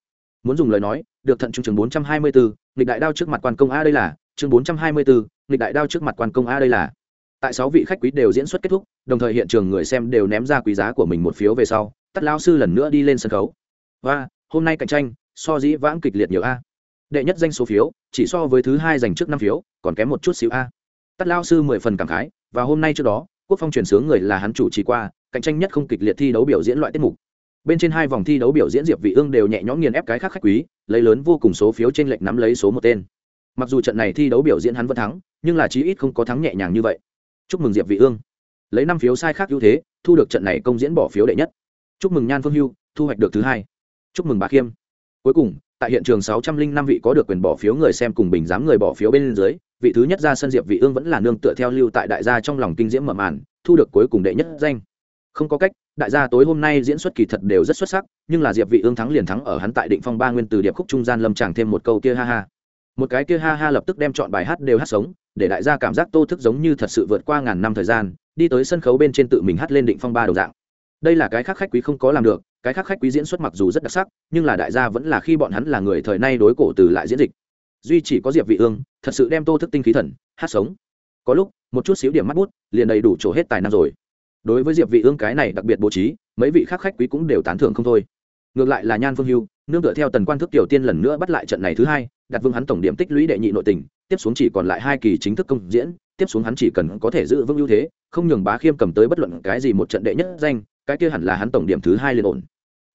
A: Muốn dùng lời nói được thận trung trường 424, nghịch đại đao trước mặt quan công a đây là chương bốn trăm hai mươi bốn nghịch đại đao trước mặt quan công a đây là. Tại sáu vị khách quý đều diễn xuất kết thúc đồng thời hiện trường người xem đều ném ra quý giá của mình một phiếu về sau tắt lao sư lần nữa đi lên sân khấu. Và hôm nay cạnh tranh, so dĩ vãng kịch liệt nhiều a. Đệ nhất danh số phiếu, chỉ so với thứ hai dành trước năm phiếu, còn kém một chút xíu a. Tắt lao sư mười phần cảm khái, và hôm nay trước đó, quốc phong truyền sướng người là hắn chủ trì qua, cạnh tranh nhất không kịch liệt thi đấu biểu diễn loại tiết mục. Bên trên hai vòng thi đấu biểu diễn diệp vị ương đều nhẹ nhõm nghiền ép cái khác khách quý, lấy lớn vô cùng số phiếu trên lệnh nắm lấy số một tên. Mặc dù trận này thi đấu biểu diễn hắn vẫn thắng, nhưng là chí ít không có thắng nhẹ nhàng như vậy. Chúc mừng diệp vị ương. Lấy năm phiếu sai khác ưu thế, thu được trận này công diễn bỏ phiếu đệ nhất. Chúc mừng nhan phương hưu, thu hoạch được thứ hai chúc mừng bà khiêm. Cuối cùng, tại hiện trường 605 vị có được quyền bỏ phiếu người xem cùng bình giám người bỏ phiếu bên dưới, vị thứ nhất ra sân diệp vị ương vẫn là nương tựa theo lưu tại đại gia trong lòng kinh diễm mở màn, thu được cuối cùng đệ nhất danh. Không có cách, đại gia tối hôm nay diễn xuất kỳ thật đều rất xuất sắc, nhưng là diệp vị ương thắng liền thắng ở hắn tại định phong ba nguyên từ điệp khúc trung gian lâm tràng thêm một câu kia ha ha. Một cái kia ha ha lập tức đem chọn bài hát đều hát sống, để đại gia cảm giác tô thức giống như thật sự vượt qua ngàn năm thời gian, đi tới sân khấu bên trên tự mình hát lên định phong ba đầu dạng. Đây là cái khác khách quý không có làm được cái khác khách quý diễn xuất mặc dù rất đặc sắc, nhưng là đại gia vẫn là khi bọn hắn là người thời nay đối cổ từ lại diễn dịch. Duy chỉ có diệp vị ương, thật sự đem tô thức tinh khí thần, hát sống. Có lúc, một chút xíu điểm mắt bút, liền đầy đủ chỗ hết tài năng rồi. Đối với diệp vị ương cái này đặc biệt bố trí, mấy vị khác khách quý cũng đều tán thưởng không thôi. Ngược lại là nhan phương hưu, nương tựa theo tần quan thức tiểu tiên lần nữa bắt lại trận này thứ hai, đặt vương hắn tổng điểm tích lũy đệ nhị nội tình, tiếp xuống chỉ còn lại hai kỳ chính thức công diễn, tiếp xuống hắn chỉ cần có thể giữ vững ưu thế, không nhường bá khiêm cầm tới bất luận cái gì một trận đệ nhất danh, cái kia hẳn là hắn tổng điểm thứ hai liền ổn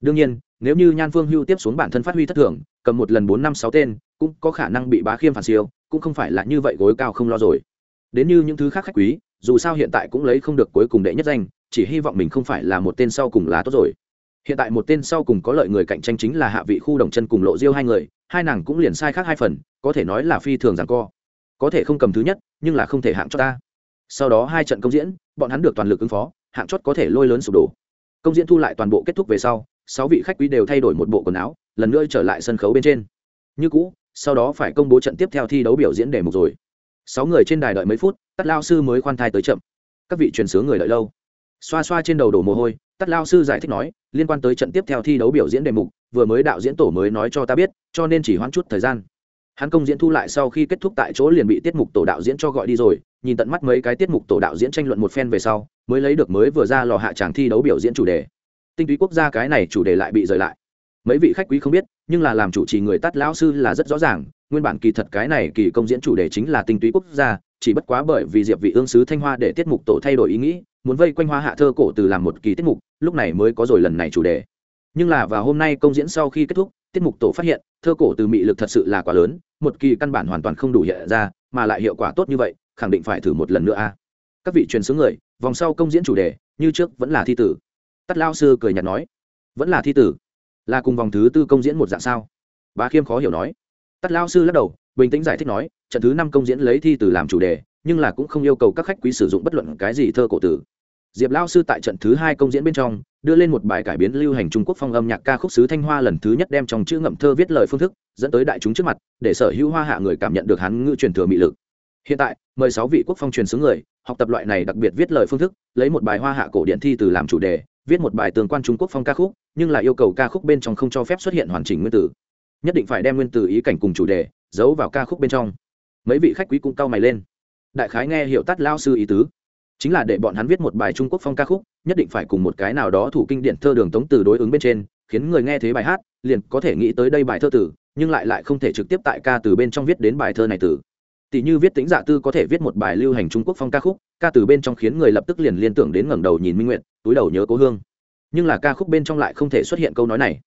A: đương nhiên, nếu như nhan phương hưu tiếp xuống bản thân phát huy thất thường, cầm một lần bốn năm sáu tên, cũng có khả năng bị bá khiêm phản siêu, cũng không phải là như vậy gối cao không lo rồi. Đến như những thứ khác khách quý, dù sao hiện tại cũng lấy không được cuối cùng đệ nhất danh, chỉ hy vọng mình không phải là một tên sau cùng là tốt rồi. Hiện tại một tên sau cùng có lợi người cạnh tranh chính là hạ vị khu đồng chân cùng lộ diêu hai người, hai nàng cũng liền sai khác hai phần, có thể nói là phi thường rằng co. Có thể không cầm thứ nhất, nhưng là không thể hạng cho ta. Sau đó hai trận công diễn, bọn hắn được toàn lực ứng phó, hạng chót có thể lôi lớn sụp đổ. Công diễn thu lại toàn bộ kết thúc về sau sáu vị khách quý đều thay đổi một bộ quần áo, lần nữa trở lại sân khấu bên trên. Như cũ, sau đó phải công bố trận tiếp theo thi đấu biểu diễn đề mục rồi. Sáu người trên đài đợi mấy phút, tắt lao sư mới khoan thai tới chậm. Các vị truyền sướng người đợi lâu. Xoa xoa trên đầu đổ mồ hôi, tắt lao sư giải thích nói, liên quan tới trận tiếp theo thi đấu biểu diễn đề mục, vừa mới đạo diễn tổ mới nói cho ta biết, cho nên chỉ hoãn chút thời gian. Hắn công diễn thu lại sau khi kết thúc tại chỗ liền bị tiết mục tổ đạo diễn cho gọi đi rồi, nhìn tận mắt mấy cái tiết mục tổ đạo diễn tranh luận một phen về sau, mới lấy được mới vừa ra lò hạ tràng thi đấu biểu diễn chủ đề tinh túy quốc gia cái này chủ đề lại bị rời lại. Mấy vị khách quý không biết, nhưng là làm chủ trì người tắt lão sư là rất rõ ràng, nguyên bản kỳ thật cái này kỳ công diễn chủ đề chính là tinh túy quốc gia, chỉ bất quá bởi vì diệp vị ương sứ thanh hoa để tiết mục tổ thay đổi ý nghĩ, muốn vây quanh hoa hạ thơ cổ từ làm một kỳ tiết mục, lúc này mới có rồi lần này chủ đề. Nhưng là vào hôm nay công diễn sau khi kết thúc, tiết mục tổ phát hiện, thơ cổ từ mị lực thật sự là quá lớn, một kỳ căn bản hoàn toàn không đủ hiện ra, mà lại hiệu quả tốt như vậy, khẳng định phải thử một lần nữa a. Các vị truyền sướng người, vòng sau công diễn chủ đề, như trước vẫn là thi tử tắt lao sư cười nhạt nói, vẫn là thi tử, là cùng vòng thứ tư công diễn một dạng sao? Bà khiêm khó hiểu nói. Tắt lao sư lắc đầu, bình tĩnh giải thích nói, trận thứ năm công diễn lấy thi tử làm chủ đề, nhưng là cũng không yêu cầu các khách quý sử dụng bất luận cái gì thơ cổ tử. Diệp lao sư tại trận thứ hai công diễn bên trong, đưa lên một bài cải biến lưu hành trung quốc phong âm nhạc ca khúc sứ thanh hoa lần thứ nhất đem trong chữ ngậm thơ viết lời phương thức, dẫn tới đại chúng trước mặt, để sở hữu hoa hạ người cảm nhận được hán ngữ truyền thừa mị lực. Hiện tại, mời sáu vị quốc phong truyền xứ người, học tập loại này đặc biệt viết lời phương thức, lấy một bài hoa hạ cổ điện thi từ làm chủ đề viết một bài tường quan trung quốc phong ca khúc, nhưng lại yêu cầu ca khúc bên trong không cho phép xuất hiện hoàn chỉnh nguyên tử. Nhất định phải đem nguyên tử ý cảnh cùng chủ đề giấu vào ca khúc bên trong. Mấy vị khách quý cũng cau mày lên. Đại khái nghe hiệu tắt lao sư ý tứ. Chính là để bọn hắn viết một bài trung quốc phong ca khúc, nhất định phải cùng một cái nào đó thủ kinh điển thơ đường tống từ đối ứng bên trên, khiến người nghe thấy bài hát, liền có thể nghĩ tới đây bài thơ tử, nhưng lại lại không thể trực tiếp tại ca từ bên trong viết đến bài thơ này tử tỷ như viết tính dạ tư có thể viết một bài lưu hành trung quốc phong ca khúc, ca từ bên trong khiến người lập tức liền liên tưởng đến ngẩng đầu nhìn minh nguyện túi đầu nhớ cố hương. Nhưng là ca khúc bên trong lại không thể xuất hiện câu nói này.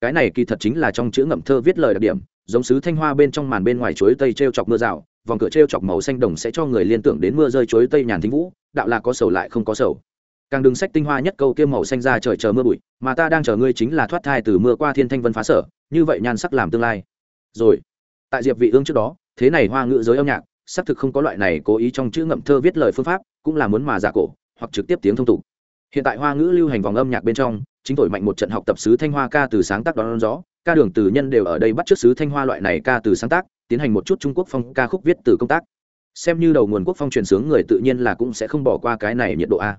A: Cái này kỳ thật chính là trong chữ ngậm thơ viết lời đặc điểm, giống sứ thanh hoa bên trong màn bên ngoài chuối tây t r e o chọc mưa rào, vòng cửa t r e o chọc màu xanh đồng sẽ cho người liên tưởng đến mưa rơi chuối tây nhàn thính vũ, đạo là có sầu lại không có sầu. Càng đừng sách tinh hoa nhất câu kia màu xanh ra trời chờ mưa bụi, mà ta đang chờ ngươi chính là thoát thai từ mưa qua thiên thanh vân phá sở, như vậy nhan sắc làm tương lai. Rồi, tại diệp vị ương trước đó thế này hoa ngữ giới âm nhạc, xác thực không có loại này cố ý trong chữ ngậm thơ viết lời phương pháp, cũng là muốn mà giả cổ, hoặc trực tiếp tiếng thông tục. Hiện tại hoa ngữ lưu hành vòng âm nhạc bên trong, chính thổi mạnh một trận học tập sứ thanh hoa ca từ sáng tác đón gió, ca đường từ nhân đều ở đây bắt trước sứ thanh hoa loại này ca từ sáng tác, tiến hành một chút trung quốc phong ca khúc viết từ công tác. Xem như đầu nguồn quốc phong truyền sướng người tự nhiên là cũng sẽ không bỏ qua cái này nhiệt độ a.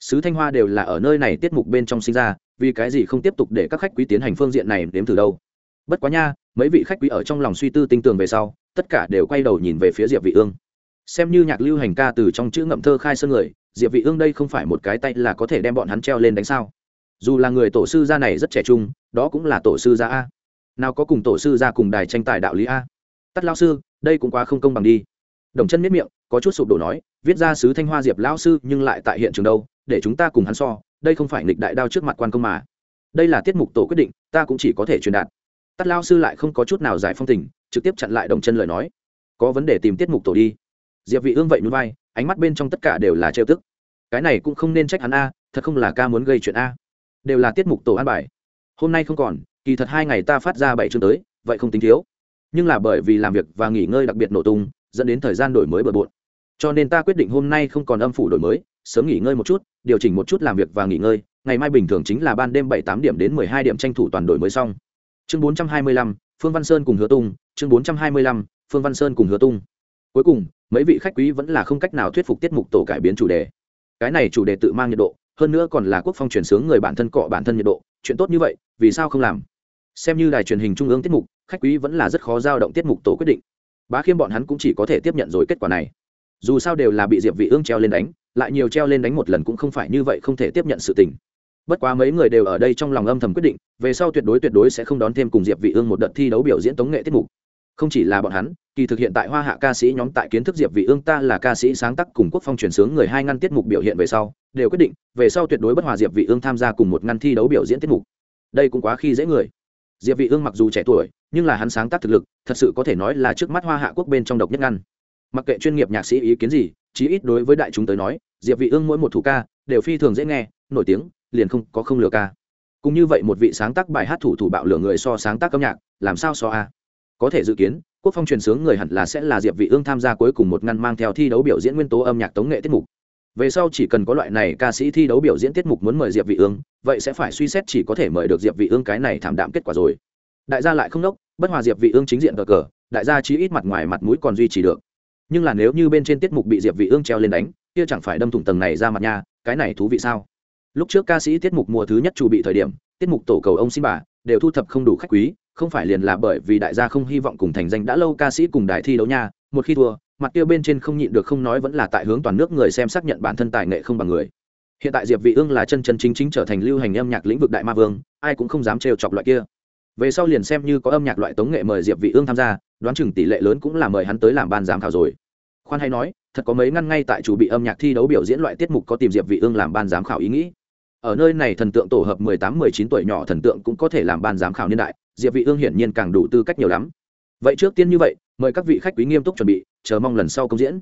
A: Sứ thanh hoa đều là ở nơi này tiết mục bên trong sinh ra, vì cái gì không tiếp tục để các khách quý tiến hành phương diện này đếm từ đâu? Bất quá nha, mấy vị khách quý ở trong lòng suy tư tinh tường về sau tất cả đều quay đầu nhìn về phía diệp vị ương. Xem như nhạc lưu hành ca từ trong chữ ngậm thơ khai sơn người, diệp vị ương đây không phải một cái tay là có thể đem bọn hắn treo lên đánh sao. Dù là người tổ sư gia này rất trẻ trung, đó cũng là tổ sư gia a. Nào có cùng tổ sư gia cùng đài tranh tài đạo lý a. Tắt Lão sư, đây cũng quá không công bằng đi. Đồng chân miết miệng, có chút sụp đổ nói, viết ra sứ thanh hoa diệp lão sư, nhưng lại tại hiện trường đâu, để chúng ta cùng hắn so, đây không phải nghịch đại đao trước mặt quan công mà. Đây là tiết mục tổ quyết định, ta cũng chỉ có thể truyền đạt. Tắt lao sư lại không có chút nào giải phong tình trực tiếp chặn lại đồng chân lời nói. Có vấn đề tìm tiết mục tổ đi. Diệp vị ương vậy núi vai, ánh mắt bên trong tất cả đều là trêu tức. Cái này cũng không nên trách hắn a, thật không là ca muốn gây chuyện a. Đều là tiết mục tổ an bài. Hôm nay không còn, kỳ thật hai ngày ta phát ra bảy chương tới, vậy không tính thiếu. Nhưng là bởi vì làm việc và nghỉ ngơi đặc biệt nổ tung, dẫn đến thời gian đổi mới bừa bộn. Cho nên ta quyết định hôm nay không còn âm phủ đổi mới, sớm nghỉ ngơi một chút, điều chỉnh một chút làm việc và nghỉ ngơi. Ngày mai bình thường chính là ban đêm bảy tám điểm đến mười hai điểm tranh thủ toàn đổi mới xong. Chương bốn trăm hai mươi lăm, phương văn sơn cùng hứa tung chương bốn trăm hai mươi lăm, phương văn sơn cùng hứa tung. Cuối cùng, mấy vị khách quý vẫn là không cách nào thuyết phục tiết mục tổ cải biến chủ đề. Cái này chủ đề tự mang nhiệt độ, hơn nữa còn là quốc phong truyền sướng người bản thân cọ bản thân nhiệt độ. Chuyện tốt như vậy, vì sao không làm? Xem như đài truyền hình trung ương tiết mục, khách quý vẫn là rất khó giao động tiết mục tổ quyết định. Bá khiêm bọn hắn cũng chỉ có thể tiếp nhận rồi kết quả này. Dù sao đều là bị diệp vị ương treo lên đánh, lại nhiều treo lên đánh một lần cũng không phải như vậy không thể tiếp nhận sự tình. Bất quá mấy người đều ở đây trong lòng âm thầm quyết định, về sau tuyệt đối tuyệt đối sẽ không đón thêm cùng diệp vị ương một đợt thi đấu biểu diễn tống nghệ tiết mục không chỉ là bọn hắn, kỳ thực hiện tại hoa hạ ca sĩ nhóm tại kiến thức diệp vị ương ta là ca sĩ sáng tác cùng quốc phong truyền sướng người hai ngăn tiết mục biểu hiện về sau, đều quyết định, về sau tuyệt đối bất hòa diệp vị ương tham gia cùng một ngăn thi đấu biểu diễn tiết mục. Đây cũng quá khi dễ người. Diệp vị ương mặc dù trẻ tuổi, nhưng là hắn sáng tác thực lực, thật sự có thể nói là trước mắt hoa hạ quốc bên trong độc nhất ngăn. Mặc kệ chuyên nghiệp nhạc sĩ ý kiến gì, chí ít đối với đại chúng tới nói, diệp vị ương mỗi một thủ ca, đều phi thường dễ nghe, nổi tiếng, liền không có không lừa ca. Cũng như vậy một vị sáng tác bài hát thủ thủ bạo lửa người so sáng tác âm nhạc, làm sao so a? Có thể dự kiến, quốc phong truyền sướng người hẳn là sẽ là diệp vị ương tham gia cuối cùng một ngăn mang theo thi đấu biểu diễn nguyên tố âm nhạc tống nghệ tiết mục. Về sau chỉ cần có loại này ca sĩ thi đấu biểu diễn tiết mục muốn mời diệp vị ương, vậy sẽ phải suy xét chỉ có thể mời được diệp vị ương cái này thảm đạm kết quả rồi. Đại gia lại không đốc, bất hòa diệp vị ương chính diện cờ cờ, đại gia chí ít mặt ngoài mặt mũi còn duy trì được. Nhưng là nếu như bên trên tiết mục bị diệp vị ương treo lên đánh, kia chẳng phải đâm thủng tầng này ra mặt nha cái này thú vị sao? Lúc trước ca sĩ tiết mục mùa thứ nhất chủ bị thời điểm, tiết mục tổ cầu ông xin bà đều thu thập không đủ khách quý không phải liền là bởi vì đại gia không hy vọng cùng thành danh đã lâu ca sĩ cùng đại thi đấu nha, một khi thua, mặt kia bên trên không nhịn được không nói vẫn là tại hướng toàn nước người xem xác nhận bản thân tài nghệ không bằng người. Hiện tại diệp vị ương là chân chân chính chính trở thành lưu hành âm nhạc lĩnh vực đại ma vương, ai cũng không dám trêu chọc loại kia. Về sau liền xem như có âm nhạc loại tống nghệ mời diệp vị ương tham gia, đoán chừng tỷ lệ lớn cũng là mời hắn tới làm ban giám khảo rồi. Khoan hay nói, thật có mấy ngăn ngay tại chủ bị âm nhạc thi đấu biểu diễn loại tiết mục có tìm diệp vị ương làm ban giám khảo ý nghĩ. Ở nơi này thần tượng tổ hợp 18-19 tuổi nhỏ thần tượng cũng có thể làm ban giám khảo niên đại diệp vị ương hiển nhiên càng đủ tư cách nhiều lắm. Vậy trước tiên như vậy, mời các vị khách quý nghiêm túc chuẩn bị, chờ mong lần sau công diễn.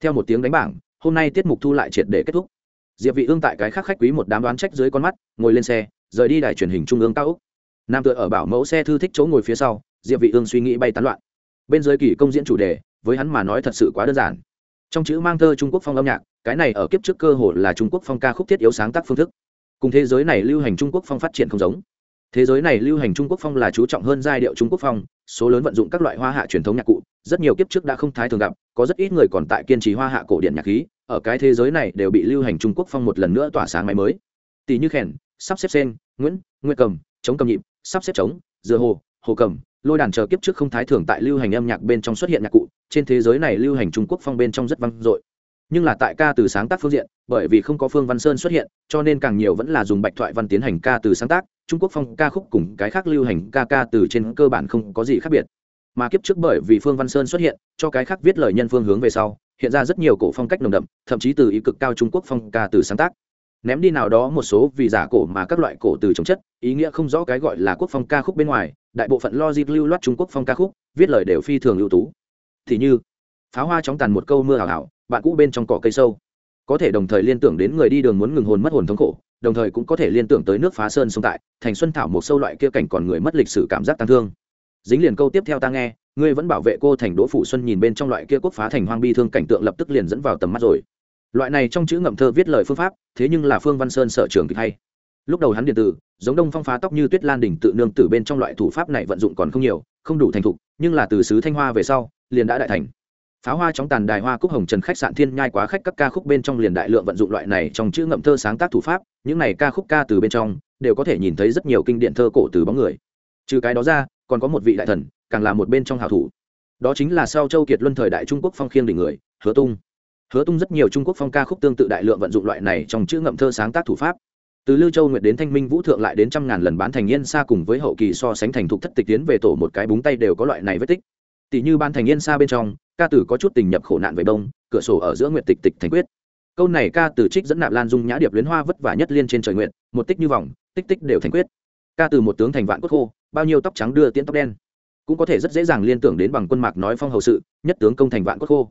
A: Theo một tiếng đánh bảng, hôm nay tiết mục thu lại triệt để kết thúc. Diệp vị ương tại cái khác khách quý một đám đoán trách dưới con mắt, ngồi lên xe, rời đi đài truyền hình trung ương cao úc. Nam tựa ở bảo mẫu xe thư thích chỗ ngồi phía sau, diệp vị ương suy nghĩ bay tán loạn. Bên dưới kỳ công diễn chủ đề, với hắn mà nói thật sự quá đơn giản. Trong chữ mang thơ trung quốc phong âm nhạc, cái này ở kiếp trước cơ hồ là trung quốc phong ca khúc thiết yếu sáng tác phương thức. Cùng thế giới này lưu hành trung quốc phong phát triển không giống thế giới này lưu hành trung quốc phong là chú trọng hơn giai điệu trung quốc phong, số lớn vận dụng các loại hoa hạ truyền thống nhạc cụ, rất nhiều kiếp trước đã không thái thường gặp, có rất ít người còn tại kiên trì hoa hạ cổ điển nhạc khí, ở cái thế giới này đều bị lưu hành trung quốc phong một lần nữa tỏa sáng máy mới. Tỷ như khèn, sắp xếp sen nguyễn nguyễn cầm, chống cầm nhịp, sắp xếp trống dừa hồ hồ cầm, lôi đàn chờ kiếp trước không thái thường tại lưu hành âm nhạc bên trong xuất hiện nhạc cụ, trên thế giới này lưu hành trung quốc phong bên trong rất vang dội nhưng là tại ca từ sáng tác phương diện, bởi vì không có phương văn sơn xuất hiện, cho nên càng nhiều vẫn là dùng bạch thoại văn tiến hành ca từ sáng tác, trung quốc phong ca khúc cùng cái khác lưu hành ca ca từ trên cơ bản không có gì khác biệt. Mà kiếp trước bởi vì phương văn sơn xuất hiện, cho cái khác viết lời nhân phương hướng về sau, hiện ra rất nhiều cổ phong cách nồng đậm, thậm chí từ ý cực cao trung quốc phong ca từ sáng tác. Ném đi nào đó một số vì giả cổ mà các loại cổ từ chống chất, ý nghĩa không rõ cái gọi là quốc phong ca khúc bên ngoài, đại bộ phận logic lưu loát trung quốc phong ca khúc, viết lời đều phi thường ưu tú. Thì như, pháo hoa chóng tàn một câu mưa hào hào bạn cũ bên trong cỏ cây sâu. Có thể đồng thời liên tưởng đến người đi đường muốn ngừng hồn mất hồn thống khổ, đồng thời cũng có thể liên tưởng tới nước phá sơn sông tại, thành xuân thảo một sâu loại kia cảnh còn người mất lịch sử cảm giác tăng thương. Dính liền câu tiếp theo ta nghe, ngươi vẫn bảo vệ cô thành đỗ phủ xuân nhìn bên trong loại kia quốc phá thành hoang bi thương cảnh tượng lập tức liền dẫn vào tầm mắt rồi. Loại này trong chữ ngậm thơ viết lời phương pháp, thế nhưng là phương văn sơn sở trường kịch hay. Lúc đầu hắn điện tử, giống đông phong phá tóc như tuyết lan đỉnh tự nương tử bên trong loại thủ pháp này vận dụng còn không nhiều, không đủ thành thục, nhưng là từ sứ thanh hoa về sau, liền đã đại thành pháo hoa trong tàn đài hoa cúc hồng trần khách sạn thiên nhai quá khách các ca khúc bên trong liền đại lượng vận dụng loại này trong chữ ngậm thơ sáng tác thủ pháp, những này ca khúc ca từ bên trong đều có thể nhìn thấy rất nhiều kinh điển thơ cổ từ bóng người. Trừ cái đó ra, còn có một vị đại thần, càng là một bên trong hảo thủ. Đó chính là sau châu kiệt luân thời đại trung quốc phong khiêng đỉnh người, hứa tung. Hứa tung rất nhiều trung quốc phong ca khúc tương tự đại lượng vận dụng loại này trong chữ ngậm thơ sáng tác thủ pháp. Từ lưu châu nguyệt đến thanh minh vũ thượng lại đến trăm ngàn lần bán thành yên xa cùng với hậu kỳ so sánh thành thục thất tịch tiến về tổ một cái búng tay đều có loại này vết tích. Tỷ như ban thành yên xa bên trong ca tử có chút tình nhập khổ nạn về đông, cửa sổ ở giữa nguyệt tịch tịch thành quyết. Câu này ca từ trích dẫn nạp lan dung nhã điệp luyến hoa vất vả nhất liên trên trời nguyện một tích như vòng, tích tích đều thành quyết. Ca từ một tướng thành vạn cốt khô, bao nhiêu tóc trắng đưa tiễn tóc đen. Cũng có thể rất dễ dàng liên tưởng đến bằng quân mạc nói phong hậu sự, nhất tướng công thành vạn cốt khô.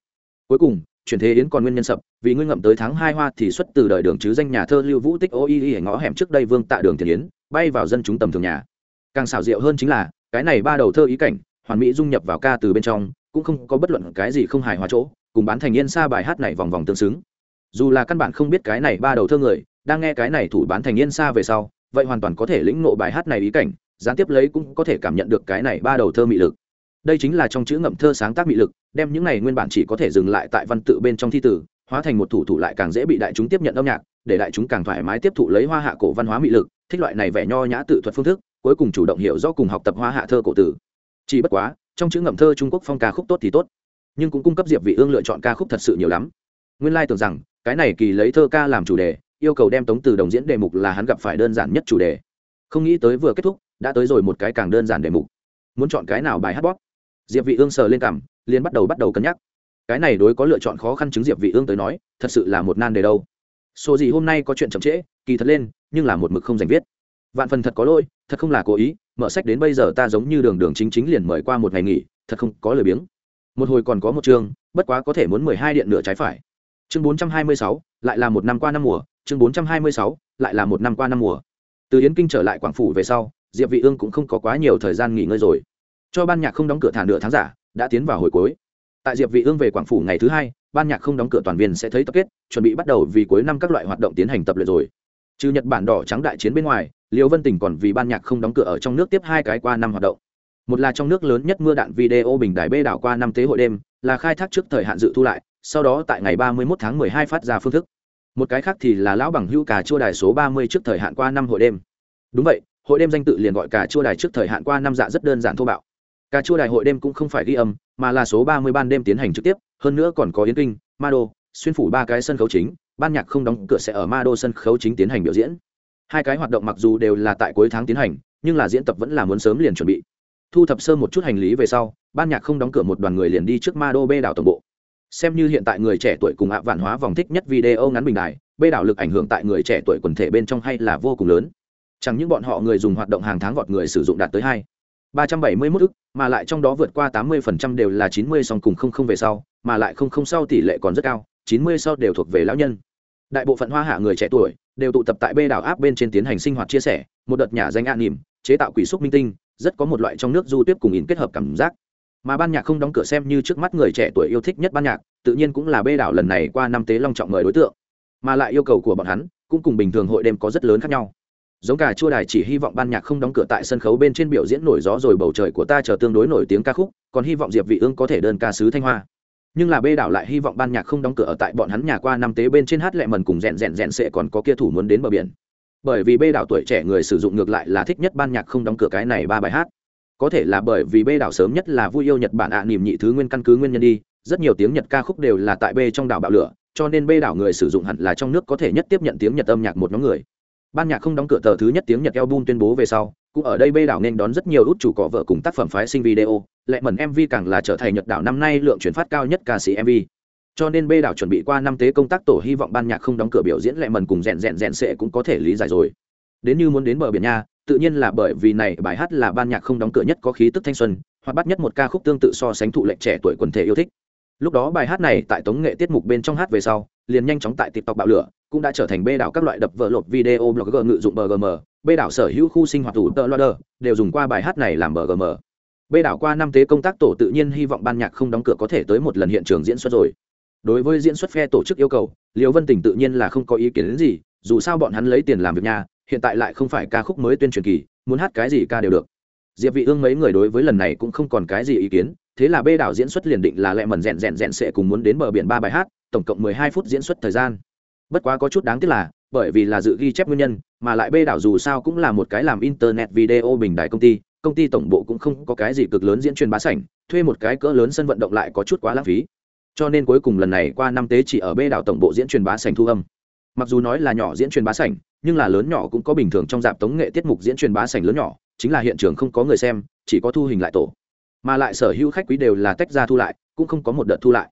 A: Cuối cùng, chuyển thế yến còn nguyên nhân sập, vì ngươi ngậm tới tháng hai hoa thì xuất từ đời đường chứ danh nhà thơ lưu vũ tích ô y y ngõ hẻm trước đây vương tạ đường thiền yến, bay vào dân chúng tầm thường nhà. Càng xảo diệu hơn chính là, cái này ba đầu thơ ý cảnh, hoàn mỹ dung nhập vào ca từ bên trong cũng không có bất luận cái gì không hài hòa chỗ, cùng bán thành yên xa bài hát này vòng vòng tương xứng. Dù là căn bản không biết cái này ba đầu thơ người, đang nghe cái này thủ bán thành yên xa về sau, vậy hoàn toàn có thể lĩnh ngộ bài hát này ý cảnh, gián tiếp lấy cũng có thể cảm nhận được cái này ba đầu thơ mị lực. Đây chính là trong chữ ngậm thơ sáng tác mị lực, đem những này nguyên bản chỉ có thể dừng lại tại văn tự bên trong thi tử, hóa thành một thủ thủ lại càng dễ bị đại chúng tiếp nhận âm nhạc, để đại chúng càng thoải mái tiếp thụ lấy hoa hạ cổ văn hóa mị lực, thích loại này vẻ nho nhã tự thuật phương thức, cuối cùng chủ động hiểu do cùng học tập hoa hạ thơ cổ tử. Chỉ bất quá trong chữ ngậm thơ trung quốc phong ca khúc tốt thì tốt, nhưng cũng cung cấp diệp vị ương lựa chọn ca khúc thật sự nhiều lắm. Nguyên lai tưởng rằng, cái này kỳ lấy thơ ca làm chủ đề, yêu cầu đem tống từ đồng diễn đề mục là hắn gặp phải đơn giản nhất chủ đề. Không nghĩ tới vừa kết thúc, đã tới rồi một cái càng đơn giản đề mục. Muốn chọn cái nào bài hát bóp? Diệp vị ương sờ lên cằm, liền bắt đầu bắt đầu cân nhắc. Cái này đối có lựa chọn khó khăn chứng diệp vị ương tới nói, thật sự là một nan đề đâu. Số gì hôm nay có chuyện chậm trễ, kỳ thật lên, nhưng là một mực không dành viết. Vạn phần thật có lỗi, thật không là cố ý mở sách đến bây giờ ta giống như đường đường chính chính liền mời qua một ngày nghỉ, thật không có lời biếng. Một hồi còn có một chương, bất quá có thể muốn mười hai điện nửa trái phải. Chương bốn trăm hai mươi sáu, lại là một năm qua năm mùa. Chương bốn trăm hai mươi sáu, lại là một năm qua năm mùa. Từ yến kinh trở lại quảng phủ về sau, diệp vị ương cũng không có quá nhiều thời gian nghỉ ngơi rồi. Cho ban nhạc không đóng cửa thả nửa tháng giả, đã tiến vào hồi cuối. Tại diệp vị ương về quảng phủ ngày thứ hai, ban nhạc không đóng cửa toàn viên sẽ thấy tập kết, chuẩn bị bắt đầu vì cuối năm các loại hoạt động tiến hành tập luyện rồi. Trừ nhật bản đỏ trắng đại chiến bên ngoài liêu vân tỉnh còn vì ban nhạc không đóng cửa ở trong nước tiếp hai cái qua năm hoạt động. Một là trong nước lớn nhất mưa đạn video bình đài bê đảo qua năm tế hội đêm, là khai thác trước thời hạn dự thu lại, sau đó tại ngày 31 tháng 12 phát ra phương thức. Một cái khác thì là lão bằng hữu cà chua đài số 30 trước thời hạn qua năm hội đêm. Đúng vậy, hội đêm danh tự liền gọi cà chua đài trước thời hạn qua năm dạ rất đơn giản thô bạo. Cà chua đài hội đêm cũng không phải ghi âm, mà là số 30 ban đêm tiến hành trực tiếp, hơn nữa còn có yến kinh, ma đô, xuyên phủ ba cái sân khấu chính, ban nhạc không đóng cửa sẽ ở ma đô sân khấu chính tiến hành biểu diễn hai cái hoạt động mặc dù đều là tại cuối tháng tiến hành, nhưng là diễn tập vẫn là muốn sớm liền chuẩn bị. Thu thập sơ một chút hành lý về sau, ban nhạc không đóng cửa một đoàn người liền đi trước ma đô bê đảo tổng bộ. Xem như hiện tại người trẻ tuổi cùng ạ vạn hóa vòng thích nhất video ngắn bình đài, bê đảo lực ảnh hưởng tại người trẻ tuổi quần thể bên trong hay là vô cùng lớn. Chẳng những bọn họ người dùng hoạt động hàng tháng vọt người sử dụng đạt tới hai, ba trăm bảy mươi mốt ức, mà lại trong đó vượt qua tám mươi phần trăm đều là chín mươi song cùng không không về sau, mà lại không không sau tỷ lệ còn rất cao, chín mươi sau đều thuộc về lão nhân. Đại bộ phận hoa hạ người trẻ tuổi đều tụ tập tại bê đảo áp bên trên tiến hành sinh hoạt chia sẻ, một đợt nhà danh an nỉm, chế tạo quỷ xúc minh tinh, rất có một loại trong nước du tiếp cùng in kết hợp cảm giác. Mà ban nhạc không đóng cửa xem như trước mắt người trẻ tuổi yêu thích nhất ban nhạc, tự nhiên cũng là bê đảo lần này qua năm tế long trọng mời đối tượng. Mà lại yêu cầu của bọn hắn, cũng cùng bình thường hội đêm có rất lớn khác nhau. Giống cả chua đài chỉ hy vọng ban nhạc không đóng cửa tại sân khấu bên trên biểu diễn nổi gió rồi bầu trời của ta chờ tương đối nổi tiếng ca khúc, còn hy vọng diệp vị ương có thể đơn ca sứ thanh hoa nhưng là bê đảo lại hy vọng ban nhạc không đóng cửa ở tại bọn hắn nhà qua năm tế bên trên hát lẹ mần cùng rèn rèn rèn sẽ còn có kia thủ muốn đến bờ biển. Bởi vì bê đảo tuổi trẻ người sử dụng ngược lại là thích nhất ban nhạc không đóng cửa cái này ba bài hát. Có thể là bởi vì bê đảo sớm nhất là vui yêu nhật bản ạ à, niềm nhị thứ nguyên căn cứ nguyên nhân đi rất nhiều tiếng nhật ca khúc đều là tại bê trong đảo bạo lửa cho nên bê đảo người sử dụng hẳn là trong nước có thể nhất tiếp nhận tiếng nhật âm nhạc một nhóm người. Ban nhạc không đóng cửa tờ thứ nhất tiếng nhật album tuyên bố về sau cũng ở đây bê đảo nên đón rất nhiều út chủ cọ vợ cùng tác phẩm phái sinh video lệ mẩn mv càng là trở thành nhật đảo năm nay lượng chuyển phát cao nhất ca sĩ mv cho nên bê đảo chuẩn bị qua năm tế công tác tổ hy vọng ban nhạc không đóng cửa biểu diễn lệ mẩn cùng rèn rèn rèn sệ cũng có thể lý giải rồi. Đến như muốn đến bờ biển nha, tự nhiên là bởi vì này bài hát là ban nhạc không đóng cửa nhất có khí tức thanh xuân, hoặc bắt nhất một ca khúc tương tự so sánh thụ lệnh trẻ tuổi quần thể yêu thích. Lúc đó bài hát này tại tống nghệ tiết mục bên trong hát về sau, liền nhanh chóng tại tiktok bạo lửa, cũng đã trở thành bê đảo các loại đập vợ lột video blogger ngự dụng bgm bê đảo sở hữu khu sinh hoạt thủ tờ loader đều dùng qua bài hát này làm bgm bê đảo qua năm tế công tác tổ tự nhiên hy vọng ban nhạc không đóng cửa có thể tới một lần hiện trường diễn xuất rồi. Đối với diễn xuất phe tổ chức yêu cầu liều vân tình tự nhiên là không có ý kiến đến gì, dù sao bọn hắn lấy tiền làm việc nhà, hiện tại lại không phải ca khúc mới tuyên truyền kỳ, muốn hát cái gì ca đều được. Diệp vị ương mấy người đối với lần này cũng không còn cái gì ý kiến, thế là bê đảo diễn xuất liền định là lẹ mần rèn rèn rèn sẽ cùng muốn đến bờ biển ba bài hát, tổng cộng 12 phút diễn xuất thời gian. Bất quá có chút đáng tiếc là bởi vì là dự ghi chép nguyên nhân, mà lại bê đảo dù sao cũng là một cái làm internet video bình đại công ty công ty tổng bộ cũng không có cái gì cực lớn diễn truyền bá sảnh, thuê một cái cỡ lớn sân vận động lại có chút quá lãng phí. Cho nên cuối cùng lần này qua năm tế chỉ ở bê đảo tổng bộ diễn truyền bá sảnh thu âm. Mặc dù nói là nhỏ diễn truyền bá sảnh, nhưng là lớn nhỏ cũng có bình thường trong dạp tống nghệ tiết mục diễn truyền bá sảnh lớn nhỏ, chính là hiện trường không có người xem, chỉ có thu hình lại tổ. Mà lại sở hữu khách quý đều là tách ra thu lại, cũng không có một đợt thu lại.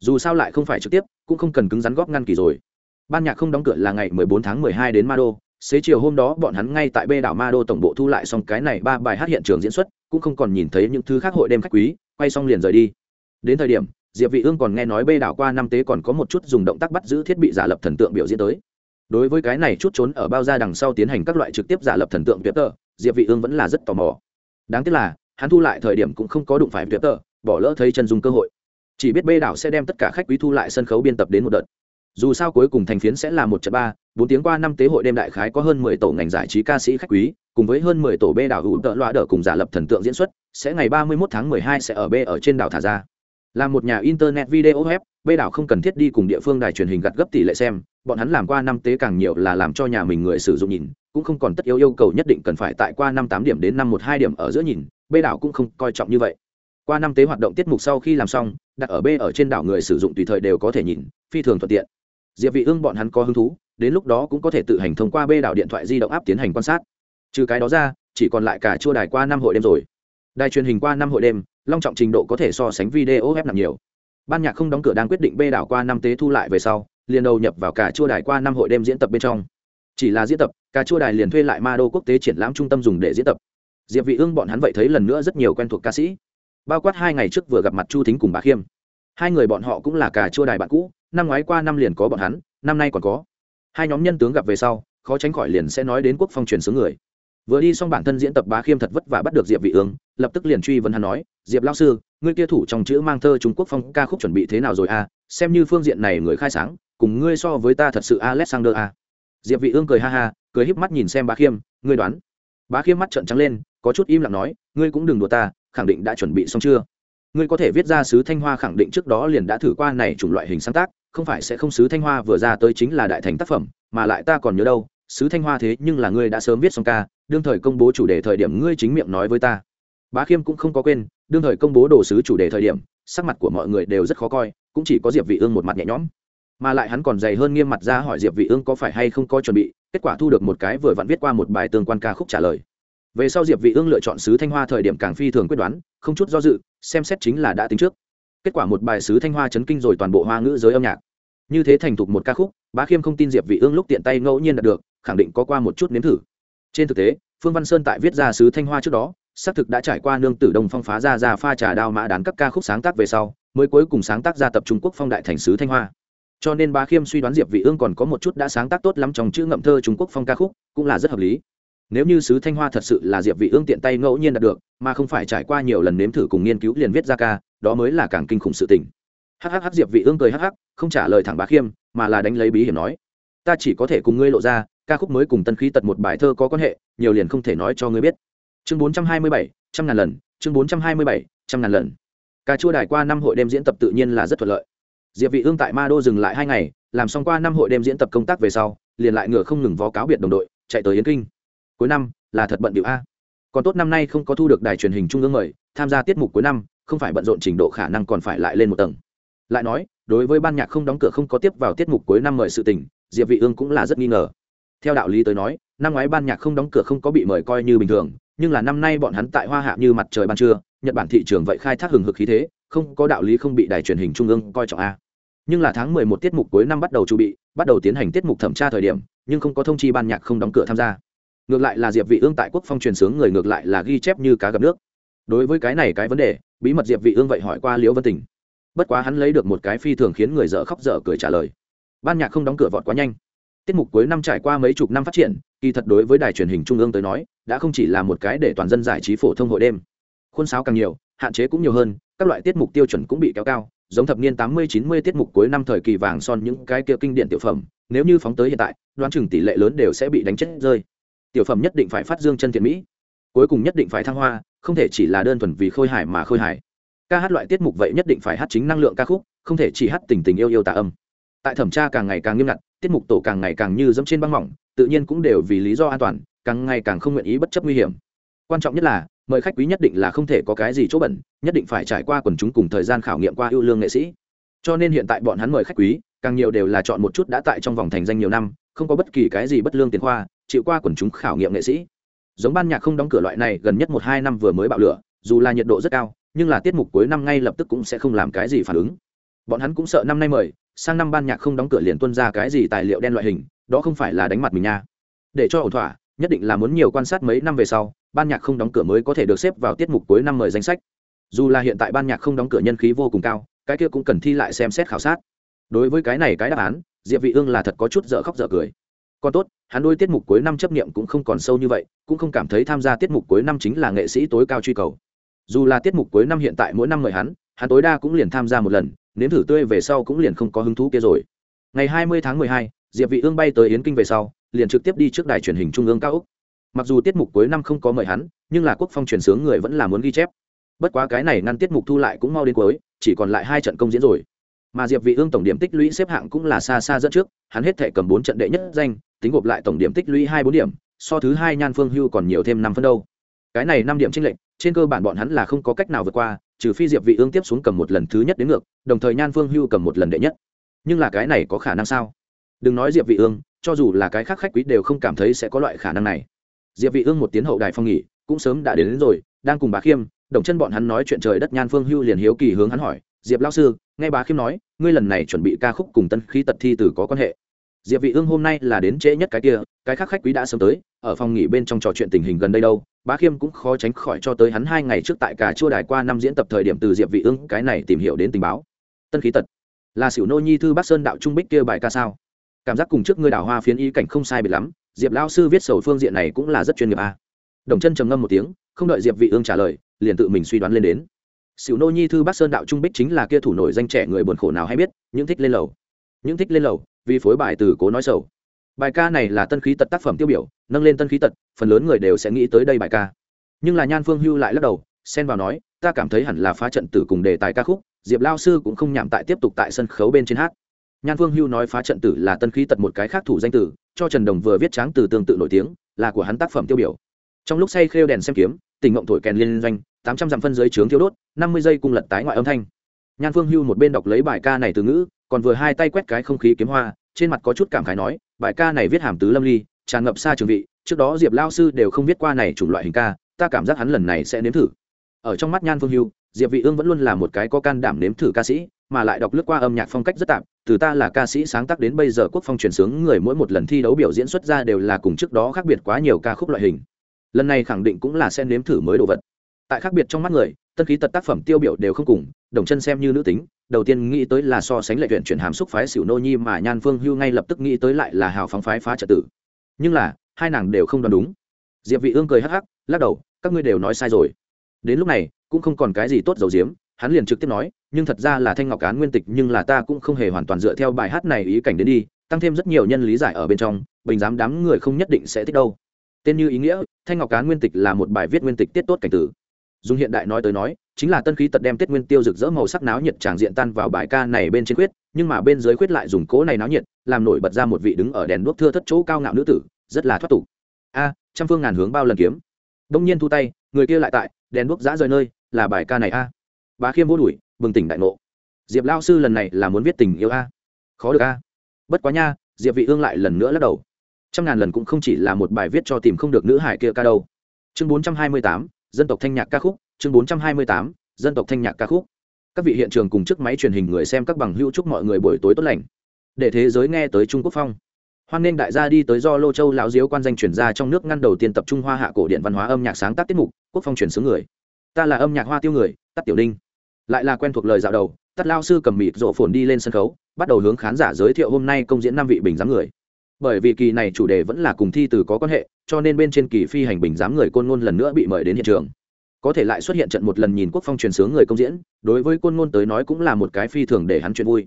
A: Dù sao lại không phải trực tiếp, cũng không cần cứng rắn góp ngăn kỳ rồi ban nhạc không đóng cửa là ngày 14 tháng 12 đến Mado, xế chiều hôm đó bọn hắn ngay tại bê đảo Mado tổng bộ thu lại xong cái này ba bài hát hiện trường diễn xuất, cũng không còn nhìn thấy những thứ khác hội đêm khách quý, quay xong liền rời đi. Đến thời điểm, Diệp Vị Ương còn nghe nói bê đảo qua năm tế còn có một chút dùng động tác bắt giữ thiết bị giả lập thần tượng biểu diễn tới. Đối với cái này chút trốn ở bao gia đằng sau tiến hành các loại trực tiếp giả lập thần tượng tuyệt tờ, Diệp Vị Ương vẫn là rất tò mò. Đáng tiếc là, hắn thu lại thời điểm cũng không có đụng phải tuyệt tờ, bỏ lỡ thấy chân dung cơ hội. Chỉ biết bê đảo sẽ đem tất cả khách quý thu lại sân khấu biên tập đến một đợt dù sao cuối cùng thành phiến sẽ là một trận ba, bốn tiếng qua năm tế hội đêm đại khái có hơn mười tổ ngành giải trí ca sĩ khách quý, cùng với hơn mười tổ b đảo hữu tợ loa đỡ cùng giả lập thần tượng diễn xuất, sẽ ngày ba mươi 31 tháng mười hai sẽ ở b ở trên đảo thả ra là một nhà internet video web b đảo không cần thiết đi cùng địa phương đài truyền hình gặt gấp tỷ lệ xem, bọn hắn làm qua năm tế càng nhiều là làm cho nhà mình người sử dụng nhìn, cũng không còn tất yếu yêu cầu nhất định cần phải tại qua năm tám điểm đến năm một hai điểm ở giữa nhìn b đảo cũng không coi trọng như vậy. Qua năm tế hoạt động tiết mục sau khi làm xong, đặt ở b ở trên đảo người sử dụng tùy thời đều có thể nhìn, phi thường thuận tiện diệp vị ương bọn hắn có hứng thú, đến lúc đó cũng có thể tự hành thông qua bê đảo điện thoại di động áp tiến hành quan sát. Trừ cái đó ra, chỉ còn lại cả chua đài qua năm hội đêm rồi. Đài truyền hình qua năm hội đêm, long trọng trình độ có thể so sánh video ép nặng nhiều. Ban nhạc không đóng cửa đang quyết định bê đảo qua năm tế thu lại về sau, liền đầu nhập vào cả chua đài qua năm hội đêm diễn tập bên trong. Chỉ là diễn tập, cả chua đài liền thuê lại ma đô quốc tế triển lãm trung tâm dùng để diễn tập. Diệp vị ương bọn hắn vậy thấy lần nữa rất nhiều quen thuộc ca sĩ. Bao quát hai ngày trước vừa gặp mặt chu thính cùng bà khiêm. Hai người bọn họ cũng là cả chua đài bạn cũ năm ngoái qua năm liền có bọn hắn, năm nay còn có hai nhóm nhân tướng gặp về sau, khó tránh khỏi liền sẽ nói đến quốc phong truyền xứ người vừa đi xong bản thân diễn tập bá khiêm thật vất vả bắt được diệp vị ương lập tức liền truy vấn hắn nói, diệp lão sư, ngươi kia thủ trong chữ mang thơ trung quốc phong ca khúc chuẩn bị thế nào rồi a à? xem như phương diện này người khai sáng, cùng ngươi so với ta thật sự alexander a à? diệp vị ương cười ha ha, cười híp mắt nhìn xem bá khiêm, ngươi đoán bá khiêm mắt trợn trắng lên, có chút im lặng nói, ngươi cũng đừng đùa ta, khẳng định đã chuẩn bị xong chưa ngươi có thể viết ra sứ thanh hoa khẳng định trước đó liền đã thử qua này chủng loại hình sáng tác không phải sẽ không sứ thanh hoa vừa ra tới chính là đại thành tác phẩm, mà lại ta còn nhớ đâu, sứ thanh hoa thế nhưng là ngươi đã sớm viết xong ca, đương thời công bố chủ đề thời điểm ngươi chính miệng nói với ta. Bá khiêm cũng không có quên, đương thời công bố đồ sứ chủ đề thời điểm, sắc mặt của mọi người đều rất khó coi, cũng chỉ có diệp vị ương một mặt nhẹ nhõm. Mà lại hắn còn dày hơn nghiêm mặt ra hỏi diệp vị ương có phải hay không có chuẩn bị, kết quả thu được một cái vừa vặn viết qua một bài tương quan ca khúc trả lời. Về sau diệp vị ương lựa chọn sứ thanh hoa thời điểm càng phi thường quyết đoán, không chút do dự, xem xét chính là đã tính trước kết quả một bài sứ thanh hoa chấn kinh rồi toàn bộ hoa ngữ giới âm nhạc. Như thế thành thục một ca khúc, bá khiêm không tin diệp vị ương lúc tiện tay ngẫu nhiên đạt được, khẳng định có qua một chút nếm thử. Trên thực tế, phương văn sơn tại viết ra sứ thanh hoa trước đó, xác thực đã trải qua nương tử đông phong phá ra ra pha trà đao mã đán các ca khúc sáng tác về sau, mới cuối cùng sáng tác ra tập trung quốc phong đại thành sứ thanh hoa. Cho nên bá khiêm suy đoán diệp vị ương còn có một chút đã sáng tác tốt lắm trong chữ ngậm thơ trung quốc phong ca khúc, cũng là rất hợp lý. Nếu như sứ thanh hoa thật sự là diệp vị ương tiện tay ngẫu nhiên đạt được, mà không phải trải qua nhiều lần nếm thử cùng nghiên cứu liền viết ra ca đó mới là càng kinh khủng sự tình. Hhh diệp vị ương cười hh không trả lời thẳng bá khiêm mà là đánh lấy bí hiểm nói ta chỉ có thể cùng ngươi lộ ra ca khúc mới cùng tân khí tật một bài thơ có quan hệ nhiều liền không thể nói cho ngươi biết. Chương 427, trăm ngàn lần chương 427, trăm ngàn lần. Ca chua đài qua năm hội đêm diễn tập tự nhiên là rất thuận lợi. Diệp vị ương tại ma đô dừng lại hai ngày làm xong qua năm hội đêm diễn tập công tác về sau liền lại ngựa không ngừng vó cáo biệt đồng đội chạy tới yến kinh. Cuối năm là thật bận điệu a. Còn tốt năm nay không có thu được đài truyền hình trung ương mời tham gia tiết mục cuối năm không phải bận rộn trình độ khả năng còn phải lại lên một tầng. Lại nói, đối với ban nhạc không đóng cửa không có tiếp vào tiết mục cuối năm mời sự tình, diệp vị ương cũng là rất nghi ngờ. Theo đạo lý tới nói, năm ngoái ban nhạc không đóng cửa không có bị mời coi như bình thường, nhưng là năm nay bọn hắn tại hoa hạ như mặt trời ban trưa, nhật bản thị trường vậy khai thác hừng hực khí thế, không có đạo lý không bị đài truyền hình trung ương coi trọng a. Nhưng là tháng 11 tiết mục cuối năm bắt đầu chuẩn bị, bắt đầu tiến hành tiết mục thẩm tra thời điểm, nhưng không có thông chi ban nhạc không đóng cửa tham gia. Ngược lại là diệp vị ương tại quốc phong truyền sướng người ngược lại là ghi chép như cá gặp nước đối với cái này cái vấn đề, bí mật diệp vị ương vậy hỏi qua liễu vân tình. Bất quá hắn lấy được một cái phi thường khiến người dở khóc dở cười trả lời. Ban nhạc không đóng cửa vọt quá nhanh. Tiết mục cuối năm trải qua mấy chục năm phát triển, kỳ thật đối với đài truyền hình trung ương tới nói, đã không chỉ là một cái để toàn dân giải trí phổ thông hội đêm. Khuôn sáo càng nhiều, hạn chế cũng nhiều hơn, các loại tiết mục tiêu chuẩn cũng bị kéo cao, giống thập niên tám mươi, chín mươi tiết mục cuối năm thời kỳ vàng son những cái kia kinh điển tiểu phẩm, nếu như phóng tới hiện tại, đoán chừng tỷ lệ lớn đều sẽ bị đánh chết rơi. Tiểu phẩm nhất định phải phát dương chân thiện mỹ, cuối cùng nhất định phải thăng hoa không thể chỉ là đơn thuần vì khôi hài mà khôi hài. Ca hát loại tiết mục vậy nhất định phải hát chính năng lượng ca khúc, không thể chỉ hát tình tình yêu yêu tạ âm. Tại thẩm tra càng ngày càng nghiêm ngặt, tiết mục tổ càng ngày càng như dẫm trên băng mỏng, tự nhiên cũng đều vì lý do an toàn, càng ngày càng không nguyện ý bất chấp nguy hiểm. Quan trọng nhất là, mời khách quý nhất định là không thể có cái gì chỗ bẩn, nhất định phải trải qua quần chúng cùng thời gian khảo nghiệm qua ưu lương nghệ sĩ. Cho nên hiện tại bọn hắn mời khách quý, càng nhiều đều là chọn một chút đã tại trong vòng thành danh nhiều năm, không có bất kỳ cái gì bất lương tiền khoa, chịu qua quần chúng khảo nghiệm nghệ sĩ giống ban nhạc không đóng cửa loại này gần nhất một hai năm vừa mới bạo lửa, dù là nhiệt độ rất cao, nhưng là tiết mục cuối năm ngay lập tức cũng sẽ không làm cái gì phản ứng. Bọn hắn cũng sợ năm nay mời, sang năm ban nhạc không đóng cửa liền tuân ra cái gì tài liệu đen loại hình, đó không phải là đánh mặt mình nha. Để cho ổn thỏa, nhất định là muốn nhiều quan sát mấy năm về sau, ban nhạc không đóng cửa mới có thể được xếp vào tiết mục cuối năm mời danh sách. Dù là hiện tại ban nhạc không đóng cửa nhân khí vô cùng cao, cái kia cũng cần thi lại xem xét khảo sát. Đối với cái này cái đáp án, diệp vị ương là thật có chút dở khóc dở cười còn tốt hắn đôi tiết mục cuối năm chấp niệm cũng không còn sâu như vậy cũng không cảm thấy tham gia tiết mục cuối năm chính là nghệ sĩ tối cao truy cầu. Dù là tiết mục cuối năm hiện tại mỗi năm mời hắn hắn tối đa cũng liền tham gia một lần nếm thử tươi về sau cũng liền không có hứng thú kia rồi. Ngày 20 tháng 12, diệp vị ương bay tới yến kinh về sau liền trực tiếp đi trước đài truyền hình trung ương cao úc. Mặc dù tiết mục cuối năm không có mời hắn nhưng là quốc phong truyền sướng người vẫn là muốn ghi chép. Bất quá cái này ngăn tiết mục thu lại cũng mau đến cuối chỉ còn lại hai trận công diễn rồi. Mà diệp vị ương tổng điểm tích lũy xếp hạng cũng là xa xa dẫn trước hắn hết thể cầm bốn trận đệ nhất danh tính gộp lại tổng điểm tích lũy hai bốn điểm so thứ hai nhan phương hưu còn nhiều thêm năm phân đâu. Cái này năm điểm tranh lệch trên cơ bản bọn hắn là không có cách nào vượt qua trừ phi diệp vị ương tiếp xuống cầm một lần thứ nhất đến ngược đồng thời nhan phương hưu cầm một lần đệ nhất. Nhưng là cái này có khả năng sao? Đừng nói diệp vị ương cho dù là cái khác khách quý đều không cảm thấy sẽ có loại khả năng này. Diệp vị ương một tiếng hậu đài phong nghỉ cũng sớm đã đến, đến rồi đang cùng bà khiêm đồng chân bọn hắn nói chuyện trời đất nhan phương hưu liền hiếu kỳ hướng hắn hỏi diệp lão sư nghe bà khiêm nói ngươi lần này chuẩn bị ca khúc cùng tân khí tật thi từ có quan hệ? Diệp vị ương hôm nay là đến trễ nhất cái kia, cái khác khách quý đã sớm tới, ở phòng nghỉ bên trong trò chuyện tình hình gần đây đâu, bá khiêm cũng khó tránh khỏi cho tới hắn hai ngày trước tại cả chua đài qua năm diễn tập thời điểm từ diệp vị ương cái này tìm hiểu đến tình báo. Tân khí tật. Là xỉu nô nhi thư bắc sơn đạo trung bích kia bài ca sao? Cảm giác cùng trước ngươi đào hoa phiến ý cảnh không sai biệt lắm, diệp lão sư viết sầu phương diện này cũng là rất chuyên nghiệp a à. đồng chân trầm ngâm một tiếng, không đợi diệp vị ương trả lời, liền tự mình suy đoán lên đến. Xỉu nô nhi thư bắc sơn đạo trung bích chính là kia thủ nổi danh trẻ người buồn khổ nào hay biết, những thích lên lầu. Những thích lên lầu vì phối bài từ cố nói sầu. Bài ca này là tân khí tật tác phẩm tiêu biểu, nâng lên tân khí tật, phần lớn người đều sẽ nghĩ tới đây bài ca. Nhưng là nhan phương hưu lại lắc đầu, xen vào nói, ta cảm thấy hẳn là phá trận tử cùng đề tài ca khúc, diệp lao sư cũng không nhảm tại tiếp tục tại sân khấu bên trên hát. Nhan phương hưu nói phá trận tử là tân khí tật một cái khác thủ danh tử cho trần đồng vừa viết tráng từ tương tự nổi tiếng, là của hắn tác phẩm tiêu biểu. Trong lúc say khêu đèn xem kiếm, tình ngộng thổi kèn liên doanh, tám trăm dặm phân giới trướng thiếu đốt, năm mươi giây cung lật tái ngoại âm thanh nhan phương hưu một bên đọc lấy bài ca này từ ngữ, còn vừa hai tay quét cái không khí kiếm hoa, trên mặt có chút cảm khái nói, bài ca này viết hàm tứ lâm ly, tràn ngập xa trường vị, trước đó diệp lao sư đều không viết qua này chủng loại hình ca, ta cảm giác hắn lần này sẽ nếm thử. Ở trong mắt nhan phương hưu, diệp vị ương vẫn luôn là một cái có can đảm nếm thử ca sĩ, mà lại đọc lướt qua âm nhạc phong cách rất tạm, từ ta là ca sĩ sáng tác đến bây giờ quốc phong truyền sướng người mỗi một lần thi đấu biểu diễn xuất ra đều là cùng trước đó khác biệt quá nhiều ca khúc loại hình. Lần này khẳng định cũng là sẽ nếm thử mới đồ vật. Tại khác biệt trong mắt người, tân khí tật tác phẩm tiêu biểu đều không cùng đồng chân xem như nữ tính, đầu tiên nghĩ tới là so sánh lệ tuyển chuyển hàm xúc phái xỉu nô nhi mà nhan phương hưu ngay lập tức nghĩ tới lại là hào phóng phái phá trật tử. Nhưng là, hai nàng đều không đoán đúng. Diệp vị ương cười hắc hắc, lắc đầu, các ngươi đều nói sai rồi. Đến lúc này, cũng không còn cái gì tốt dầu diếm hắn liền trực tiếp nói, nhưng thật ra là thanh ngọc án nguyên tịch nhưng là ta cũng không hề hoàn toàn dựa theo bài hát này ý cảnh đến đi, tăng thêm rất nhiều nhân lý giải ở bên trong, bình giám đám người không nhất định sẽ thích đâu. Tên như ý nghĩa, thanh ngọc án nguyên tịch là một bài viết nguyên tịch tiết tốt cảnh tử. Dùng hiện đại nói tới nói chính là tân khí tật đem tết nguyên tiêu rực rỡ màu sắc náo nhiệt tràng diện tan vào bài ca này bên trên khuyết nhưng mà bên dưới khuyết lại dùng cố này náo nhiệt làm nổi bật ra một vị đứng ở đèn đuốc thưa thất chỗ cao ngạo nữ tử rất là thoát tục. A trăm phương ngàn hướng bao lần kiếm. Đông nhiên thu tay người kia lại tại đèn đuốc giã rời nơi là bài ca này a. À. bá khiêm vô đuổi bừng tỉnh đại ngộ. Diệp lao sư lần này là muốn viết tình yêu a. Khó được a. Bất quá nha diệp vị ương lại lần nữa lắc đầu. Trăm ngàn lần cũng không chỉ là một bài viết cho tìm không được nữ hải kia ca đâu. Chương 428, dân tộc thanh nhạc ca khúc chương 428, dân tộc thanh nhạc ca khúc. Các vị hiện trường cùng chiếc máy truyền hình người xem các bằng hữu chúc mọi người buổi tối tốt lành. Để thế giới nghe tới trung quốc phong. Hoan nghênh đại gia đi tới do lô châu lão diếu quan danh truyền ra trong nước ngăn đầu tiên tập trung hoa hạ cổ điện văn hóa âm nhạc sáng tác tiết mục quốc phong truyền xứ người. Ta là âm nhạc hoa tiêu người tắt tiểu đinh lại là quen thuộc lời dạo đầu tắt lao sư cầm mịt rộ phồn đi lên sân khấu bắt đầu hướng khán giả giới thiệu hôm nay công diễn năm vị bình giám người. Bởi vì kỳ này chủ đề vẫn là cùng thi từ có quan hệ cho nên bên trên kỳ phi hành bình giám người côn ngôn lần nữa bị mời đến hiện trường có thể lại xuất hiện trận một lần nhìn quốc phong truyền sướng người công diễn, đối với côn ngôn tới nói cũng là một cái phi thường để hắn chuyện vui.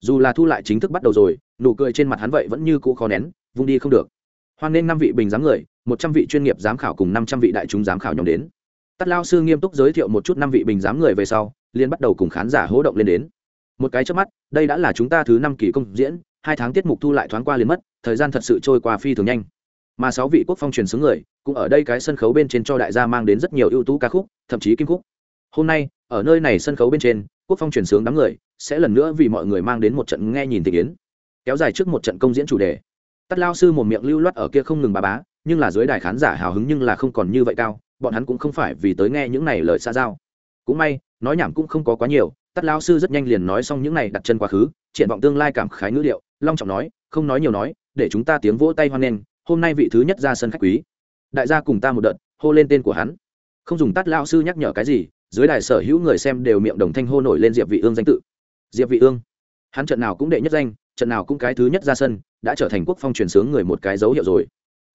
A: Dù là thu lại chính thức bắt đầu rồi, nụ cười trên mặt hắn vậy vẫn như cũ khó nén, vung đi không được. Hoan nên năm vị bình giám người, một trăm vị chuyên nghiệp giám khảo cùng năm trăm vị đại chúng giám khảo nhóm đến. Tắt lao sư nghiêm túc giới thiệu một chút năm vị bình giám người về sau liên bắt đầu cùng khán giả hỗ động lên đến. Một cái trước mắt, đây đã là chúng ta thứ năm kỳ công diễn, hai tháng tiết mục thu lại thoáng qua liền mất, thời gian thật sự trôi qua phi thường nhanh mà sáu vị quốc phong truyền xướng người cũng ở đây cái sân khấu bên trên cho đại gia mang đến rất nhiều ưu tú ca khúc, thậm chí kim khúc. Hôm nay, ở nơi này sân khấu bên trên, quốc phong truyền sướng đám người sẽ lần nữa vì mọi người mang đến một trận nghe nhìn tình yến, kéo dài trước một trận công diễn chủ đề. Tắt lao sư một miệng lưu loát ở kia không ngừng bà bá, nhưng là dưới đài khán giả hào hứng nhưng là không còn như vậy cao, bọn hắn cũng không phải vì tới nghe những này lời xa giao. Cũng may, nói nhảm cũng không có quá nhiều tắt lao sư rất nhanh liền nói xong những này đặt chân quá khứ, triển vọng tương lai cảm khái ngữ điệu, long trọng nói, không nói nhiều nói, để chúng ta tiếng vỗ tay hoan nghênh hôm nay vị thứ nhất ra sân khách quý. Đại gia cùng ta một đợt, hô lên tên của hắn. Không dùng tắt lao sư nhắc nhở cái gì, dưới đài sở hữu người xem đều miệng đồng thanh hô nổi lên diệp vị ương danh tự. Diệp vị ương. Hắn trận nào cũng đệ nhất danh, trận nào cũng cái thứ nhất ra sân, đã trở thành quốc phong truyền sướng người một cái dấu hiệu rồi.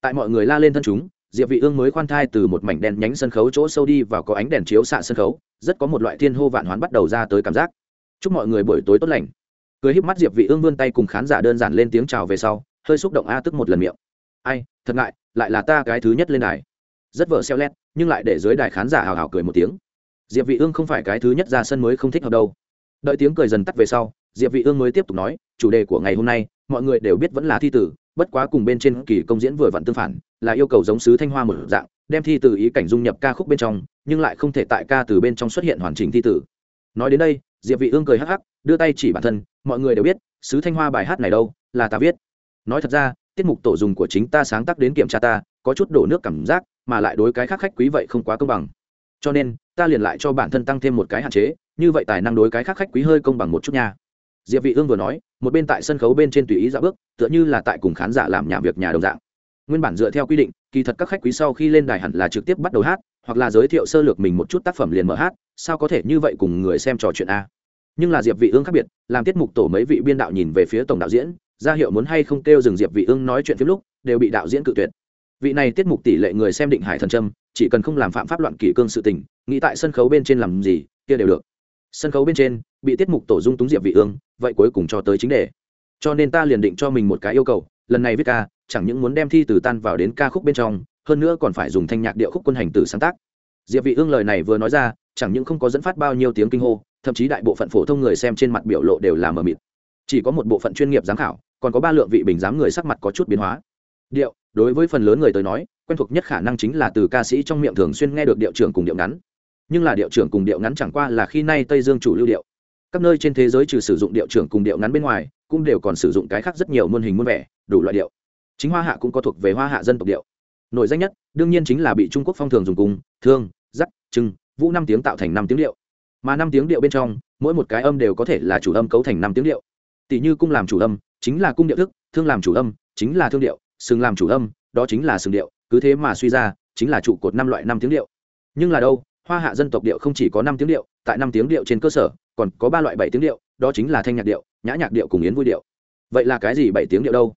A: Tại mọi người la lên thân chúng, diệp vị ương mới khoan thai từ một mảnh đèn nhánh sân khấu chỗ sâu đi vào có ánh đèn chiếu xạ sân khấu, rất có một loại thiên hô vạn hoán bắt đầu ra tới cảm giác. Chúc mọi người buổi tối tốt lành. Cười híp mắt diệp vị ương vươn tay cùng khán giả đơn giản lên tiếng chào về sau, hơi xúc động a tức một lần miệng ai, thật ngại, lại là ta cái thứ nhất lên đài. Rất vợ xeo lét, nhưng lại để dưới đài khán giả hào hào cười một tiếng. Diệp vị ương không phải cái thứ nhất ra sân mới không thích hợp đâu. Đợi tiếng cười dần tắt về sau, diệp vị ương mới tiếp tục nói, chủ đề của ngày hôm nay, mọi người đều biết vẫn là thi tử, bất quá cùng bên trên kỳ công diễn vừa vặn tương phản, là yêu cầu giống sứ thanh hoa một dạng, đem thi tử ý cảnh dung nhập ca khúc bên trong, nhưng lại không thể tại ca từ bên trong xuất hiện hoàn chỉnh thi tử. Nói đến đây, diệp vị ương cười hắc hắc, đưa tay chỉ bản thân, mọi người đều biết, sứ thanh hoa bài hát này đâu, là ta viết. Nói thật ra tiết mục tổ dùng của chính ta sáng tác đến kiểm tra ta, có chút đổ nước cảm giác, mà lại đối cái khác khách quý vậy không quá công bằng. Cho nên, ta liền lại cho bản thân tăng thêm một cái hạn chế, như vậy tài năng đối cái khác khách quý hơi công bằng một chút nha. Diệp vị ương vừa nói, một bên tại sân khấu bên trên tùy ý dạo bước, tựa như là tại cùng khán giả làm nhà việc nhà đồng dạng. Nguyên bản dựa theo quy định, kỳ thật các khách quý sau khi lên đài hẳn là trực tiếp bắt đầu hát, hoặc là giới thiệu sơ lược mình một chút tác phẩm liền mở hát, sao có thể như vậy cùng người xem trò chuyện a? Nhưng là diệp vị ương khác biệt, làm tiết mục tổ mấy vị biên đạo nhìn về phía tổng đạo diễn ra hiệu muốn hay không kêu dừng diệp vị ương nói chuyện phim lúc, đều bị đạo diễn cự tuyệt. Vị này tiết mục tỷ lệ người xem định hải thần trâm, chỉ cần không làm phạm pháp loạn kỷ cương sự tình, nghĩ tại sân khấu bên trên làm gì, kia đều được. Sân khấu bên trên, bị tiết mục tổ dung túng diệp vị ương vậy cuối cùng cho tới chính đề. Cho nên ta liền định cho mình một cái yêu cầu, lần này viết ca, chẳng những muốn đem thi từ tan vào đến ca khúc bên trong, hơn nữa còn phải dùng thanh nhạc điệu khúc quân hành từ sáng tác. Diệp vị ương lời này vừa nói ra, chẳng những không có dẫn phát bao nhiêu tiếng kinh hô, thậm chí đại bộ phận phổ thông người xem trên mặt biểu lộ đều là mờ mịt. Chỉ có một bộ phận chuyên nghiệp giám khảo còn có ba lượng vị bình giám người sắc mặt có chút biến hóa. Điệu, đối với phần lớn người tới nói, quen thuộc nhất khả năng chính là từ ca sĩ trong miệng thường xuyên nghe được điệu trưởng cùng điệu ngắn. Nhưng là điệu trưởng cùng điệu ngắn chẳng qua là khi nay tây dương chủ lưu điệu. Các nơi trên thế giới trừ sử dụng điệu trưởng cùng điệu ngắn bên ngoài, cũng đều còn sử dụng cái khác rất nhiều muôn hình muôn vẻ, đủ loại điệu. Chính hoa hạ cũng có thuộc về hoa hạ dân tộc điệu. Nổi danh nhất, đương nhiên chính là bị trung quốc phong thường dùng cùng, thương giắc trưng, vũ năm tiếng tạo thành năm tiếng điệu. Mà năm tiếng điệu bên trong, mỗi một cái âm đều có thể là chủ âm cấu thành năm tiếng điệu. Tỷ như cung làm chủ âm chính là cung điệu thức, thương làm chủ âm, chính là thương điệu, sừng làm chủ âm, đó chính là sừng điệu, cứ thế mà suy ra, chính là trụ cột năm loại năm tiếng điệu. Nhưng là đâu, hoa hạ dân tộc điệu không chỉ có năm tiếng điệu, tại năm tiếng điệu trên cơ sở, còn có ba loại bảy tiếng điệu, đó chính là thanh nhạc điệu, nhã nhạc điệu cùng yến vui điệu. Vậy là cái gì bảy tiếng điệu đâu?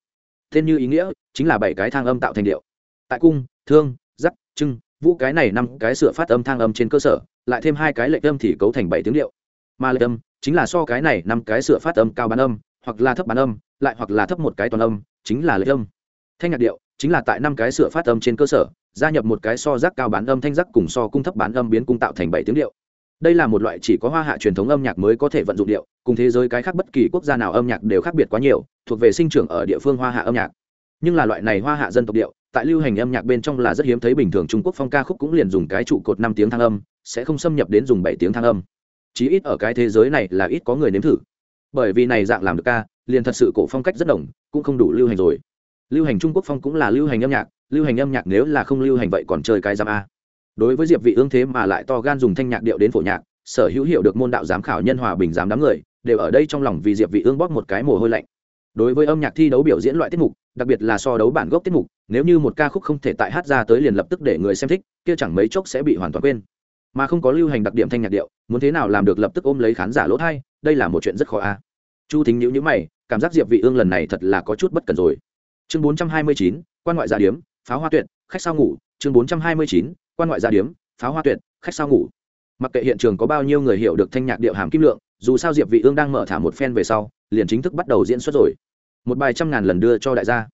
A: Tên như ý nghĩa, chính là bảy cái thang âm tạo thành điệu. Tại cung, thương giắc trưng, vũ cái này năm cái sửa phát âm thang âm trên cơ sở, lại thêm hai cái lệch âm thì cấu thành bảy tiếng điệu. Mà lệch âm chính là so cái này năm cái sửa phát âm cao bán âm hoặc là thấp bán âm, lại hoặc là thấp một cái toàn âm, chính là lệch âm. Thanh nhạc điệu, chính là tại năm cái sửa phát âm trên cơ sở, gia nhập một cái so giác cao bán âm thanh giác cùng so cung thấp bán âm biến cung tạo thành bảy tiếng điệu. Đây là một loại chỉ có hoa hạ truyền thống âm nhạc mới có thể vận dụng điệu, cùng thế giới cái khác bất kỳ quốc gia nào âm nhạc đều khác biệt quá nhiều, thuộc về sinh trưởng ở địa phương hoa hạ âm nhạc. Nhưng là loại này hoa hạ dân tộc điệu, tại lưu hành âm nhạc bên trong là rất hiếm thấy bình thường trung quốc phong ca khúc cũng liền dùng cái trụ cột năm tiếng thang âm, sẽ không xâm nhập đến dùng bảy tiếng thang âm. Chí ít ở cái thế giới này là ít có người nếm thử bởi vì này dạng làm được ca, liền thật sự cổ phong cách rất đồng, cũng không đủ lưu hành rồi. Lưu hành trung quốc phong cũng là lưu hành âm nhạc, lưu hành âm nhạc nếu là không lưu hành vậy còn chơi cái giam a. Đối với diệp vị ương thế mà lại to gan dùng thanh nhạc điệu đến phổ nhạc, sở hữu hiệu được môn đạo giám khảo nhân hòa bình giám đám người, đều ở đây trong lòng vì diệp vị ương bóp một cái mồ hôi lạnh. Đối với âm nhạc thi đấu biểu diễn loại tiết mục, đặc biệt là so đấu bản gốc tiết mục, nếu như một ca khúc không thể tại hát ra tới liền lập tức để người xem thích, kia chẳng mấy chốc sẽ bị hoàn toàn quên. Mà không có lưu hành đặc điểm thanh nhạc điệu, muốn thế nào làm được lập tức ôm lấy khán giả lỗ thay đây là một chuyện rất khó a. Chu thính nhữ nhữ mày cảm giác diệp vị ương lần này thật là có chút bất cần rồi. Chương 429, quan ngoại gia điếm pháo hoa tuyệt khách sao ngủ. Chương 429, quan ngoại gia điếm pháo hoa tuyệt khách sao ngủ. Mặc kệ hiện trường có bao nhiêu người hiểu được thanh nhạc điệu hàm kim lượng dù sao diệp vị ương đang mở thả một phen về sau liền chính thức bắt đầu diễn xuất rồi. Một bài trăm ngàn lần đưa cho đại gia.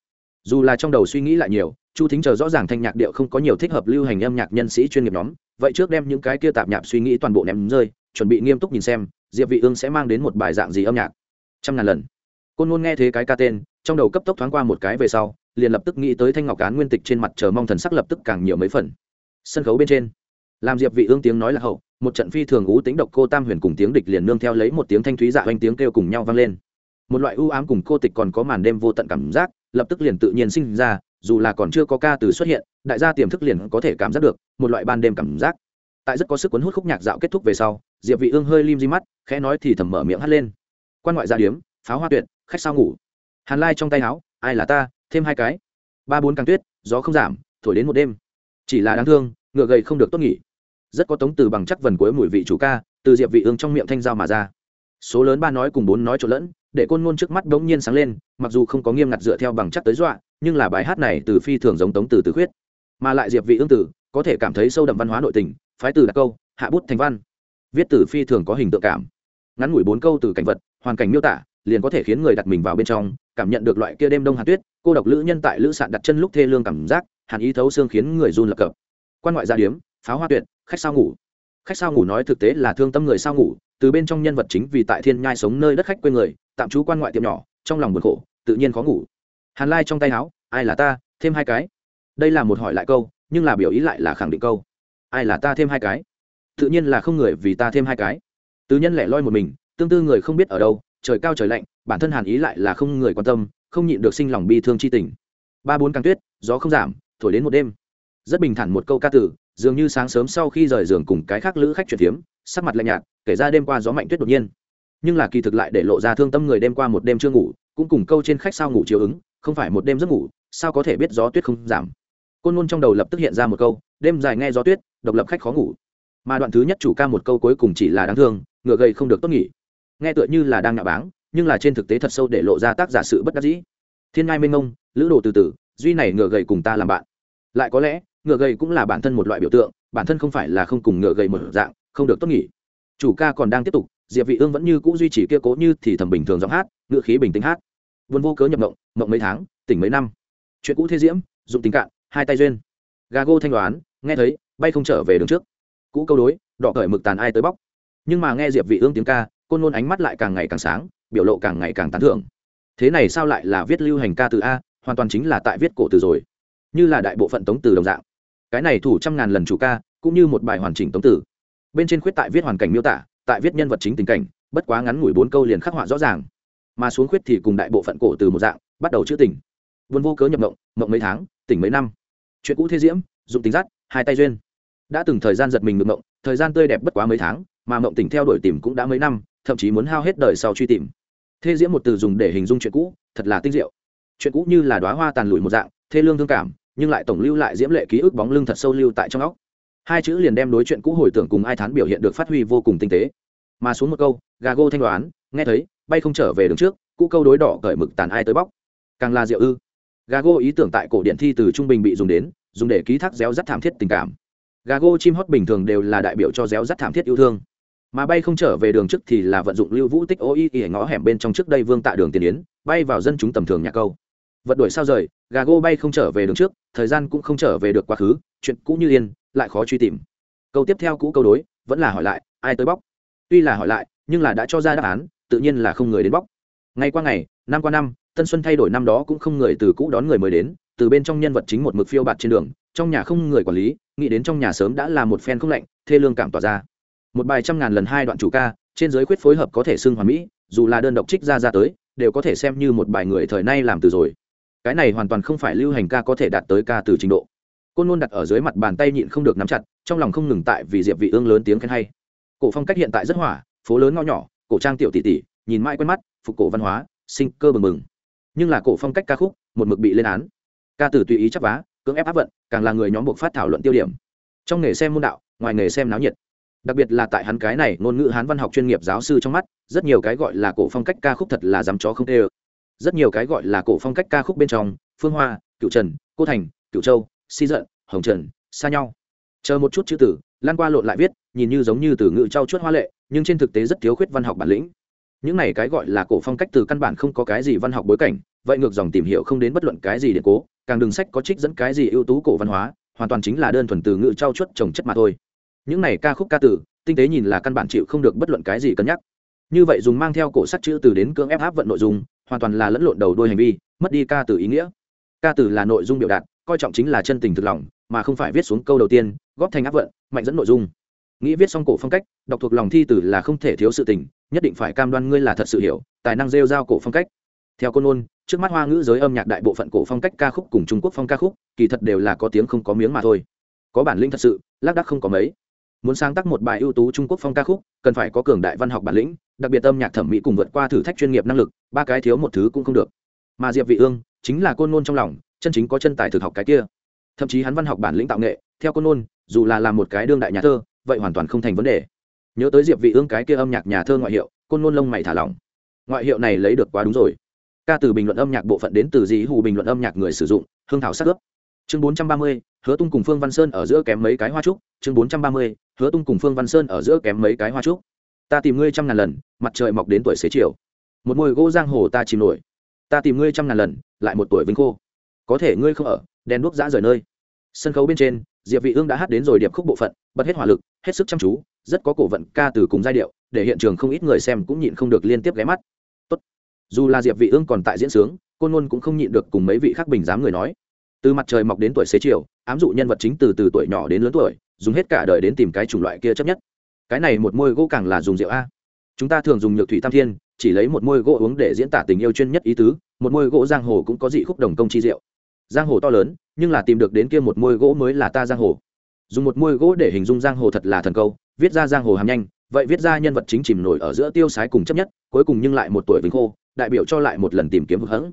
A: Dù là trong đầu suy nghĩ lại nhiều chu thính chờ rõ ràng thanh nhạc điệu không có nhiều thích hợp lưu hành âm nhạc nhân sĩ chuyên nghiệp nhóm vậy trước đem những cái kia tạp nhạp suy nghĩ toàn bộ ném rơi chuẩn bị nghiêm túc nhìn xem, diệp vị ương sẽ mang đến một bài dạng gì âm nhạc? Trăm ngàn lần. Côn ngôn nghe thế cái ca tên, trong đầu cấp tốc thoáng qua một cái về sau, liền lập tức nghĩ tới thanh ngọc cán nguyên tịch trên mặt chờ mong thần sắc lập tức càng nhiều mấy phần. Sân khấu bên trên, làm diệp vị ương tiếng nói là hậu, một trận phi thường ú tính độc cô tam huyền cùng tiếng địch liền nương theo lấy một tiếng thanh thúy dạ oanh tiếng kêu cùng nhau vang lên. Một loại ưu ám cùng cô tịch còn có màn đêm vô tận cảm giác, lập tức liền tự nhiên sinh ra, dù là còn chưa có ca từ xuất hiện, đại gia tiềm thức liền có thể cảm giác được một loại ban đêm cảm giác tại rất có sức cuốn hút khúc nhạc dạo kết thúc về sau, diệp vị ương hơi lim di mắt, khẽ nói thì thầm mở miệng hát lên. Quan ngoại gia điếm, pháo hoa tuyệt, khách sao ngủ. Hàn lai trong tay áo, ai là ta, thêm hai cái. Ba bốn càng tuyết, gió không giảm, thổi đến một đêm. Chỉ là đáng thương, ngựa gầy không được tốt nghỉ. Rất có tống từ bằng chắc vần cuối mùi vị chủ ca, từ diệp vị ương trong miệng thanh giao mà ra. Số lớn ba nói cùng bốn nói trộn lẫn, để côn ngôn trước mắt đống nhiên sáng lên, mặc dù không có nghiêm ngặt dựa theo bằng chắc tới dọa, nhưng là bài hát này từ phi thường giống tống từ từ khuyết. Mà lại diệp vị ương tử, có thể cảm thấy sâu đậm văn hóa nội tình phái từ đặc câu, hạ bút thành văn. Viết từ phi thường có hình tượng cảm. Ngắn ngủi bốn câu từ cảnh vật, hoàn cảnh miêu tả, liền có thể khiến người đặt mình vào bên trong, cảm nhận được loại kia đêm đông hạt tuyết, cô độc lữ nhân tại lữ sạn đặt chân lúc thê lương cảm giác, hàn ý thấu xương khiến người run lập cập. Quan ngoại gia điếm, pháo hoa tuyệt, khách sao ngủ. Khách sao ngủ nói thực tế là thương tâm người sao ngủ, từ bên trong nhân vật chính vì tại thiên nhai sống nơi đất khách quê người, tạm trú quan ngoại tiệm nhỏ, trong lòng buồn khổ, tự nhiên khó ngủ. Hàn lai trong tay áo ai là ta? Thêm hai cái. Đây là một hỏi lại câu, nhưng là biểu ý lại là khẳng định câu ai là ta thêm hai cái? Tự nhiên là không người vì ta thêm hai cái. Tứ nhân lẻ loi một mình tương tư người không biết ở đâu trời cao trời lạnh bản thân hàn ý lại là không người quan tâm không nhịn được sinh lòng bi thương chi tình. Ba bốn càng tuyết gió không giảm thổi đến một đêm. Rất bình thản một câu ca tử dường như sáng sớm sau khi rời giường cùng cái khác lữ khách chuyển tiếm, sắc mặt lạnh nhạt kể ra đêm qua gió mạnh tuyết đột nhiên. Nhưng là kỳ thực lại để lộ ra thương tâm người đêm qua một đêm chưa ngủ cũng cùng câu trên khách sao ngủ chiều ứng không phải một đêm giấc ngủ sao có thể biết gió tuyết không giảm côn ngôn trong đầu lập tức hiện ra một câu, đêm dài nghe gió tuyết, độc lập khách khó ngủ. Mà đoạn thứ nhất chủ ca một câu cuối cùng chỉ là đáng thương, ngựa gầy không được tốt nghỉ. Nghe tựa như là đang nạ báng, nhưng là trên thực tế thật sâu để lộ ra tác giả sự bất đắc dĩ. Thiên ngai mênh mông lữ đồ từ từ duy này ngựa gầy cùng ta làm bạn. Lại có lẽ, ngựa gầy cũng là bản thân một loại biểu tượng, bản thân không phải là không cùng ngựa gầy một dạng, không được tốt nghỉ. Chủ ca còn đang tiếp tục, diệp vị ương vẫn như cũ duy trì kia cố như thì thầm bình thường giọng hát, ngựa khí bình tĩnh hát. Vốn vô cớ nhập mộng mộng mấy tháng, tỉnh mấy năm. Chuyện cũ thế diễm, dụng tình cạn hai tay duyên. Gà gô thanh đoán, nghe thấy, bay không trở về đường trước. Cũ câu đối, đỏ cởi mực tàn ai tới bóc. Nhưng mà nghe diệp vị ương tiếng ca, côn nôn ánh mắt lại càng ngày càng sáng, biểu lộ càng ngày càng tán thưởng. Thế này sao lại là viết lưu hành ca từ a, hoàn toàn chính là tại viết cổ từ rồi. Như là đại bộ phận tống từ đồng dạng. Cái này thủ trăm ngàn lần chủ ca, cũng như một bài hoàn chỉnh tống từ. Bên trên khuyết tại viết hoàn cảnh miêu tả, tại viết nhân vật chính tình cảnh, bất quá ngắn ngủi bốn câu liền khắc họa rõ ràng. Mà xuống khuyết thì cùng đại bộ phận cổ từ một dạng, bắt đầu chữ tình. Vốn vô cớ nhập mộng mộng mấy tháng, tỉnh mấy năm chuyện cũ thế diễm, dụng tính dắt hai tay duyên. Đã từng thời gian giật mình ngược mộng thời gian tươi đẹp bất quá mấy tháng, mà mộng tỉnh theo đuổi tìm cũng đã mấy năm, thậm chí muốn hao hết đời sau truy tìm. Thế diễm một từ dùng để hình dung chuyện cũ, thật là tinh diệu. Chuyện cũ như là đoá hoa tàn lụi một dạng, thê lương thương cảm, nhưng lại tổng lưu lại diễm lệ ký ức bóng lưng thật sâu lưu tại trong óc. Hai chữ liền đem đối chuyện cũ hồi tưởng cùng ai thán biểu hiện được phát huy vô cùng tinh tế. Mà xuống một câu, gà gô thanh đoán, nghe thấy, bay không trở về đường trước, cũ câu đối đỏ cởi mực tàn ai tới bóc. Càng là diệu ư. Gago ý tưởng tại cổ điện thi từ trung bình bị dùng đến, dùng để ký thác réo rắt thảm thiết tình cảm. Gago chim hót bình thường đều là đại biểu cho réo rắt thảm thiết yêu thương. Mà bay không trở về đường trước thì là vận dụng lưu vũ tích ô y y ngõ hẻm bên trong trước đây vương tạ đường tiền yến, bay vào dân chúng tầm thường nhà câu. Vật đuổi sao rời gà gô bay không trở về đường trước, thời gian cũng không trở về được quá khứ, chuyện cũ như yên, lại khó truy tìm. Câu tiếp theo cũ câu đối, vẫn là hỏi lại, ai tới bóc? Tuy là hỏi lại, nhưng là đã cho ra đáp án, tự nhiên là không người đến bóc. Ngày qua ngày, năm qua năm tân xuân thay đổi năm đó cũng không người từ cũ đón người mới đến, từ bên trong nhân vật chính một mực phiêu bạt trên đường, trong nhà không người quản lý, nghĩ đến trong nhà sớm đã là một phen không lạnh, thê lương cảm tỏa ra. Một bài trăm ngàn lần hai đoạn chủ ca, trên giới khuyết phối hợp có thể xưng hoàn mỹ, dù là đơn độc trích ra ra tới, đều có thể xem như một bài người thời nay làm từ rồi. Cái này hoàn toàn không phải lưu hành ca có thể đạt tới ca từ trình độ. Côn luôn đặt ở dưới mặt bàn tay nhịn không được nắm chặt, trong lòng không ngừng tại vì diệp vị ương lớn tiếng khen hay. Cổ phong cách hiện tại rất hỏa, phố lớn ngõ nhỏ, cổ trang tiểu tỷ tỷ, nhìn mãi quen mắt, phục cổ văn hóa, sinh cơ bừng bừng nhưng là cổ phong cách ca khúc, một mực bị lên án. Ca tử tùy ý chấp vá, cưỡng ép áp vận, càng là người nhóm buộc phát thảo luận tiêu điểm. Trong nghề xem môn đạo, ngoài nghề xem náo nhiệt. Đặc biệt là tại hắn cái này, ngôn ngữ hán văn học chuyên nghiệp giáo sư trong mắt, rất nhiều cái gọi là cổ phong cách ca khúc thật là dám chó không tê rất nhiều cái gọi là cổ phong cách ca khúc bên trong, phương hoa cựu trần, cô thành cựu châu, si giận, hồng trần xa nhau. Chờ một chút chữ tử, lan qua lộn lại viết, nhìn như giống như từ ngữ trau chuốt hoa lệ, nhưng trên thực tế rất thiếu khuyết văn học bản lĩnh những này cái gọi là cổ phong cách từ căn bản không có cái gì văn học bối cảnh, vậy ngược dòng tìm hiểu không đến bất luận cái gì điện cố, càng đường sách có trích dẫn cái gì ưu tú cổ văn hóa, hoàn toàn chính là đơn thuần từ ngữ trau chuốt trồng chất mà thôi. Những này ca khúc ca từ, tinh tế nhìn là căn bản chịu không được bất luận cái gì cân nhắc. Như vậy dùng mang theo cổ sắc chữ từ đến cưỡng ép áp vận nội dung, hoàn toàn là lẫn lộn đầu đôi hành vi, mất đi ca từ ý nghĩa. Ca từ là nội dung biểu đạt, coi trọng chính là chân tình thực lòng, mà không phải viết xuống câu đầu tiên, góp thành áp vận, mạnh dẫn nội dung. Nghĩ viết xong cổ phong cách, đọc thuộc lòng thi từ là không thể thiếu sự tình nhất định phải cam đoan ngươi là thật sự hiểu, tài năng rêu giao cổ phong cách. Theo côn ôn trước mắt hoa ngữ giới âm nhạc đại bộ phận cổ phong cách ca khúc cùng trung quốc phong ca khúc, kỳ thật đều là có tiếng không có miếng mà thôi. Có bản lĩnh thật sự, lác đắc không có mấy. Muốn sáng tác một bài ưu tú trung quốc phong ca khúc, cần phải có cường đại văn học bản lĩnh, đặc biệt âm nhạc thẩm mỹ cùng vượt qua thử thách chuyên nghiệp năng lực, ba cái thiếu một thứ cũng không được. Mà diệp vị ương, chính là côn ngôn trong lòng, chân chính có chân tài thực học cái kia. Thậm chí hắn văn học bản lĩnh tạo nghệ, theo côn ngôn dù là làm một cái đương đại nhà thơ, vậy hoàn toàn không thành vấn đề nhớ tới diệp vị ương cái kia âm nhạc nhà thơ ngoại hiệu côn ngôn lông mày thả lỏng. Ngoại hiệu này lấy được quá đúng rồi. Ca từ bình luận âm nhạc bộ phận đến từ dĩ hù bình luận âm nhạc người sử dụng hương thảo sát ướp. Chương 430, hứa tung cùng phương văn sơn ở giữa kém mấy cái hoa trúc. Chương 430, hứa tung cùng phương văn sơn ở giữa kém mấy cái hoa trúc. Ta tìm ngươi trăm ngàn lần mặt trời mọc đến tuổi xế chiều. Một môi gỗ giang hồ ta chìm nổi. Ta tìm ngươi trăm ngàn lần lại một tuổi vinh khô. Có thể ngươi không ở đèn đuốc giã rời nơi. Sân khấu bên trên diệp vị ương đã hát đến rồi điệp khúc bộ phận bật hết hỏa lực hết sức chăm chú rất có cổ vận ca từ cùng giai điệu, để hiện trường không ít người xem cũng nhịn không được liên tiếp ghé mắt. Tốt. dù là diệp vị ương còn tại diễn sướng, côn ngôn cũng không nhịn được cùng mấy vị khác bình giám người nói. Từ mặt trời mọc đến tuổi xế chiều, ám dụ nhân vật chính từ từ tuổi nhỏ đến lớn tuổi, dùng hết cả đời đến tìm cái chủng loại kia chấp nhất. Cái này một môi gỗ càng là dùng rượu a. Chúng ta thường dùng nhược thủy tam thiên, chỉ lấy một môi gỗ uống để diễn tả tình yêu chuyên nhất ý tứ, một môi gỗ giang hồ cũng có dị khúc đồng công chi rượu giang hồ to lớn, nhưng là tìm được đến kia một môi gỗ mới là ta giang hồ. Dùng một môi gỗ để hình dung giang hồ thật là thần câu viết ra giang hồ hàm nhanh, vậy viết ra nhân vật chính chìm nổi ở giữa tiêu sái cùng chấp nhất, cuối cùng nhưng lại một tuổi vĩnh khô, đại biểu cho lại một lần tìm kiếm hữu hẫng.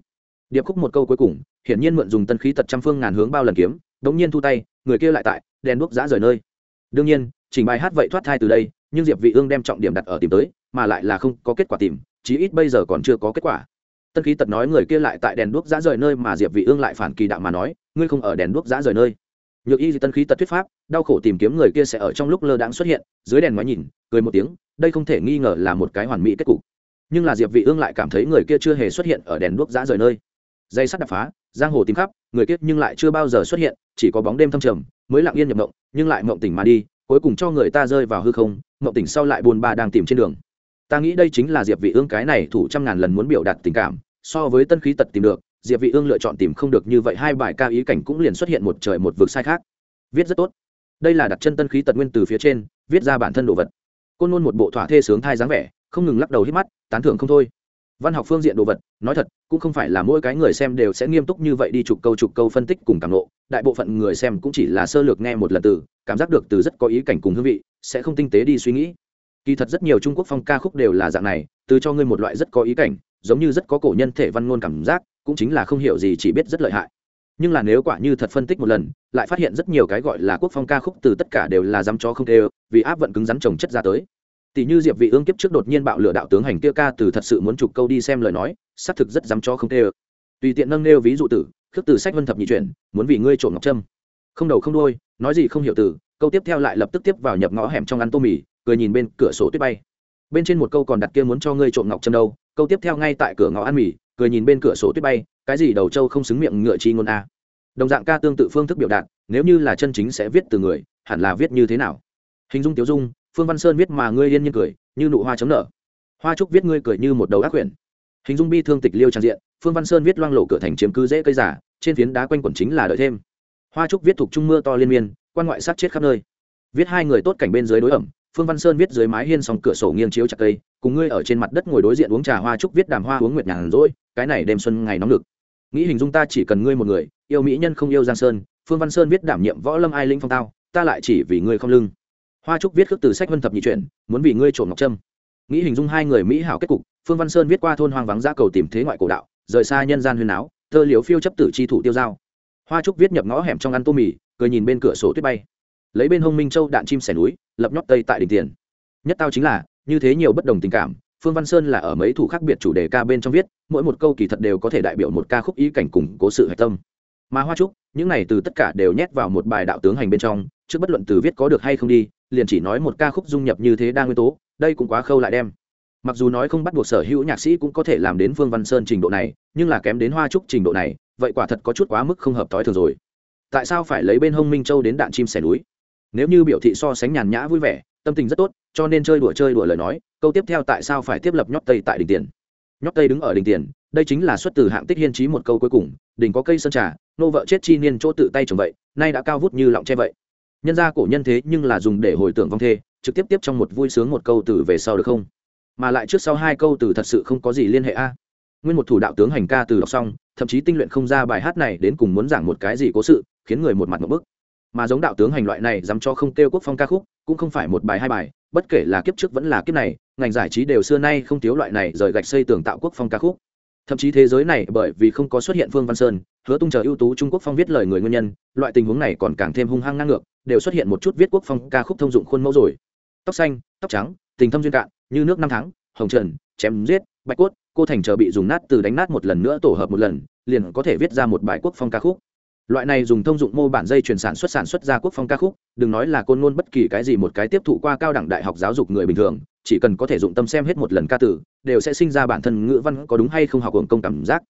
A: Điệp khúc một câu cuối cùng, hiển nhiên mượn dùng tân khí tật trăm phương ngàn hướng bao lần kiếm, đống nhiên thu tay, người kia lại tại, đèn đuốc giã rời nơi. Đương nhiên, chỉnh bài hát vậy thoát thai từ đây, nhưng diệp vị ương đem trọng điểm đặt ở tìm tới, mà lại là không có kết quả tìm, chí ít bây giờ còn chưa có kết quả. Tân khí tật nói người kia lại tại đèn đuốc giã rời nơi mà diệp vị ương lại phản kỳ đạo mà nói, ngươi không ở đèn đuốc giã rời nơi nhược y tân khí tật thuyết pháp, đau khổ tìm kiếm người kia sẽ ở trong lúc lơ đãng xuất hiện, dưới đèn ngoái nhìn, cười một tiếng, đây không thể nghi ngờ là một cái hoàn mỹ kết cục. Nhưng là diệp vị ương lại cảm thấy người kia chưa hề xuất hiện ở đèn đuốc giã rời nơi. Dây sắt đập phá, giang hồ tìm khắp, người kia nhưng lại chưa bao giờ xuất hiện, chỉ có bóng đêm thâm trầm, mới lặng yên nhập mộng, nhưng lại mộng tỉnh mà đi, cuối cùng cho người ta rơi vào hư không, mộng tỉnh sau lại buồn ba đang tìm trên đường. Ta nghĩ đây chính là diệp vị ương cái này thủ trăm ngàn lần muốn biểu đạt tình cảm, so với tân khí tật tìm được diệp vị ương lựa chọn tìm không được như vậy hai bài ca ý cảnh cũng liền xuất hiện một trời một vực sai khác. Viết rất tốt. Đây là đặt chân tân khí tật nguyên từ phía trên, viết ra bản thân đồ vật. Côn luôn một bộ thỏa thê sướng thai dáng vẻ, không ngừng lắc đầu hít mắt, tán thưởng không thôi. Văn học phương diện đồ vật, nói thật, cũng không phải là mỗi cái người xem đều sẽ nghiêm túc như vậy đi chụp câu chụp câu phân tích cùng cảm nộ đại bộ phận người xem cũng chỉ là sơ lược nghe một lần từ, cảm giác được từ rất có ý cảnh cùng hương vị, sẽ không tinh tế đi suy nghĩ. Kỳ thật rất nhiều trung quốc phong ca khúc đều là dạng này, từ cho ngươi một loại rất có ý cảnh, giống như rất có cổ nhân thể văn ngôn cảm giác cũng chính là không hiểu gì chỉ biết rất lợi hại. Nhưng là nếu quả như thật phân tích một lần, lại phát hiện rất nhiều cái gọi là quốc phong ca khúc từ tất cả đều là dám cho không đều vì áp vận cứng rắn trồng chất ra tới. Tỷ như diệp vị ương kiếp trước đột nhiên bạo lửa đạo tướng hành kia ca từ thật sự muốn chụp câu đi xem lời nói, xác thực rất dám cho không tê tùy tiện nâng nêu ví dụ tử, khước từ sách vân thập nhị chuyển, muốn vì ngươi trộm ngọc trâm. Không đầu không đuôi, nói gì không hiểu từ câu tiếp theo lại lập tức tiếp vào nhập ngõ hẻm trong ăn tô mì, cười nhìn bên cửa sổ tuyết bay. Bên trên một câu còn đặt kia muốn cho ngươi trộm ngọc trâm đâu câu tiếp theo ngay tại cửa ngõ ăn mì, cười nhìn bên cửa sổ tuyết bay, cái gì đầu trâu không xứng miệng ngựa chi ngôn a. Đồng dạng ca tương tự phương thức biểu đạt, nếu như là chân chính sẽ viết từ người, hẳn là viết như thế nào? Hình dung tiểu dung, phương văn sơn viết mà ngươi yên nhiên cười, như nụ hoa chấm nở. Hoa trúc viết ngươi cười như một đầu ác quyển hình dung bi thương tịch liêu trang diện, phương văn sơn viết loang lộ cửa thành chiếm cư dễ cây giả, trên phiến đá quanh quẩn chính là đợi thêm. Hoa trúc viết thuộc trung mưa to liên miên, quan ngoại sát chết khắp nơi. Viết hai người tốt cảnh bên dưới đối ẩm, phương văn sơn viết dưới mái hiên sòng cửa sổ nghiêng chiếu chặt cây cùng ngươi ở trên mặt đất ngồi đối diện uống trà hoa trúc viết đàm hoa uống nguyệt nhàn rỗi, cái này đêm xuân ngày nóng lực. Nghĩ hình dung ta chỉ cần ngươi một người, yêu mỹ nhân không yêu giang sơn, phương văn sơn viết đảm nhiệm võ lâm ai linh phong tao, ta lại chỉ vì ngươi không lưng. Hoa trúc viết khước từ sách vân thập nhị truyện, muốn vì ngươi trộm ngọc trâm. Nghĩ hình dung hai người mỹ hảo kết cục, phương văn sơn viết qua thôn hoang vắng ra cầu tìm thế ngoại cổ đạo, rời xa nhân gian huyền áo thơ liếu phiêu chấp tử chi thủ tiêu dao hoa trúc viết nhập ngõ hẻm trong ăn tô mì, cười nhìn bên cửa sổ tuyết bay. Lấy bên hông minh châu đạn chim sẻ núi, lập nhót tây tại đỉnh tiền. Nhất tao chính là như thế nhiều bất đồng tình cảm, phương văn sơn là ở mấy thủ khác biệt chủ đề ca bên trong viết, mỗi một câu kỳ thật đều có thể đại biểu một ca khúc ý cảnh cùng cố sự hạch tâm. Mà hoa trúc, những này từ tất cả đều nhét vào một bài đạo tướng hành bên trong, trước bất luận từ viết có được hay không đi, liền chỉ nói một ca khúc dung nhập như thế đa nguyên tố, đây cũng quá khâu lại đem. Mặc dù nói không bắt buộc sở hữu nhạc sĩ cũng có thể làm đến phương văn sơn trình độ này, nhưng là kém đến hoa trúc trình độ này, vậy quả thật có chút quá mức không hợp thói thường rồi. Tại sao phải lấy bên hông minh châu đến đạn chim sẻ núi? Nếu như biểu thị so sánh nhàn nhã vui vẻ tâm tình rất tốt, cho nên chơi đùa chơi đùa lời nói, câu tiếp theo tại sao phải tiếp lập nhót tây tại đỉnh tiền? Nhót tây đứng ở đỉnh tiền, đây chính là xuất từ hạng tích hiên trí một câu cuối cùng, đỉnh có cây sơn trà, nô vợ chết chi niên chỗ tự tay trồng vậy, nay đã cao vút như lọng che vậy. Nhân gia cổ nhân thế nhưng là dùng để hồi tưởng vong thê, trực tiếp tiếp trong một vui sướng một câu từ về sau được không? Mà lại trước sau hai câu từ thật sự không có gì liên hệ a. Nguyên một thủ đạo tướng hành ca từ đọc xong, thậm chí tinh luyện không ra bài hát này đến cùng muốn giảng một cái gì cố sự, khiến người một mặt một bức mà giống đạo tướng hành loại này dám cho không kêu quốc phong ca khúc, cũng không phải một bài hai bài, bất kể là kiếp trước vẫn là kiếp này, ngành giải trí đều xưa nay không thiếu loại này rời gạch xây tường tạo quốc phong ca khúc. Thậm chí thế giới này bởi vì không có xuất hiện phương văn sơn, hứa tung chờ ưu tú trung quốc phong viết lời người nguyên nhân, loại tình huống này còn càng thêm hung hăng ngang ngược, đều xuất hiện một chút viết quốc phong ca khúc thông dụng khuôn mẫu rồi. Tóc xanh, tóc trắng, tình thâm duyên cạn, như nước năm tháng, hồng trần, chém giết, bạch cốt, cô thành chờ bị dùng nát từ đánh nát một lần nữa tổ hợp một lần, liền có thể viết ra một bài quốc phong ca khúc loại này dùng thông dụng mô bản dây chuyển sản xuất sản xuất ra quốc phong ca khúc, đừng nói là côn ngôn bất kỳ cái gì một cái tiếp thụ qua cao đẳng đại học giáo dục người bình thường, chỉ cần có thể dụng tâm xem hết một lần ca tử, đều sẽ sinh ra bản thân ngữ văn có đúng hay không học hưởng công cảm giác.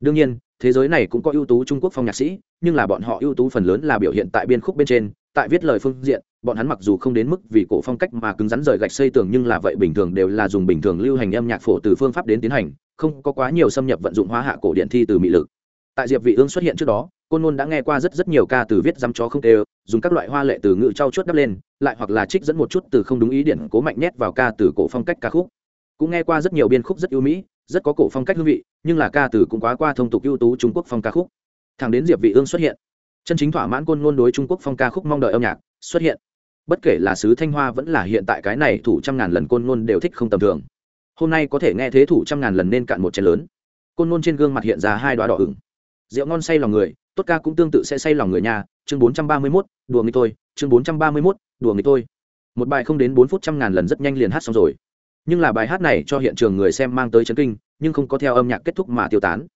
A: Đương nhiên, thế giới này cũng có ưu tú trung quốc phong nhạc sĩ, nhưng là bọn họ ưu tú phần lớn là biểu hiện tại biên khúc bên trên, tại viết lời phương diện, bọn hắn mặc dù không đến mức vì cổ phong cách mà cứng rắn rời gạch xây tường nhưng là vậy bình thường đều là dùng bình thường lưu hành âm nhạc phổ từ phương pháp đến tiến hành, không có quá nhiều xâm nhập vận dụng hóa hạ cổ điện thi từ mỹ lực. Tại diệp vị ương xuất hiện trước đó côn ngôn đã nghe qua rất rất nhiều ca từ viết dăm chó không tê, dùng các loại hoa lệ từ ngữ trau chuốt đắp lên lại hoặc là trích dẫn một chút từ không đúng ý điển cố mạnh nhét vào ca từ cổ phong cách ca khúc. Cũng nghe qua rất nhiều biên khúc rất ưu mỹ rất có cổ phong cách hương vị nhưng là ca từ cũng quá qua thông tục ưu tú trung quốc phong ca khúc. Thẳng đến diệp vị ương xuất hiện chân chính thỏa mãn côn ngôn đối trung quốc phong ca khúc mong đợi âm nhạc xuất hiện. Bất kể là sứ thanh hoa vẫn là hiện tại cái này thủ trăm ngàn lần côn ngôn đều thích không tầm thường. Hôm nay có thể nghe thế thủ trăm ngàn lần nên cạn một chén lớn. Côn ngôn trên gương mặt hiện ra hai đoá đỏ ửng. Rượu ngon say lòng người tốt ca cũng tương tự sẽ say lòng người nhà chương bốn trăm ba mươi 431, đùa người tôi chương bốn trăm ba mươi 431, đùa người tôi một bài không đến bốn phút trăm ngàn lần rất nhanh liền hát xong rồi. Nhưng là bài hát này cho hiện trường người xem mang tới chấn kinh nhưng không có theo âm nhạc kết thúc mà tiêu tán.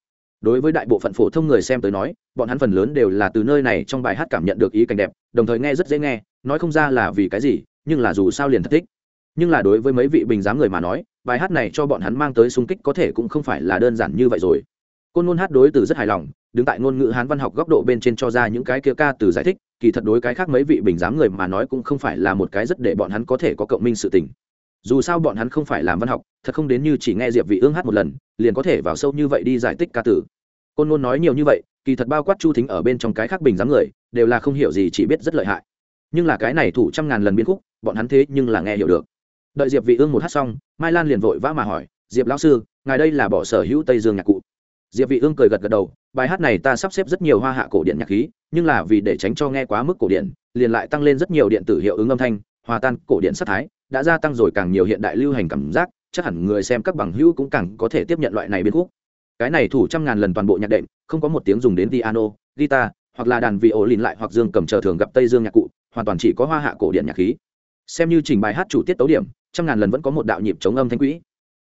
A: Đối với đại bộ phận phổ thông người xem tới nói bọn hắn phần lớn đều là từ nơi này trong bài hát cảm nhận được ý cảnh đẹp đồng thời nghe rất dễ nghe nói không ra là vì cái gì nhưng là dù sao liền thật thích. Nhưng là đối với mấy vị bình giám người mà nói bài hát này cho bọn hắn mang tới sung kích có thể cũng không phải là đơn giản như vậy rồi côn ngôn hát đối từ rất hài lòng, đứng tại ngôn ngữ hán văn học góc độ bên trên cho ra những cái kia ca từ giải thích, kỳ thật đối cái khác mấy vị bình giám người mà nói cũng không phải là một cái rất để bọn hắn có thể có cộng minh sự tình. Dù sao bọn hắn không phải làm văn học, thật không đến như chỉ nghe diệp vị ương hát một lần, liền có thể vào sâu như vậy đi giải thích ca từ. Côn ngôn nói nhiều như vậy, kỳ thật bao quát chu thính ở bên trong cái khác bình giám người, đều là không hiểu gì chỉ biết rất lợi hại. Nhưng là cái này thủ trăm ngàn lần biến khúc, bọn hắn thế nhưng là nghe hiểu được. Đợi diệp vị ương một hát xong, mai lan liền vội vã mà hỏi, diệp lão sư, ngài đây là bỏ sở hữu tây dương nhạc cụ? Diệp vị ương cười gật gật đầu, bài hát này ta sắp xếp rất nhiều hoa hạ cổ điện nhạc khí, nhưng là vì để tránh cho nghe quá mức cổ điện, liền lại tăng lên rất nhiều điện tử hiệu ứng âm thanh, hòa tan cổ điện sắc thái, đã gia tăng rồi càng nhiều hiện đại lưu hành cảm giác, chắc hẳn người xem các bằng hữu cũng càng có thể tiếp nhận loại này biến khúc. Cái này thủ trăm ngàn lần toàn bộ nhạc đệm, không có một tiếng dùng đến piano, guitar, hoặc là đàn vị ổ lìn lại hoặc dương cầm chờ thường gặp tây dương nhạc cụ, hoàn toàn chỉ có hoa hạ cổ điện nhạc khí. Xem như trình bài hát chủ tiết tấu điểm, trăm ngàn lần vẫn có một đạo nhịp chống âm thanh quỹ.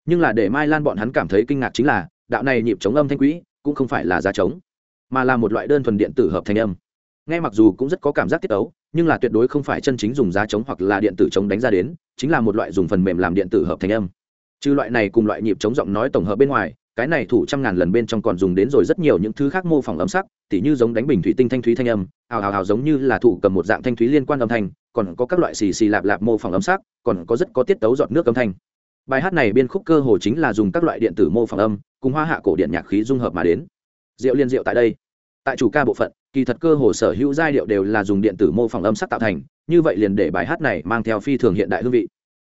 A: Nhưng là để mai lan bọn hắn cảm thấy kinh ngạc chính là đạo này nhịp chống âm thanh quỹ cũng không phải là giá trống mà là một loại đơn thuần điện tử hợp thành âm. Nghe mặc dù cũng rất có cảm giác tiết ấu, nhưng là tuyệt đối không phải chân chính dùng giá trống hoặc là điện tử chống đánh ra đến, chính là một loại dùng phần mềm làm điện tử hợp thành âm. Trừ loại này cùng loại nhịp chống giọng nói tổng hợp bên ngoài, cái này thủ trăm ngàn lần bên trong còn dùng đến rồi rất nhiều những thứ khác mô phỏng âm sắc, tỉ như giống đánh bình thủy tinh thanh thúy thanh âm ào ào ào giống như là thủ cầm một dạng thanh thúy liên quan âm thanh, còn có các loại xì xì lạp lạp mô phỏng âm sắc, còn có rất có tiết tấu giọt nước âm thanh. Bài hát này biên khúc cơ hồ chính là dùng các loại điện tử mô phỏng âm cùng hoa hạ cổ điện nhạc khí dung hợp mà đến. Rượu liên rượu tại đây. Tại chủ ca bộ phận, kỳ thật cơ hồ sở hữu giai điệu đều là dùng điện tử mô phỏng âm sắc tạo thành, như vậy liền để bài hát này mang theo phi thường hiện đại hương vị.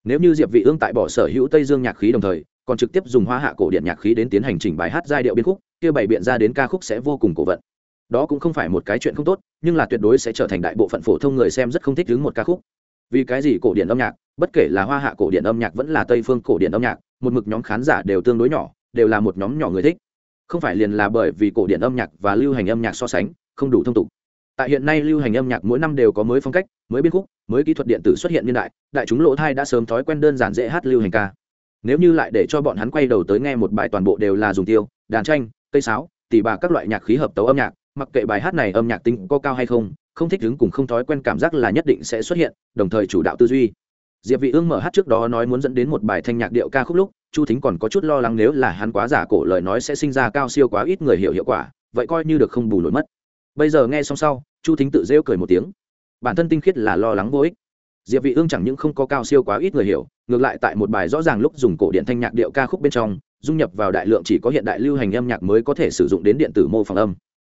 A: Nếu như diệp vị ương tại bỏ sở hữu tây dương nhạc khí đồng thời, còn trực tiếp dùng hoa hạ cổ điện nhạc khí đến tiến hành chỉnh bài hát giai điệu biên khúc, kia bày biện ra đến ca khúc sẽ vô cùng cổ vận. Đó cũng không phải một cái chuyện không tốt, nhưng là tuyệt đối sẽ trở thành đại bộ phận phổ thông người xem rất không thích đứng một ca khúc. Vì cái gì cổ điển âm nhạc, bất kể là hoa hạ cổ điển âm nhạc vẫn là tây phương cổ điển âm nhạc, một mực nhóm khán giả đều tương đối nhỏ đều là một nhóm nhỏ người thích. Không phải liền là bởi vì cổ điển âm nhạc và lưu hành âm nhạc so sánh, không đủ thông tục. Tại hiện nay lưu hành âm nhạc mỗi năm đều có mới phong cách, mới biên khúc, mới kỹ thuật điện tử xuất hiện niên đại đại chúng lỗ thai đã sớm thói quen đơn giản dễ hát lưu hành ca. Nếu như lại để cho bọn hắn quay đầu tới nghe một bài toàn bộ đều là dùng tiêu, đàn tranh, cây sáo, tỉ bà các loại nhạc khí hợp tấu âm nhạc, mặc kệ bài hát này âm nhạc tính có cao hay không không thích đứng cùng không thói quen cảm giác là nhất định sẽ xuất hiện, đồng thời chủ đạo tư duy. Diệp vị ương mở hát trước đó nói muốn dẫn đến một bài thanh nhạc điệu ca khúc lúc chu thính còn có chút lo lắng nếu là hắn quá giả cổ lời nói sẽ sinh ra cao siêu quá ít người hiểu hiệu quả, vậy coi như được không bù nổi mất. Bây giờ nghe xong sau, chu thính tự rêu cười một tiếng. Bản thân tinh khiết là lo lắng vô ích. Diệp vị ương chẳng những không có cao siêu quá ít người hiểu, ngược lại tại một bài rõ ràng lúc dùng cổ điện thanh nhạc điệu ca khúc bên trong, dung nhập vào đại lượng chỉ có hiện đại lưu hành âm nhạc mới có thể sử dụng đến điện tử mô phỏng âm.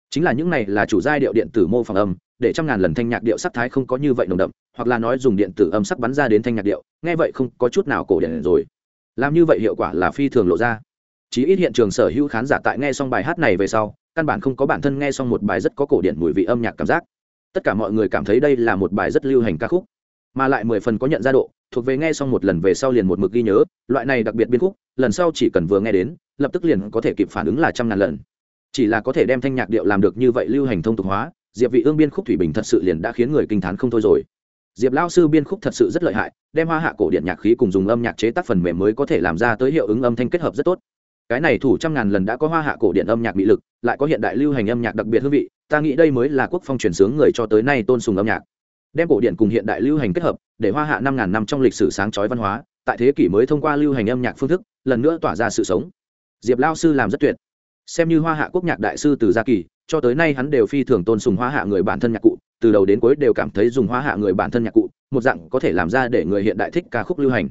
A: Chính là những này là chủ giai điệu điện tử mô phỏng âm, để trăm ngàn lần thanh nhạc điệu sắc thái không có như vậy nồng đậm, hoặc là nói dùng điện tử âm sắc bắn ra đến thanh nhạc điệu, nghe vậy không có chút nào cổ điển rồi làm như vậy hiệu quả là phi thường lộ ra. Chí ít hiện trường sở hữu khán giả tại nghe xong bài hát này về sau, căn bản không có bản thân nghe xong một bài rất có cổ điển mùi vị âm nhạc cảm giác. Tất cả mọi người cảm thấy đây là một bài rất lưu hành ca khúc, mà lại mười phần có nhận ra độ, thuộc về nghe xong một lần về sau liền một mực ghi nhớ, loại này đặc biệt biên khúc, lần sau chỉ cần vừa nghe đến, lập tức liền có thể kịp phản ứng là trăm ngàn lần. Chỉ là có thể đem thanh nhạc điệu làm được như vậy lưu hành thông tục hóa, diệp vị ương biên khúc thủy bình thật sự liền đã khiến người kinh thán không thôi rồi diệp lao sư biên khúc thật sự rất lợi hại, đem hoa hạ cổ điện nhạc khí cùng dùng âm nhạc chế tác phần mềm mới có thể làm ra tới hiệu ứng âm thanh kết hợp rất tốt. Cái này thủ trăm ngàn lần đã có hoa hạ cổ điện âm nhạc bị lực, lại có hiện đại lưu hành âm nhạc đặc biệt hương vị, ta nghĩ đây mới là quốc phong truyền sướng người cho tới nay tôn sùng âm nhạc. Đem cổ điện cùng hiện đại lưu hành kết hợp, để hoa hạ năm ngàn năm trong lịch sử sáng chói văn hóa, tại thế kỷ mới thông qua lưu hành âm nhạc phương thức, lần nữa tỏa ra sự sống. Diệp lao sư làm rất tuyệt. Xem như hoa hạ quốc nhạc đại sư từ gia kỳ, cho tới nay hắn đều phi thường tôn sùng hoa hạ người bản thân nhạc cụ từ đầu đến cuối đều cảm thấy dùng hoa hạ người bản thân nhạc cụ, một dạng có thể làm ra để người hiện đại thích ca khúc lưu hành.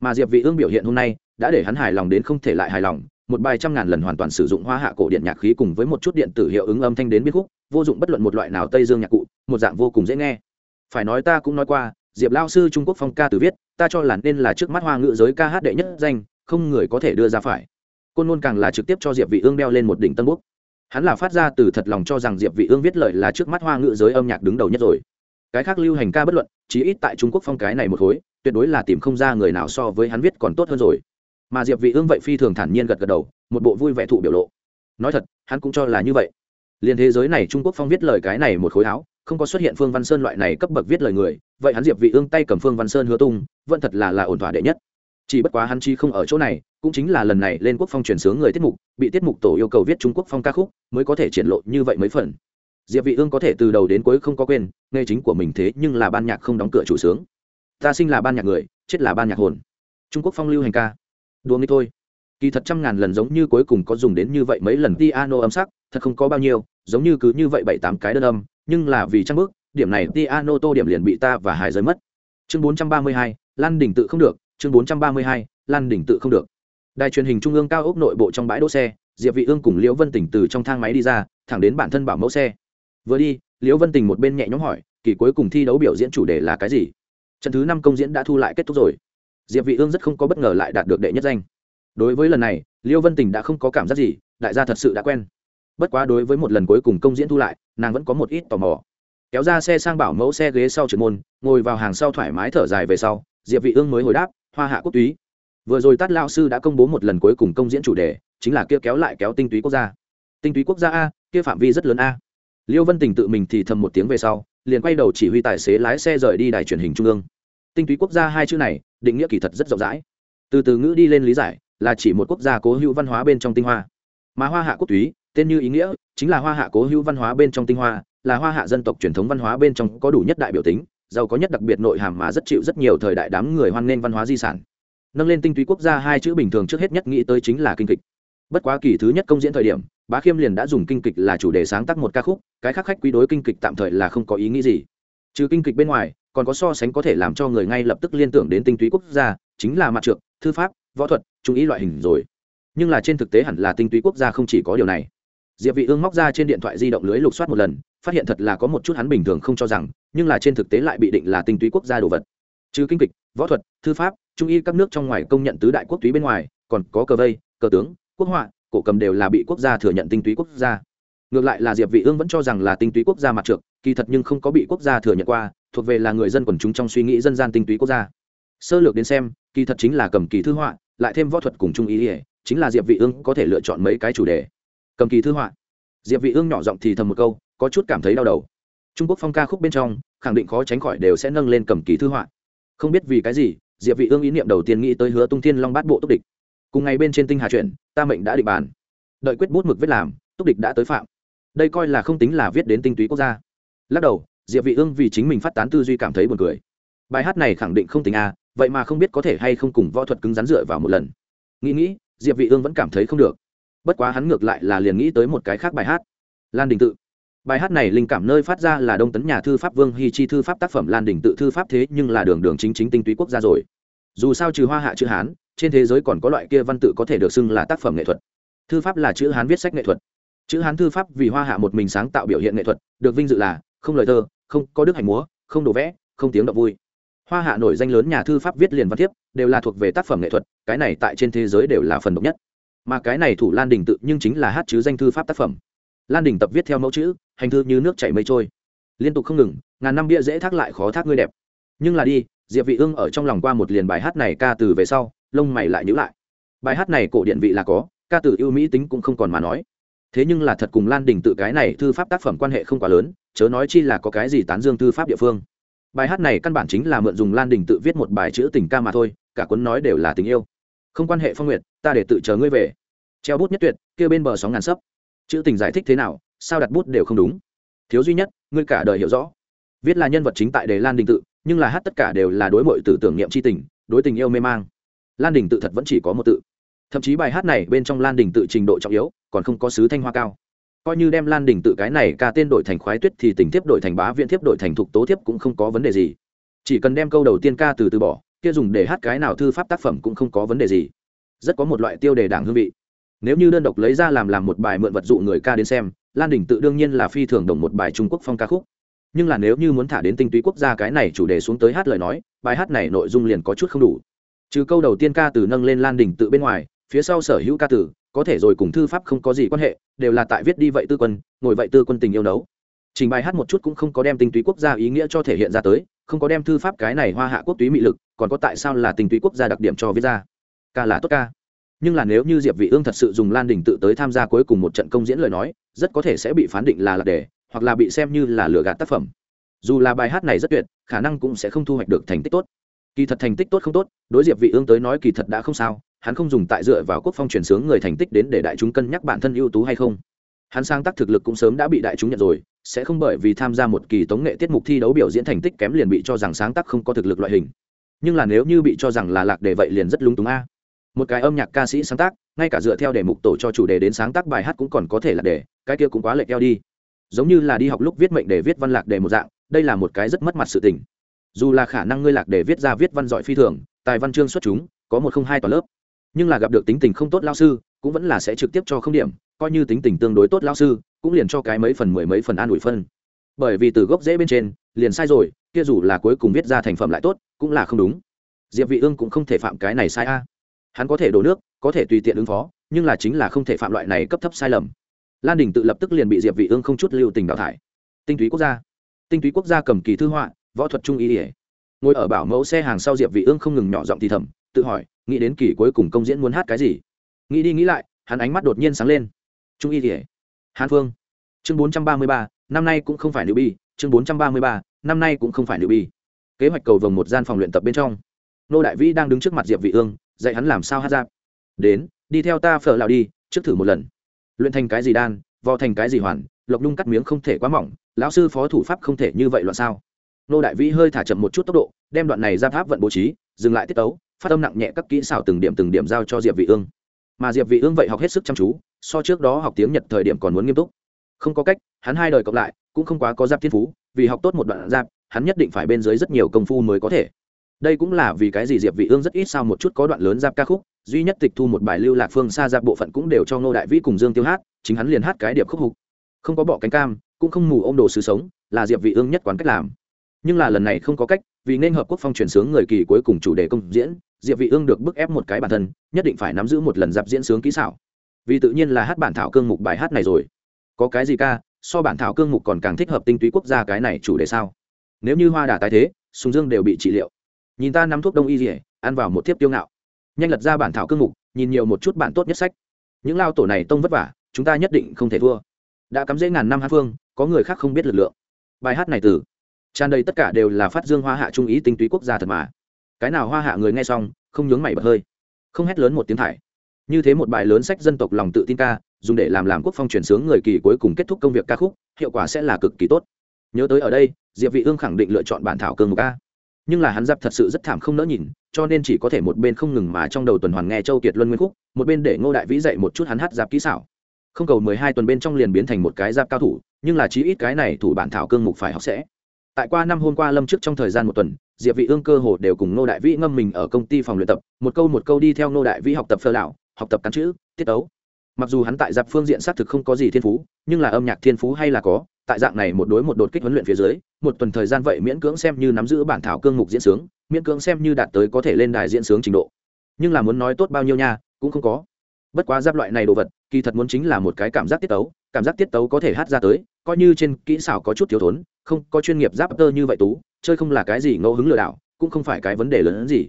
A: Mà diệp vị ương biểu hiện hôm nay, đã để hắn hài lòng đến không thể lại hài lòng, một bài trăm ngàn lần hoàn toàn sử dụng hoa hạ cổ điện nhạc khí cùng với một chút điện tử hiệu ứng âm thanh đến biên khúc, vô dụng bất luận một loại nào tây dương nhạc cụ, một dạng vô cùng dễ nghe. Phải nói ta cũng nói qua, diệp lao sư trung quốc phong ca từ viết, ta cho là nên là trước mắt hoa ngữ giới ca hát đệ nhất danh, không người có thể đưa ra phải. Côn luôn càng là trực tiếp cho diệp vị ương đeo lên một đỉnh tân quốc hắn là phát ra từ thật lòng cho rằng diệp vị ương viết lời là trước mắt hoa ngữ giới âm nhạc đứng đầu nhất rồi. Cái khác lưu hành ca bất luận, chí ít tại trung quốc phong cái này một khối, tuyệt đối là tìm không ra người nào so với hắn viết còn tốt hơn rồi. Mà diệp vị ương vậy phi thường thản nhiên gật gật đầu, một bộ vui vẻ thụ biểu lộ. Nói thật, hắn cũng cho là như vậy. Liên thế giới này trung quốc phong viết lời cái này một khối áo, không có xuất hiện phương văn sơn loại này cấp bậc viết lời người, vậy hắn diệp vị ương tay cầm phương văn sơn hứa tung, vẫn thật là là ổn thỏa đệ nhất chỉ bất quá hắn chi không ở chỗ này cũng chính là lần này lên quốc phong truyền sướng người tiết mục bị tiết mục tổ yêu cầu viết trung quốc phong ca khúc mới có thể triển lộ như vậy mấy phần. Diệp vị ương có thể từ đầu đến cuối không có quên nghề chính của mình thế nhưng là ban nhạc không đóng cửa chủ sướng. Ta sinh là ban nhạc người chết là ban nhạc hồn. Trung quốc phong lưu hành ca. Đùa nghĩ thôi. Kỳ thật trăm ngàn lần giống như cuối cùng có dùng đến như vậy mấy lần piano âm sắc thật không có bao nhiêu giống như cứ như vậy bảy tám cái đơn âm nhưng là vì trang bước điểm này piano tô điểm liền bị ta và hải rơi mất. Chương 432, lan đỉnh tự không được chương 432, lan đỉnh tự không được. Đài truyền hình trung ương cao ốc nội bộ trong bãi đỗ xe diệp vị ương cùng liễu vân tỉnh từ trong thang máy đi ra thẳng đến bản thân bảo mẫu xe. Vừa đi liễu vân tỉnh một bên nhẹ nhõm hỏi kỳ cuối cùng thi đấu biểu diễn chủ đề là cái gì? Trận thứ năm công diễn đã thu lại kết thúc rồi. Diệp vị ương rất không có bất ngờ lại đạt được đệ nhất danh. Đối với lần này liễu vân tỉnh đã không có cảm giác gì đại gia thật sự đã quen. Bất quá đối với một lần cuối cùng công diễn thu lại nàng vẫn có một ít tò mò. Kéo ra xe sang bảo mẫu xe ghế sau trượt môn ngồi vào hàng sau thoải mái thở dài về sau diệp vị ương mới hồi đáp hoa hạ quốc túy. Vừa rồi tát lao sư đã công bố một lần cuối cùng công diễn chủ đề, chính là kia kéo lại kéo tinh túy quốc gia. Tinh túy quốc gia a, kia phạm vi rất lớn a. Liêu vân tình tự mình thì thầm một tiếng về sau, liền quay đầu chỉ huy tài xế lái xe rời đi đài truyền hình trung ương. Tinh túy quốc gia hai chữ này, định nghĩa kỳ thật rất rộng rãi. Từ từ ngữ đi lên lý giải, là chỉ một quốc gia cố hữu văn hóa bên trong tinh hoa. Mà hoa hạ quốc túy, tên như ý nghĩa, chính là hoa hạ cố hữu văn hóa bên trong tinh hoa, là hoa hạ dân tộc truyền thống văn hóa bên trong có đủ nhất đại biểu tính giàu có nhất đặc biệt nội hàm mà rất chịu rất nhiều thời đại đám người hoan nghênh văn hóa di sản. Nâng lên tinh túy quốc gia hai chữ bình thường trước hết nhất nghĩ tới chính là kinh kịch. Bất quá kỳ thứ nhất công diễn thời điểm, bá khiêm liền đã dùng kinh kịch là chủ đề sáng tác một ca khúc, cái khác khách quý đối kinh kịch tạm thời là không có ý nghĩ gì. Trừ kinh kịch bên ngoài, còn có so sánh có thể làm cho người ngay lập tức liên tưởng đến tinh túy quốc gia, chính là mặt trượng, thư pháp, võ thuật, trung ý loại hình rồi. Nhưng là trên thực tế hẳn là tinh túy quốc gia không chỉ có điều này. Diệp vị ương móc ra trên điện thoại di động lưới lục soát một lần phát hiện thật là có một chút hắn bình thường không cho rằng, nhưng là trên thực tế lại bị định là tinh túy quốc gia đồ vật. Trừ kinh kịch, võ thuật, thư pháp, trung y các nước trong ngoài công nhận tứ đại quốc túy bên ngoài, còn có cờ vây, cờ tướng, quốc họa, cổ cầm đều là bị quốc gia thừa nhận tinh túy quốc gia. Ngược lại là diệp vị ương vẫn cho rằng là tinh túy quốc gia mặt trược, kỳ thật nhưng không có bị quốc gia thừa nhận qua, thuộc về là người dân quần chúng trong suy nghĩ dân gian tinh túy quốc gia. Sơ lược đến xem, kỳ thật chính là cầm kỳ thư họa, lại thêm võ thuật cùng trung ý ỉa chính là diệp vị ương có thể lựa chọn mấy cái chủ đề. Cầm kỳ thư họa. Diệp vị ương nhỏ giọng thì thầm một câu có chút cảm thấy đau đầu. Trung quốc phong ca khúc bên trong, khẳng định khó tránh khỏi đều sẽ nâng lên cầm ký thư họa. Không biết vì cái gì, diệp vị ương ý niệm đầu tiên nghĩ tới hứa tung thiên long bát bộ túc địch. Cùng ngày bên trên tinh hà chuyển ta mệnh đã định bàn. Đợi quyết bút mực viết làm, túc địch đã tới phạm. Đây coi là không tính là viết đến tinh túy quốc gia. Lắc đầu, diệp vị ương vì chính mình phát tán tư duy cảm thấy buồn cười. Bài hát này khẳng định không tính a, vậy mà không biết có thể hay không cùng võ thuật cứng rắn dựa vào một lần. Nghĩ nghĩ, diệp vị ương vẫn cảm thấy không được. Bất quá hắn ngược lại là liền nghĩ tới một cái khác bài hát. Lan đình tự bài hát này linh cảm nơi phát ra là đông tấn nhà thư pháp vương hy chi thư pháp tác phẩm lan đình tự thư pháp thế, nhưng là đường đường chính chính tinh túy quốc gia rồi. Dù sao trừ hoa hạ chữ hán, trên thế giới còn có loại kia văn tự có thể được xưng là tác phẩm nghệ thuật. Thư pháp là chữ hán viết sách nghệ thuật. Chữ hán thư pháp vì hoa hạ một mình sáng tạo biểu hiện nghệ thuật, được vinh dự là không lời thơ, không có đức hành múa, không đồ vẽ, không tiếng động vui. Hoa hạ nổi danh lớn nhà thư pháp viết liền văn thiếp, đều là thuộc về tác phẩm nghệ thuật, cái này tại trên thế giới đều là phần độc nhất. Mà cái này thủ lan đình tự nhưng chính là hát chứ danh thư pháp tác phẩm. Lan đình tập viết theo mẫu chữ hành thư như nước chảy mây trôi. Liên tục không ngừng, ngàn năm bia dễ thác lại khó thác ngươi đẹp. Nhưng là đi, diệp vị ương ở trong lòng qua một liền bài hát này ca từ về sau, lông mày lại nhíu lại. Bài hát này cổ điện vị là có, ca từ yêu mỹ tính cũng không còn mà nói. Thế nhưng là thật cùng lan đình tự cái này thư pháp tác phẩm quan hệ không quá lớn, chớ nói chi là có cái gì tán dương thư pháp địa phương. Bài hát này căn bản chính là mượn dùng lan đình tự viết một bài chữ tình ca mà thôi, cả cuốn nói đều là tình yêu. Không quan hệ phong nguyệt, ta để tự chờ ngươi về. Treo bút nhất tuyệt, kia bên bờ sóng ngàn sấp. Chữ tình giải thích thế nào sao đặt bút đều không đúng. Thiếu duy nhất, ngươi cả đời hiểu rõ. Viết là nhân vật chính tại đề lan đình tự, nhưng là hát tất cả đều là đối mội tử tưởng niệm c h i tình, đối tình yêu mê mang. Lan đình tự thật vẫn chỉ có một tự. Thậm chí bài hát này bên trong lan đình tự trình độ trọng yếu, còn không có sứ thanh hoa cao. Coi như đem lan đình tự cái này ca tên đổi thành khoái tuyết thì tình thiếp đổi thành bá viện thiếp đổi thành thục tố thiếp cũng không có vấn đề gì. Chỉ cần đem câu đầu tiên ca từ từ bỏ, kia dùng để hát cái nào thư pháp tác phẩm cũng không có vấn đề gì. Rất có một loại tiêu đề đảng hương vị nếu như đơn độc lấy ra làm làm một bài mượn vật dụ người ca đến xem, lan đình tự đương nhiên là phi thường đồng một bài trung quốc phong ca khúc. Nhưng là nếu như muốn thả đến tinh túy quốc gia cái này chủ đề xuống tới hát lời nói, bài hát này nội dung liền có chút không đủ. Trừ câu đầu tiên ca từ nâng lên lan đình tự bên ngoài, phía sau sở hữu ca từ, có thể rồi cùng thư pháp không có gì quan hệ, đều là tại viết đi vậy tư quân, ngồi vậy tư quân tình yêu đấu trình bài hát một chút cũng không có đem tinh túy quốc gia ý nghĩa cho thể hiện ra tới, không có đem thư pháp cái này hoa hạ quốc túy mị lực, còn có tại sao là tinh túy quốc gia đặc điểm cho viết ra. Ca là tốt ca nhưng là nếu như diệp vị ương thật sự dùng lan đình tự tới tham gia cuối cùng một trận công diễn lời nói, rất có thể sẽ bị phán định là lạc đề, hoặc là bị xem như là lừa gạt tác phẩm. Dù là bài hát này rất tuyệt, khả năng cũng sẽ không thu hoạch được thành tích tốt. Kỳ thật thành tích tốt không tốt, đối diệp vị ương tới nói kỳ thật đã không sao, hắn không dùng tại dựa vào quốc phong truyền sướng người thành tích đến để đại chúng cân nhắc bản thân ưu tú hay không. Hắn sáng tác thực lực cũng sớm đã bị đại chúng nhận rồi, sẽ không bởi vì tham gia một kỳ tống nghệ tiết mục thi đấu biểu diễn thành tích kém liền bị cho rằng sáng tác không có thực lực loại hình. Nhưng là nếu như bị cho rằng là lạc đề vậy liền rất lung túng a một cái âm nhạc ca sĩ sáng tác, ngay cả dựa theo đề mục tổ cho chủ đề đến sáng tác bài hát cũng còn có thể là đề, cái kia cũng quá lệch eo đi. Giống như là đi học lúc viết mệnh để viết văn lạc đề một dạng, đây là một cái rất mất mặt sự tình. Dù là khả năng ngươi lạc để viết ra viết văn giỏi phi thường, tài văn chương xuất chúng, có một không hai toàn lớp. Nhưng là gặp được tính tình không tốt lao sư, cũng vẫn là sẽ trực tiếp cho không điểm, coi như tính tình tương đối tốt lao sư, cũng liền cho cái mấy phần mười mấy phần an ủi phân. Bởi vì từ gốc dễ bên trên, liền sai rồi, kia dù là cuối cùng viết ra thành phẩm lại tốt, cũng là không đúng. Diệp vị ương cũng không thể phạm cái này sai a hắn có thể đổ nước có thể tùy tiện ứng phó nhưng là chính là không thể phạm loại này cấp thấp sai lầm. Lan đình tự lập tức liền bị diệp vị ương không chút lưu tình đào thải. Tinh túy quốc gia. Tinh túy quốc gia cầm kỳ thư họa võ thuật trung ý ỉa. Ngồi ở bảo mẫu xe hàng sau diệp vị ương không ngừng nhỏ giọng thì thầm tự hỏi nghĩ đến kỳ cuối cùng công diễn muốn hát cái gì? Nghĩ đi nghĩ lại hắn ánh mắt đột nhiên sáng lên. Trung y ỉa. Hàn phương. Chương 433, năm nay cũng không phải nữ bi. Chương 433, năm nay cũng không phải nữ bi. Kế hoạch cầu vồng một gian phòng luyện tập bên trong. Nô đại vĩ đang đứng trước mặt diệp vị ương dạy hắn làm sao hát giáp. Đến, đi theo ta phở lào đi, trước thử một lần. Luyện thành cái gì đan, vò thành cái gì hoàn, lộc nhung cắt miếng không thể quá mỏng, lão sư phó thủ pháp không thể như vậy loạn sao. Nô đại vĩ hơi thả chậm một chút tốc độ, đem đoạn này ra pháp vận bố trí, dừng lại tiết tấu, phát âm nặng nhẹ các kỹ xảo từng điểm từng điểm giao cho diệp vị ương. Mà diệp vị ương vậy học hết sức chăm chú, so trước đó học tiếng nhật thời điểm còn muốn nghiêm túc. Không có cách, hắn hai đời cộng lại, cũng không quá có giáp thiên phú, vì học tốt một đoạn giáp, hắn nhất định phải bên dưới rất nhiều công phu mới có thể đây cũng là vì cái gì diệp vị ương rất ít sao một chút có đoạn lớn giáp ca khúc, duy nhất tịch thu một bài lưu lạc phương xa giáp bộ phận cũng đều cho ngô đại vĩ cùng dương tiêu hát, chính hắn liền hát cái điệp khúc hục. Không có bỏ cánh cam, cũng không mù ôm đồ sứ sống, là diệp vị ương nhất quán cách làm. Nhưng là lần này không có cách, vì nên hợp quốc phong truyền sướng người kỳ cuối cùng chủ đề công diễn, diệp vị ương được bức ép một cái bản thân, nhất định phải nắm giữ một lần dạp diễn sướng kỹ xảo. Vì tự nhiên là hát bản thảo cương mục bài hát này rồi. Có cái gì ca, so bản thảo cương mục còn càng thích hợp tinh túy quốc gia cái này chủ đề sao? Nếu như hoa đà tái thế, sùng dương đều bị trị liệu nhìn ta nắm thuốc đông y dỉa ăn vào một thiếp tiêu ngạo. Nhanh lật ra bản thảo cương mục, nhìn nhiều một chút bản tốt nhất sách. Những lao tổ này tông vất vả, chúng ta nhất định không thể thua. Đã cắm dễ ngàn năm hát phương có người khác không biết lực lượng. Bài hát này từ, tràn đầy tất cả đều là phát dương hoa hạ trung ý tinh túy quốc gia thật mà. Cái nào hoa hạ người nghe xong, không nhướng mày bật hơi. Không hét lớn một tiếng thải. Như thế một bài lớn sách dân tộc lòng tự tin ca, dùng để làm làm quốc phong chuyển sướng người kỳ cuối cùng kết thúc công việc ca khúc, hiệu quả sẽ là cực kỳ tốt. Nhớ tới ở đây, diệp vị ương khẳng định lựa chọn bản thảo cương mục ca nhưng là hắn giáp thật sự rất thảm không nỡ nhìn, cho nên chỉ có thể một bên không ngừng mà trong đầu tuần hoàn nghe châu kiệt luân nguyên khúc, một bên để ngô đại vĩ dạy một chút hắn hát giáp kỹ xảo. Không cầu mười hai tuần bên trong liền biến thành một cái giáp cao thủ, nhưng là chí ít cái này thủ bản thảo cương mục phải học sẽ. Tại qua năm hôm qua lâm trước trong thời gian một tuần, diệp vị ương cơ hồ đều cùng Ngô đại vĩ ngâm mình ở công ty phòng luyện tập, một câu một câu đi theo Ngô đại vĩ học tập phơ lão học tập cắn chữ, tiết tấu. Mặc dù hắn tại giáp phương diện xác thực không có gì thiên phú, nhưng là âm nhạc thiên phú hay là có tại dạng này một đối một đột kích huấn luyện phía dưới, một tuần thời gian vậy miễn cưỡng xem như nắm giữ bản thảo cương mục diễn sướng, miễn cưỡng xem như đạt tới có thể lên đài diễn sướng trình độ. Nhưng là muốn nói tốt bao nhiêu nha, cũng không có. Bất quá giáp loại này đồ vật, kỳ thật muốn chính là một cái cảm giác tiết tấu, cảm giác tiết tấu có thể hát ra tới, coi như trên kỹ xảo có chút thiếu thốn, không, có chuyên nghiệp giáp tơ như vậy tú, chơi không là cái gì ngẫu hứng lừa đảo, cũng không phải cái vấn đề lớn hơn gì.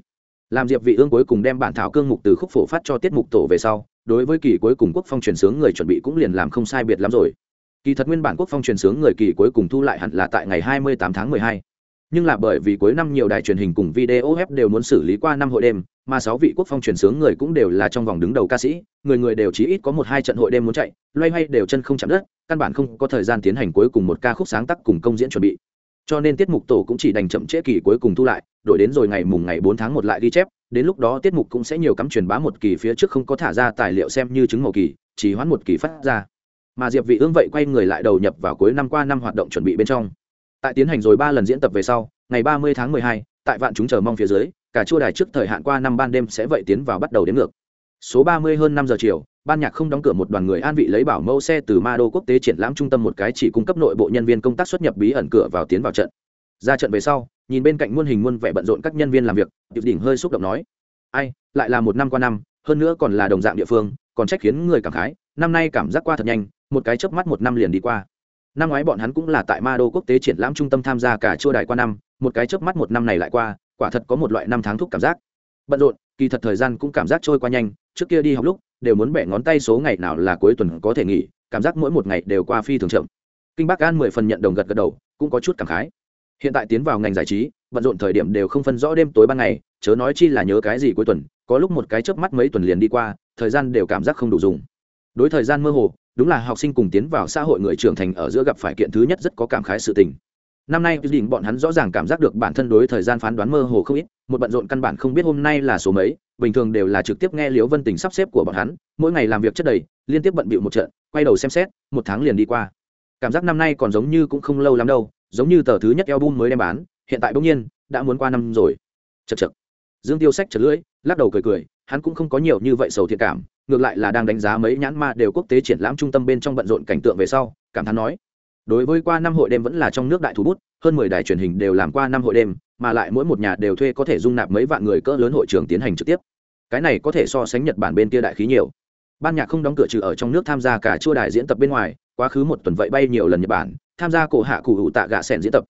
A: Làm diệp vị ương cuối cùng đem bản thảo cương mục từ khúc phổ phát cho tiết mục tổ về sau, đối với kỳ cuối cùng quốc phong truyền sướng người chuẩn bị cũng liền làm không sai biệt lắm rồi kỳ thật nguyên bản quốc phong truyền sướng người kỳ cuối cùng thu lại hẳn là tại ngày 28 tháng 12 nhưng là bởi vì cuối năm nhiều đài truyền hình cùng video web đều muốn xử lý qua năm hội đêm, mà sáu vị quốc phong truyền sướng người cũng đều là trong vòng đứng đầu ca sĩ, người người đều chỉ ít có một hai trận hội đêm muốn chạy, loay hoay đều chân không chạm đất, căn bản không có thời gian tiến hành cuối cùng một ca khúc sáng tác cùng công diễn chuẩn bị. Cho nên tiết mục tổ cũng chỉ đành chậm trễ kỳ cuối cùng thu lại, đổi đến rồi ngày mùng ngày bốn tháng một lại ghi chép, đến lúc đó tiết mục cũng sẽ nhiều cắm truyền bá một kỳ phía trước không có thả ra tài liệu xem như chứng màu kỳ, chỉ hoãn một kỳ phát ra mà diệp vị ương vậy quay người lại đầu nhập vào cuối năm qua năm hoạt động chuẩn bị bên trong. Tại tiến hành rồi ba lần diễn tập về sau ngày 30 tháng 12, tại vạn chúng chờ mong phía dưới cả chua đài trước thời hạn qua năm ban đêm sẽ vậy tiến vào bắt đầu đến ngược. Số 30 hơn 5 giờ chiều ban nhạc không đóng cửa một đoàn người an vị lấy bảo mẫu xe từ ma đô quốc tế triển lãm trung tâm một cái chỉ cung cấp nội bộ nhân viên công tác xuất nhập bí ẩn cửa vào tiến vào trận. Ra trận về sau nhìn bên cạnh muôn hình muôn vẻ bận rộn các nhân viên làm việc điệp đỉnh hơi xúc động nói ai lại là một năm qua năm hơn nữa còn là đồng dạng địa phương còn trách khiến người cảm khái năm nay cảm giác qua thật nhanh một cái chớp mắt một năm liền đi qua. Năm ngoái bọn hắn cũng là tại ma đô quốc tế triển lãm trung tâm tham gia cả chua đài qua năm, một cái chớp mắt một năm này lại qua, quả thật có một loại năm tháng thúc cảm giác. Bận rộn, kỳ thật thời gian cũng cảm giác trôi qua nhanh, trước kia đi học lúc, đều muốn bẻ ngón tay số ngày nào là cuối tuần có thể nghỉ, cảm giác mỗi một ngày đều qua phi thường chậm. Kinh bắc an mười phần nhận đồng gật gật đầu, cũng có chút cảm khái. Hiện tại tiến vào ngành giải trí, bận rộn thời điểm đều không phân rõ đêm tối ban ngày, chớ nói chi là nhớ cái gì cuối tuần, có lúc một cái chớp mắt mấy tuần liền đi qua, thời gian đều cảm giác không đủ dùng. Đối thời gian mơ hồ đúng là học sinh cùng tiến vào xã hội người trưởng thành ở giữa gặp phải kiện thứ nhất rất có cảm khái sự tình. Năm nay quyết định bọn hắn rõ ràng cảm giác được bản thân đối thời gian phán đoán mơ hồ không ít, một bận rộn căn bản không biết hôm nay là số mấy, bình thường đều là trực tiếp nghe liễu vân tình sắp xếp của bọn hắn, mỗi ngày làm việc chất đầy, liên tiếp bận bịu một trận, quay đầu xem xét, một tháng liền đi qua. Cảm giác năm nay còn giống như cũng không lâu lắm đâu, giống như tờ thứ nhất album mới đem bán, hiện tại bỗng nhiên, đã muốn qua năm rồi. Chật chật dương tiêu sách chật lưỡi, lắc đầu cười cười, hắn cũng không có nhiều như vậy sầu thiệt cảm ngược lại là đang đánh giá mấy nhãn ma đều quốc tế triển lãm trung tâm bên trong bận rộn cảnh tượng về sau, cảm thán nói, đối với qua năm hội đêm vẫn là trong nước đại thủ bút, hơn mười đài truyền hình đều làm qua năm hội đêm, mà lại mỗi một nhà đều thuê có thể dung nạp mấy vạn người cỡ lớn hội trường tiến hành trực tiếp. Cái này có thể so sánh nhật bản bên kia đại khí nhiều. Ban nhạc không đóng cửa trừ ở trong nước tham gia cả chua đài diễn tập bên ngoài, quá khứ một tuần vậy bay nhiều lần nhật bản, tham gia cổ hạ cụ hữu tạ gạ sẻn diễn tập.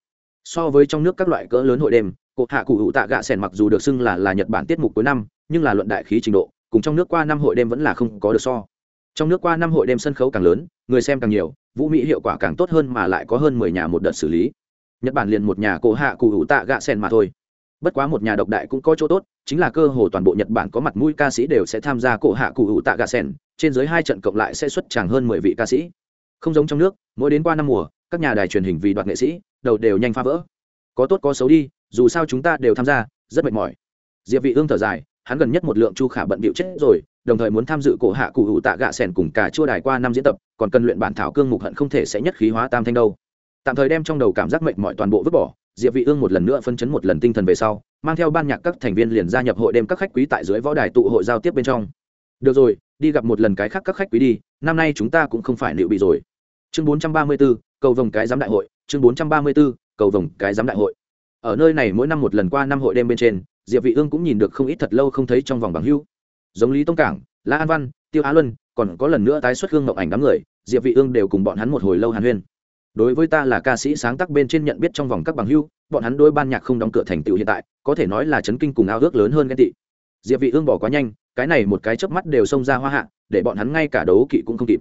A: So với trong nước các loại cỡ lớn hội đêm, cổ hạ cụ hữu tạ gạ sẻn mặc dù được xưng là là nhật bản tiết mục cuối năm, nhưng là luận đại khí trình độ cùng trong nước qua năm hội đêm vẫn là không có được so. Trong nước qua năm hội đêm sân khấu càng lớn, người xem càng nhiều, vũ mỹ hiệu quả càng tốt hơn mà lại có hơn mười nhà một đợt xử lý. Nhật bản liền một nhà cổ hạ cụ hữu tạ gạ sen mà thôi. Bất quá một nhà độc đại cũng có chỗ tốt, chính là cơ hồ toàn bộ nhật bản có mặt mũi ca sĩ đều sẽ tham gia cổ hạ cụ hữu tạ gạ sen trên dưới hai trận cộng lại sẽ xuất chẳng hơn mười vị ca sĩ. Không giống trong nước, mỗi đến qua năm mùa, các nhà đài truyền hình vì đoạt nghệ sĩ, đầu đều nhanh phá vỡ. Có tốt có xấu đi, dù sao chúng ta đều tham gia, rất mệt mỏi. Diệp vị ương thở dài hắn gần nhất một lượng chu khả bận bịu chết rồi đồng thời muốn tham dự cổ hạ cụ hữu tạ gạ sẻn cùng cả chua đài qua năm diễn tập còn cần luyện bản thảo cương mục hận không thể sẽ nhất khí hóa tam thanh đâu. Tạm thời đem trong đầu cảm giác mệnh mọi toàn bộ vứt bỏ diệp vị ương một lần nữa phân chấn một lần tinh thần về sau mang theo ban nhạc các thành viên liền gia nhập hội đêm các khách quý tại dưới võ đài tụ hội giao tiếp bên trong. Được rồi đi gặp một lần cái khác các khách quý đi năm nay chúng ta cũng không phải liệu bị rồi. Chương 434, cầu vồng cái giám đại hội chương 434, cầu vồng cái giám đại hội. Ở nơi này mỗi năm một lần qua năm hội đêm bên trên diệp vị ương cũng nhìn được không ít thật lâu không thấy trong vòng bằng hưu giống lý tông cảng, la an văn, tiêu á luân, còn có lần nữa tái xuất gương ngọc ảnh đám người, diệp vị ương đều cùng bọn hắn một hồi lâu hàn huyên. Đối với ta là ca sĩ sáng tác bên trên nhận biết trong vòng các bằng hưu bọn hắn đôi ban nhạc không đóng cửa thành tựu hiện tại, có thể nói là chấn kinh cùng ao ước lớn hơn ghen tị. Diệp vị ương bỏ quá nhanh, cái này một cái chớp mắt đều xông ra hoa hạ, để bọn hắn ngay cả đấu kỵ cũng không kịp.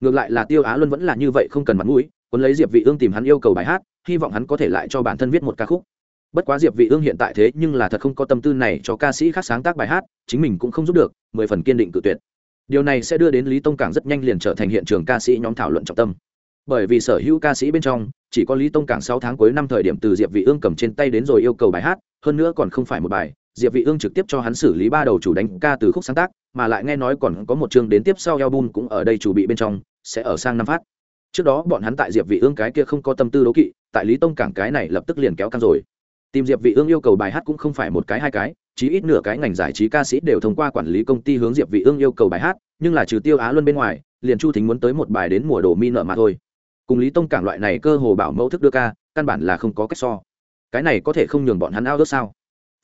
A: Ngược lại là tiêu á luân vẫn là như vậy không cần mặt mũi, cuốn lấy diệp vị ương tìm hắn yêu cầu bài hát, hy vọng hắn có thể lại cho bản thân viết một ca khúc bất quá diệp vị ương hiện tại thế nhưng là thật không có tâm tư này cho ca sĩ khác sáng tác bài hát, chính mình cũng không giúp được, mười phần kiên định cự tuyệt. Điều này sẽ đưa đến lý tông cảng rất nhanh liền trở thành hiện trường ca sĩ nhóm thảo luận trọng tâm. Bởi vì sở hữu ca sĩ bên trong, chỉ có lý tông cảng sáu tháng cuối năm thời điểm từ diệp vị ương cầm trên tay đến rồi yêu cầu bài hát, hơn nữa còn không phải một bài, diệp vị ương trực tiếp cho hắn xử lý ba đầu chủ đánh ca từ khúc sáng tác, mà lại nghe nói còn có một chương đến tiếp sau album cũng ở đây chủ bị bên trong, sẽ ở sang năm phát. Trước đó bọn hắn tại diệp vị ương cái kia không có tâm tư đấu kỵ, tại lý tông cảng cái này lập tức liền kéo căng rồi tìm diệp vị ương yêu cầu bài hát cũng không phải một cái hai cái, chí ít nửa cái ngành giải trí ca sĩ đều thông qua quản lý công ty hướng diệp vị ương yêu cầu bài hát, nhưng là trừ tiêu á luân bên ngoài, liền chu thính muốn tới một bài đến mùa đồ mi nợ mà thôi. Cùng lý tông cảng loại này cơ hồ bảo mẫu thức đưa ca, căn bản là không có cách so. Cái này có thể không nhường bọn hắn ao ước sao?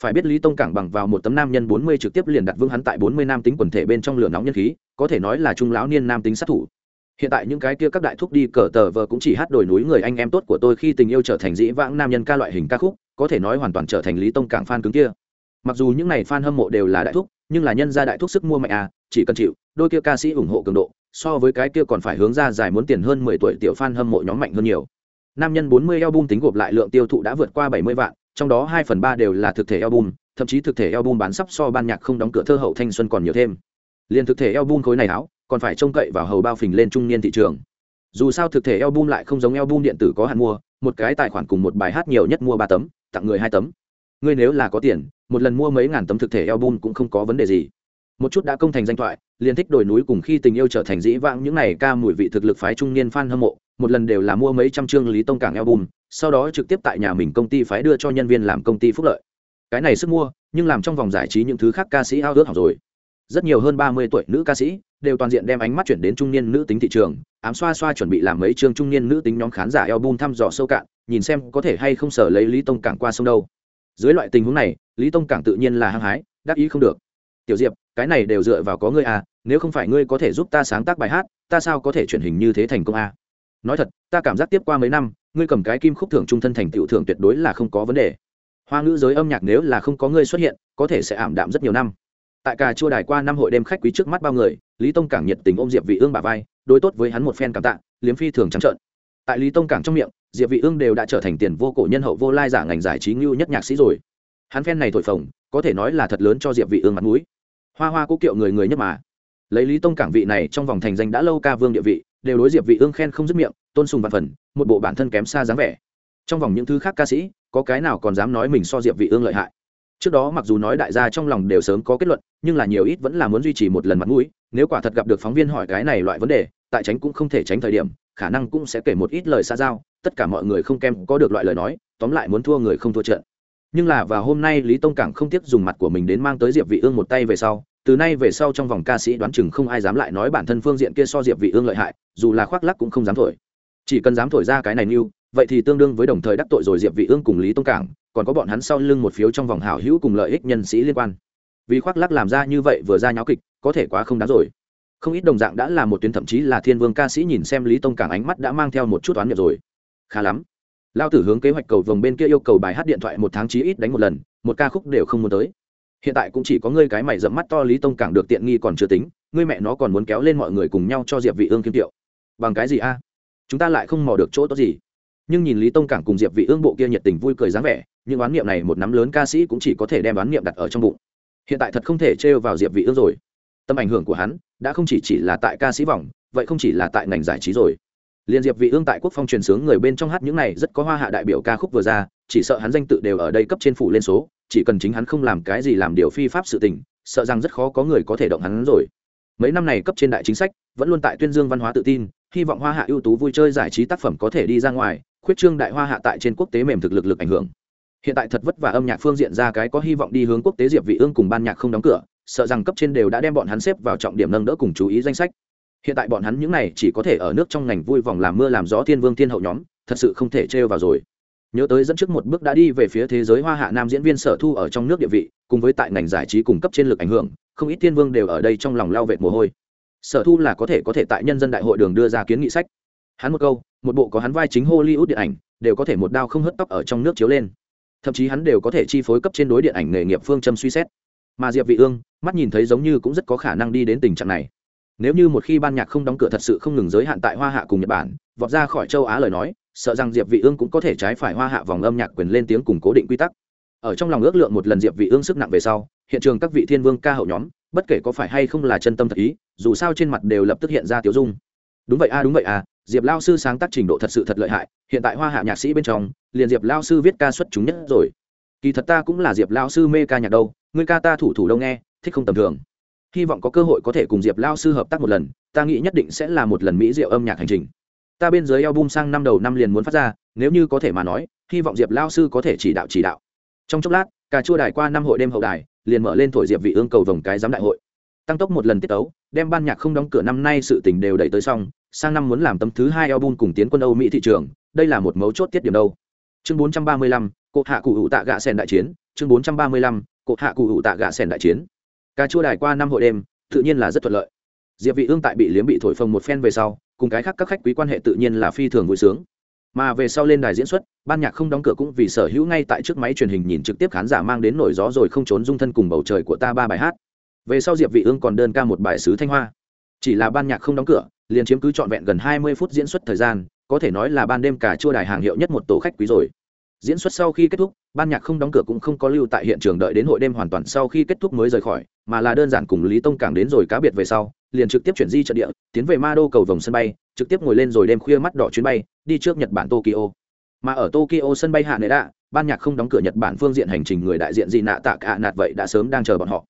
A: Phải biết lý tông cảng bằng vào một tấm nam nhân bốn mươi trực tiếp liền đặt vương hắn tại bốn mươi nam tính quần thể bên trong lửa nóng nhân khí, có thể nói là trung lão niên nam tính sát thủ. Hiện tại những cái kia các đại thúc đi cờ tờ vờ cũng chỉ hát đồi núi người anh em tốt của tôi khi tình yêu trở thành dĩ vãng nam nhân ca loại hình ca khúc có thể nói hoàn toàn trở thành lý tông cảng fan cứng kia. Mặc dù những này fan hâm mộ đều là đại thúc, nhưng là nhân gia đại thúc sức mua mạnh à chỉ cần chịu, đôi kia ca sĩ ủng hộ cường độ, so với cái kia còn phải hướng ra dài muốn tiền hơn mười tuổi tiểu fan hâm mộ nhóm mạnh hơn nhiều. Nam nhân bốn mươi album tính gộp lại lượng tiêu thụ đã vượt qua bảy mươi vạn, trong đó hai phần ba đều là thực thể album, thậm chí thực thể album bán sắp so ban nhạc không đóng cửa thơ hậu thanh xuân còn nhiều thêm. Liền thực thể album khối này áo, còn phải trông cậy vào hầu bao phình lên trung niên thị trường. Dù sao thực thể album lại không giống album điện tử có hạn mua, một cái tài khoản cùng một bài hát nhiều nhất mua ba tấm tặng người hai tấm. Ngươi nếu là có tiền, một lần mua mấy ngàn tấm thực thể album cũng không có vấn đề gì. Một chút đã công thành danh thoại, liền thích đồi núi cùng khi tình yêu trở thành dĩ vãng những này ca mùi vị thực lực phái trung niên fan hâm mộ, một lần đều là mua mấy trăm chương lý tông cảng album, sau đó trực tiếp tại nhà mình công ty phái đưa cho nhân viên làm công ty phúc lợi. Cái này sức mua, nhưng làm trong vòng giải trí những thứ khác ca sĩ ao ước học rồi. Rất nhiều hơn ba mươi tuổi nữ ca sĩ đều toàn diện đem ánh mắt chuyển đến trung niên nữ tính thị trường, ám xoa xoa chuẩn bị làm mấy chương trung niên nữ tính nhóm khán giả album thăm dò sâu cạn, nhìn xem có thể hay không sở lấy lý tông cảng qua sông đâu. Dưới loại tình huống này, lý tông cảng tự nhiên là hăng hái, đắc ý không được. Tiểu diệp, cái này đều dựa vào có ngươi à nếu không phải ngươi có thể giúp ta sáng tác bài hát, ta sao có thể chuyển hình như thế thành công à? nói thật, ta cảm giác tiếp qua mấy năm, ngươi cầm cái kim khúc thưởng trung thân thành tựu thưởng tuyệt đối là không có vấn đề. Hoa ngữ giới âm nhạc nếu là không có ngươi xuất hiện, có thể sẽ ảm đạm rất nhiều năm tại cà chua đài qua năm hội đêm khách quý trước mắt bao người, lý tông cảng nhiệt tình ôm diệp vị ương bà vai, đối tốt với hắn một phen cảm tạ, liếm phi thường trắng trợn. Tại lý tông cảng trong miệng, diệp vị ương đều đã trở thành tiền vô cổ nhân hậu vô lai giả ngành giải trí ngưu nhất nhạc sĩ rồi. Hắn phen này thổi phồng, có thể nói là thật lớn cho diệp vị ương mặt mũi. Hoa hoa cố kiệu người người nhất mà. Lấy lý tông cảng vị này trong vòng thành danh đã lâu ca vương địa vị, đều đối diệp vị ương khen không dứt miệng, tôn sùng vạn phần, một bộ bản thân kém xa dáng vẻ. Trong vòng những thứ khác ca sĩ, có cái nào còn dám nói mình so diệp vị ương lợi hại? Trước đó mặc dù nói đại gia trong lòng đều sớm có kết luận, nhưng là nhiều ít vẫn là muốn duy trì một lần mặt mũi, nếu quả thật gặp được phóng viên hỏi cái này loại vấn đề, tại tránh cũng không thể tránh thời điểm, khả năng cũng sẽ kể một ít lời xa giao, tất cả mọi người không kem có được loại lời nói, tóm lại muốn thua người không thua trận. Nhưng là vào hôm nay lý tông cảng không tiếc dùng mặt của mình đến mang tới diệp vị ương một tay về sau, từ nay về sau trong vòng ca sĩ đoán chừng không ai dám lại nói bản thân phương diện kia so diệp vị ương lợi hại, dù là khoác lác cũng không dám thổi. Chỉ cần dám thổi ra cái này như, vậy thì tương đương với đồng thời đắc tội rồi diệp vị ương cùng lý tông cảng còn có bọn hắn sau lưng một phiếu trong vòng hảo hữu cùng lợi ích nhân sĩ liên quan. Vì khoác lắc làm ra như vậy vừa ra nháo kịch, có thể quá không đáng rồi. Không ít đồng dạng đã là một tuyến thậm chí là thiên vương ca sĩ nhìn xem lý tông cảng ánh mắt đã mang theo một chút toán nghiệp rồi. Khá lắm. Lao tử hướng kế hoạch cầu vồng bên kia yêu cầu bài hát điện thoại một tháng chí ít đánh một lần, một ca khúc đều không muốn tới. Hiện tại cũng chỉ có ngươi cái mày dẫm mắt to lý tông cảng được tiện nghi còn chưa tính, ngươi mẹ nó còn muốn kéo lên mọi người cùng nhau cho diệp vị ương kiêm tiệu. Bằng cái gì a? Chúng ta lại không mò được chỗ tốt gì nhưng nhìn lý tông cảng cùng diệp vị ương bộ kia nhiệt tình vui cười dáng vẻ, những oán niệm này một nắm lớn ca sĩ cũng chỉ có thể đem oán niệm đặt ở trong bụng. Hiện tại thật không thể trêu vào diệp vị ương rồi. Tâm ảnh hưởng của hắn đã không chỉ chỉ là tại ca sĩ vòng, vậy không chỉ là tại ngành giải trí rồi. Liên diệp vị ương tại quốc phong truyền sướng người bên trong hát những này rất có hoa hạ đại biểu ca khúc vừa ra, chỉ sợ hắn danh tự đều ở đây cấp trên phủ lên số, chỉ cần chính hắn không làm cái gì làm điều phi pháp sự tình, sợ rằng rất khó có người có thể động hắn rồi. Mấy năm này cấp trên đại chính sách vẫn luôn tại tuyên dương văn hóa tự tin, hy vọng hoa hạ ưu tú vui chơi giải trí tác phẩm có thể đi ra ngoài khuyết trương đại hoa hạ tại trên quốc tế mềm thực lực lực ảnh hưởng. Hiện tại thật vất vả âm nhạc phương diện ra cái có hy vọng đi hướng quốc tế diệp vị ương cùng ban nhạc không đóng cửa, sợ rằng cấp trên đều đã đem bọn hắn xếp vào trọng điểm nâng đỡ cùng chú ý danh sách. Hiện tại bọn hắn những này chỉ có thể ở nước trong ngành vui vòng làm mưa làm gió thiên vương thiên hậu nhóm, thật sự không thể treo vào rồi. Nhớ tới dẫn trước một bước đã đi về phía thế giới hoa hạ nam diễn viên sở thu ở trong nước địa vị, cùng với tại ngành giải trí cùng cấp trên lực ảnh hưởng, không ít thiên vương đều ở đây trong lòng lao vệt mồ hôi. Sở thu là có thể có thể tại nhân dân đại hội đường đưa ra kiến nghị sách hắn một câu, một bộ có hắn vai chính hollywood điện ảnh, đều có thể một đao không hớt tóc ở trong nước chiếu lên. Thậm chí hắn đều có thể chi phối cấp trên đối điện ảnh nghề nghiệp phương châm suy xét. Mà diệp vị ương, mắt nhìn thấy giống như cũng rất có khả năng đi đến tình trạng này. Nếu như một khi ban nhạc không đóng cửa thật sự không ngừng giới hạn tại hoa hạ cùng nhật bản, vọt ra khỏi châu á lời nói, sợ rằng diệp vị ương cũng có thể trái phải hoa hạ vòng âm nhạc quyền lên tiếng cùng cố định quy tắc. Ở trong lòng ước lượng một lần diệp vị ương sức nặng về sau, hiện trường các vị thiên vương ca hậu nhóm, bất kể có phải hay không là chân tâm thật ý, dù sao trên mặt đều lập tức hiện ra tiểu dung. Đúng vậy a, đúng vậy a diệp lao sư sáng tác trình độ thật sự thật lợi hại, hiện tại hoa hạ nhạc sĩ bên trong, liền diệp lao sư viết ca xuất chúng nhất rồi. Kỳ thật ta cũng là diệp lao sư mê ca nhạc đâu người ca ta thủ thủ đâu nghe, thích không tầm thường. Hy vọng có cơ hội có thể cùng diệp lao sư hợp tác một lần, ta nghĩ nhất định sẽ là một lần mỹ diệu âm nhạc hành trình. Ta bên dưới album sang năm đầu năm liền muốn phát ra, nếu như có thể mà nói, hy vọng diệp lao sư có thể chỉ đạo chỉ đạo. Trong chốc lát, cà chua đài qua năm hội đêm hậu đài, liền mở lên thổi diệp vị ương cầu vòng cái giám đại hội. Tăng tốc một lần tiết tấu, đem ban nhạc không đóng cửa năm nay sự tình đều đẩy tới xong sang năm muốn làm tấm thứ hai album cùng tiến quân âu mỹ thị trường đây là một mấu chốt tiết điểm đâu. Chương 435, cột hạ cụ hữu tạ gạ sen đại chiến. Chương 435, cột hạ cụ hữu tạ gạ sen đại chiến. Cà chua đài qua năm hội đêm tự nhiên là rất thuận lợi. Diệp vị ương tại bị liếm bị thổi phồng một phen về sau cùng cái khác các khách quý quan hệ tự nhiên là phi thường vui sướng. Mà về sau lên đài diễn xuất ban nhạc không đóng cửa cũng vì sở hữu ngay tại trước máy truyền hình nhìn trực tiếp khán giả mang đến nổi gió rồi không trốn dung thân cùng bầu trời của ta ba bài hát. Về sau diệp vị ương còn đơn ca một bài sứ thanh hoa. Chỉ là ban nhạc không đóng cửa liền chiếm cứ trọn vẹn gần 20 phút diễn xuất thời gian, có thể nói là ban đêm cả chua đài hàng hiệu nhất một tổ khách quý rồi. Diễn xuất sau khi kết thúc, ban nhạc không đóng cửa cũng không có lưu tại hiện trường đợi đến hội đêm hoàn toàn sau khi kết thúc mới rời khỏi, mà là đơn giản cùng lý tông cảng đến rồi cá biệt về sau, liền trực tiếp chuyển di trận địa, tiến về ma đô cầu vòng sân bay, trực tiếp ngồi lên rồi đêm khuya mắt đỏ chuyến bay, đi trước nhật bản tokyo. Mà ở tokyo sân bay hạ nệ đạ, ban nhạc không đóng cửa nhật bản phương diện hành trình người đại diện gì nạ tạ cả nạt vậy đã sớm đang chờ bọn họ.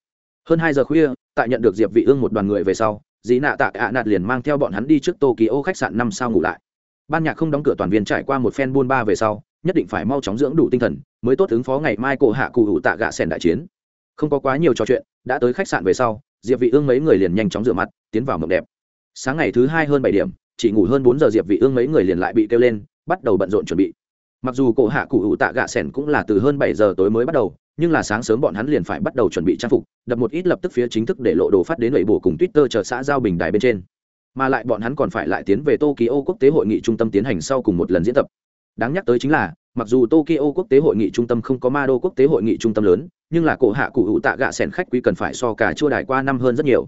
A: Hơn hai giờ khuya, tại nhận được diệp vị ương một đoàn người về sau dĩ nạ tạ ạ nạt liền mang theo bọn hắn đi trước tokyo khách sạn năm sao ngủ lại. Ban nhạc không đóng cửa toàn viên trải qua một phen buôn ba về sau, nhất định phải mau chóng dưỡng đủ tinh thần, mới tốt ứng phó ngày mai cổ hạ cụ hữu tạ gạ sẻn đại chiến. Không có quá nhiều trò chuyện, đã tới khách sạn về sau, diệp vị ương mấy người liền nhanh chóng rửa mặt, tiến vào mộng đẹp. Sáng ngày thứ hai hơn bảy điểm, chỉ ngủ hơn bốn giờ diệp vị ương mấy người liền lại bị kêu lên, bắt đầu bận rộn chuẩn bị. Mặc dù cổ hạ cụ hữu tạ gạ sẻn cũng là từ hơn bảy giờ tối mới bắt đầu nhưng là sáng sớm bọn hắn liền phải bắt đầu chuẩn bị trang phục, đập một ít lập tức phía chính thức để lộ đồ phát đến nội bộ cùng twitter chờ xã giao bình đài bên trên. Mà lại bọn hắn còn phải lại tiến về tokyo quốc tế hội nghị trung tâm tiến hành sau cùng một lần diễn tập. Đáng nhắc tới chính là, mặc dù tokyo quốc tế hội nghị trung tâm không có ma đô quốc tế hội nghị trung tâm lớn, nhưng là cổ hạ cụ hữu tạ gạ sẻn khách quý cần phải so cả chua đài qua năm hơn rất nhiều.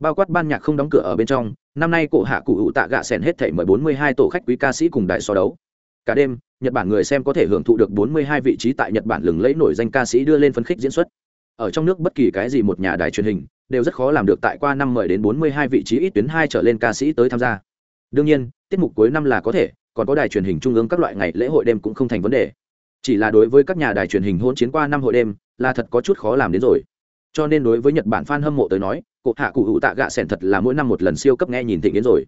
A: Bao quát ban nhạc không đóng cửa ở bên trong, năm nay cổ hạ cụ hữu tạ gạ sẻn hết thể mời bốn mươi hai tổ khách quý ca sĩ cùng đại so đấu. Cả đêm nhật bản người xem có thể hưởng thụ được bốn mươi hai vị trí tại nhật bản lừng lẫy nổi danh ca sĩ đưa lên phấn khích diễn xuất. Ở trong nước bất kỳ cái gì một nhà đài truyền hình đều rất khó làm được tại qua năm mười đến bốn mươi hai vị trí ít tuyến hai trở lên ca sĩ tới tham gia. Đương nhiên, tiết mục cuối năm là có thể, còn có đài truyền hình trung ương các loại ngày lễ hội đêm cũng không thành vấn đề. Chỉ là đối với các nhà đài truyền hình hôn chiến qua năm hội đêm là thật có chút khó làm đến rồi. Cho nên đối với nhật bản fan hâm mộ tới nói cụ hạ cụ hữu tạ gạ sẻn thật là mỗi năm một lần siêu cấp nghe nhìn thịnh đến rồi.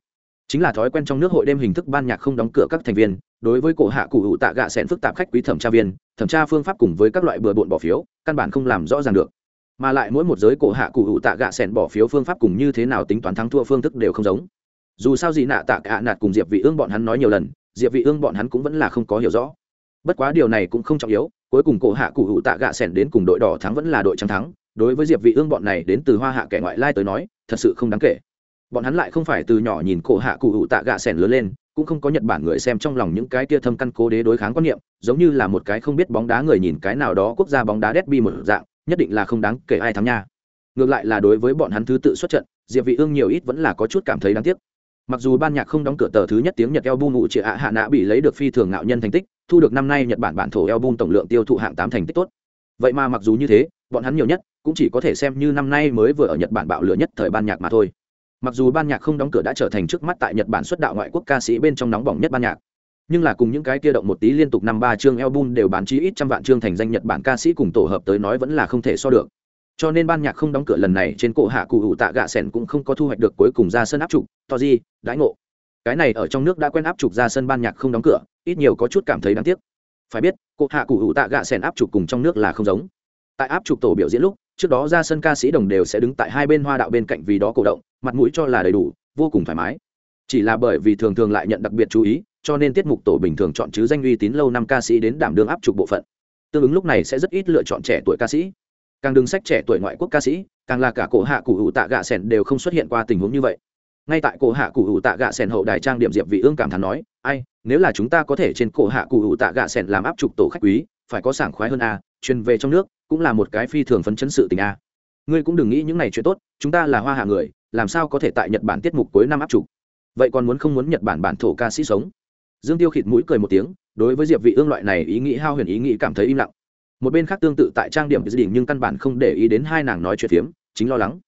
A: Chính là thói quen trong nước hội đêm hình thức ban nhạc không đóng cửa các thành viên đối với cổ hạ cụ hữu tạ gạ sẻn phức tạp khách quý thẩm tra viên, thẩm tra phương pháp cùng với các loại bừa bộn bỏ phiếu, căn bản không làm rõ ràng được. Mà lại mỗi một giới cổ hạ cụ hữu tạ gạ sẻn bỏ phiếu phương pháp cùng như thế nào tính toán thắng thua phương thức đều không giống. Dù sao gì nạ tạ gạ nạt cùng diệp vị ương bọn hắn nói nhiều lần, diệp vị ương bọn hắn cũng vẫn là không có hiểu rõ. Bất quá điều này cũng không trọng yếu, cuối cùng cổ hạ cụ hữu tạ gạ sẻn đến cùng đội đỏ thắng vẫn là đội trắng thắng, đối với diệp vị ương bọn này đến từ hoa hạ kẻ ngoại lai tới nói, thật sự không đáng kể. Bọn hắn lại không phải từ nhỏ nhìn cổ hạ cụ hữu tạ gạ sẻn lớn lên cũng không có nhật bản người xem trong lòng những cái kia thâm căn cố đế đối kháng quan niệm, giống như là một cái không biết bóng đá người nhìn cái nào đó quốc gia bóng đá đét bi một dạng, nhất định là không đáng kể ai thắng nha. Ngược lại là đối với bọn hắn thứ tự xuất trận, diệp vị ương nhiều ít vẫn là có chút cảm thấy đáng tiếc. Mặc dù ban nhạc không đóng cửa tờ thứ nhất tiếng nhật album ngụ chị ạ hạ nã bị lấy được phi thường ngạo nhân thành tích, thu được năm nay nhật bản bản thổ album tổng lượng tiêu thụ hạng tám thành tích tốt. Vậy mà mặc dù như thế, bọn hắn nhiều nhất cũng chỉ có thể xem như năm nay mới vừa ở nhật bản bạo lửa nhất thời ban nhạc mà thôi mặc dù ban nhạc không đóng cửa đã trở thành trước mắt tại nhật bản xuất đạo ngoại quốc ca sĩ bên trong nóng bỏng nhất ban nhạc, nhưng là cùng những cái kia động một tí liên tục năm ba chương album đều bán chí ít trăm vạn chương thành danh nhật bản ca sĩ cùng tổ hợp tới nói vẫn là không thể so được. Cho nên ban nhạc không đóng cửa lần này trên cổ hạ cụ hữu tạ gạ sẻn cũng không có thu hoạch được cuối cùng ra sân áp trục, to gì, đãi ngộ. Cái này ở trong nước đã quen áp trục ra sân ban nhạc không đóng cửa, ít nhiều có chút cảm thấy đáng tiếc. Phải biết cụ hạ cụ hữu tạ gạ sẻn áp trục cùng trong nước là không giống. Tại áp trục tổ biểu diễn lúc trước đó ra sân ca sĩ đồng đều sẽ đứng tại hai bên hoa đạo bên cạnh vì đó cổ động, mặt mũi cho là đầy đủ, vô cùng thoải mái. Chỉ là bởi vì thường thường lại nhận đặc biệt chú ý, cho nên tiết mục tổ bình thường chọn chứ danh uy tín lâu năm ca sĩ đến đảm đương áp trục bộ phận. Tương ứng lúc này sẽ rất ít lựa chọn trẻ tuổi ca sĩ. Càng đừng sách trẻ tuổi ngoại quốc ca sĩ, càng là cả cổ hạ cụ hữu tạ gạ sẻn đều không xuất hiện qua tình huống như vậy. Ngay tại cổ hạ cụ hữu tạ gạ sẻn hậu đài trang điểm diệp vị ương cảm thán nói, ai, nếu là chúng ta có thể trên cổ hạ cụ hữu tạ gạ sẻn làm áp trục tổ khách quý, phải có sảng khoái hơn a truyền về trong nước, cũng là một cái phi thường phấn chấn sự tình a. Ngươi cũng đừng nghĩ những này chuyện tốt, chúng ta là hoa hạ người, làm sao có thể tại nhật bản tiết mục cuối năm áp trục vậy còn muốn không muốn nhật bản bản thổ ca sĩ sống? Dương tiêu khịt mũi cười một tiếng, đối với diệp vị ương loại này ý nghĩ hao huyền ý nghĩ cảm thấy im lặng. Một bên khác tương tự tại trang điểm đình nhưng căn bản không để ý đến hai nàng nói chuyện phiếm, chính lo lắng.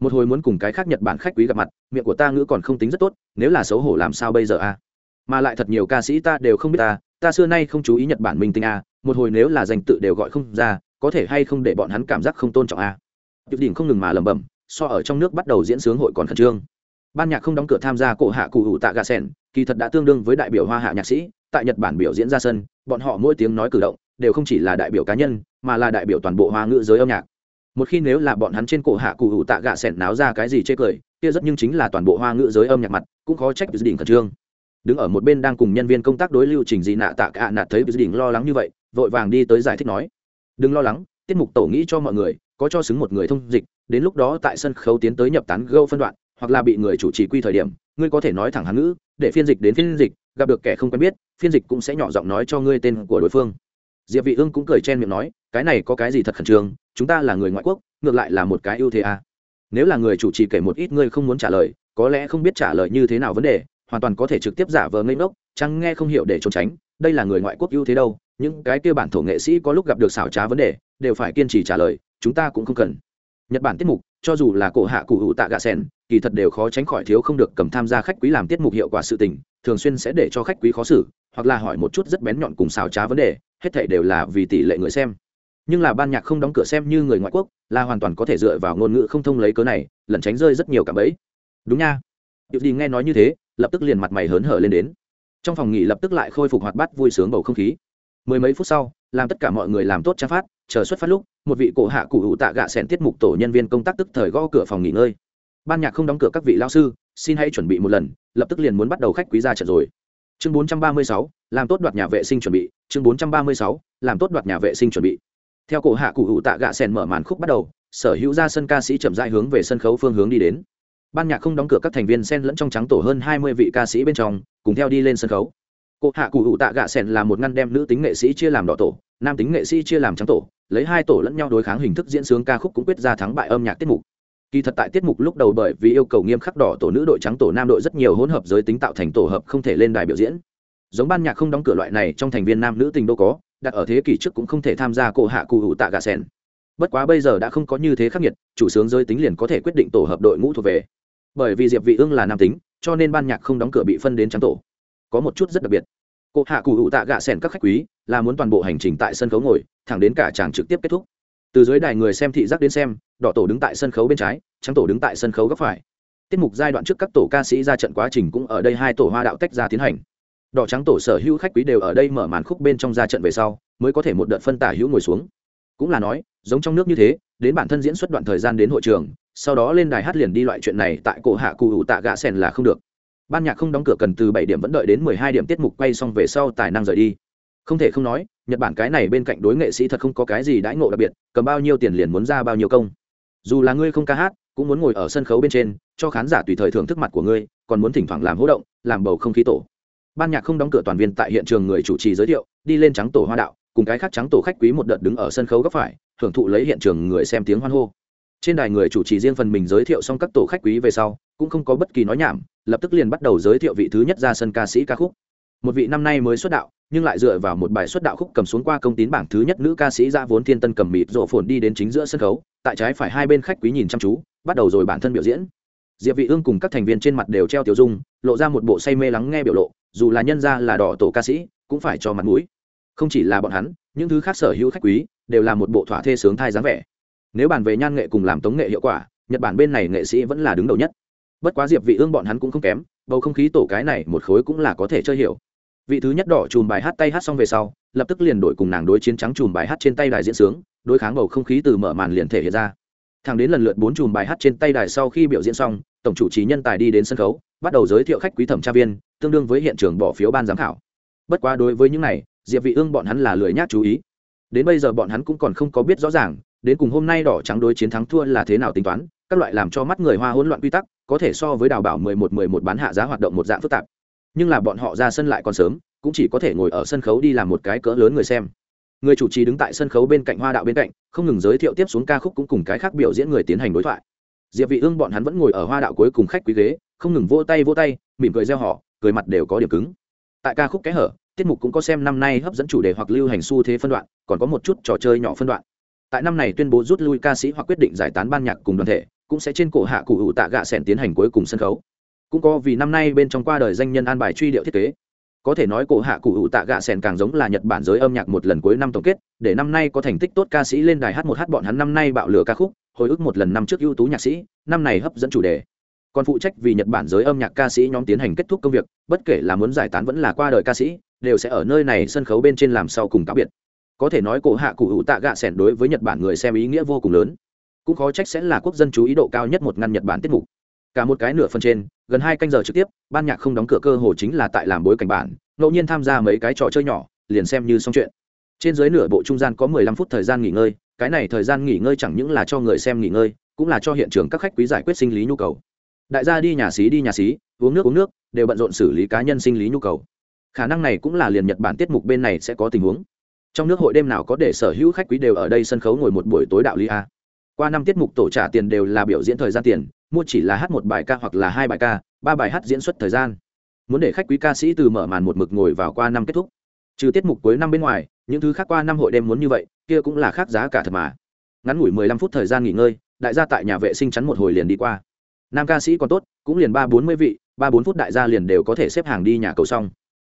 A: Một hồi muốn cùng cái khác nhật bản khách quý gặp mặt, miệng của ta ngữ còn không tính rất tốt, nếu là xấu hổ làm sao bây giờ a? Mà lại thật nhiều ca sĩ ta đều không biết ta ta xưa nay không chú ý nhật bản minh tinh a một hồi nếu là danh tự đều gọi không ra, có thể hay không để bọn hắn cảm giác không tôn trọng a? Điệp đỉnh không ngừng mà lẩm bẩm, so ở trong nước bắt đầu diễn sướng hội còn khẩn trương. Ban nhạc không đóng cửa tham gia cổ hạ cụ hữu tạ gà sen kỳ thật đã tương đương với đại biểu hoa hạ nhạc sĩ, tại nhật bản biểu diễn ra sân, bọn họ mỗi tiếng nói cử động đều không chỉ là đại biểu cá nhân, mà là đại biểu toàn bộ hoa ngữ giới âm nhạc. Một khi nếu là bọn hắn trên cổ hạ cụ hữu tạ gạ sẹn náo ra cái gì chê cười, kia rất nhưng chính là toàn bộ hoa ngữ giới âm nhạc mặt, cũng khó trách dự định khẩn trương đứng ở một bên đang cùng nhân viên công tác đối lưu trình gì nạ tạ cả nạt thấy dự định lo lắng như vậy, vội vàng đi tới giải thích nói. Đừng lo lắng, tiết mục tổ nghĩ cho mọi người, có cho xứng một người thông dịch, đến lúc đó tại sân khấu tiến tới nhập tán gâu phân đoạn, hoặc là bị người chủ trì quy thời điểm, ngươi có thể nói thẳng hán ngữ, để phiên dịch đến phiên dịch, gặp được kẻ không quen biết, phiên dịch cũng sẽ nhỏ giọng nói cho ngươi tên của đối phương. Diệp vị ương cũng cười chen miệng nói, cái này có cái gì thật khẩn trương, chúng ta là người ngoại quốc, ngược lại là một cái ưu thế à. Nếu là người chủ trì kể một ít ngươi không muốn trả lời, có lẽ không biết trả lời như thế nào vấn đề hoàn toàn có thể trực tiếp giả vờ ngây ngốc, chăng nghe không hiểu để trốn tránh, đây là người ngoại quốc ưu thế đâu, những cái kia bản thổ nghệ sĩ có lúc gặp được xảo trá vấn đề, đều phải kiên trì trả lời, chúng ta cũng không cần. Nhật bản tiết mục, cho dù là cổ hạ cụ hữu tạ gạ sen kỳ thật đều khó tránh khỏi thiếu không được cầm tham gia khách quý làm tiết mục hiệu quả sự tình, thường xuyên sẽ để cho khách quý khó xử, hoặc là hỏi một chút rất bén nhọn cùng xào trá vấn đề, hết thể đều là vì tỷ lệ người xem. Nhưng là ban nhạc không đóng cửa xem như người ngoại quốc, là hoàn toàn có thể dựa vào ngôn ngữ không thông lấy cớ này, lẩn tránh rơi rất nhiều cả bẫy. Đúng nha. Điệu đi nghe nói như thế lập tức liền mặt mày hớn hở lên đến. Trong phòng nghỉ lập tức lại khôi phục hoạt bát vui sướng bầu không khí. Mười mấy phút sau làm tất cả mọi người làm tốt trang phát chờ xuất phát lúc một vị cổ hạ cụ hữu tạ gạ sẹn tiết mục tổ nhân viên công tác tức thời gõ cửa phòng nghỉ ngơi. Ban nhạc không đóng cửa các vị lao sư xin hãy chuẩn bị một lần lập tức liền muốn bắt đầu khách quý ra trận rồi. Chương 436, làm tốt đoạt nhà vệ sinh chuẩn bị. Chương 436, làm tốt đoạt nhà vệ sinh chuẩn bị. Theo cổ hạ cụ hữu tạ gạ sèn mở màn khúc bắt đầu sở hữu ra sân ca sĩ chậm rãi hướng về sân khấu phương hướng đi đến ban nhạc không đóng cửa các thành viên sen lẫn trong trắng tổ hơn hai mươi vị ca sĩ bên trong, cùng theo đi lên sân khấu. Cổ hạ cụ hữu tạ gạ sen là một ngăn đem nữ tính nghệ sĩ chia làm đỏ tổ, nam tính nghệ sĩ chia làm trắng tổ, lấy hai tổ lẫn nhau đối kháng hình thức diễn sướng ca khúc cũng quyết ra thắng bại âm nhạc tiết mục. Kỳ thật tại tiết mục lúc đầu bởi vì yêu cầu nghiêm khắc đỏ tổ nữ đội trắng tổ nam đội rất nhiều hỗn hợp giới tính tạo thành tổ hợp không thể lên đài biểu diễn. Giống ban nhạc không đóng cửa loại này trong thành viên nam nữ tình đâu có, đặt ở thế kỷ trước cũng không thể tham gia cổ hạ cụ hữu tạ gà sen bất quá bây giờ đã không có như thế khắc nghiệt, chủ sướng giới tính liền có thể quyết định tổ hợp đội ngũ thuộc về bởi vì diệp vị ương là nam tính, cho nên ban nhạc không đóng cửa bị phân đến trắng tổ. Có một chút rất đặc biệt. Cụ hạ cụ hữu tạ gạ sẻn các khách quý, là muốn toàn bộ hành trình tại sân khấu ngồi, thẳng đến cả chàng trực tiếp kết thúc. Từ dưới đài người xem thị giác đến xem, đỏ tổ đứng tại sân khấu bên trái, trắng tổ đứng tại sân khấu góc phải. Tiết mục giai đoạn trước các tổ ca sĩ ra trận quá trình cũng ở đây hai tổ hoa đạo tách ra tiến hành. Đỏ trắng tổ sở hữu khách quý đều ở đây mở màn khúc bên trong ra trận về sau, mới có thể một đợt phân tả hữu ngồi xuống. Cũng là nói, giống trong nước như thế, đến bản thân diễn xuất đoạn thời gian đến hội trường sau đó lên đài hát liền đi loại chuyện này tại cổ hạ cụ hữu tạ gạ sen là không được. Ban nhạc không đóng cửa cần từ bảy điểm vẫn đợi đến mười hai điểm tiết mục quay xong về sau tài năng rời đi. Không thể không nói, nhật bản cái này bên cạnh đối nghệ sĩ thật không có cái gì đãi ngộ đặc biệt, cầm bao nhiêu tiền liền muốn ra bao nhiêu công. Dù là ngươi không ca hát, cũng muốn ngồi ở sân khấu bên trên, cho khán giả tùy thời thưởng thức mặt của ngươi, còn muốn thỉnh thoảng làm hỗ động, làm bầu không khí tổ. Ban nhạc không đóng cửa toàn viên tại hiện trường người chủ trì giới thiệu, đi lên trắng tổ hoa đạo, cùng cái khác trắng tổ khách quý một đợt đứng ở sân khấu góc phải, hưởng thụ lấy hiện trường người xem tiếng hoan hô trên đài người chủ trì riêng phần mình giới thiệu xong các tổ khách quý về sau, cũng không có bất kỳ nói nhảm, lập tức liền bắt đầu giới thiệu vị thứ nhất ra sân ca sĩ ca khúc. Một vị năm nay mới xuất đạo, nhưng lại dựa vào một bài xuất đạo khúc cầm xuống qua công tín bảng thứ nhất nữ ca sĩ ra vốn thiên tân cầm mịt rộ phồn đi đến chính giữa sân khấu, tại trái phải hai bên khách quý nhìn chăm chú, bắt đầu rồi bản thân biểu diễn. Diệp vị ương cùng các thành viên trên mặt đều treo tiểu dung, lộ ra một bộ say mê lắng nghe biểu lộ, dù là nhân gia là đỏ tổ ca sĩ, cũng phải cho mặt mũi. Không chỉ là bọn hắn, những thứ khác sở hữu khách quý, đều là một bộ thỏa thê sướng thai dáng vẻ nếu bàn về nhan nghệ cùng làm tống nghệ hiệu quả, nhật bản bên này nghệ sĩ vẫn là đứng đầu nhất. Bất quá diệp vị ương bọn hắn cũng không kém, bầu không khí tổ cái này một khối cũng là có thể chơi hiểu. Vị thứ nhất đỏ chùm bài hát tay hát xong về sau, lập tức liền đổi cùng nàng đối chiến trắng chùm bài hát trên tay đài diễn sướng, đối kháng bầu không khí từ mở màn liền thể hiện ra. Thẳng đến lần lượt bốn chùm bài hát trên tay đài sau khi biểu diễn xong, tổng chủ trì nhân tài đi đến sân khấu, bắt đầu giới thiệu khách quý thẩm tra viên, tương đương với hiện trường bỏ phiếu ban giám khảo. Bất quá đối với những này, diệp vị ương bọn hắn là lười nhác chú ý. Đến bây giờ bọn hắn cũng còn không có biết rõ ràng đến cùng hôm nay đỏ trắng đối chiến thắng thua là thế nào tính toán, các loại làm cho mắt người hoa hỗn loạn quy tắc, có thể so với đào bảo 11-11 bán hạ giá hoạt động một dạng phức tạp. Nhưng là bọn họ ra sân lại còn sớm, cũng chỉ có thể ngồi ở sân khấu đi làm một cái cỡ lớn người xem. Người chủ trì đứng tại sân khấu bên cạnh hoa đạo bên cạnh, không ngừng giới thiệu tiếp xuống ca khúc cũng cùng cái khác biểu diễn người tiến hành đối thoại. Diệp vị ương bọn hắn vẫn ngồi ở hoa đạo cuối cùng khách quý ghế, không ngừng vỗ tay vỗ tay, mỉm cười reo họ cười mặt đều có điểm cứng. Tại ca khúc kẽ hở, tiết mục cũng có xem năm nay hấp dẫn chủ đề hoặc lưu hành xu thế phân đoạn, còn có một chút trò chơi nhỏ phân đoạn tại năm này tuyên bố rút lui ca sĩ hoặc quyết định giải tán ban nhạc cùng đoàn thể, cũng sẽ trên cổ hạ cụ hữu tạ gạ sẹn tiến hành cuối cùng sân khấu. Cũng có vì năm nay bên trong qua đời danh nhân an bài truy điệu thiết kế. Có thể nói cổ hạ cụ hữu tạ gạ sẻn càng giống là nhật bản giới âm nhạc một lần cuối năm tổng kết, để năm nay có thành tích tốt ca sĩ lên đài h một h bọn hắn năm nay bạo lửa ca khúc, hồi ức một lần năm trước ưu tú nhạc sĩ, năm này hấp dẫn chủ đề. Còn phụ trách vì nhật bản giới âm nhạc ca sĩ nhóm tiến hành kết thúc công việc, bất kể là muốn giải tán vẫn là qua đời ca sĩ, đều sẽ ở nơi này sân khấu bên trên làm sau cùng cáo biệt có thể nói cổ hạ cụ hữu tạ gạ sẻn đối với nhật bản người xem ý nghĩa vô cùng lớn. Cũng khó trách sẽ là quốc dân chú ý độ cao nhất một ngăn nhật bản tiết mục. Cả một cái nửa phần trên, gần hai canh giờ trực tiếp, ban nhạc không đóng cửa cơ hồ chính là tại làm bối cảnh bản, ngẫu nhiên tham gia mấy cái trò chơi nhỏ, liền xem như xong chuyện. Trên dưới nửa bộ trung gian có mười lăm phút thời gian nghỉ ngơi, cái này thời gian nghỉ ngơi chẳng những là cho người xem nghỉ ngơi, cũng là cho hiện trường các khách quý giải quyết sinh lý nhu cầu. Đại gia đi nhà xí đi nhà xí, uống nước uống nước, đều bận rộn xử lý cá nhân sinh lý nhu cầu. Khả năng này cũng là liền nhật bản tiết mục bên này sẽ có tình huống trong nước hội đêm nào có để sở hữu khách quý đều ở đây sân khấu ngồi một buổi tối đạo lý a? Qua năm tiết mục tổ trả tiền đều là biểu diễn thời gian tiền, mua chỉ là hát một bài ca hoặc là hai bài ca, ba bài hát diễn xuất thời gian. Muốn để khách quý ca sĩ từ mở màn một mực ngồi vào qua năm kết thúc. Trừ tiết mục cuối năm bên ngoài, những thứ khác qua năm hội đêm muốn như vậy, kia cũng là khác giá cả thật mà. Ngắn ngủi mười lăm phút thời gian nghỉ ngơi, đại gia tại nhà vệ sinh chắn một hồi liền đi qua. Nam ca sĩ còn tốt, cũng liền ba bốn mươi vị, ba bốn phút đại gia liền đều có thể xếp hàng đi nhà cầu xong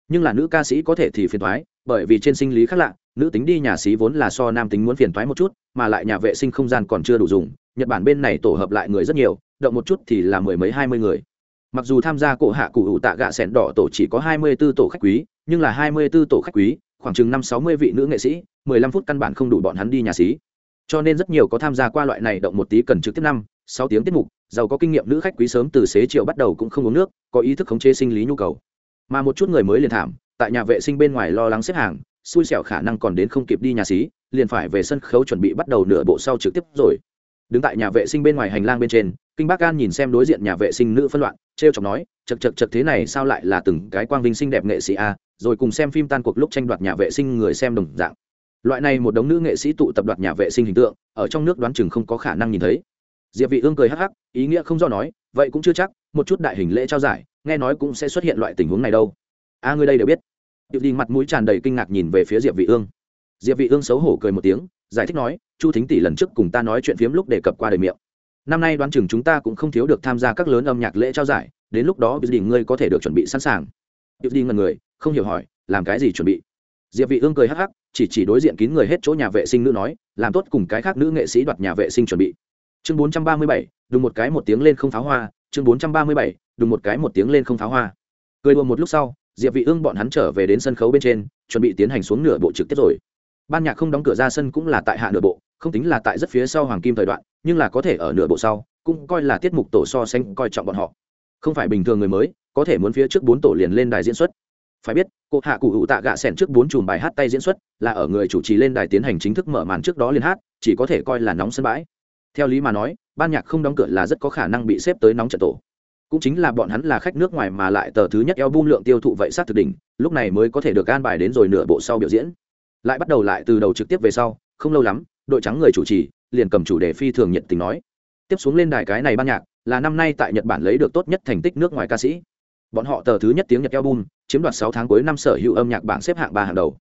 A: nhưng là nữ ca sĩ có thể thì phiền thoái, bởi vì trên sinh lý khác lạ, nữ tính đi nhà xí vốn là so nam tính muốn phiền thoái một chút, mà lại nhà vệ sinh không gian còn chưa đủ dùng, nhật bản bên này tổ hợp lại người rất nhiều, động một chút thì là mười mấy, hai mươi người. Mặc dù tham gia cổ hạ cụ hữu tạ gạ sẻn đỏ tổ chỉ có hai mươi b ố tổ khách quý, nhưng là hai mươi b ố tổ khách quý, khoảng chừng năm sáu mươi vị nữ nghệ sĩ, mười lăm phút căn bản không đủ bọn hắn đi nhà xí. Cho nên rất nhiều có tham gia qua loại này động một tí cần trực tiếp năm, sáu tiếng tiết mục, giàu có kinh nghiệm nữ khách quý sớm từ xế chiều bắt đầu cũng không uống nước, có ý thức khống chế sinh lý nhu cầu mà một chút người mới liền thảm, tại nhà vệ sinh bên ngoài lo lắng xếp hàng, xui xẻo khả năng còn đến không kịp đi nhà xí, liền phải về sân khấu chuẩn bị bắt đầu nửa bộ sau trực tiếp rồi. Đứng tại nhà vệ sinh bên ngoài hành lang bên trên, kinh bác an nhìn xem đối diện nhà vệ sinh nữ phân loạn t r e o chọc nói chật chật chật thế này sao lại là từng cái quang vinh xinh đẹp nghệ sĩ a, rồi cùng xem phim tan cuộc lúc tranh đoạt nhà vệ sinh người xem đồng dạng. Loại này một đống nữ nghệ sĩ tụ tập đoạt nhà vệ sinh hình tượng, ở trong nước đoán chừng không có khả năng nhìn thấy. Diệp vị ương cười hắc hắc, ý nghĩa không do nói vậy cũng chưa chắc một chút đại hình lễ trao giải nghe nói cũng sẽ xuất hiện loại tình huống này đâu. A à, ngươi đây đều biết. Điệu đình mặt mũi tràn đầy kinh ngạc nhìn về phía diệp vị ương. Diệp vị ương xấu hổ cười một tiếng giải thích nói chu thính tỷ lần trước cùng ta nói chuyện phiếm lúc đề cập qua đời miệng. Năm nay đoán chừng chúng ta cũng không thiếu được tham gia các lớn âm nhạc lễ trao giải đến lúc đó điệu đình ngươi có thể được chuẩn bị sẵn sàng. Điệu đình ngần người không hiểu hỏi làm cái gì chuẩn bị? Diệp vị ương cười hắc hắc chỉ chỉ đối diện kín người hết chỗ nhà vệ sinh nữ nói làm tốt cùng cái khác nữ nghệ sĩ đoạt nhà vệ sinh chuẩn bị chương 437, đùng một cái một tiếng lên không pháo hoa. Chương 437, đùng một cái một tiếng lên không pháo hoa. Cười đùa một lúc sau diệp vị ương bọn hắn trở về đến sân khấu bên trên chuẩn bị tiến hành xuống nửa bộ trực tiếp rồi. Ban nhạc không đóng cửa ra sân cũng là tại hạ nửa bộ không tính là tại rất phía sau hoàng kim thời đoạn nhưng là có thể ở nửa bộ sau cũng coi là tiết mục tổ so sánh coi trọng bọn họ. Không phải bình thường người mới có thể muốn phía trước bốn tổ liền lên đài diễn xuất. Phải biết cụ hạ cụ hữu tạ gạ sẻn trước bốn chùm bài hát tay diễn xuất là ở người chủ trì lên đài tiến hành chính thức mở màn trước đó liền hát chỉ có thể coi là nóng sân bãi theo lý mà nói, ban nhạc không đóng cửa là rất có khả năng bị xếp tới nóng trận tổ. Cũng chính là bọn hắn là khách nước ngoài mà lại tờ thứ nhất eo bung lượng tiêu thụ vậy sát thực đỉnh, lúc này mới có thể được an bài đến rồi nửa bộ sau biểu diễn. Lại bắt đầu lại từ đầu trực tiếp về sau, không lâu lắm, đội trắng người chủ trì, liền cầm chủ đề phi thường nhiệt tình nói. Tiếp xuống lên đài cái này ban nhạc, là năm nay tại nhật bản lấy được tốt nhất thành tích nước ngoài ca sĩ. Bọn họ tờ thứ nhất tiếng nhật album, chiếm đoạt sáu tháng cuối năm sở hữu âm nhạc bảng xếp hạng ba hàng đầu.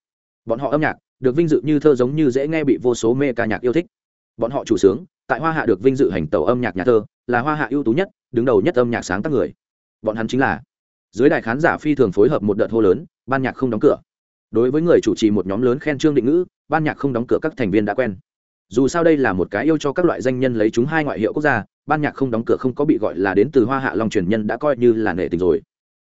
A: Bọn họ âm nhạc, được vinh dự như thơ giống như dễ nghe bị vô số mê ca nhạc yêu thích. Bọn họ chủ sướng tại hoa hạ được vinh dự hành tàu âm nhạc nhà thơ, là hoa hạ ưu tú nhất, đứng đầu nhất âm nhạc sáng tác người. Bọn hắn chính là dưới đài khán giả phi thường phối hợp một đợt hô lớn, ban nhạc không đóng cửa. Đối với người chủ trì một nhóm lớn khen trương định ngữ, ban nhạc không đóng cửa các thành viên đã quen. Dù sao đây là một cái yêu cho các loại danh nhân lấy chúng hai ngoại hiệu quốc gia, ban nhạc không đóng cửa không có bị gọi là đến từ hoa hạ long truyền nhân đã coi như là nể tình rồi.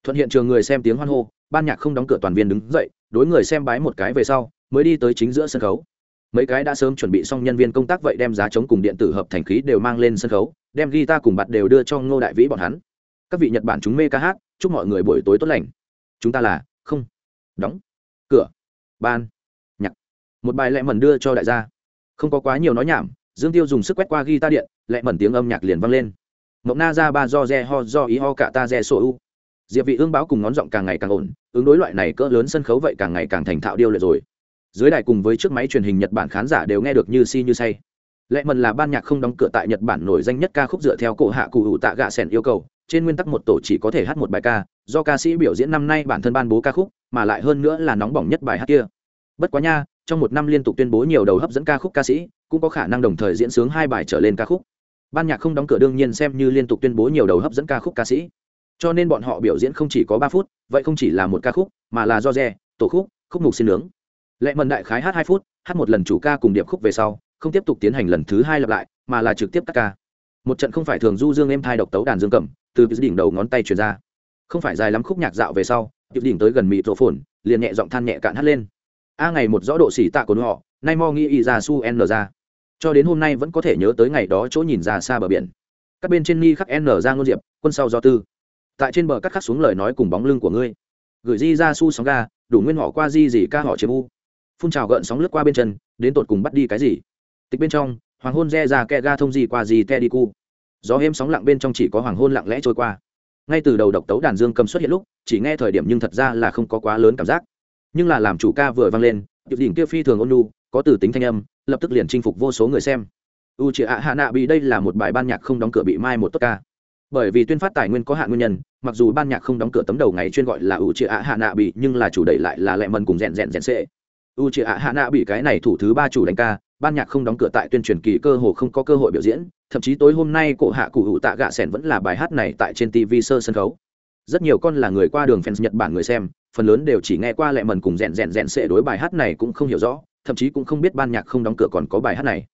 A: Thuận hiện trường người xem tiếng hoan hô, ban nhạc không đóng cửa toàn viên đứng dậy, đối người xem bái một cái về sau, mới đi tới chính giữa sân khấu mấy cái đã sớm chuẩn bị xong nhân viên công tác vậy đem giá chống cùng điện tử hợp thành khí đều mang lên sân khấu, đem guitar cùng bạt đều đưa cho ngô đại vĩ bọn hắn. Các vị nhật bản chúng mê ca hát, chúc mọi người buổi tối tốt lành. Chúng ta là, không. Đóng. Cửa. Ban. Nhạc. Một bài lẹ mẩn đưa cho đại gia. Không có quá nhiều nói nhảm, dương tiêu dùng sức quét qua guitar điện, lẹ mẩn tiếng âm nhạc liền vang lên. Mộng na ra ba do re ho do ý ho cả ta re sổ u. Diệp vị ương báo cùng ngón giọng càng ngày càng ổn, ứng đối loại này cỡ lớn sân khấu vậy càng ngày càng thành thạo điêu luyện rồi dưới đài cùng với chiếc máy truyền hình nhật bản khán giả đều nghe được như si như say. Lệ mần là ban nhạc không đóng cửa tại nhật bản nổi danh nhất ca khúc dựa theo cổ hạ cụ hữu tạ gạ sẻn yêu cầu. Trên nguyên tắc một tổ chỉ có thể hát một bài ca, do ca sĩ biểu diễn năm nay bản thân ban bố ca khúc, mà lại hơn nữa là nóng bỏng nhất bài hát kia. Bất quá nha, trong một năm liên tục tuyên bố nhiều đầu hấp dẫn ca khúc ca sĩ, cũng có khả năng đồng thời diễn sướng hai bài trở lên ca khúc. Ban nhạc không đóng cửa đương nhiên xem như liên tục tuyên bố nhiều đầu hấp dẫn ca khúc ca sĩ. Cho nên bọn họ biểu diễn không chỉ có ba phút, vậy không chỉ là một ca khúc, mà là do rè tổ khúc khúc mục xin nướng lệ mần đại khái hát hai phút, hát một lần chủ ca cùng điệp khúc về sau, không tiếp tục tiến hành lần thứ hai lặp lại, mà là trực tiếp cắt ca. Một trận không phải thường du dương em thai độc tấu đàn dương cầm, từ đỉnh đầu ngón tay truyền ra. Không phải dài lắm khúc nhạc dạo về sau điệp đỉnh tới gần mịt rộ phồn liền nhẹ giọng than nhẹ cạn hát lên. A ngày một rõ độ xỉ tạ của họ, nay mo nghĩ y ra su n ra. Cho đến hôm nay vẫn có thể nhớ tới ngày đó chỗ nhìn ra xa bờ biển. Các bên trên ni khắc n ra ngôn diệp, quân sau do tư. Tại trên bờ cắt khắc xuống lời nói cùng bóng lưng của ngươi. Gửi di ra su sóng ga, đủ nguyên họ qua di gì ca họ chiếm u phun trào gợn sóng lướt qua bên chân, đến tột cùng bắt đi cái gì? Tịch bên trong, hoàng hôn re ra kẹ ga thông gì qua gì te đi cu. Gió êm sóng lặng bên trong chỉ có hoàng hôn lặng lẽ trôi qua. Ngay từ đầu độc tấu đàn dương cầm xuất hiện lúc, chỉ nghe thời điểm nhưng thật ra là không có quá lớn cảm giác. Nhưng là làm chủ ca vừa vang lên, điệp đỉnh kia phi thường ôn lu có từ tính thanh âm, lập tức liền chinh phục vô số người xem. U chị ạ hạ nạ bị đây là một bài ban nhạc không đóng cửa bị mai một tốt ca. Bởi vì tuyên phát tài nguyên có hạn nguyên nhân, mặc dù ban nhạc không đóng cửa tấm đầu ngày chuyên gọi là u chị ạ hạ nạ bị nhưng là chủ đẩy lại là lẹ mần cùng rèn rèn rèn xệ u chị ạ hạ nạ bị cái này thủ thứ ba chủ đánh ca, ban nhạc không đóng cửa tại tuyên truyền kỳ cơ hồ không có cơ hội biểu diễn, thậm chí tối hôm nay cổ hạ cụ hữu tạ gạ sẻn vẫn là bài hát này tại trên tv sơ sân khấu. Rất nhiều con là người qua đường fans nhật bản người xem, phần lớn đều chỉ nghe qua lẹ mần cùng rèn rèn rèn sệ đối bài hát này cũng không hiểu rõ, thậm chí cũng không biết ban nhạc không đóng cửa còn có bài hát này.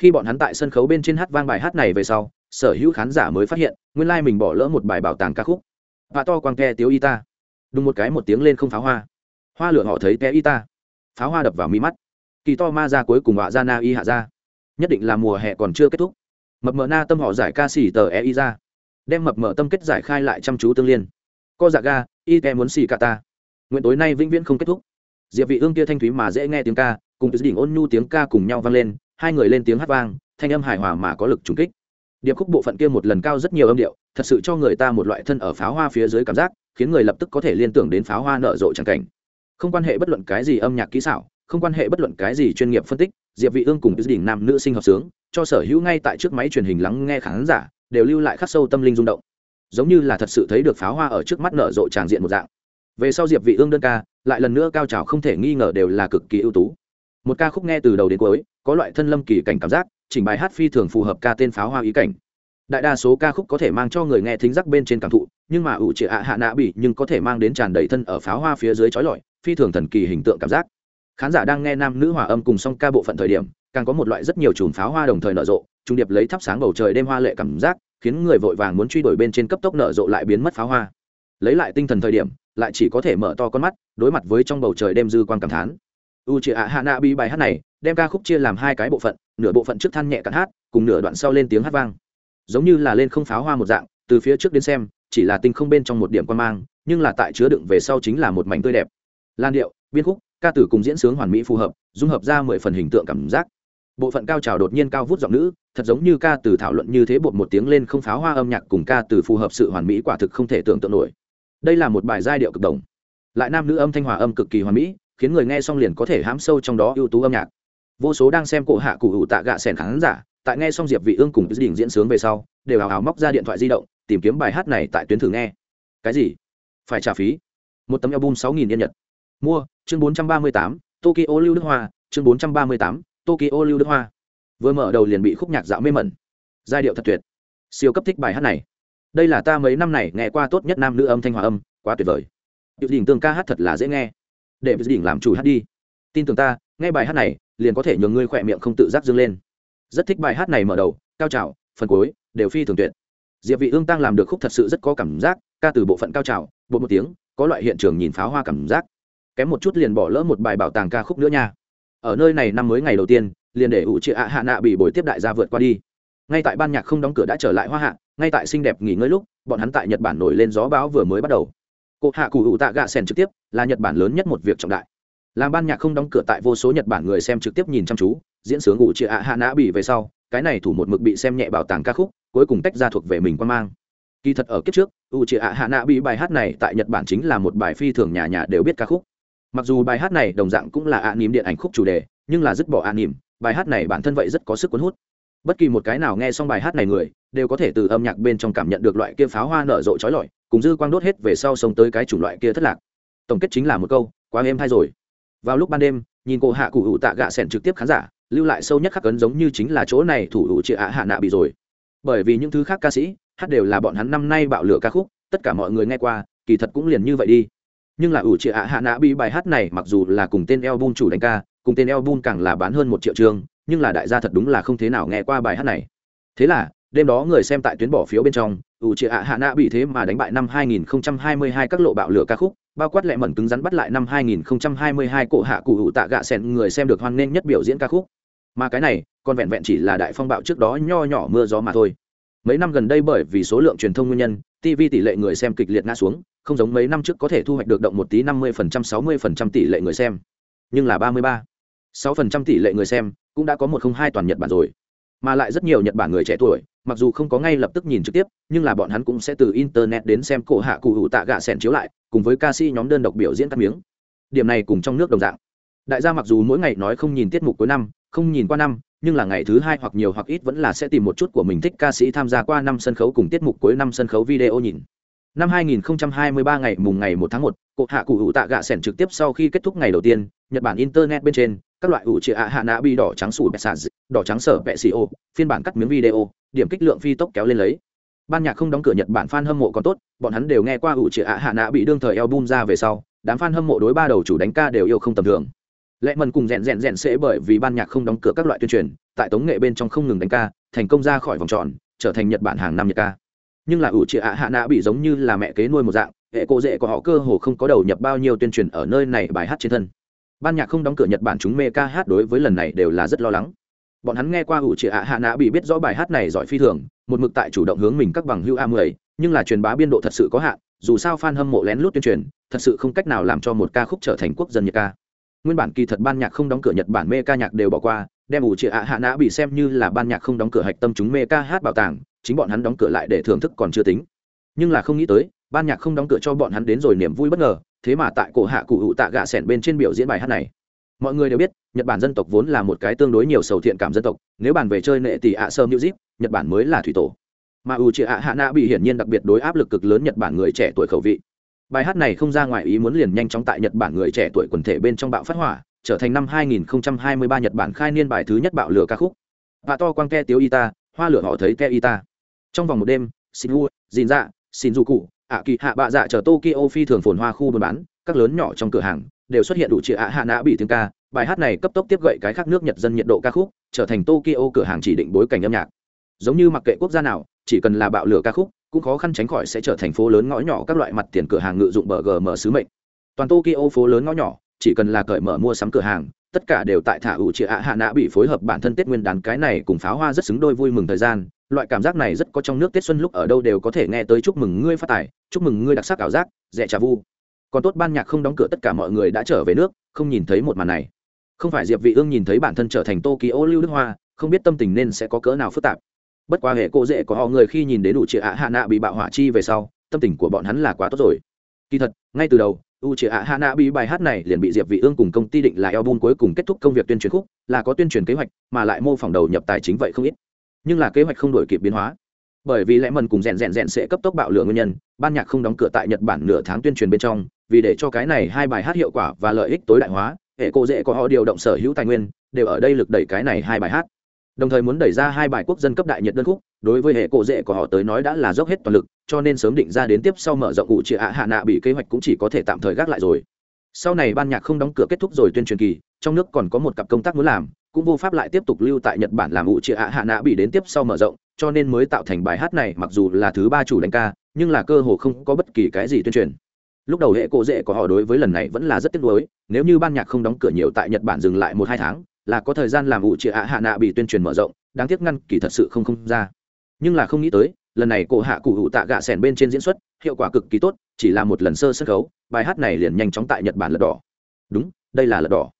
A: Khi bọn hắn tại sân khấu bên trên hát vang bài hát này về sau, sở hữu khán giả mới phát hiện, nguyên lai、like、mình bỏ lỡ một bài bảo tàng ca khúc. Và to quang ke tiếu y ta. Đúng một cái một tiếng lên không pháo hoa. Hoa lửa họ thấy te y ta pháo hoa đập vào mi mắt. Kỳ to ma ra cuối cùng họa ra na y hạ ra nhất định là mùa hè còn chưa kết thúc. Mập mờ na tâm họ giải ca xỉ tờ e y ra. Đem mập mờ tâm kết giải khai lại chăm chú tương liên. Co dạ ga, y te muốn xỉ cả ta. Nguyện tối nay vĩnh viễn không kết thúc. Diệp vị ương kia thanh thúy mà dễ nghe tiếng ca, cùng tứ đỉnh ôn nhu tiếng ca cùng nhau vang lên, hai người lên tiếng hát vang, thanh âm hài hòa mà có lực trùng kích. Điệp khúc bộ phận kia một lần cao rất nhiều âm điệu, thật sự cho người ta một loại thân ở pháo hoa phía dưới cảm giác, khiến người lập tức có thể liên tưởng đến pháo hoa nở rộ chẳng cảnh không quan hệ bất luận cái gì âm nhạc kỹ xảo, không quan hệ bất luận cái gì chuyên nghiệp phân tích, diệp vị ương cùng từ đỉnh nam nữ sinh hợp sướng, cho sở hữu ngay tại trước máy truyền hình lắng nghe khán giả, đều lưu lại khắc sâu tâm linh rung động. Giống như là thật sự thấy được pháo hoa ở trước mắt nở rộ tràng diện một dạng. Về sau diệp vị ương đơn ca, lại lần nữa cao trào không thể nghi ngờ đều là cực kỳ ưu tú. Một ca khúc nghe từ đầu đến cuối, có loại thân lâm kỳ cảnh cảm giác, chỉnh bài hát phi thường phù hợp ca tên pháo hoa ý cảnh đại đa số ca khúc có thể mang cho người nghe thính giác bên trên cảm thụ, nhưng mà ủ chị ạ hạ nạ bị nhưng có thể mang đến tràn đầy thân ở pháo hoa phía dưới trói lọi, phi thường thần kỳ hình tượng cảm giác. Khán giả đang nghe nam nữ hòa âm cùng song ca bộ phận thời điểm, càng có một loại rất nhiều chùm pháo hoa đồng thời nở rộ, trung điệp lấy thắp sáng bầu trời đêm hoa lệ cảm giác, khiến người vội vàng muốn truy đuổi bên trên cấp tốc nở rộ lại biến mất pháo hoa. Lấy lại tinh thần thời điểm, lại chỉ có thể mở to con mắt, đối mặt với trong bầu trời đêm dư quan cảm thán. U chị ạ hạ nạ bị bài hát này, đem ca khúc chia làm hai cái bộ phận, nửa bộ phận trước than nhẹ cạn hát, cùng nửa đoạn sau lên tiếng hát vang giống như là lên không pháo hoa một dạng, từ phía trước đến xem, chỉ là tinh không bên trong một điểm quan mang, nhưng là tại chứa đựng về sau chính là một mảnh tươi đẹp. Lan điệu biên khúc, ca tử cùng diễn sướng hoàn mỹ phù hợp, dung hợp ra mười phần hình tượng cảm giác. Bộ phận cao trào đột nhiên cao vút giọng nữ, thật giống như ca từ thảo luận như thế bột một tiếng lên không pháo hoa âm nhạc cùng ca từ phù hợp sự hoàn mỹ quả thực không thể tưởng tượng nổi. Đây là một bài giai điệu cực đồng. Lại nam nữ âm thanh hòa âm cực kỳ hoàn mỹ, khiến người nghe xong liền có thể hám sâu trong đó ưu tú âm nhạc. Vô số đang xem cổ hạ cụ hữu tạ gạ sẻn khán giả tại nghe xong diệp vị ương cùng đỉnh diễn sướng về sau, đều hào hào móc ra điện thoại di động, tìm kiếm bài hát này tại tuyến thử nghe. Cái gì? Phải trả phí. Một tấm album sáu nghìn yên nhật. Mua, chương bốn trăm ba mươi tám, tokyo lưu đức hoa, chương bốn trăm ba mươi tám, tokyo lưu đức hoa. Vừa mở đầu liền bị khúc nhạc dạo mê mẩn. Giai điệu thật tuyệt. Siêu cấp thích bài hát này. Đây là ta mấy năm này nghe qua tốt nhất nam nữ âm thanh hòa âm, quá tuyệt vời. Điệu đỉnh tương ca hát thật là dễ nghe. Để đỉnh làm chủ hát đi. Tin tưởng ta, nghe bài hát này, liền có thể nhường ngươi khỏe miệng không tự giác dâng lên rất thích bài hát này mở đầu, cao trào, phần cuối, đều phi thường tuyệt. Diệp vị ương tăng làm được khúc thật sự rất có cảm giác, ca từ bộ phận cao trào bộ một tiếng, có loại hiện trường nhìn pháo hoa cảm giác. Kém một chút liền bỏ lỡ một bài bảo tàng ca khúc nữa nha. Ở nơi này năm mới ngày đầu tiên, liền để ủ chị ạ hạ nạ bị buổi tiếp đại gia vượt qua đi. Ngay tại ban nhạc không đóng cửa đã trở lại hoa hạ, ngay tại xinh đẹp nghỉ ngơi lúc, bọn hắn tại nhật bản nổi lên gió báo vừa mới bắt đầu. Cụ hạ cụ ủ tạ gạ sen trực tiếp, là nhật bản lớn nhất một việc trọng đại. Làm ban nhạc không đóng cửa tại vô số nhật bản người xem trực tiếp nhìn chăm chú diễn sướng ủ chị ạ hạ nã bị về sau, cái này thủ một mực bị xem nhẹ bảo tàng ca khúc, cuối cùng tách ra thuộc về mình quan mang. Kỳ thật ở kiếp trước, u chị ạ hạ nạ bị bài hát này tại nhật bản chính là một bài phi thường nhà nhà đều biết ca khúc. Mặc dù bài hát này đồng dạng cũng là ạ à nỉm điện ảnh khúc chủ đề, nhưng là dứt bỏ ạ à nỉm bài hát này bản thân vậy rất có sức cuốn hút. Bất kỳ một cái nào nghe xong bài hát này người, đều có thể từ âm nhạc bên trong cảm nhận được loại kia pháo hoa nở rộ trói lọi, cùng dư quang đốt hết về sau sống tới cái chủng loại kia thất lạc. Tổng kết chính là một câu, quá êm hay rồi. Vào lúc ban đêm, nhìn cô hạ cụ hữu tạ gạ sẻn trực tiếp khán giả lưu lại sâu nhất khắc ấn giống như chính là chỗ này thủ hữu chị ạ hạ nạ bị rồi. Bởi vì những thứ khác ca sĩ, hát đều là bọn hắn năm nay bạo lửa ca khúc, tất cả mọi người nghe qua, kỳ thật cũng liền như vậy đi. Nhưng là ủ chị ạ hạ nạ bị bài hát này mặc dù là cùng tên eo chủ đánh ca, cùng tên eo càng là bán hơn một triệu chương nhưng là đại gia thật đúng là không thế nào nghe qua bài hát này. Thế là, đêm đó người xem tại tuyến bỏ phiếu bên trong, ủ chị ạ hạ nạ bị thế mà đánh bại năm 2022 các lộ bạo lửa ca khúc, bao quát lẹ mẩn cứng rắn bắt lại năm 2022 cổ hạ cụ ủ tạ gạ sẹn người xem được hoan nghênh nhất biểu diễn ca khúc mà cái này còn vẹn vẹn chỉ là đại phong bạo trước đó nho nhỏ mưa gió mà thôi. Mấy năm gần đây bởi vì số lượng truyền thông nguyên nhân tv tỷ lệ người xem kịch liệt ngã xuống, không giống mấy năm trước có thể thu hoạch được động một tí 50% 60% tỷ lệ người xem. Nhưng là 33 6% tỷ lệ người xem cũng đã có một không hai toàn nhật bản rồi. Mà lại rất nhiều nhật bản người trẻ tuổi, mặc dù không có ngay lập tức nhìn trực tiếp, nhưng là bọn hắn cũng sẽ từ internet đến xem cổ hạ cụ hữu tạ gạ sẻn chiếu lại, cùng với ca sĩ nhóm đơn độc biểu diễn cắt miếng. Điểm này cùng trong nước đồng dạng. Đại gia mặc dù mỗi ngày nói không nhìn tiết mục cuối năm không nhìn qua năm nhưng là ngày thứ hai hoặc nhiều hoặc ít vẫn là sẽ tìm một chút của mình thích ca sĩ tham gia qua năm sân khấu cùng tiết mục cuối năm sân khấu video nhìn. Năm 2023 ngày mùng ngày 1 tháng 1, cuộc hạ cụ hữu tạ gạ sẻn trực tiếp sau khi kết thúc ngày đầu tiên nhật bản internet bên trên các loại ủ trịa ạ hạ nã bi đỏ trắng sủi bẹt sạt đỏ trắng sở bẹ xì ô phiên bản cắt miếng video điểm kích lượng phi tốc kéo lên lấy. Ban nhạc không đóng cửa nhật bản fan hâm mộ còn tốt bọn hắn đều nghe qua ủ trịa ạ hạ nã bị đương thời album ra về sau đám fan hâm mộ đối ba đầu chủ đánh ca đều yêu không tầm thường. Lệ mần cùng rèn rèn rèn sẽ bởi vì ban nhạc không đóng cửa các loại tuyên truyền, tại tống nghệ bên trong không ngừng đánh ca, thành công ra khỏi vòng tròn, trở thành nhật bản hàng năm nhật ca. Nhưng là ủ trịa ạ hạ nạ bị giống như là mẹ kế nuôi một dạng, hệ cô dễ của họ cơ hồ không có đầu nhập bao nhiêu tuyên truyền ở nơi này bài hát trên thân. Ban nhạc không đóng cửa nhật bản chúng mê ca hát đối với lần này đều là rất lo lắng. Bọn hắn nghe qua ủ trịa ạ hạ nạ bị biết rõ bài hát này giỏi phi thường, một mực tại chủ động hướng mình các bằng hưu a mười, nhưng là truyền bá biên độ thật sự có hạn, dù sao fan hâm mộ lén lút tuyên truyền, thật sự không cách nào làm cho một ca khúc trở thành quốc dân nhật ca nguyên bản kỳ thật ban nhạc không đóng cửa nhật bản mê ca nhạc đều bỏ qua, đem ủ trịa ạ hạ nã bị xem như là ban nhạc không đóng cửa hạch tâm chúng mê ca hát bảo tàng, chính bọn hắn đóng cửa lại để thưởng thức còn chưa tính. Nhưng là không nghĩ tới, ban nhạc không đóng cửa cho bọn hắn đến rồi niềm vui bất ngờ, thế mà tại cổ hạ cụ hữu tạ gạ sẻn bên trên biểu diễn bài hát này. Mọi người đều biết, nhật bản dân tộc vốn là một cái tương đối nhiều sầu thiện cảm dân tộc, nếu bàn về chơi nệ tỷ ạ sơ music, nhật bản mới là thủy tổ. Mà u chị ạ hạ nã bị hiển nhiên đặc biệt đối áp lực cực lớn nhật bản người trẻ tuổi khẩu vị bài hát này không ra ngoài ý muốn liền nhanh chóng tại nhật bản người trẻ tuổi quần thể bên trong bạo phát hỏa, trở thành năm 2023 nhật bản khai niên bài thứ nhất bạo lửa ca khúc. Và to quang ke tiếu ita hoa lửa họ thấy ke ita trong vòng một đêm xin u dìn dạ xin du cụ ạ kỳ hạ bạ dạ chờ tokyo phi thường phồn hoa khu buôn bán, các lớn nhỏ trong cửa hàng đều xuất hiện đủ chị ạ hạ nã bị tiếng ca. Bài hát này cấp tốc tiếp gậy cái khác nước nhật dân nhiệt độ ca khúc, trở thành tokyo cửa hàng chỉ định bối cảnh âm nhạc. Giống như mặc kệ quốc gia nào, chỉ cần là bạo lửa ca khúc cũng khó khăn tránh khỏi sẽ trở thành phố lớn ngõ nhỏ các loại mặt tiền cửa hàng ngự dụng bờ gm sứ mệnh. Toàn tokyo phố lớn ngõ nhỏ, chỉ cần là cởi mở mua sắm cửa hàng, tất cả đều tại thả ủ chị ạ hạ nã bị phối hợp bản thân tết nguyên đán cái này cùng pháo hoa rất xứng đôi vui mừng thời gian. Loại cảm giác này rất có trong nước tết xuân lúc ở đâu đều có thể nghe tới chúc mừng ngươi phát tài, chúc mừng ngươi đặc sắc ảo giác, rẻ trà vu. Còn tốt ban nhạc không đóng cửa tất cả mọi người đã trở về nước, không nhìn thấy một màn này. Không phải diệp vị ương nhìn thấy bản thân trở thành tokyo lưu đức hoa, không biết tâm tình nên sẽ có cỡ nào phức tạp bất quá hệ cô dễ của họ người khi nhìn đến đủ chị ạ hạ nạ bị bạo hỏa chi về sau, tâm tình của bọn hắn là quá tốt rồi. Kỳ thật, ngay từ đầu u chị ạ hạ nạ bị bài hát này liền bị diệp vị ương cùng công ty định là album cuối cùng kết thúc công việc tuyên truyền khúc, là có tuyên truyền kế hoạch, mà lại mô phỏng đầu nhập tài chính vậy không ít. Nhưng là kế hoạch không đổi kịp biến hóa. Bởi vì lẽ mần cùng rèn rèn rèn sẽ cấp tốc bạo lửa nguyên nhân, ban nhạc không đóng cửa tại nhật bản nửa tháng tuyên truyền bên trong, vì để cho cái này hai bài hát hiệu quả và lợi ích tối đại hóa, hệ cô dễ có họ điều động sở hữu tài nguyên, đều ở đây lực đẩy cái này hai bài hát đồng thời muốn đẩy ra hai bài quốc dân cấp đại nhật đơn khúc, đối với hệ cổ dễ của họ tới nói đã là dốc hết toàn lực, cho nên sớm định ra đến tiếp sau mở rộng ủ chị hạ hạ nạ bị kế hoạch cũng chỉ có thể tạm thời gác lại rồi. Sau này ban nhạc không đóng cửa kết thúc rồi tuyên truyền kỳ, trong nước còn có một cặp công tác muốn làm, cũng vô pháp lại tiếp tục lưu tại nhật bản làm ủ chị hạ hạ nạ bị đến tiếp sau mở rộng, cho nên mới tạo thành bài hát này mặc dù là thứ ba chủ đánh ca, nhưng là cơ hồ không có bất kỳ cái gì tuyên truyền. Lúc đầu hệ cổ dễ của họ đối với lần này vẫn là rất tiếc nuối, nếu như ban nhạc không đóng cửa nhiều tại nhật bản dừng lại một hai tháng là có thời gian làm ủ trịa ạ hạ nạ bị tuyên truyền mở rộng, đáng tiếc ngăn kỳ thật sự không không ra. Nhưng là không nghĩ tới, lần này cổ hạ cụ hụ tạ gạ sẻn bên trên diễn xuất, hiệu quả cực kỳ tốt, chỉ là một lần sơ sân khấu, bài hát này liền nhanh chóng tại nhật bản lật đỏ. Đúng, đây là lật đỏ.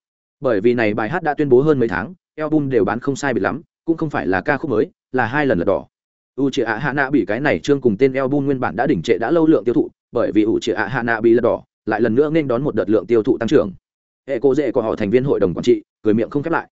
A: Bởi vì này bài hát đã tuyên bố hơn mấy tháng, album đều bán không sai biệt lắm, cũng không phải là ca khúc mới, là hai lần lật đỏ. U chị ạ hạ nạ bị cái này chương cùng tên album nguyên bản đã đỉnh trệ đã lâu lượng tiêu thụ, bởi vì u chị ạ hạ nạ bị lật đỏ, lại lần nữa nên đón một đợt lượng tiêu thụ tăng trưởng hệ cô dễ của họ thành viên hội đồng quản trị, cười miệng không khép lại.